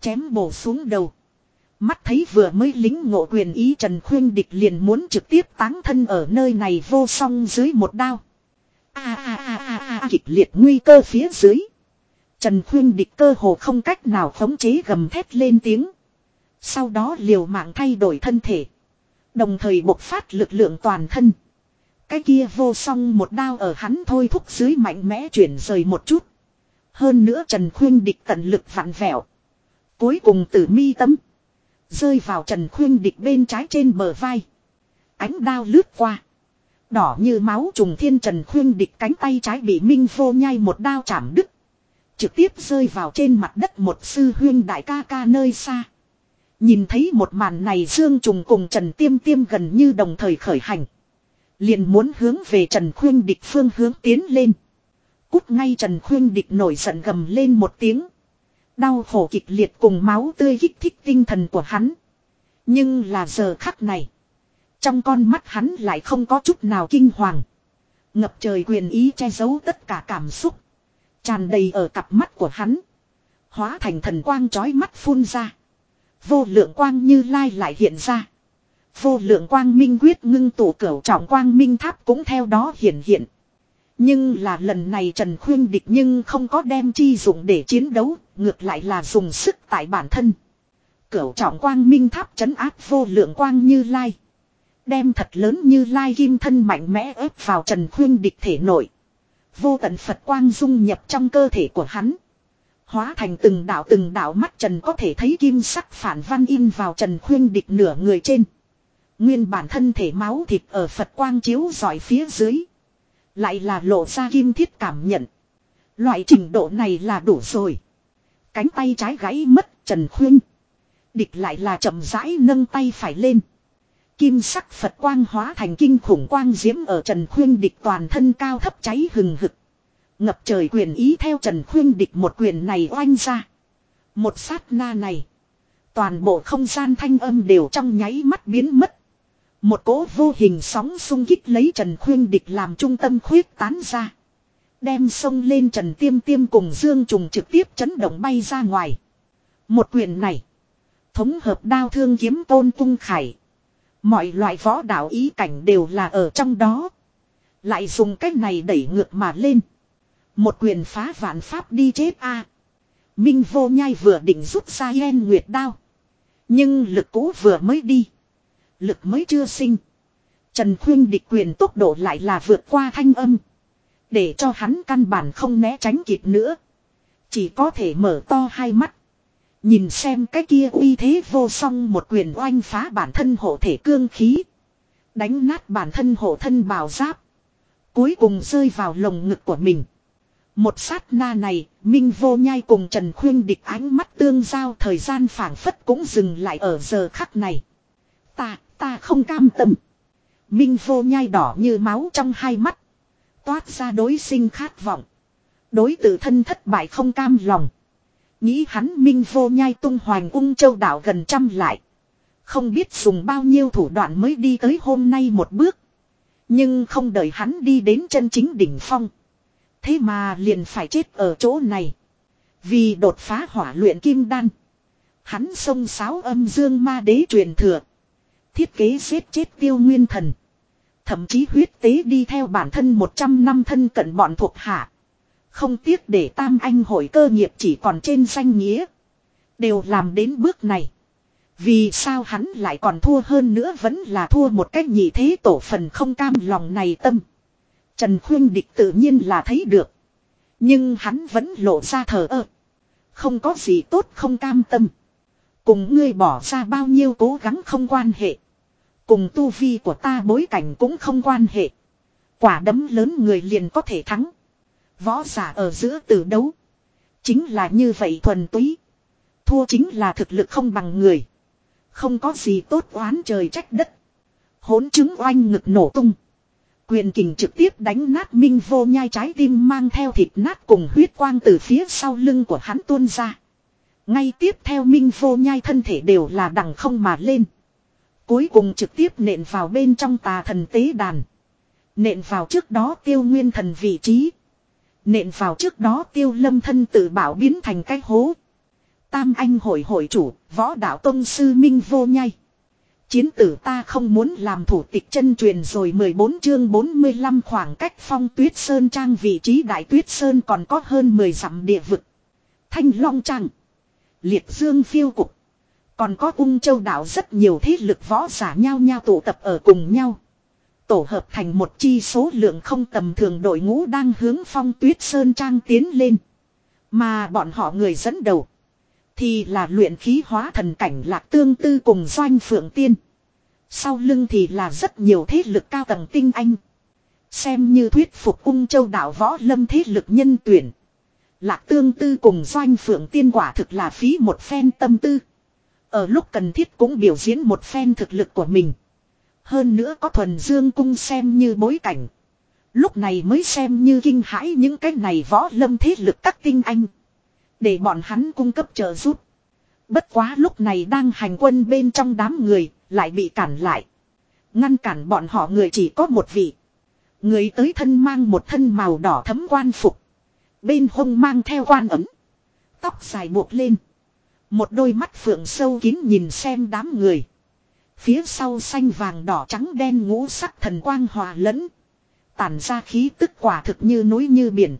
Chém bổ xuống đầu. Mắt thấy vừa mới lính ngộ quyền ý Trần Khuyên Địch liền muốn trực tiếp táng thân ở nơi này vô song dưới một đao. À à à à à kịch liệt nguy cơ phía dưới. Trần Khuyên Địch cơ hồ không cách nào khống chế gầm thét lên tiếng. Sau đó liều mạng thay đổi thân thể. Đồng thời bộc phát lực lượng toàn thân. Cái kia vô song một đao ở hắn thôi thúc dưới mạnh mẽ chuyển rời một chút. Hơn nữa Trần Khuyên Địch tận lực vặn vẹo. Cuối cùng tử mi tâm. Rơi vào Trần Khuyên Địch bên trái trên bờ vai. Ánh đao lướt qua. Đỏ như máu trùng thiên Trần Khuyên Địch cánh tay trái bị Minh vô nhai một đao chạm đứt. Trực tiếp rơi vào trên mặt đất một sư huyên đại ca ca nơi xa. Nhìn thấy một màn này Dương Trùng cùng Trần Tiêm Tiêm gần như đồng thời khởi hành. Liền muốn hướng về Trần Khuyên Địch phương hướng tiến lên. Cút ngay Trần Khuyên Địch nổi giận gầm lên một tiếng. Đau khổ kịch liệt cùng máu tươi kích thích tinh thần của hắn. Nhưng là giờ khắc này. Trong con mắt hắn lại không có chút nào kinh hoàng. Ngập trời quyền ý che giấu tất cả cảm xúc. Tràn đầy ở cặp mắt của hắn. Hóa thành thần quang chói mắt phun ra. Vô lượng quang như lai lại hiện ra. Vô lượng quang minh quyết ngưng tụ cửu trọng quang minh tháp cũng theo đó hiện hiện. Nhưng là lần này Trần Khuyên địch nhưng không có đem chi dụng để chiến đấu, ngược lại là dùng sức tại bản thân. Cửu trọng quang minh tháp chấn áp vô lượng quang như lai. Đem thật lớn như lai kim thân mạnh mẽ ép vào Trần Khuyên địch thể nội. Vô tận Phật quang dung nhập trong cơ thể của hắn. Hóa thành từng đạo từng đạo mắt Trần có thể thấy kim sắc phản văn in vào Trần Khuyên địch nửa người trên. Nguyên bản thân thể máu thịt ở Phật quang chiếu dọi phía dưới. Lại là lộ ra kim thiết cảm nhận. Loại trình độ này là đủ rồi. Cánh tay trái gãy mất, Trần Khuyên. Địch lại là chậm rãi nâng tay phải lên. Kim sắc Phật quang hóa thành kinh khủng quang diễm ở Trần Khuyên địch toàn thân cao thấp cháy hừng hực. Ngập trời quyền ý theo Trần Khuyên địch một quyền này oanh ra. Một sát na này. Toàn bộ không gian thanh âm đều trong nháy mắt biến mất. Một cỗ vô hình sóng xung kích lấy Trần Khuyên địch làm trung tâm khuyết tán ra. Đem sông lên Trần Tiêm Tiêm cùng Dương Trùng trực tiếp chấn động bay ra ngoài. Một quyền này. Thống hợp đao thương kiếm tôn cung khải. Mọi loại võ đạo ý cảnh đều là ở trong đó. Lại dùng cách này đẩy ngược mà lên. Một quyền phá vạn pháp đi chết a. Minh vô nhai vừa định rút ra yên nguyệt đao. Nhưng lực cũ vừa mới đi. Lực mới chưa sinh. Trần Khuyên địch quyền tốc độ lại là vượt qua thanh âm. Để cho hắn căn bản không né tránh kịp nữa. Chỉ có thể mở to hai mắt. Nhìn xem cái kia uy thế vô song một quyền oanh phá bản thân hộ thể cương khí. Đánh nát bản thân hộ thân bào giáp. Cuối cùng rơi vào lồng ngực của mình. Một sát na này, Minh Vô Nhai cùng Trần Khuyên địch ánh mắt tương giao thời gian phảng phất cũng dừng lại ở giờ khắc này. Ta, ta không cam tâm. Minh Vô Nhai đỏ như máu trong hai mắt. Toát ra đối sinh khát vọng. Đối tự thân thất bại không cam lòng. Nghĩ hắn Minh Vô Nhai tung hoành ung châu đảo gần trăm lại. Không biết dùng bao nhiêu thủ đoạn mới đi tới hôm nay một bước. Nhưng không đợi hắn đi đến chân chính đỉnh phong. Thế mà liền phải chết ở chỗ này. Vì đột phá hỏa luyện kim đan. Hắn sông sáo âm dương ma đế truyền thừa. Thiết kế giết chết tiêu nguyên thần. Thậm chí huyết tế đi theo bản thân 100 năm thân cận bọn thuộc hạ. Không tiếc để tam anh hội cơ nghiệp chỉ còn trên danh nghĩa. Đều làm đến bước này. Vì sao hắn lại còn thua hơn nữa vẫn là thua một cách nhị thế tổ phần không cam lòng này tâm. Trần Khuyên Địch tự nhiên là thấy được. Nhưng hắn vẫn lộ ra thờ ơ. Không có gì tốt không cam tâm. Cùng ngươi bỏ ra bao nhiêu cố gắng không quan hệ. Cùng tu vi của ta bối cảnh cũng không quan hệ. Quả đấm lớn người liền có thể thắng. Võ giả ở giữa tử đấu. Chính là như vậy thuần túy. Thua chính là thực lực không bằng người. Không có gì tốt oán trời trách đất. Hốn chứng oanh ngực nổ tung. Quyền kình trực tiếp đánh nát minh vô nhai trái tim mang theo thịt nát cùng huyết quang từ phía sau lưng của hắn tuôn ra. Ngay tiếp theo minh vô nhai thân thể đều là đằng không mà lên. Cuối cùng trực tiếp nện vào bên trong tà thần tế đàn. Nện vào trước đó tiêu nguyên thần vị trí. Nện vào trước đó tiêu lâm thân tự bảo biến thành cái hố. Tam anh hội hội chủ, võ đạo tông sư minh vô nhai. Chiến tử ta không muốn làm thủ tịch chân truyền rồi 14 chương 45 khoảng cách phong tuyết sơn trang vị trí đại tuyết sơn còn có hơn 10 dặm địa vực. Thanh long trang. Liệt dương phiêu cục. Còn có ung châu đảo rất nhiều thế lực võ giả nhau nhau tụ tập ở cùng nhau. Tổ hợp thành một chi số lượng không tầm thường đội ngũ đang hướng phong tuyết sơn trang tiến lên. Mà bọn họ người dẫn đầu. Thì là luyện khí hóa thần cảnh lạc tương tư cùng doanh phượng tiên. Sau lưng thì là rất nhiều thế lực cao tầng tinh anh. Xem như thuyết phục ung châu đảo võ lâm thế lực nhân tuyển. Lạc tương tư cùng doanh phượng tiên quả thực là phí một phen tâm tư. Ở lúc cần thiết cũng biểu diễn một phen thực lực của mình. Hơn nữa có thuần dương cung xem như bối cảnh. Lúc này mới xem như kinh hãi những cái này võ lâm thế lực các tinh anh. Để bọn hắn cung cấp trợ giúp. Bất quá lúc này đang hành quân bên trong đám người, lại bị cản lại. Ngăn cản bọn họ người chỉ có một vị. Người tới thân mang một thân màu đỏ thấm quan phục. Bên hông mang theo quan ấm. Tóc dài buộc lên. Một đôi mắt phượng sâu kín nhìn xem đám người. Phía sau xanh vàng đỏ trắng đen ngũ sắc thần quang hòa lẫn. Tản ra khí tức quả thực như núi như biển.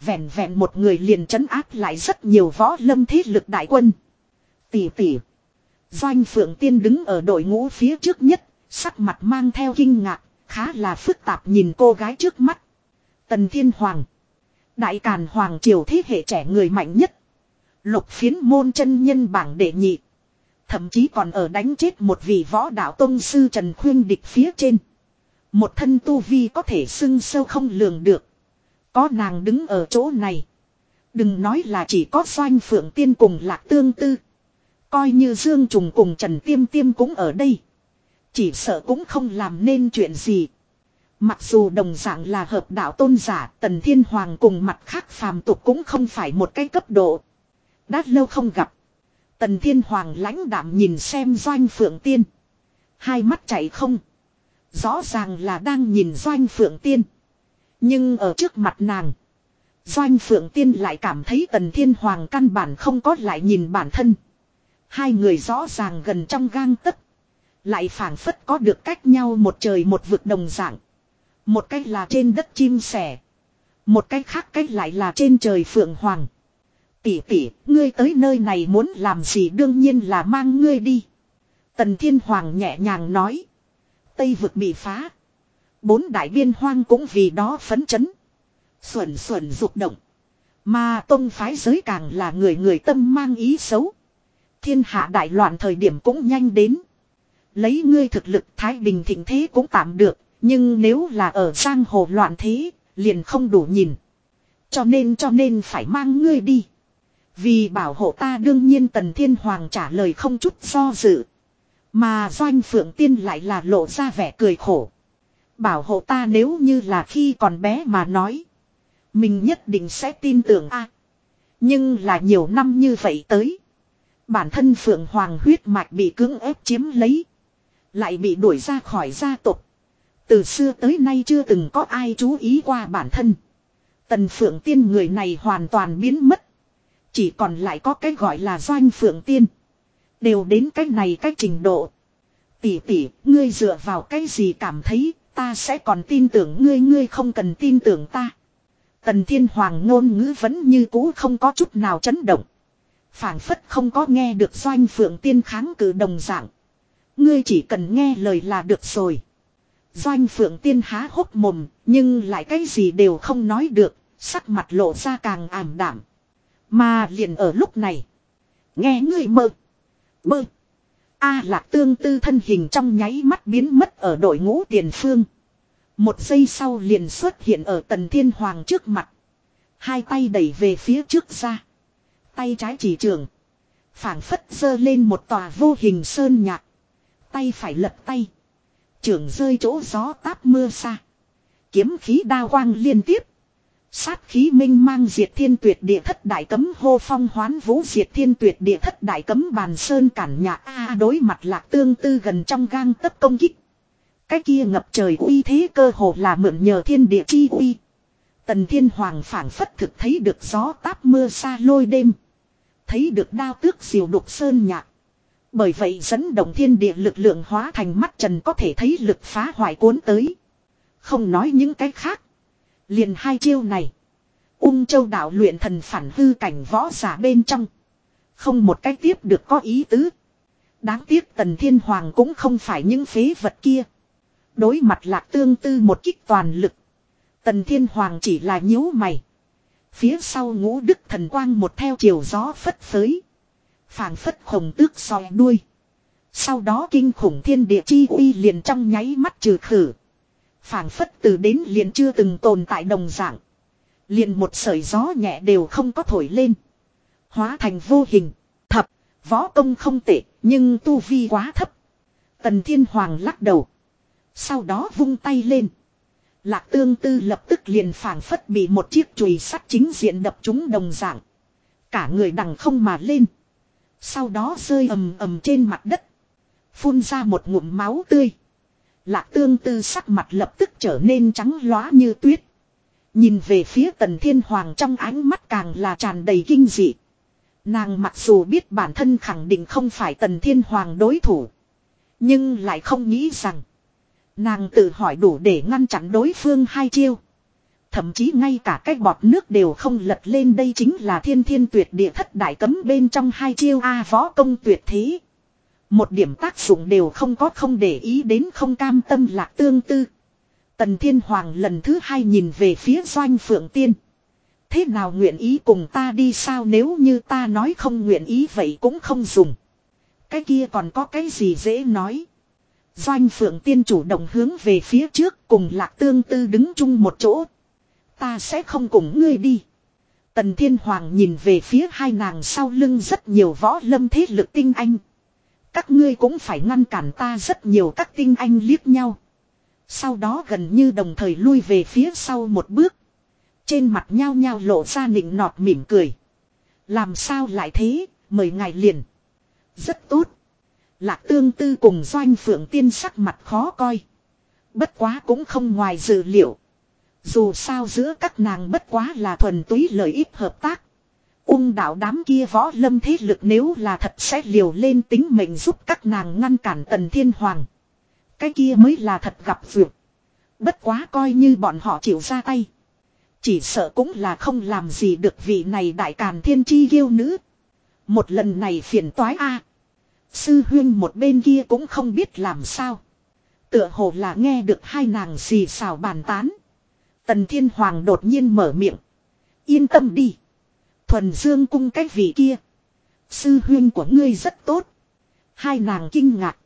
Vẹn vẹn một người liền trấn áp lại rất nhiều võ lâm thế lực đại quân. Tỷ tỷ. Doanh Phượng Tiên đứng ở đội ngũ phía trước nhất, sắc mặt mang theo kinh ngạc, khá là phức tạp nhìn cô gái trước mắt. Tần Thiên Hoàng. Đại Càn Hoàng triều thế hệ trẻ người mạnh nhất. Lục phiến môn chân nhân bảng đệ nhị. Thậm chí còn ở đánh chết một vị võ đạo tông sư Trần Khuyên địch phía trên. Một thân tu vi có thể xưng sâu không lường được. Có nàng đứng ở chỗ này. Đừng nói là chỉ có doanh phượng tiên cùng lạc tương tư. Coi như Dương Trùng cùng Trần Tiêm Tiêm cũng ở đây. Chỉ sợ cũng không làm nên chuyện gì. Mặc dù đồng dạng là hợp đạo tôn giả, Tần Thiên Hoàng cùng mặt khác phàm tục cũng không phải một cái cấp độ. Đã lâu không gặp. Tần Thiên Hoàng lãnh đạm nhìn xem Doanh Phượng Tiên. Hai mắt chảy không. Rõ ràng là đang nhìn Doanh Phượng Tiên. Nhưng ở trước mặt nàng. Doanh Phượng Tiên lại cảm thấy Tần Thiên Hoàng căn bản không có lại nhìn bản thân. Hai người rõ ràng gần trong gang tấc. Lại phảng phất có được cách nhau một trời một vực đồng dạng. Một cách là trên đất chim sẻ. Một cách khác cách lại là trên trời phượng hoàng. Tỷ tỷ, ngươi tới nơi này muốn làm gì đương nhiên là mang ngươi đi. Tần Thiên Hoàng nhẹ nhàng nói. Tây vực bị phá. Bốn đại biên hoang cũng vì đó phấn chấn. Xuẩn xuẩn dục động. Mà tông phái giới càng là người người tâm mang ý xấu. Thiên hạ đại loạn thời điểm cũng nhanh đến. Lấy ngươi thực lực Thái Bình thịnh thế cũng tạm được. Nhưng nếu là ở giang hồ loạn thế, liền không đủ nhìn. Cho nên cho nên phải mang ngươi đi. Vì bảo hộ ta đương nhiên Tần Thiên Hoàng trả lời không chút do dự. Mà Doanh Phượng Tiên lại là lộ ra vẻ cười khổ. Bảo hộ ta nếu như là khi còn bé mà nói. Mình nhất định sẽ tin tưởng a. nhưng là nhiều năm như vậy tới. Bản thân Phượng Hoàng huyết mạch bị cưỡng ép chiếm lấy. Lại bị đuổi ra khỏi gia tộc. Từ xưa tới nay chưa từng có ai chú ý qua bản thân. Tần Phượng Tiên người này hoàn toàn biến mất. Chỉ còn lại có cái gọi là Doanh Phượng Tiên. Đều đến cách này cách trình độ. Tỷ tỷ, ngươi dựa vào cái gì cảm thấy ta sẽ còn tin tưởng ngươi ngươi không cần tin tưởng ta. Tần Thiên Hoàng ngôn ngữ vẫn như cũ không có chút nào chấn động. phảng phất không có nghe được Doanh Phượng Tiên kháng cự đồng dạng. Ngươi chỉ cần nghe lời là được rồi. Doanh Phượng Tiên há hốc mồm, nhưng lại cái gì đều không nói được, sắc mặt lộ ra càng ảm đạm. Mà liền ở lúc này, nghe người mơ, mơ. A lạc tương tư thân hình trong nháy mắt biến mất ở đội ngũ tiền phương. Một giây sau liền xuất hiện ở tần thiên hoàng trước mặt. Hai tay đẩy về phía trước ra. Tay trái chỉ trường. phảng phất dơ lên một tòa vô hình sơn nhạc. Tay phải lật tay. Trường rơi chỗ gió táp mưa xa. Kiếm khí đa quang liên tiếp. Sát khí minh mang diệt thiên tuyệt địa thất đại cấm hô phong hoán vũ diệt thiên tuyệt địa thất đại cấm bàn sơn cản nhà A đối mặt lạc tương tư gần trong gang tấp công kích. Cái kia ngập trời uy thế cơ hồ là mượn nhờ thiên địa chi uy. Tần thiên hoàng phảng phất thực thấy được gió táp mưa xa lôi đêm. Thấy được đao tước diều đục sơn nhạc. Bởi vậy dẫn động thiên địa lực lượng hóa thành mắt trần có thể thấy lực phá hoại cuốn tới. Không nói những cái khác. Liền hai chiêu này. Ung châu đạo luyện thần phản hư cảnh võ giả bên trong. Không một cách tiếp được có ý tứ. Đáng tiếc tần thiên hoàng cũng không phải những phế vật kia. Đối mặt lạc tương tư một kích toàn lực. Tần thiên hoàng chỉ là nhíu mày. Phía sau ngũ đức thần quang một theo chiều gió phất phới phảng phất khổng tước soi đuôi. Sau đó kinh khủng thiên địa chi uy liền trong nháy mắt trừ khử phảng phất từ đến liền chưa từng tồn tại đồng dạng. Liền một sợi gió nhẹ đều không có thổi lên. Hóa thành vô hình. Thập, võ công không tệ, nhưng tu vi quá thấp. Tần Thiên Hoàng lắc đầu. Sau đó vung tay lên. Lạc tương tư lập tức liền phảng phất bị một chiếc chùy sắt chính diện đập trúng đồng dạng. Cả người đằng không mà lên. Sau đó rơi ầm ầm trên mặt đất. Phun ra một ngụm máu tươi. Lạc tương tư sắc mặt lập tức trở nên trắng lóa như tuyết. Nhìn về phía tần thiên hoàng trong ánh mắt càng là tràn đầy kinh dị. Nàng mặc dù biết bản thân khẳng định không phải tần thiên hoàng đối thủ. Nhưng lại không nghĩ rằng. Nàng tự hỏi đủ để ngăn chặn đối phương hai chiêu. Thậm chí ngay cả cái bọt nước đều không lật lên đây chính là thiên thiên tuyệt địa thất đại cấm bên trong hai chiêu A võ công tuyệt thế. Một điểm tác dụng đều không có không để ý đến không cam tâm lạc tương tư. Tần Thiên Hoàng lần thứ hai nhìn về phía doanh phượng tiên. Thế nào nguyện ý cùng ta đi sao nếu như ta nói không nguyện ý vậy cũng không dùng. Cái kia còn có cái gì dễ nói. Doanh phượng tiên chủ động hướng về phía trước cùng lạc tương tư đứng chung một chỗ. Ta sẽ không cùng ngươi đi. Tần Thiên Hoàng nhìn về phía hai nàng sau lưng rất nhiều võ lâm thế lực tinh anh. Các ngươi cũng phải ngăn cản ta rất nhiều các tinh anh liếc nhau. Sau đó gần như đồng thời lui về phía sau một bước. Trên mặt nhao nhao lộ ra nịnh nọt mỉm cười. Làm sao lại thế, mời ngài liền. Rất tốt. Lạc tương tư cùng doanh phượng tiên sắc mặt khó coi. Bất quá cũng không ngoài dự liệu. Dù sao giữa các nàng bất quá là thuần túy lợi ích hợp tác. Ung đạo đám kia võ lâm thế lực nếu là thật sẽ liều lên tính mệnh giúp các nàng ngăn cản tần thiên hoàng. Cái kia mới là thật gặp vượt. Bất quá coi như bọn họ chịu ra tay. Chỉ sợ cũng là không làm gì được vị này đại càn thiên chi yêu nữ. Một lần này phiền toái a Sư huyên một bên kia cũng không biết làm sao. Tựa hồ là nghe được hai nàng xì xào bàn tán. Tần Thiên Hoàng đột nhiên mở miệng. Yên tâm đi. Thuần Dương cung cách vị kia. Sư huyên của ngươi rất tốt. Hai nàng kinh ngạc.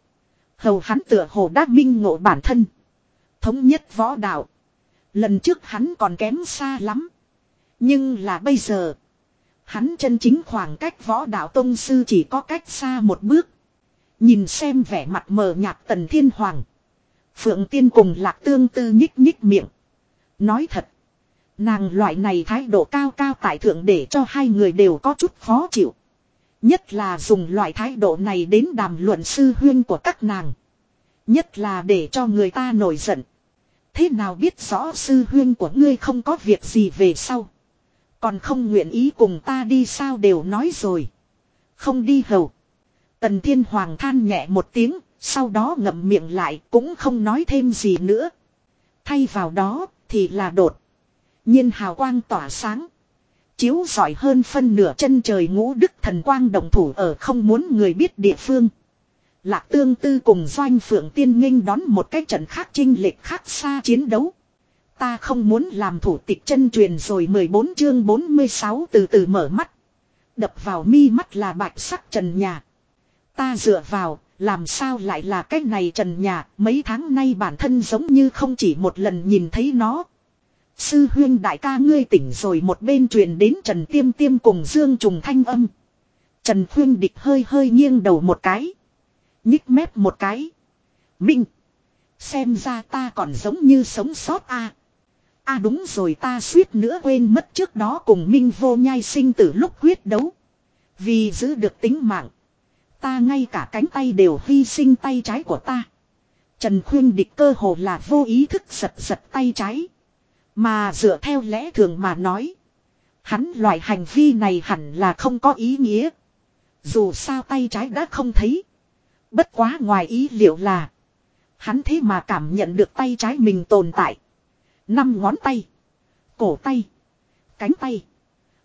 Hầu hắn tựa hồ đã minh ngộ bản thân. Thống nhất võ đạo. Lần trước hắn còn kém xa lắm. Nhưng là bây giờ. Hắn chân chính khoảng cách võ đạo tông sư chỉ có cách xa một bước. Nhìn xem vẻ mặt mờ nhạt tần thiên hoàng. Phượng tiên cùng lạc tương tư nhích nhích miệng. Nói thật. Nàng loại này thái độ cao cao tại thượng để cho hai người đều có chút khó chịu. Nhất là dùng loại thái độ này đến đàm luận sư huyên của các nàng. Nhất là để cho người ta nổi giận. Thế nào biết rõ sư huyên của ngươi không có việc gì về sau. Còn không nguyện ý cùng ta đi sao đều nói rồi. Không đi hầu. Tần Thiên Hoàng than nhẹ một tiếng, sau đó ngậm miệng lại cũng không nói thêm gì nữa. Thay vào đó thì là đột nhiên hào quang tỏa sáng. Chiếu giỏi hơn phân nửa chân trời ngũ đức thần quang đồng thủ ở không muốn người biết địa phương. Lạc tương tư cùng doanh phượng tiên nghênh đón một cái trận khác chinh lệch khác xa chiến đấu. Ta không muốn làm thủ tịch chân truyền rồi 14 chương 46 từ từ mở mắt. Đập vào mi mắt là bạch sắc trần nhà. Ta dựa vào, làm sao lại là cái này trần nhà, mấy tháng nay bản thân giống như không chỉ một lần nhìn thấy nó. Sư huyên đại ca ngươi tỉnh rồi một bên truyền đến Trần Tiêm Tiêm cùng Dương Trùng thanh âm. Trần Khuyên địch hơi hơi nghiêng đầu một cái. Nhích mép một cái. Minh. Xem ra ta còn giống như sống sót a. À. À đúng rồi ta suýt nữa quên mất trước đó cùng Minh vô nhai sinh tử lúc quyết đấu. Vì giữ được tính mạng. Ta ngay cả cánh tay đều hy sinh tay trái của ta. Trần Khuyên địch cơ hồ là vô ý thức giật giật tay trái. Mà dựa theo lẽ thường mà nói. Hắn loại hành vi này hẳn là không có ý nghĩa. Dù sao tay trái đã không thấy. Bất quá ngoài ý liệu là. Hắn thế mà cảm nhận được tay trái mình tồn tại. Năm ngón tay. Cổ tay. Cánh tay.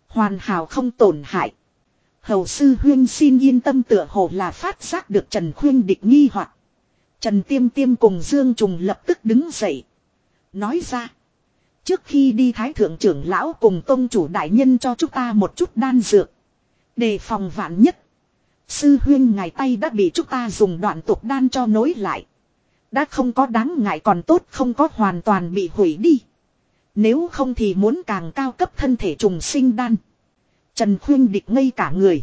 Hoàn hảo không tổn hại. Hầu sư huyên xin yên tâm tựa hồ là phát giác được Trần Khuyên địch nghi hoặc Trần Tiêm Tiêm cùng Dương Trùng lập tức đứng dậy. Nói ra. Trước khi đi Thái Thượng trưởng lão cùng tôn chủ đại nhân cho chúng ta một chút đan dược. Đề phòng vạn nhất. Sư huyên ngài tay đã bị chúng ta dùng đoạn tục đan cho nối lại. Đã không có đáng ngại còn tốt không có hoàn toàn bị hủy đi. Nếu không thì muốn càng cao cấp thân thể trùng sinh đan. Trần Khuyên địch ngây cả người.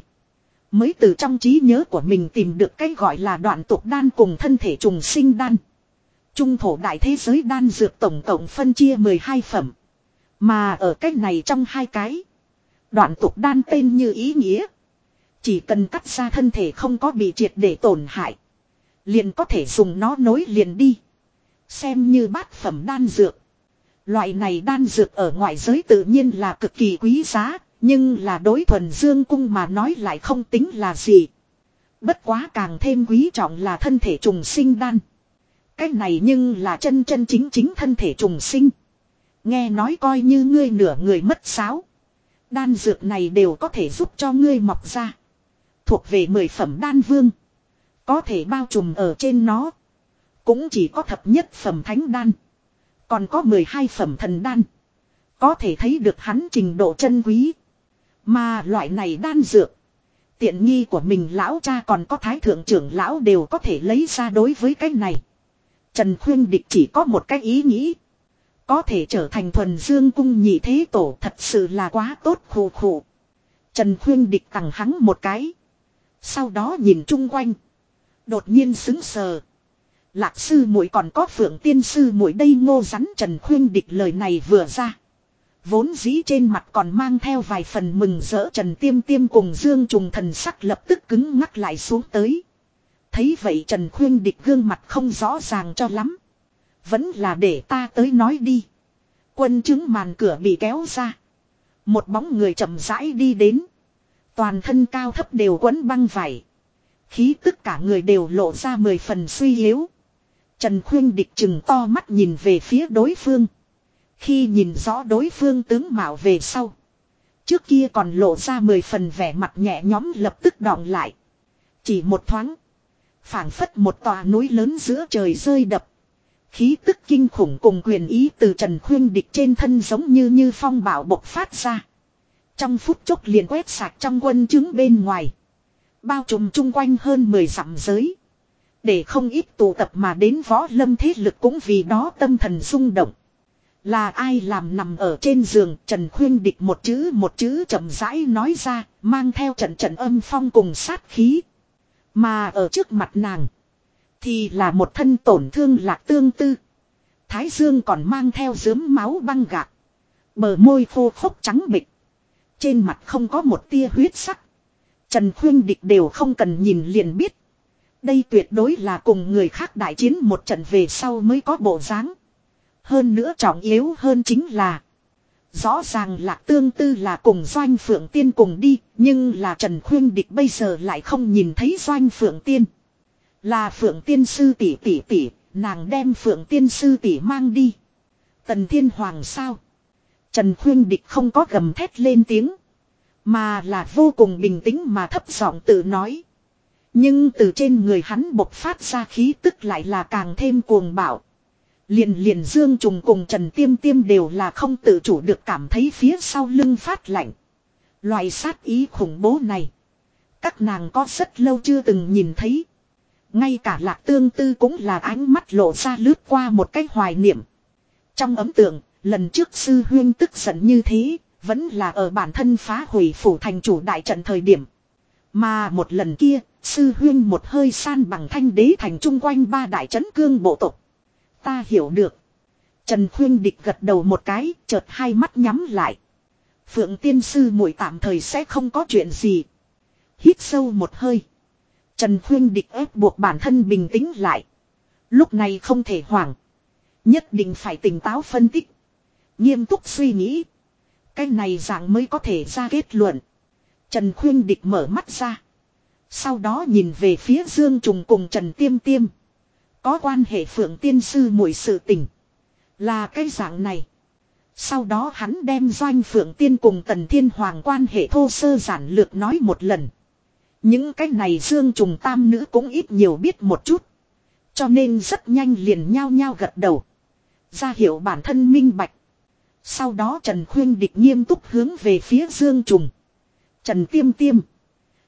Mới từ trong trí nhớ của mình tìm được cái gọi là đoạn tục đan cùng thân thể trùng sinh đan. Trung thổ đại thế giới đan dược tổng cộng phân chia 12 phẩm. Mà ở cách này trong hai cái. Đoạn tục đan tên như ý nghĩa. Chỉ cần cắt ra thân thể không có bị triệt để tổn hại. Liền có thể dùng nó nối liền đi. Xem như bát phẩm đan dược. Loại này đan dược ở ngoại giới tự nhiên là cực kỳ quý giá, nhưng là đối thuần dương cung mà nói lại không tính là gì. Bất quá càng thêm quý trọng là thân thể trùng sinh đan. Cái này nhưng là chân chân chính chính thân thể trùng sinh. Nghe nói coi như ngươi nửa người mất sáo. Đan dược này đều có thể giúp cho ngươi mọc ra. Thuộc về mười phẩm đan vương. Có thể bao trùm ở trên nó. Cũng chỉ có thập nhất phẩm thánh đan. Còn có mười hai phẩm thần đan. Có thể thấy được hắn trình độ chân quý. Mà loại này đan dược. Tiện nghi của mình lão cha còn có thái thượng trưởng lão đều có thể lấy ra đối với cái này. Trần Khuyên Địch chỉ có một cái ý nghĩ. Có thể trở thành thuần dương cung nhị thế tổ thật sự là quá tốt khổ khổ. Trần Khuyên Địch tặng hắn một cái. Sau đó nhìn chung quanh. Đột nhiên xứng sờ. Lạc sư muội còn có phượng tiên sư muội đây ngô rắn Trần Khuyên Địch lời này vừa ra. Vốn dĩ trên mặt còn mang theo vài phần mừng rỡ Trần Tiêm Tiêm cùng Dương Trùng thần sắc lập tức cứng ngắc lại xuống tới. Thấy vậy Trần Khuyên Địch gương mặt không rõ ràng cho lắm. Vẫn là để ta tới nói đi. Quân chứng màn cửa bị kéo ra. Một bóng người chậm rãi đi đến. Toàn thân cao thấp đều quấn băng vải. Khí tức cả người đều lộ ra mười phần suy yếu. Trần Khuyên Địch chừng to mắt nhìn về phía đối phương. Khi nhìn rõ đối phương tướng mạo về sau. Trước kia còn lộ ra mười phần vẻ mặt nhẹ nhõm lập tức đọng lại. Chỉ một thoáng phảng phất một tòa núi lớn giữa trời rơi đập. Khí tức kinh khủng cùng quyền ý từ Trần Khuyên Địch trên thân giống như như phong bảo bộc phát ra. Trong phút chốc liền quét sạch trong quân chứng bên ngoài. Bao trùm chung quanh hơn 10 dặm giới. Để không ít tụ tập mà đến võ lâm thế lực cũng vì đó tâm thần rung động. Là ai làm nằm ở trên giường Trần Khuyên Địch một chữ một chữ chậm rãi nói ra, Mang theo trận trận âm phong cùng sát khí mà ở trước mặt nàng, Thì là một thân tổn thương lạc tương tư. Thái dương còn mang theo dướm máu băng gạc, Bờ môi khô khốc trắng bịch. Trên mặt không có một tia huyết sắc. Trần Khuyên Địch đều không cần nhìn liền biết. Đây tuyệt đối là cùng người khác đại chiến một trận về sau mới có bộ dáng. Hơn nữa trọng yếu hơn chính là. Rõ ràng là tương tư là cùng Doanh Phượng Tiên cùng đi, nhưng là Trần Khuyên Địch bây giờ lại không nhìn thấy Doanh Phượng Tiên. Là Phượng Tiên sư tỷ tỷ tỷ, nàng đem Phượng Tiên sư tỷ mang đi. Tần Thiên Hoàng sao? Trần Khuyên Địch không có gầm thét lên tiếng. Mà là vô cùng bình tĩnh mà thấp giọng tự nói. Nhưng từ trên người hắn bộc phát ra khí tức lại là càng thêm cuồng bạo. Liền liền Dương Trùng cùng Trần Tiêm Tiêm đều là không tự chủ được cảm thấy phía sau lưng phát lạnh. Loại sát ý khủng bố này. Các nàng có rất lâu chưa từng nhìn thấy. Ngay cả lạc tương tư cũng là ánh mắt lộ ra lướt qua một cái hoài niệm. Trong ấm tượng, lần trước sư huyên tức giận như thế, vẫn là ở bản thân phá hủy phủ thành chủ đại trận thời điểm. Mà một lần kia, sư huyên một hơi san bằng thanh đế thành chung quanh ba đại trấn cương bộ tộc. Ta hiểu được. Trần Khuyên Địch gật đầu một cái, chợt hai mắt nhắm lại. Phượng tiên sư muội tạm thời sẽ không có chuyện gì. Hít sâu một hơi. Trần Khuyên Địch ép buộc bản thân bình tĩnh lại. Lúc này không thể hoảng. Nhất định phải tỉnh táo phân tích. Nghiêm túc suy nghĩ. Cái này dạng mới có thể ra kết luận. Trần Khuyên Địch mở mắt ra. Sau đó nhìn về phía Dương Trùng cùng Trần Tiêm Tiêm. Có quan hệ phượng tiên sư mùi sự tình. Là cái dạng này. Sau đó hắn đem doanh phượng tiên cùng tần thiên hoàng quan hệ thô sơ giản lược nói một lần. Những cái này dương trùng tam nữ cũng ít nhiều biết một chút. Cho nên rất nhanh liền nhao nhao gật đầu. Ra hiệu bản thân minh bạch. Sau đó Trần Khuyên địch nghiêm túc hướng về phía Dương Trùng. Trần Tiêm Tiêm.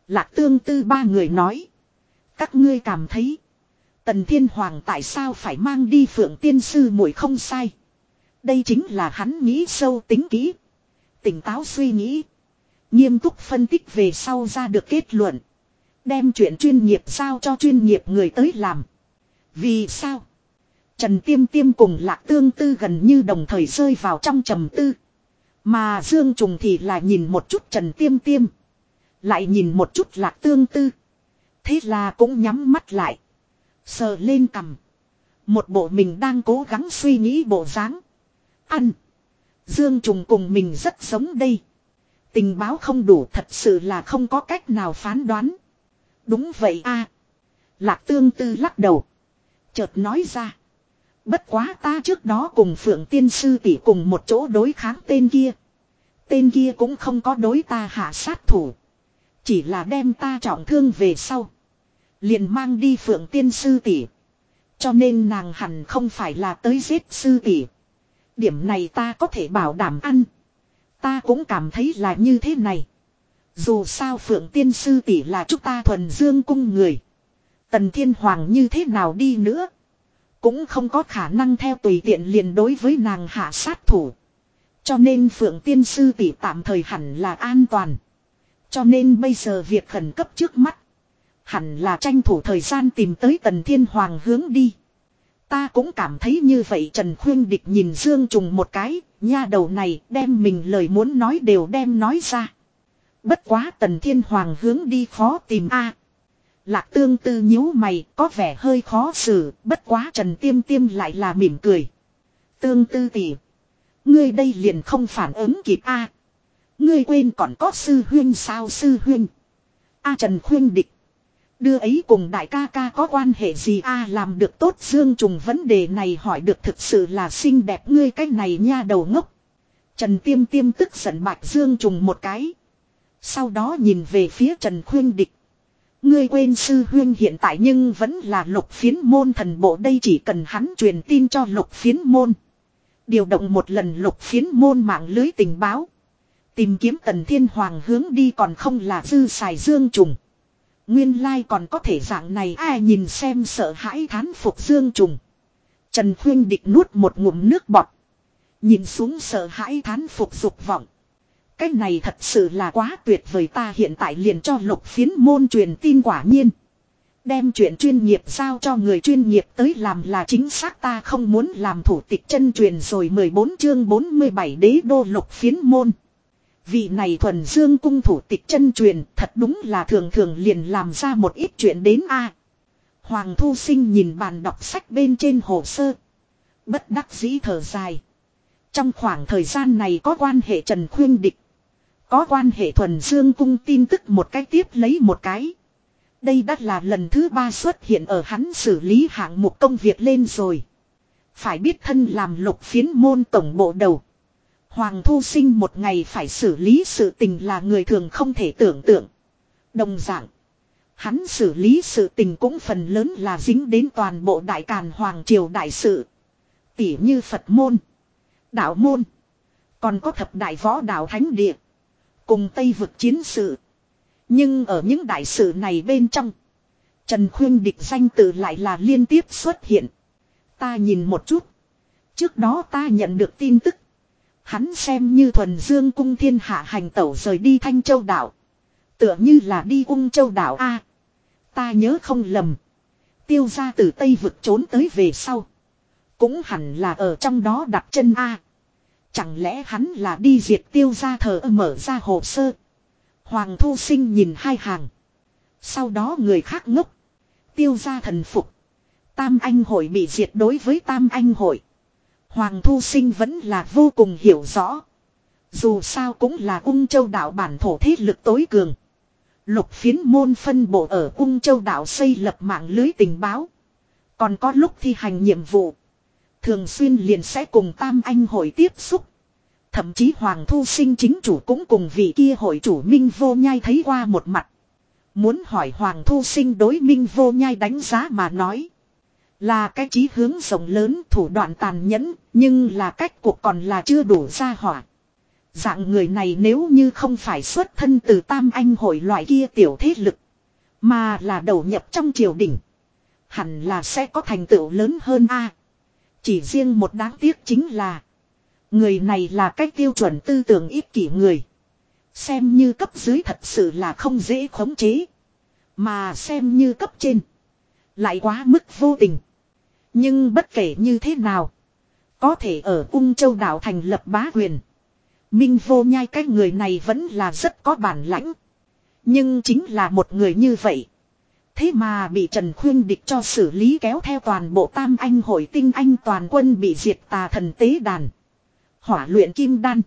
Lạc Tương Tư ba người nói. Các ngươi cảm thấy. Tần Thiên Hoàng tại sao phải mang đi Phượng Tiên Sư muội không sai. Đây chính là hắn nghĩ sâu tính kỹ. Tỉnh táo suy nghĩ. Nghiêm túc phân tích về sau ra được kết luận. Đem chuyện chuyên nghiệp sao cho chuyên nghiệp người tới làm. Vì sao? Trần Tiêm Tiêm cùng Lạc Tương Tư gần như đồng thời rơi vào trong trầm tư. Mà Dương Trùng thì là nhìn một chút Trần Tiêm Tiêm. Lại nhìn một chút Lạc Tương Tư. Thế là cũng nhắm mắt lại. Sờ lên cầm. Một bộ mình đang cố gắng suy nghĩ bộ dáng. Ăn. Dương Trùng cùng mình rất giống đây. Tình báo không đủ thật sự là không có cách nào phán đoán. Đúng vậy a Lạc tương tư lắc đầu. Chợt nói ra. Bất quá ta trước đó cùng Phượng Tiên Sư tỷ cùng một chỗ đối kháng tên kia. Tên kia cũng không có đối ta hạ sát thủ. Chỉ là đem ta trọng thương về sau. Liền mang đi phượng tiên sư tỷ. Cho nên nàng hẳn không phải là tới giết sư tỷ. Điểm này ta có thể bảo đảm ăn. Ta cũng cảm thấy là như thế này. Dù sao phượng tiên sư tỷ là chúng ta thuần dương cung người. Tần thiên hoàng như thế nào đi nữa. Cũng không có khả năng theo tùy tiện liền đối với nàng hạ sát thủ. Cho nên Phượng Tiên Sư tỷ tạm thời hẳn là an toàn. Cho nên bây giờ việc khẩn cấp trước mắt. Hẳn là tranh thủ thời gian tìm tới Tần Thiên Hoàng hướng đi. Ta cũng cảm thấy như vậy Trần Khuyên Địch nhìn Dương Trùng một cái, nha đầu này đem mình lời muốn nói đều đem nói ra. Bất quá Tần Thiên Hoàng hướng đi khó tìm a. Lạc tương tư nhíu mày có vẻ hơi khó xử, bất quá Trần Tiêm Tiêm lại là mỉm cười. Tương tư tỉ. Ngươi đây liền không phản ứng kịp a. Ngươi quên còn có sư huyên sao sư huyên. A Trần Khuyên Địch. Đưa ấy cùng đại ca ca có quan hệ gì a, làm được tốt Dương Trùng, vấn đề này hỏi được thực sự là xinh đẹp ngươi cái này nha đầu ngốc. Trần Tiêm Tiêm tức giận bạch Dương Trùng một cái. Sau đó nhìn về phía Trần Khuyên Địch. Ngươi quên sư huyên hiện tại nhưng vẫn là lục phiến môn thần bộ, đây chỉ cần hắn truyền tin cho lục phiến môn. Điều động một lần lục phiến môn mạng lưới tình báo. Tìm kiếm tần thiên hoàng hướng đi còn không là dư xài dương trùng. Nguyên lai còn có thể dạng này, ai nhìn xem sợ hãi thán phục dương trùng. Trần Khuyên địch nuốt một ngụm nước bọt. Nhìn xuống sợ hãi thán phục dục vọng. Cái này thật sự là quá tuyệt vời, ta hiện tại liền cho lục phiến môn truyền tin quả nhiên. Đem chuyện chuyên nghiệp giao cho người chuyên nghiệp tới làm là chính xác, ta không muốn làm thủ tịch chân truyền rồi 14 chương 47 đế đô lục phiến môn. Vị này thuần dương cung thủ tịch chân truyền thật đúng là thường thường liền làm ra một ít chuyện đến a. Hoàng thu sinh nhìn bàn đọc sách bên trên hồ sơ. Bất đắc dĩ thở dài. Trong khoảng thời gian này có quan hệ Trần Khuyên Địch. Có quan hệ thuần dương cung tin tức một cái tiếp lấy một cái. Đây đã là lần thứ ba xuất hiện ở hắn xử lý hạng mục công việc lên rồi. Phải biết thân làm lục phiến môn tổng bộ đầu. Hoàng thu sinh một ngày phải xử lý sự tình là người thường không thể tưởng tượng. Đồng dạng. Hắn xử lý sự tình cũng phần lớn là dính đến toàn bộ đại càn hoàng triều đại sự. Tỉ như Phật môn. Đạo môn. Còn có thập đại võ đạo thánh địa. Cùng Tây vực chiến sự. Nhưng ở những đại sự này bên trong. Trần Khuyên địch danh tự lại là liên tiếp xuất hiện. Ta nhìn một chút. Trước đó ta nhận được tin tức. Hắn xem như thuần dương cung thiên hạ hành tẩu rời đi Thanh Châu Đảo. Tựa như là đi ung châu đảo A. Ta nhớ không lầm. Tiêu ra từ Tây vực trốn tới về sau. Cũng hẳn là ở trong đó đặt chân A. Chẳng lẽ hắn là đi diệt tiêu ra thờ mở ra hồ sơ. Hoàng thu sinh nhìn hai hàng. Sau đó người khác ngốc. Tiêu ra thần phục. Tam anh hội bị diệt đối với tam anh hội. Hoàng thu sinh vẫn là vô cùng hiểu rõ. Dù sao cũng là ung châu đạo bản thổ thế lực tối cường. Lục phiến môn phân bộ ở ung châu đạo xây lập mạng lưới tình báo. Còn có lúc thi hành nhiệm vụ. Thường xuyên liền sẽ cùng tam anh hội tiếp xúc. Thậm chí Hoàng Thu Sinh chính chủ cũng cùng vị kia hội chủ Minh Vô Nhai thấy qua một mặt. Muốn hỏi Hoàng Thu Sinh đối Minh Vô Nhai đánh giá mà nói. Là cái chí hướng rộng lớn thủ đoạn tàn nhẫn, nhưng là cách cuộc còn là chưa đủ ra hỏa. Dạng người này nếu như không phải xuất thân từ tam anh hội loại kia tiểu thế lực, mà là đầu nhập trong triều đình. Hẳn là sẽ có thành tựu lớn hơn a. chỉ riêng một đáng tiếc chính là Người này là cách tiêu chuẩn tư tưởng ích kỷ người. Xem như cấp dưới thật sự là không dễ khống chế. Mà xem như cấp trên. Lại quá mức vô tình. Nhưng bất kể như thế nào. Có thể ở ung châu đảo thành lập bá quyền. Minh vô nhai, cái người này vẫn là rất có bản lãnh. Nhưng chính là một người như vậy. Thế mà bị Trần Khuyên địch cho xử lý kéo theo toàn bộ tam anh hội, tinh anh toàn quân bị diệt tà thần tế đàn. Hỏa luyện kim đan.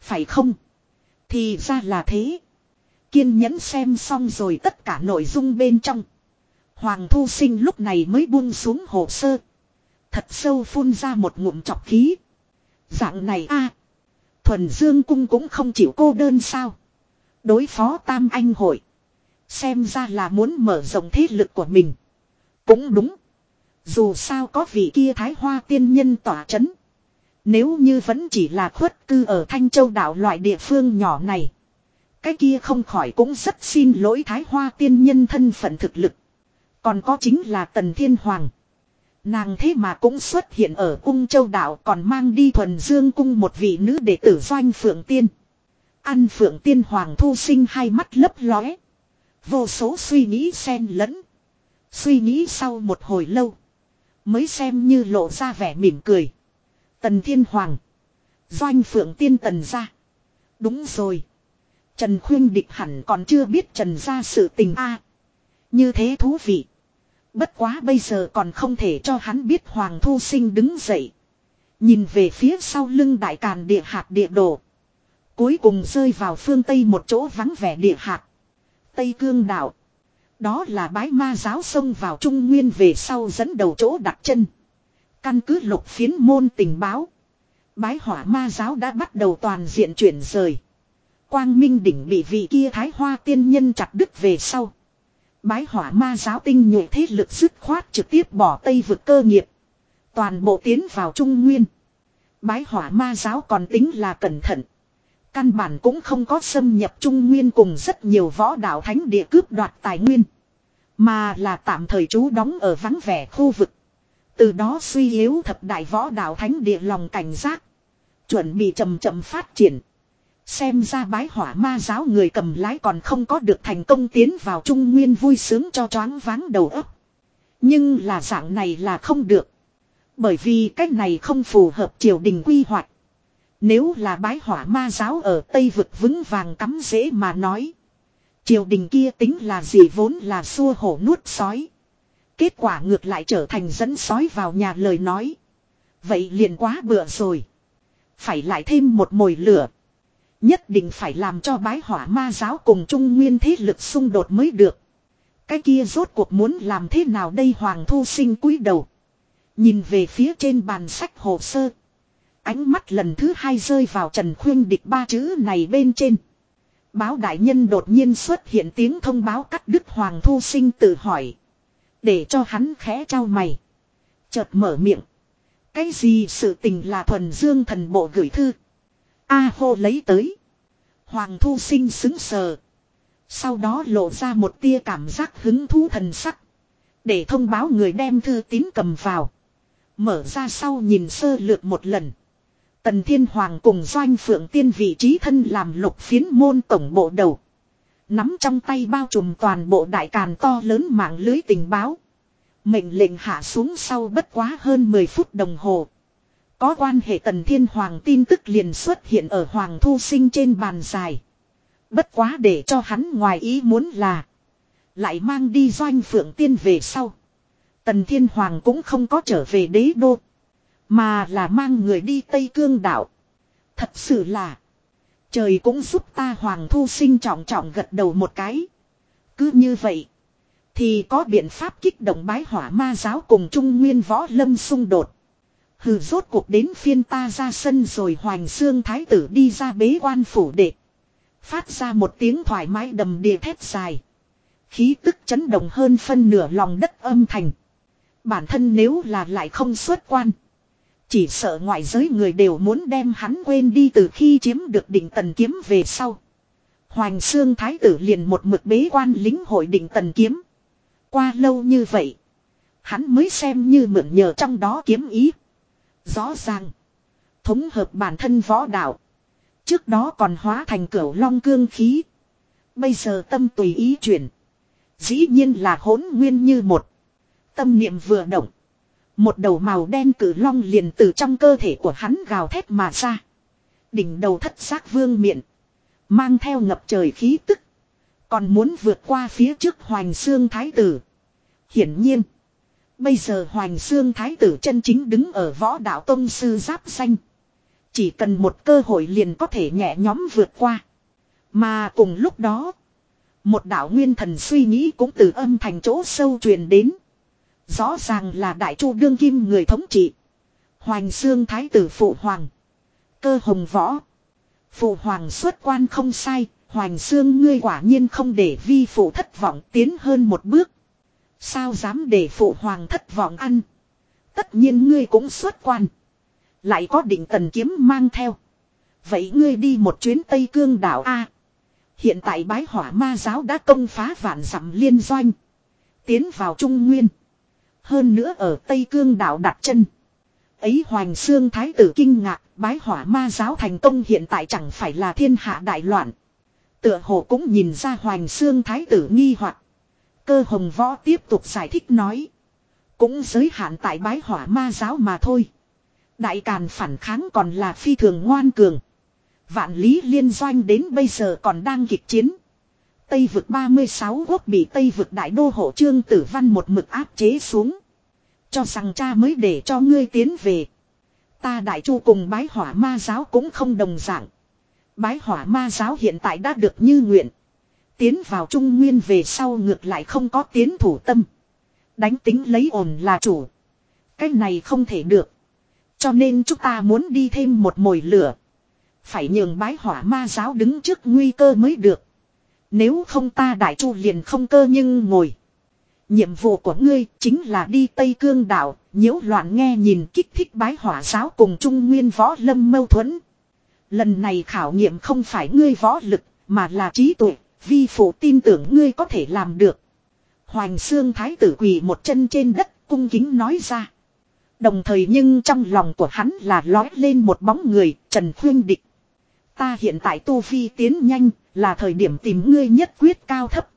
Phải không? Thì ra là thế. Kiên nhẫn xem xong rồi tất cả nội dung bên trong. Hoàng Thu Sinh lúc này mới buông xuống hồ sơ. Thật sâu phun ra một ngụm chọc khí. Dạng này a, Thuần Dương Cung cũng không chịu cô đơn sao. Đối phó Tam Anh Hội. Xem ra là muốn mở rộng thế lực của mình. Cũng đúng. Dù sao có vị kia Thái Hoa tiên nhân tỏa chấn. Nếu như vẫn chỉ là khuất cư ở Thanh Châu đảo loại địa phương nhỏ này. Cái kia không khỏi cũng rất xin lỗi Thái Hoa tiên nhân thân phận thực lực. Còn có chính là Tần Thiên Hoàng. Nàng thế mà cũng xuất hiện ở cung châu đảo còn mang đi thuần dương cung một vị nữ đệ tử doanh phượng tiên. Ăn phượng tiên hoàng thu sinh hai mắt lấp lóe. Vô số suy nghĩ xen lẫn. Suy nghĩ sau một hồi lâu. Mới xem như lộ ra vẻ mỉm cười. Tần thiên hoàng. Doanh phượng tiên tần ra. Đúng rồi. Trần khuyên địch hẳn còn chưa biết trần ra sự tình a Như thế thú vị. Bất quá bây giờ còn không thể cho hắn biết Hoàng Thu Sinh đứng dậy. Nhìn về phía sau lưng đại càn địa hạt địa đồ. Cuối cùng rơi vào phương Tây một chỗ vắng vẻ địa hạt. Tây Cương Đạo. Đó là bái ma giáo xông vào Trung Nguyên về sau dẫn đầu chỗ đặt chân. Căn cứ lục phiến môn tình báo. Bái hỏa ma giáo đã bắt đầu toàn diện chuyển rời. Quang Minh đỉnh bị vị kia thái hoa tiên nhân chặt đứt về sau. Bái hỏa ma giáo tinh nhuệ thế lực dứt khoát trực tiếp bỏ Tây vực cơ nghiệp. Toàn bộ tiến vào Trung Nguyên. Bái hỏa ma giáo còn tính là cẩn thận. Căn bản cũng không có xâm nhập Trung Nguyên cùng rất nhiều võ đạo thánh địa cướp đoạt tài nguyên. Mà là tạm thời trú đóng ở vắng vẻ khu vực. Từ đó suy yếu thập đại võ đạo thánh địa lòng cảnh giác. Chuẩn bị chậm chậm phát triển. Xem ra bái hỏa ma giáo người cầm lái còn không có được thành công tiến vào trung nguyên vui sướng cho choáng váng đầu óc. Nhưng là dạng này là không được. Bởi vì cách này không phù hợp triều đình quy hoạch. Nếu là bái hỏa ma giáo ở Tây vực vững vàng cắm dễ mà nói. Triều đình kia tính là gì vốn là xua hổ nuốt sói. Kết quả ngược lại trở thành dẫn sói vào nhà lời nói. Vậy liền quá bựa rồi. Phải lại thêm một mồi lửa. Nhất định phải làm cho bái hỏa ma giáo cùng trung nguyên thế lực xung đột mới được. Cái kia rốt cuộc muốn làm thế nào đây Hoàng Thu Sinh cúi đầu. Nhìn về phía trên bàn sách hồ sơ. Ánh mắt lần thứ hai rơi vào Trần Khuyên địch ba chữ này bên trên. Báo đại nhân đột nhiên xuất hiện tiếng thông báo cắt đứt Hoàng Thu Sinh tự hỏi. Để cho hắn khẽ trao mày. Chợt mở miệng. Cái gì sự tình là thuần dương thần bộ gửi thư. A hô lấy tới. Hoàng thu sinh xứng sờ. Sau đó lộ ra một tia cảm giác hứng thú thần sắc. Để thông báo người đem thư tín cầm vào. Mở ra sau nhìn sơ lược một lần. Tần Thiên Hoàng cùng Doanh Phượng Tiên vị trí thân làm lục phiến môn tổng bộ đầu. Nắm trong tay bao trùm toàn bộ đại càn to lớn mạng lưới tình báo. Mệnh lệnh hạ xuống sau bất quá hơn 10 phút đồng hồ. Có quan hệ tần thiên hoàng tin tức liền xuất hiện ở hoàng thu sinh trên bàn dài. Bất quá để cho hắn ngoài ý muốn là. Lại mang đi doanh phượng tiên về sau. Tần thiên hoàng cũng không có trở về đế đô. Mà là mang người đi Tây Cương đảo. Thật sự là. Trời cũng giúp ta hoàng thu sinh trọng trọng gật đầu một cái. Cứ như vậy. Thì có biện pháp kích động bái hỏa ma giáo cùng Trung Nguyên võ lâm xung đột. Hừ, rốt cuộc đến phiên ta ra sân rồi hoành xương thái tử đi ra bế quan phủ đệ. Phát ra một tiếng thoải mái đầm đìa thét dài. Khí tức chấn động hơn phân nửa lòng đất âm thành. Bản thân nếu là lại không xuất quan. Chỉ sợ ngoại giới người đều muốn đem hắn quên đi từ khi chiếm được định tần kiếm về sau. Hoành xương thái tử liền một mực bế quan lính hội định tần kiếm. Qua lâu như vậy. Hắn mới xem như mượn nhờ trong đó kiếm ý. Rõ ràng. Thống hợp bản thân võ đạo. Trước đó còn hóa thành cửu long cương khí. Bây giờ tâm tùy ý chuyển. Dĩ nhiên là hỗn nguyên như một. Tâm niệm vừa động. Một đầu màu đen cử long liền từ trong cơ thể của hắn gào thét mà ra. Đỉnh đầu thất xác vương miệng. Mang theo ngập trời khí tức. Còn muốn vượt qua phía trước hoành xương thái tử. Hiển nhiên. Bây giờ Hoành Xương Thái tử chân chính đứng ở võ đạo Tông Sư Giáp Xanh. Chỉ cần một cơ hội liền có thể nhẹ nhóm vượt qua. Mà cùng lúc đó. Một đạo nguyên thần suy nghĩ cũng từ âm thành chỗ sâu truyền đến. Rõ ràng là đại chu đương kim người thống trị. Hoành Xương Thái tử Phụ Hoàng. Cơ hồng võ. Phụ Hoàng xuất quan không sai. Hoành Xương ngươi quả nhiên không để vi phụ thất vọng tiến hơn một bước. Sao dám để phụ hoàng thất vọng ăn. Tất nhiên ngươi cũng xuất quan. Lại có định tần kiếm mang theo. Vậy ngươi đi một chuyến Tây Cương đảo A. Hiện tại bái hỏa ma giáo đã công phá vạn dặm liên doanh. Tiến vào Trung Nguyên. Hơn nữa ở Tây Cương đảo đặt chân. Ấy Hoành Xương Thái tử kinh ngạc, bái hỏa ma giáo thành công hiện tại chẳng phải là thiên hạ đại loạn. Tựa hồ cũng nhìn ra Hoành Xương Thái tử nghi hoặc Cơ hồng võ tiếp tục giải thích nói. Cũng giới hạn tại bái hỏa ma giáo mà thôi. Đại càn phản kháng còn là phi thường ngoan cường. Vạn lý liên doanh đến bây giờ còn đang kịch chiến. Tây vực 36 quốc bị Tây vực đại đô hộ trương tử văn một mực áp chế xuống. Cho rằng cha mới để cho ngươi tiến về. Ta đại chu cùng bái hỏa ma giáo cũng không đồng dạng. Bái hỏa ma giáo hiện tại đã được như nguyện. Tiến vào trung nguyên về sau ngược lại không có tiến thủ tâm. Đánh tính lấy ổn là chủ. Cái này không thể được. Cho nên chúng ta muốn đi thêm một mồi lửa. Phải nhường bái hỏa ma giáo đứng trước nguy cơ mới được. Nếu không ta đại chu liền không cơ nhưng ngồi. Nhiệm vụ của ngươi chính là đi Tây Cương đảo, nhiễu loạn nghe nhìn kích thích bái hỏa giáo cùng Trung Nguyên võ lâm mâu thuẫn. Lần này khảo nghiệm không phải ngươi võ lực, mà là trí tuệ, vi phụ tin tưởng ngươi có thể làm được. Hoành xương thái tử quỳ một chân trên đất, cung kính nói ra. Đồng thời nhưng trong lòng của hắn là lói lên một bóng người, Trần Khuyên Địch. Ta hiện tại tu vi tiến nhanh, là thời điểm tìm ngươi nhất quyết cao thấp.